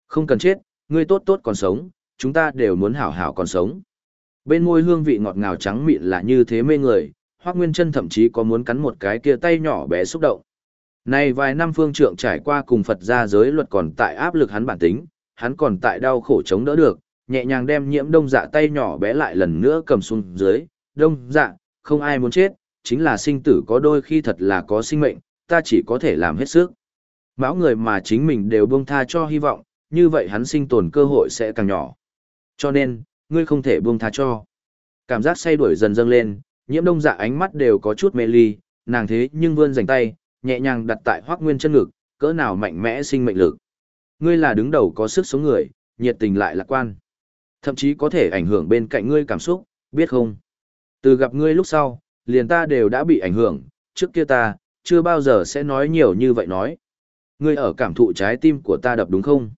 S1: Không cần chết, ngươi tốt tốt còn sống, chúng ta đều muốn hảo hảo còn sống. Bên môi hương vị ngọt ngào trắng mịn là như thế mê người, hoác nguyên chân thậm chí có muốn cắn một cái kia tay nhỏ bé xúc động nay vài năm phương trượng trải qua cùng Phật gia giới luật còn tại áp lực hắn bản tính, hắn còn tại đau khổ chống đỡ được, nhẹ nhàng đem nhiễm đông dạ tay nhỏ bé lại lần nữa cầm xuống dưới, đông dạ, không ai muốn chết, chính là sinh tử có đôi khi thật là có sinh mệnh, ta chỉ có thể làm hết sức. Mão người mà chính mình đều buông tha cho hy vọng, như vậy hắn sinh tồn cơ hội sẽ càng nhỏ. Cho nên, ngươi không thể buông tha cho. Cảm giác say đuổi dần dâng lên, nhiễm đông dạ ánh mắt đều có chút mê ly, nàng thế nhưng vươn rảnh tay, nhẹ nhàng đặt tại hoác nguyên chân ngực, cỡ nào mạnh mẽ sinh mệnh lực. Ngươi là đứng đầu có sức sống người, nhiệt tình lại lạc quan. Thậm chí có thể ảnh hưởng bên cạnh ngươi cảm xúc, biết không? Từ gặp ngươi lúc sau, liền ta đều đã bị ảnh hưởng, trước kia ta, chưa bao giờ sẽ nói nhiều như vậy nói. Ngươi ở cảm thụ trái tim của ta đập đúng không?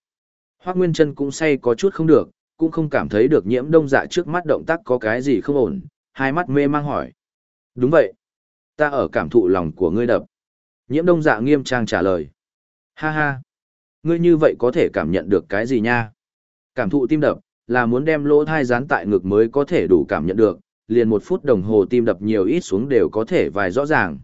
S1: Hoác Nguyên Trân cũng say có chút không được, cũng không cảm thấy được nhiễm đông dạ trước mắt động tác có cái gì không ổn, hai mắt mê mang hỏi. Đúng vậy. Ta ở cảm thụ lòng của ngươi đập. Nhiễm đông dạ nghiêm trang trả lời. Ha ha. Ngươi như vậy có thể cảm nhận được cái gì nha? Cảm thụ tim đập, là muốn đem lỗ thai dán tại ngực mới có thể đủ cảm nhận được, liền một phút đồng hồ tim đập nhiều ít xuống đều có thể vài rõ ràng.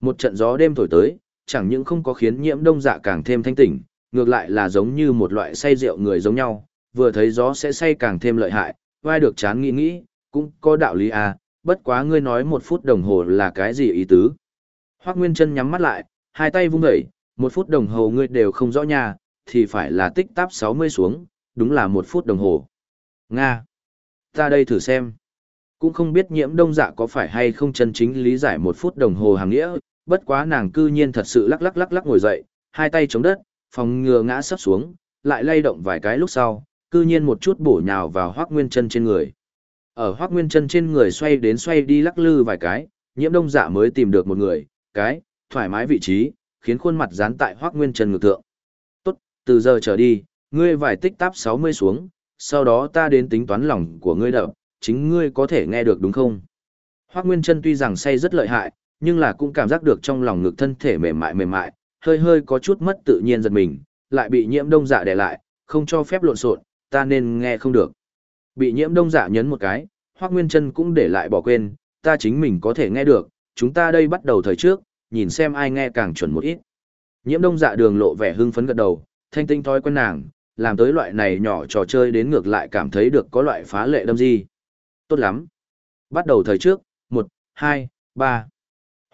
S1: Một trận gió đêm thổi tới, chẳng những không có khiến nhiễm đông dạ càng thêm thanh tỉnh, ngược lại là giống như một loại say rượu người giống nhau, vừa thấy gió sẽ say càng thêm lợi hại, vai được chán nghĩ nghĩ, cũng có đạo lý à, bất quá ngươi nói một phút đồng hồ là cái gì ý tứ. Hoác Nguyên chân nhắm mắt lại, hai tay vung dậy, một phút đồng hồ ngươi đều không rõ nhà, thì phải là tích tắp 60 xuống, đúng là một phút đồng hồ. Nga! Ta đây thử xem. Cũng không biết nhiễm đông dạ có phải hay không chân chính lý giải một phút đồng hồ hàng nghĩa, bất quá nàng cư nhiên thật sự lắc lắc lắc lắc ngồi dậy, hai tay chống đất, phòng ngừa ngã sắp xuống, lại lay động vài cái lúc sau, cư nhiên một chút bổ nhào vào hoác nguyên chân trên người. Ở hoác nguyên chân trên người xoay đến xoay đi lắc lư vài cái, nhiễm đông dạ mới tìm được một người, cái, thoải mái vị trí, khiến khuôn mặt dán tại hoác nguyên chân ngược tượng. Tốt, từ giờ trở đi, ngươi vài tích táp 60 xuống, sau đó ta đến tính toán lòng của ngươi đập, chính ngươi có thể nghe được đúng không? Hoác Nguyên Trân tuy rằng say rất lợi hại, nhưng là cũng cảm giác được trong lòng ngực thân thể mềm mại mềm mại, hơi hơi có chút mất tự nhiên giật mình, lại bị nhiễm đông dạ đè lại, không cho phép lộn xộn, ta nên nghe không được. Bị nhiễm đông dạ nhấn một cái, Hoác Nguyên Trân cũng để lại bỏ quên, ta chính mình có thể nghe được, chúng ta đây bắt đầu thời trước, nhìn xem ai nghe càng chuẩn một ít. Nhiễm đông dạ đường lộ vẻ hưng phấn gật đầu, Thanh tinh thói quen nàng, làm tới loại này nhỏ trò chơi đến ngược lại cảm thấy được có loại phá lệ đâm di. Tốt lắm. Bắt đầu thời trước, một, hai, ba.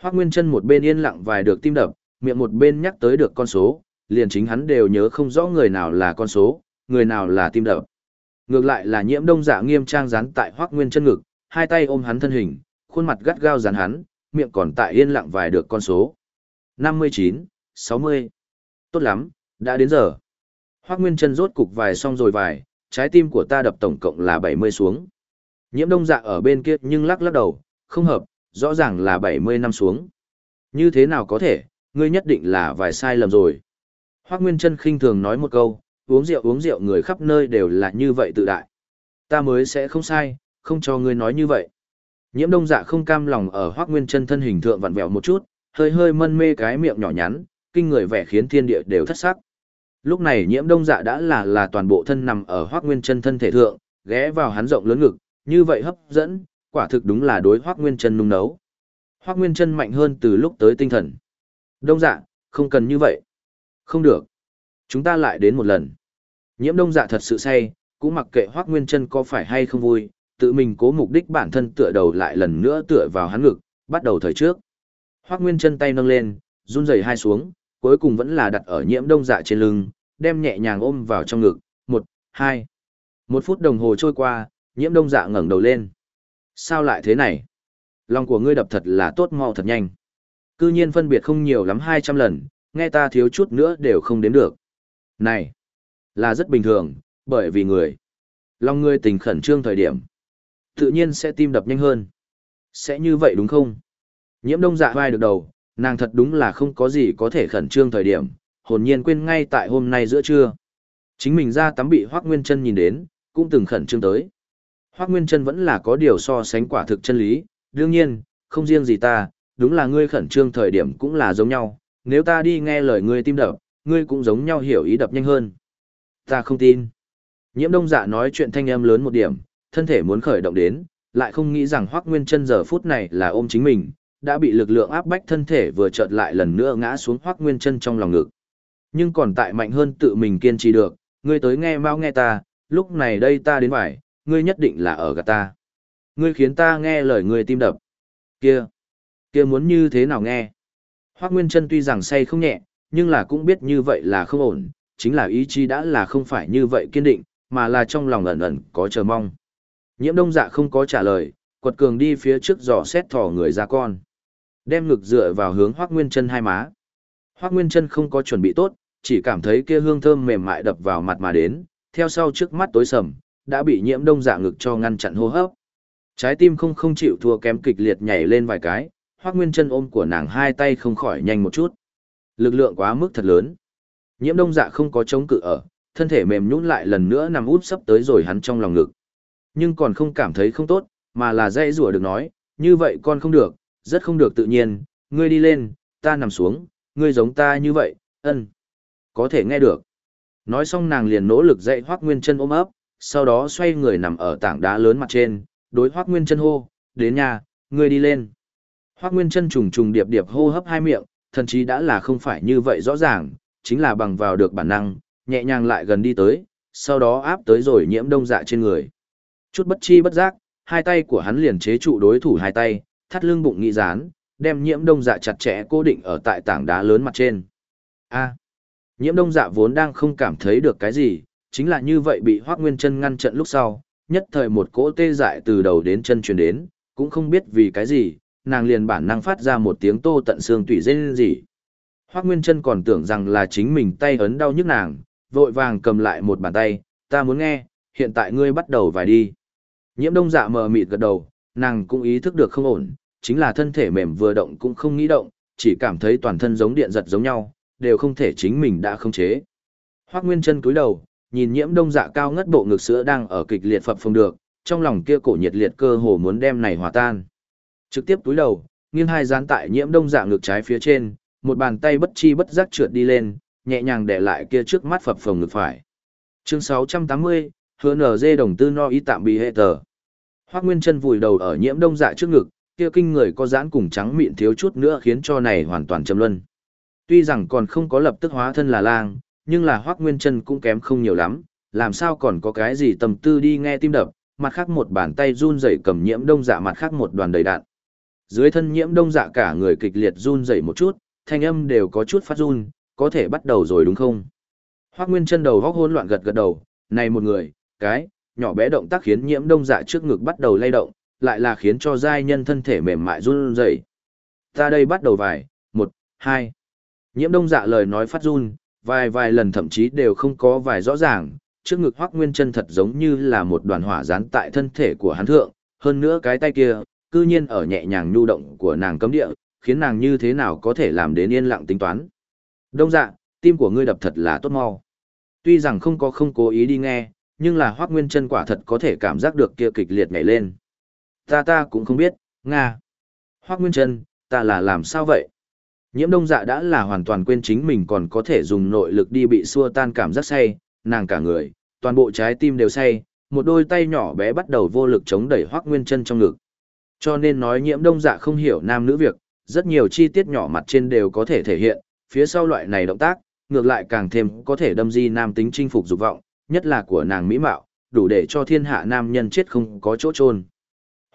S1: Hoác Nguyên chân một bên yên lặng vài được tim đập, miệng một bên nhắc tới được con số, liền chính hắn đều nhớ không rõ người nào là con số, người nào là tim đập. Ngược lại là nhiễm đông dạ nghiêm trang dán tại Hoác Nguyên chân ngực, hai tay ôm hắn thân hình, khuôn mặt gắt gao dán hắn, miệng còn tại yên lặng vài được con số. 59, 60. Tốt lắm, đã đến giờ. Hoác Nguyên chân rốt cục vài xong rồi vài, trái tim của ta đập tổng cộng là 70 xuống. Nhiễm đông dạ ở bên kia nhưng lắc lắc đầu, không hợp, rõ ràng là 70 năm xuống. Như thế nào có thể, ngươi nhất định là vài sai lầm rồi. Hoác Nguyên chân khinh thường nói một câu, uống rượu uống rượu người khắp nơi đều là như vậy tự đại. Ta mới sẽ không sai, không cho ngươi nói như vậy. Nhiễm đông dạ không cam lòng ở Hoác Nguyên chân thân hình thượng vặn vẹo một chút, hơi hơi mân mê cái miệng nhỏ nhắn, kinh người vẻ khiến thiên địa đều thất sắc. Lúc này nhiễm đông dạ đã là là toàn bộ thân nằm ở Hoác Nguyên chân thân thể thượng, ghé vào hắn rộng lớn ngực, như vậy hấp dẫn, quả thực đúng là đối Hoác Nguyên chân nung nấu. Hoác Nguyên chân mạnh hơn từ lúc tới tinh thần. Đông dạ, không cần như vậy. Không được. Chúng ta lại đến một lần. Nhiễm đông dạ thật sự say, cũng mặc kệ Hoác Nguyên chân có phải hay không vui, tự mình cố mục đích bản thân tựa đầu lại lần nữa tựa vào hắn ngực, bắt đầu thời trước. hoắc Nguyên chân tay nâng lên, run rẩy hai xuống, cuối cùng vẫn là đặt ở nhiễm đông dạ trên lưng, đem nhẹ nhàng ôm vào trong ngực. Một, hai. Một phút đồng hồ trôi qua, nhiễm đông dạ ngẩng đầu lên. Sao lại thế này? Lòng của ngươi đập thật là tốt mau thật nhanh. Cư nhiên phân biệt không nhiều lắm 200 lần, nghe ta thiếu chút nữa đều không đến được. Này, là rất bình thường, bởi vì người. Lòng ngươi tình khẩn trương thời điểm. Tự nhiên sẽ tim đập nhanh hơn. Sẽ như vậy đúng không? Nhiễm đông dạ vai được đầu, nàng thật đúng là không có gì có thể khẩn trương thời điểm, hồn nhiên quên ngay tại hôm nay giữa trưa. Chính mình ra tắm bị Hoác Nguyên Trân nhìn đến, cũng từng khẩn trương tới. Hoác Nguyên Trân vẫn là có điều so sánh quả thực chân lý, đương nhiên, không riêng gì ta, đúng là ngươi khẩn trương thời điểm cũng là giống nhau, nếu ta đi nghe lời ngươi tim đập, ngươi cũng giống nhau hiểu ý đập nhanh hơn. Ta không tin. Nhiễm đông dạ nói chuyện thanh âm lớn một điểm, thân thể muốn khởi động đến, lại không nghĩ rằng Hoắc Nguyên chân giờ phút này là ôm chính mình, đã bị lực lượng áp bách thân thể vừa chợt lại lần nữa ngã xuống Hoắc Nguyên chân trong lòng ngực. Nhưng còn tại mạnh hơn tự mình kiên trì được, ngươi tới nghe mau nghe ta, lúc này đây ta đến vải, ngươi nhất định là ở gạt ta. Ngươi khiến ta nghe lời ngươi tim đập. Kia, kia muốn như thế nào nghe? Hoắc Nguyên Trân tuy rằng say không nhẹ, nhưng là cũng biết như vậy là không ổn, chính là ý chí đã là không phải như vậy kiên định, mà là trong lòng ẩn ẩn có chờ mong. Nhiễm đông dạ không có trả lời, quật cường đi phía trước dò xét thỏ người ra con. Đem ngực dựa vào hướng Hoác Nguyên Trân hai má. Hoác Nguyên Trân không có chuẩn bị tốt, chỉ cảm thấy kia hương thơm mềm mại đập vào mặt mà đến, theo sau trước mắt tối sầm, đã bị nhiễm đông dạ ngực cho ngăn chặn hô hấp. Trái tim không không chịu thua kém kịch liệt nhảy lên vài cái, Hoắc Nguyên chân ôm của nàng hai tay không khỏi nhanh một chút. Lực lượng quá mức thật lớn. Nhiễm đông dạ không có chống cự ở, thân thể mềm nhũn lại lần nữa nằm úp sấp tới rồi hắn trong lòng ngực. Nhưng còn không cảm thấy không tốt, mà là dây rủa được nói, như vậy con không được, rất không được tự nhiên, ngươi đi lên, ta nằm xuống, ngươi giống ta như vậy, ân. Có thể nghe được. Nói xong nàng liền nỗ lực dậy Hoắc Nguyên chân ôm ấp, sau đó xoay người nằm ở tảng đá lớn mặt trên, đối Hoắc Nguyên chân hô, đến nhà, ngươi đi lên. Hoắc Nguyên chân trùng trùng điệp điệp hô hấp hai miệng, thậm chí đã là không phải như vậy rõ ràng, chính là bằng vào được bản năng, nhẹ nhàng lại gần đi tới, sau đó áp tới rồi nhiễm đông dạ trên người. Chút bất chi bất giác, hai tay của hắn liền chế trụ đối thủ hai tay, thắt lưng bụng nghĩ dán, đem nhiễm đông dạ chặt chẽ cố định ở tại tảng đá lớn mặt trên. A. nhiễm đông dạ vốn đang không cảm thấy được cái gì, chính là như vậy bị Hoác Nguyên Trân ngăn trận lúc sau, nhất thời một cỗ tê dại từ đầu đến chân truyền đến, cũng không biết vì cái gì, nàng liền bản năng phát ra một tiếng tô tận xương tủy rên gì. Hoác Nguyên Trân còn tưởng rằng là chính mình tay ấn đau nhức nàng, vội vàng cầm lại một bàn tay, ta muốn nghe, hiện tại ngươi bắt đầu vài đi. Nhiễm đông dạ mờ mịt gật đầu, nàng cũng ý thức được không ổn, chính là thân thể mềm vừa động cũng không nghĩ động, chỉ cảm thấy toàn thân giống điện giật giống nhau, đều không thể chính mình đã không chế. Hoác Nguyên chân cúi đầu, nhìn nhiễm đông dạ cao ngất bộ ngực sữa đang ở kịch liệt phập phồng được, trong lòng kia cổ nhiệt liệt cơ hồ muốn đem này hòa tan. Trực tiếp túi đầu, nghiêng hai dán tại nhiễm đông dạ ngực trái phía trên, một bàn tay bất chi bất giác trượt đi lên, nhẹ nhàng để lại kia trước mắt phập phồng ngực phải. Chương 680, hứa nở dê đồng tư no ý tạm bị hệ tờ. Hoắc Nguyên chân vùi đầu ở nhiễm đông dạ trước ngực, kia kinh người có giãn cùng trắng mịn thiếu chút nữa khiến cho này hoàn toàn châm luân. Tuy rằng còn không có lập tức hóa thân là lang, nhưng là Hoắc Nguyên Chân cũng kém không nhiều lắm, làm sao còn có cái gì tâm tư đi nghe tim đập, mặt khác một bàn tay run rẩy cầm nhiễm đông dạ mặt khác một đoàn đầy đạn. Dưới thân nhiễm đông dạ cả người kịch liệt run rẩy một chút, thanh âm đều có chút phát run, có thể bắt đầu rồi đúng không? Hoắc Nguyên Chân đầu góc hỗn loạn gật gật đầu, này một người, cái, nhỏ bé động tác khiến nhiễm đông dạ trước ngực bắt đầu lay động, lại là khiến cho giai nhân thân thể mềm mại run rẩy. Ta đây bắt đầu vài, một, hai. Nhiễm đông dạ lời nói phát run, vài vài lần thậm chí đều không có vài rõ ràng, trước ngực hoác nguyên chân thật giống như là một đoàn hỏa dán tại thân thể của hắn thượng, hơn nữa cái tay kia, cư nhiên ở nhẹ nhàng nhu động của nàng cấm địa, khiến nàng như thế nào có thể làm đến yên lặng tính toán. Đông dạ, tim của ngươi đập thật là tốt mau. Tuy rằng không có không cố ý đi nghe, nhưng là hoác nguyên chân quả thật có thể cảm giác được kia kịch liệt nhảy lên. Ta ta cũng không biết, Nga. Hoác nguyên chân, ta là làm sao vậy? Nhiễm đông dạ đã là hoàn toàn quên chính mình còn có thể dùng nội lực đi bị xua tan cảm giác say, nàng cả người, toàn bộ trái tim đều say, một đôi tay nhỏ bé bắt đầu vô lực chống đẩy hoác nguyên chân trong ngực. Cho nên nói nhiễm đông dạ không hiểu nam nữ việc, rất nhiều chi tiết nhỏ mặt trên đều có thể thể hiện, phía sau loại này động tác, ngược lại càng thêm có thể đâm di nam tính chinh phục dục vọng, nhất là của nàng mỹ mạo, đủ để cho thiên hạ nam nhân chết không có chỗ trôn.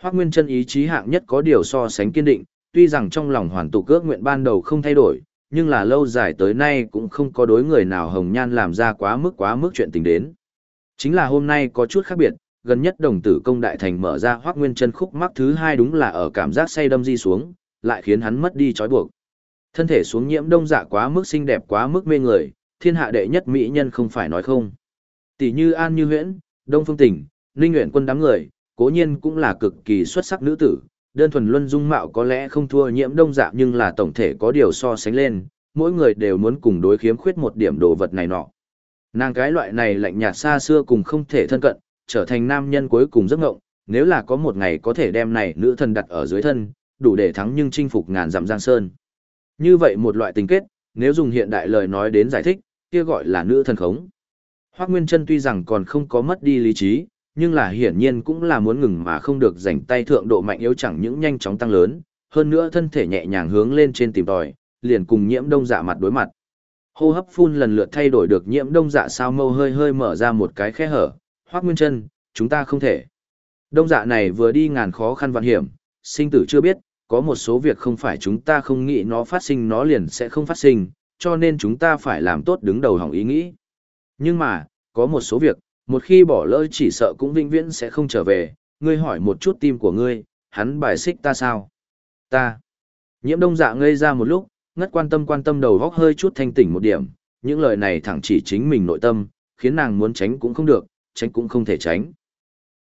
S1: Hoác Nguyên chân ý chí hạng nhất có điều so sánh kiên định, tuy rằng trong lòng hoàn tụ cước nguyện ban đầu không thay đổi, nhưng là lâu dài tới nay cũng không có đối người nào hồng nhan làm ra quá mức quá mức chuyện tình đến. Chính là hôm nay có chút khác biệt, gần nhất đồng tử công đại thành mở ra hoác nguyên chân khúc mắc thứ hai đúng là ở cảm giác say đâm di xuống, lại khiến hắn mất đi trói buộc. Thân thể xuống nhiễm đông dạ quá mức xinh đẹp quá mức mê người, thiên hạ đệ nhất mỹ nhân không phải nói không. Tỷ như An Như Huyễn, Đông Phương Tỉnh, Ninh Nguyễn quân đám người, cố nhiên cũng là cực kỳ xuất sắc nữ tử, đơn thuần luân dung mạo có lẽ không thua nhiễm đông dạ nhưng là tổng thể có điều so sánh lên, mỗi người đều muốn cùng đối khiếm khuyết một điểm đồ vật này nọ. Nàng cái loại này lạnh nhạt xa xưa cùng không thể thân cận, trở thành nam nhân cuối cùng giấc ngộng, nếu là có một ngày có thể đem này nữ thần đặt ở dưới thân, đủ để thắng nhưng chinh phục ngàn dặm giang sơn. Như vậy một loại tình kết, nếu dùng hiện đại lời nói đến giải thích, kia gọi là nữ thần khống. Hoác Nguyên Trân tuy rằng còn không có mất đi lý trí, nhưng là hiển nhiên cũng là muốn ngừng mà không được dành tay thượng độ mạnh yếu chẳng những nhanh chóng tăng lớn, hơn nữa thân thể nhẹ nhàng hướng lên trên tìm tòi, liền cùng nhiễm đông dạ mặt đối mặt. Hô hấp phun lần lượt thay đổi được nhiễm đông dạ sao mâu hơi hơi mở ra một cái khe hở, hoác nguyên Trân, chúng ta không thể. Đông dạ này vừa đi ngàn khó khăn vạn hiểm, sinh tử chưa biết, có một số việc không phải chúng ta không nghĩ nó phát sinh nó liền sẽ không phát sinh, cho nên chúng ta phải làm tốt đứng đầu hỏng ý nghĩ. Nhưng mà, có một số việc, một khi bỏ lỡ chỉ sợ cũng vĩnh viễn sẽ không trở về, ngươi hỏi một chút tim của ngươi, hắn bài xích ta sao? Ta. Nhiễm đông dạ ngây ra một lúc, ngất quan tâm quan tâm đầu góc hơi chút thanh tỉnh một điểm, những lời này thẳng chỉ chính mình nội tâm, khiến nàng muốn tránh cũng không được, tránh cũng không thể tránh.